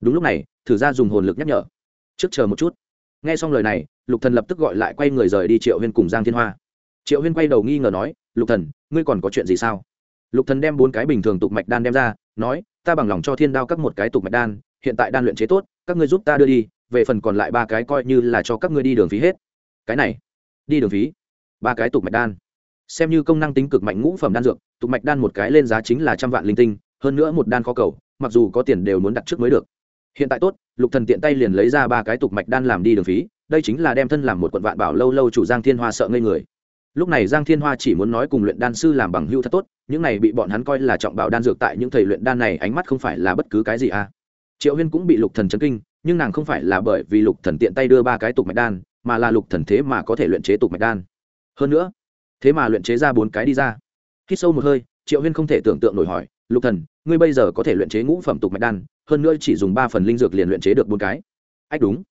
Đúng lúc này, thử ra dùng hồn lực nhắc nhở. Trước chờ một chút. Nghe xong lời này, lục thần lập tức gọi lại quay người rời đi triệu huyên cùng giang thiên hoa. Triệu huyên quay đầu nghi ngờ nói, lục thần, ngươi còn có chuyện gì sao? Lục thần đem bốn cái bình thường tục mạch đan đem ra, nói ta bằng lòng cho thiên đao các một cái tục mạch đan, hiện tại đan luyện chế tốt, các ngươi giúp ta đưa đi, về phần còn lại ba cái coi như là cho các ngươi đi đường phí hết. Cái này, đi đường phí, ba cái tục mạch đan. Xem như công năng tính cực mạnh ngũ phẩm đan dược, tục mạch đan một cái lên giá chính là trăm vạn linh tinh, hơn nữa một đan khó cầu, mặc dù có tiền đều muốn đặt trước mới được. Hiện tại tốt, lục thần tiện tay liền lấy ra ba cái tục mạch đan làm đi đường phí, đây chính là đem thân làm một quận vạn bảo lâu lâu chủ giang thiên hoa sợ ngây người lúc này giang thiên hoa chỉ muốn nói cùng luyện đan sư làm bằng hưu thật tốt, những này bị bọn hắn coi là trọng bảo đan dược tại những thầy luyện đan này ánh mắt không phải là bất cứ cái gì à. Triệu huyên cũng bị lục thần chấn kinh, nhưng nàng không phải là bởi vì lục thần tiện tay đưa ba cái tục mạch đan, mà là lục thần thế mà có thể luyện chế tục mạch đan. Hơn nữa, thế mà luyện chế ra bốn cái đi ra. Khi sâu một hơi, triệu huyên không thể tưởng tượng nổi hỏi, lục thần, ngươi bây giờ có thể luyện chế ngũ phẩm tục mạch đan, hơn nữa chỉ dùng ba phần linh dược liền luyện chế được bốn cái? Ách đúng.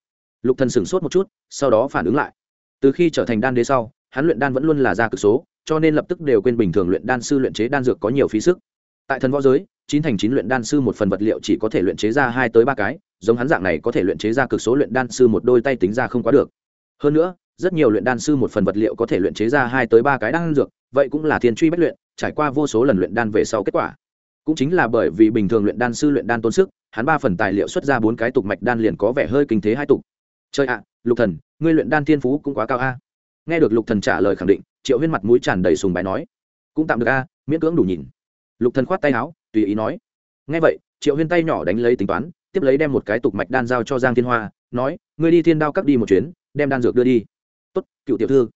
Lục thần sửng sốt một chút, sau đó phản ứng lại. Từ khi trở thành đan đế sau hắn luyện đan vẫn luôn là ra cực số, cho nên lập tức đều quên bình thường luyện đan sư luyện chế đan dược có nhiều phí sức. Tại thần võ giới, chín thành chín luyện đan sư một phần vật liệu chỉ có thể luyện chế ra hai tới ba cái, giống hắn dạng này có thể luyện chế ra cực số luyện đan sư một đôi tay tính ra không quá được. Hơn nữa, rất nhiều luyện đan sư một phần vật liệu có thể luyện chế ra hai tới ba cái đan dược, vậy cũng là thiên truy bất luyện, trải qua vô số lần luyện đan về sau kết quả. Cũng chính là bởi vì bình thường luyện đan sư luyện đan tốn sức, hắn ba phần tài liệu xuất ra bốn cái tục mạch đan liền có vẻ hơi kinh thế hai tục. Chơi ạ, lục thần, ngươi luyện đan thiên phú cũng quá cao a nghe được lục thần trả lời khẳng định, triệu huyên mặt mũi tràn đầy sùng bái nói, cũng tạm được a, miễn cưỡng đủ nhìn. Lục thần khoát tay áo, tùy ý nói, nghe vậy, triệu huyên tay nhỏ đánh lấy tính toán, tiếp lấy đem một cái tục mạch đan giao cho giang thiên hoa, nói, ngươi đi thiên đao cắt đi một chuyến, đem đan dược đưa đi. Tốt, cựu tiểu thư.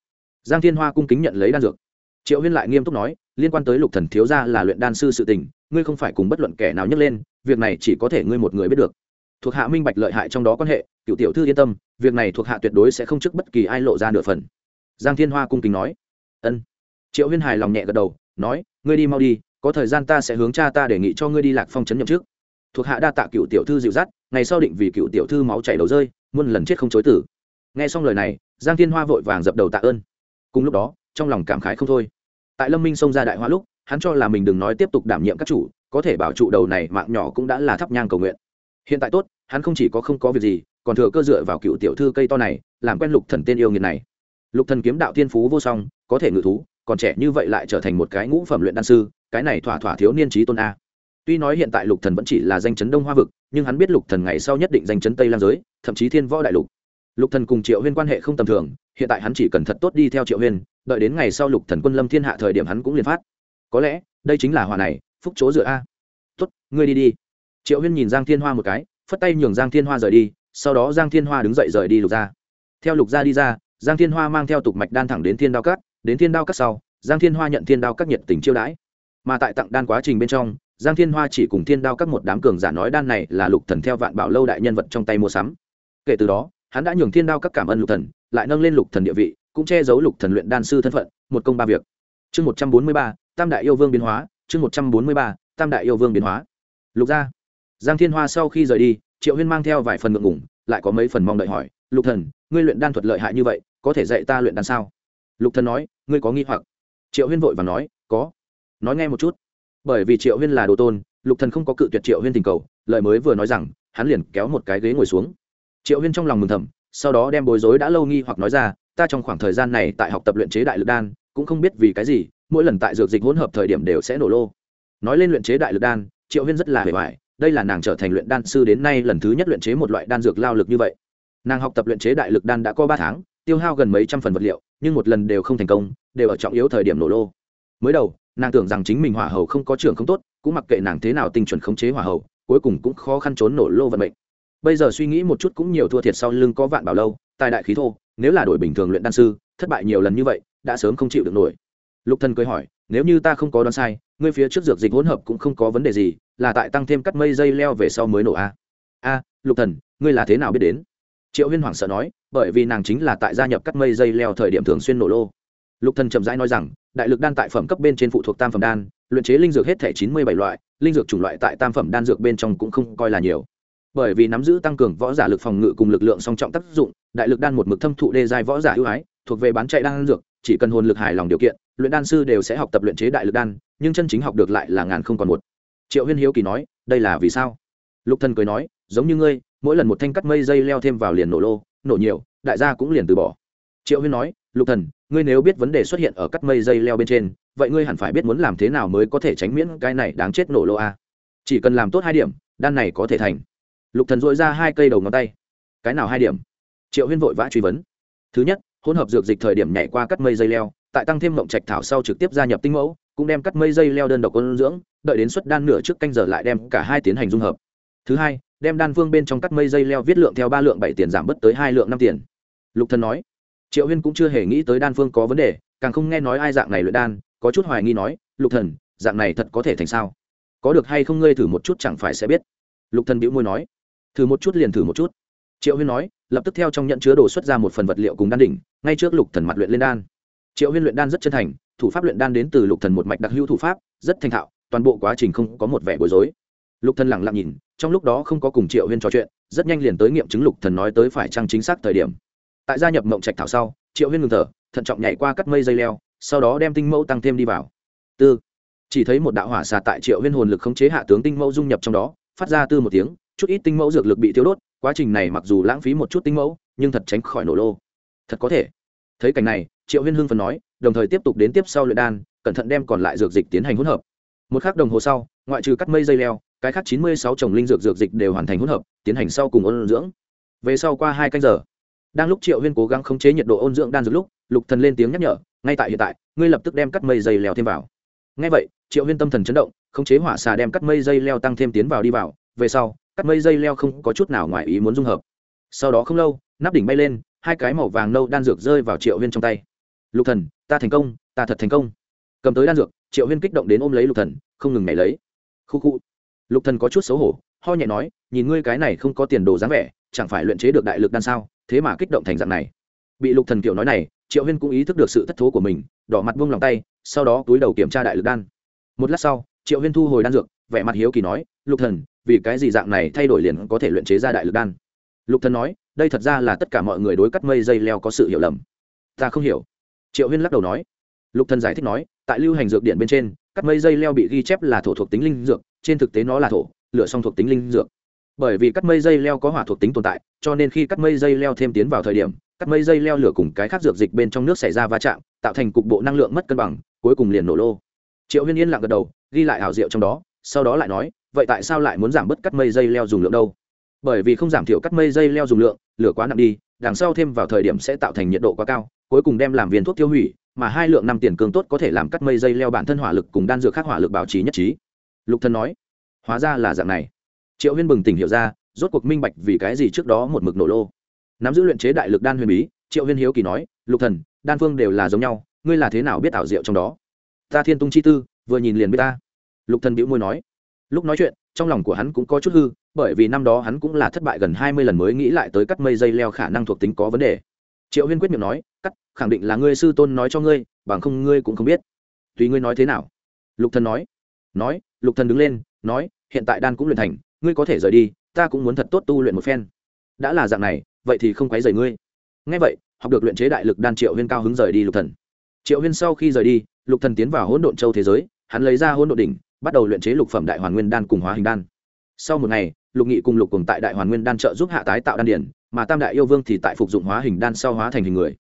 Giang thiên hoa cung kính nhận lấy đan dược. Triệu huyên lại nghiêm túc nói, liên quan tới lục thần thiếu gia là luyện đan sư sự tình, ngươi không phải cùng bất luận kẻ nào nhắc lên, việc này chỉ có thể ngươi một người biết được. Thuộc hạ minh bạch lợi hại trong đó quan hệ, cựu tiểu thư yên tâm, việc này thuộc hạ tuyệt đối sẽ không trước bất kỳ ai lộ ra nửa phần giang thiên hoa cung kính nói. Ân. Triệu huyên hài lòng nhẹ gật đầu, nói, ngươi đi mau đi, có thời gian ta sẽ hướng cha ta đề nghị cho ngươi đi lạc phong trấn nhậm trước thuộc hạ đa tạ cựu tiểu thư dịu dắt, ngày sau định vì cựu tiểu thư máu chảy đầu rơi, muôn lần chết không chối tử. Nghe xong lời này, giang thiên hoa vội vàng dập đầu tạ ơn. Cùng lúc đó, trong lòng cảm khái không thôi. Tại lâm minh xông ra đại hoa lúc, hắn cho là mình đừng nói tiếp tục đảm nhiệm các chủ, có thể bảo trụ đầu này mạng nhỏ cũng đã là thắp nhang cầu nguyện. Hiện tại tốt, hắn không chỉ có không có việc gì, còn thừa cơ dựa vào cựu tiểu thư cây to này, làm quen lục thần tên yêu nghiệt này lục thần kiếm đạo thiên phú vô song, có thể ngự thú, còn trẻ như vậy lại trở thành một cái ngũ phẩm luyện đan sư, cái này thỏa thỏa thiếu niên trí tôn a. Tuy nói hiện tại lục thần vẫn chỉ là danh chấn đông hoa vực, nhưng hắn biết lục thần ngày sau nhất định danh chấn tây lam giới, thậm chí thiên võ đại lục. Lục thần cùng triệu huyên quan hệ không tầm thường, hiện tại hắn chỉ cần thật tốt đi theo triệu huyên, đợi đến ngày sau lục thần quân lâm thiên hạ thời điểm hắn cũng liền phát. Có lẽ, đây chính là hòa này, phúc chỗ dựa a. Tốt, ngươi đi đi. Triệu huyên nhìn giang thiên hoa một cái, phất tay nhường giang thiên hoa rời đi, sau đó giang thiên hoa đứng dậy rời đi lục gia. Theo lục gia đi ra giang thiên hoa mang theo tục mạch đan thẳng đến thiên đao cắt đến thiên đao cắt sau, giang thiên hoa nhận thiên đao các nhiệt tình chiêu đãi. Mà tại tặng đan quá trình bên trong, giang thiên hoa chỉ cùng thiên đao các một đám cường giả nói đan này là lục thần theo vạn bảo lâu đại nhân vật trong tay mua sắm. Kể từ đó, hắn đã nhường thiên đao các cảm ơn lục thần, lại nâng lên lục thần địa vị, cũng che giấu lục thần luyện đan sư thân phận, một công ba việc. Chương một trăm bốn mươi ba, tam đại yêu vương biến hóa, chương một trăm bốn mươi ba, tam đại yêu vương biến hóa. Lục gia. Giang thiên hoa sau khi rời đi, triệu huyên mang theo vài phần ngượng ngủng lại có mấy phần mong đợi hỏi, lục thần, ngươi luyện đan thuật lợi hại như vậy có thể dạy ta luyện đan sao? Lục thần nói, ngươi có nghi hoặc. Triệu huyên vội và nói, có. Nói nghe một chút. Bởi vì triệu huyên là đồ tôn, lục thần không có cự tuyệt triệu huyên tình cầu, lời mới vừa nói rằng, hắn liền kéo một cái ghế ngồi xuống. Triệu huyên trong lòng mừng thầm, sau đó đem bối rối đã lâu nghi hoặc nói ra, ta trong khoảng thời gian này tại học tập luyện chế đại lực đan, cũng không biết vì cái gì, mỗi lần tại dược dịch hỗn hợp thời điểm đều sẽ nổ lô. Nói lên luyện chế đại lực đan, triệu huyên rất là hề hoài, đây là nàng trở thành luyện đan sư đến nay lần thứ nhất luyện chế một loại đan dược lao lực như vậy. Nàng học tập luyện chế đại lực đan đã có ba tháng tiêu hao gần mấy trăm phần vật liệu, nhưng một lần đều không thành công, đều ở trọng yếu thời điểm nổ lô. Mới đầu, nàng tưởng rằng chính mình hỏa hầu không có trường không tốt, cũng mặc kệ nàng thế nào tinh chuẩn khống chế hỏa hầu, cuối cùng cũng khó khăn trốn nổ lô vận mệnh. Bây giờ suy nghĩ một chút cũng nhiều thua thiệt sau lưng có vạn bảo lâu, tài đại khí thô, nếu là đổi bình thường luyện đan sư, thất bại nhiều lần như vậy, đã sớm không chịu được nổi. Lục thần cười hỏi, nếu như ta không có đoán sai, ngươi phía trước dược dịch hỗn hợp cũng không có vấn đề gì, là tại tăng thêm cắt mây dây leo về sau mới nổ a a, lục thần, ngươi là thế nào biết đến? Triệu huyên hoảng sợ nói, bởi vì nàng chính là tại gia nhập cắt mây dây leo thời điểm thường xuyên nổ lô. Lục thần chậm rãi nói rằng, đại lực đan tại phẩm cấp bên trên phụ thuộc tam phẩm đan, luyện chế linh dược hết thể chín mươi bảy loại, linh dược chủng loại tại tam phẩm đan dược bên trong cũng không coi là nhiều. Bởi vì nắm giữ tăng cường võ giả lực phòng ngự cùng lực lượng song trọng tác dụng, đại lực đan một mực thâm thụ đê giai võ giả ưu ái, thuộc về bán chạy đan dược, chỉ cần hồn lực hài lòng điều kiện, luyện đan sư đều sẽ học tập luyện chế đại lực đan, nhưng chân chính học được lại là ngàn không còn một. Triệu huyên hiếu kỳ nói, đây là vì sao? Lục thần cười nói, giống như ngươi mỗi lần một thanh cắt mây dây leo thêm vào liền nổ lô, nổ nhiều, đại gia cũng liền từ bỏ. Triệu huyên nói, lục thần, ngươi nếu biết vấn đề xuất hiện ở cắt mây dây leo bên trên, vậy ngươi hẳn phải biết muốn làm thế nào mới có thể tránh miễn cái này đáng chết nổ lô a. Chỉ cần làm tốt hai điểm, đan này có thể thành. Lục thần dội ra hai cây đầu ngón tay. Cái nào hai điểm? Triệu huyên vội vã truy vấn. Thứ nhất, hỗn hợp dược dịch thời điểm nhảy qua cắt mây dây leo, tại tăng thêm mộng trạch thảo sau trực tiếp gia nhập tinh mẫu, cũng đem cắt mây dây leo đơn độc ôn dưỡng, đợi đến suất đan nửa trước canh giờ lại đem cả hai tiến hành dung hợp. Thứ hai đem đan phương bên trong cắt mây dây leo viết lượng theo ba lượng bảy tiền giảm bớt tới hai lượng năm tiền. Lục thần nói, triệu huyên cũng chưa hề nghĩ tới đan phương có vấn đề, càng không nghe nói ai dạng này luyện đan, có chút hoài nghi nói, lục thần, dạng này thật có thể thành sao? Có được hay không ngươi thử một chút chẳng phải sẽ biết. Lục thần bĩu môi nói, thử một chút liền thử một chút. Triệu huyên nói, lập tức theo trong nhận chứa đồ xuất ra một phần vật liệu cùng đan đỉnh, ngay trước lục thần mặt luyện lên đan. Triệu huyên luyện đan rất chân thành, thủ pháp luyện đan đến từ lục thần một mạch đặc hữu thủ pháp, rất thành thạo, toàn bộ quá trình không có một vẻ bối rối. Lục thần lặng lặng nhìn trong lúc đó không có cùng triệu huyên trò chuyện, rất nhanh liền tới nghiệm chứng lục thần nói tới phải trăng chính xác thời điểm. Tại gia nhập mộng trạch thảo sau, triệu huyên ngừng thở, thận trọng nhảy qua cắt mây dây leo, sau đó đem tinh mẫu tăng thêm đi vào. Tư. Chỉ thấy một đạo hỏa xà tại triệu huyên hồn lực khống chế hạ tướng tinh mẫu dung nhập trong đó, phát ra tư một tiếng, chút ít tinh mẫu dược lực bị tiêu đốt, quá trình này mặc dù lãng phí một chút tinh mẫu, nhưng thật tránh khỏi nổ lô. Thật có thể. Thấy cảnh này, triệu huyên hưng phần nói, đồng thời tiếp tục đến tiếp sau luyện đan, cẩn thận đem còn lại dược dịch tiến hành hỗn hợp. Một k h ắ c đồng hồ sau, ngoại trừ cắt mây dây leo cái khác chín mươi sáu trồng linh dược dược dịch đều hoàn thành hỗn hợp, tiến hành sau cùng ôn dưỡng. Về sau qua hai canh giờ, đang lúc triệu huyên cố gắng khống chế nhiệt độ ôn dưỡng đan dược lúc, lục thần lên tiếng nhắc nhở, ngay tại hiện tại, ngươi lập tức đem cắt mây dây leo thêm vào. Ngay vậy, triệu huyên tâm thần chấn động, khống chế hỏa xà đem cắt mây dây leo tăng thêm tiến vào đi vào. Về sau, cắt mây dây leo không có chút nào ngoài ý muốn dung hợp. Sau đó không lâu, nắp đỉnh bay lên, hai cái màu vàng nâu đan dược rơi vào triệu huyên trong tay. Lục thần, ta thành công, ta thật thành công. Cầm tới đan dược, triệu huyên kích động đến ôm lấy lục thần, không ngừng nhảy lấy. Khu khu lục thần có chút xấu hổ, ho nhẹ nói, nhìn ngươi cái này không có tiền đồ dáng vẻ, chẳng phải luyện chế được đại lực đan sao? Thế mà kích động thành dạng này. Bị lục thần kiểu nói này, triệu huyên cũng ý thức được sự thất thố của mình, đỏ mặt buông lòng tay, sau đó túi đầu kiểm tra đại lực đan. Một lát sau, triệu huyên thu hồi đan dược, vẻ mặt hiếu kỳ nói, lục thần, vì cái gì dạng này thay đổi liền có thể luyện chế ra đại lực đan? Lục thần nói, đây thật ra là tất cả mọi người đối cắt mây dây leo có sự hiểu lầm. Ta không hiểu. Triệu huyên lắc đầu nói lục thần giải thích nói, tại lưu hành dược điện bên trên, cắt mây dây leo bị ghi chép là thổ thuộc tính linh dược, trên thực tế nó là thổ, lửa song thuộc tính linh dược. Bởi vì cắt mây dây leo có hỏa thuộc tính tồn tại, cho nên khi cắt mây dây leo thêm tiến vào thời điểm, cắt mây dây leo lửa cùng cái khác dược dịch bên trong nước xảy ra va chạm, tạo thành cục bộ năng lượng mất cân bằng, cuối cùng liền nổ lô. Triệu huyên yên lặng gật đầu, ghi lại ảo diệu trong đó, sau đó lại nói, vậy tại sao lại muốn giảm bớt cắt mây dây leo dùng lượng đâu? Bởi vì không giảm thiểu cắt mây dây leo dùng lượng, lửa quá nặng đi, đằng sau thêm vào thời điểm sẽ tạo thành nhiệt độ quá cao, cuối cùng đem làm viên thuốc tiêu hủy mà hai lượng năm tiền cường tốt có thể làm cắt mây dây leo bản thân hỏa lực cùng đan dược khác hỏa lực bảo trì nhất trí. Lục thân nói, hóa ra là dạng này. Triệu huyên bừng tỉnh hiểu ra, rốt cuộc minh bạch vì cái gì trước đó một mực nổ lô. Nắm giữ luyện chế đại lực đan huyền bí, triệu huyên hiếu kỳ nói, lục thần, đan phương đều là giống nhau, ngươi là thế nào biết ảo diệu trong đó? Ta thiên tung chi tư, vừa nhìn liền biết ta. Lục thần bĩu môi nói. Lúc nói chuyện, trong lòng của hắn cũng có chút hư, bởi vì năm đó hắn cũng là thất bại gần hai mươi lần mới nghĩ lại tới cắt mây dây leo khả năng thuộc tính có vấn đề. Triệu huyên quyết miệng nói khẳng định là ngươi sư tôn nói cho ngươi, bằng không ngươi cũng không biết. Tùy ngươi nói thế nào. Lục thần nói. Nói, lục thần đứng lên, nói, hiện tại đan cũng luyện thành, ngươi có thể rời đi, ta cũng muốn thật tốt tu luyện một phen. Đã là dạng này, vậy thì không quấy rầy ngươi. Nghe vậy, học được luyện chế đại lực đan triệu huyên cao hứng rời đi lục thần. Triệu huyên sau khi rời đi, lục thần tiến vào hỗn độn châu thế giới, hắn lấy ra hỗn độn đỉnh, bắt đầu luyện chế lục phẩm đại hoàn nguyên đan cùng hóa hình đan. Sau một ngày, lục nghị cùng lục cùng tại đại hoàn nguyên đan trợ giúp hạ tái tạo đan điển mà tam đại yêu vương thì tại phục dụng hóa hình đan sau hóa thành hình người.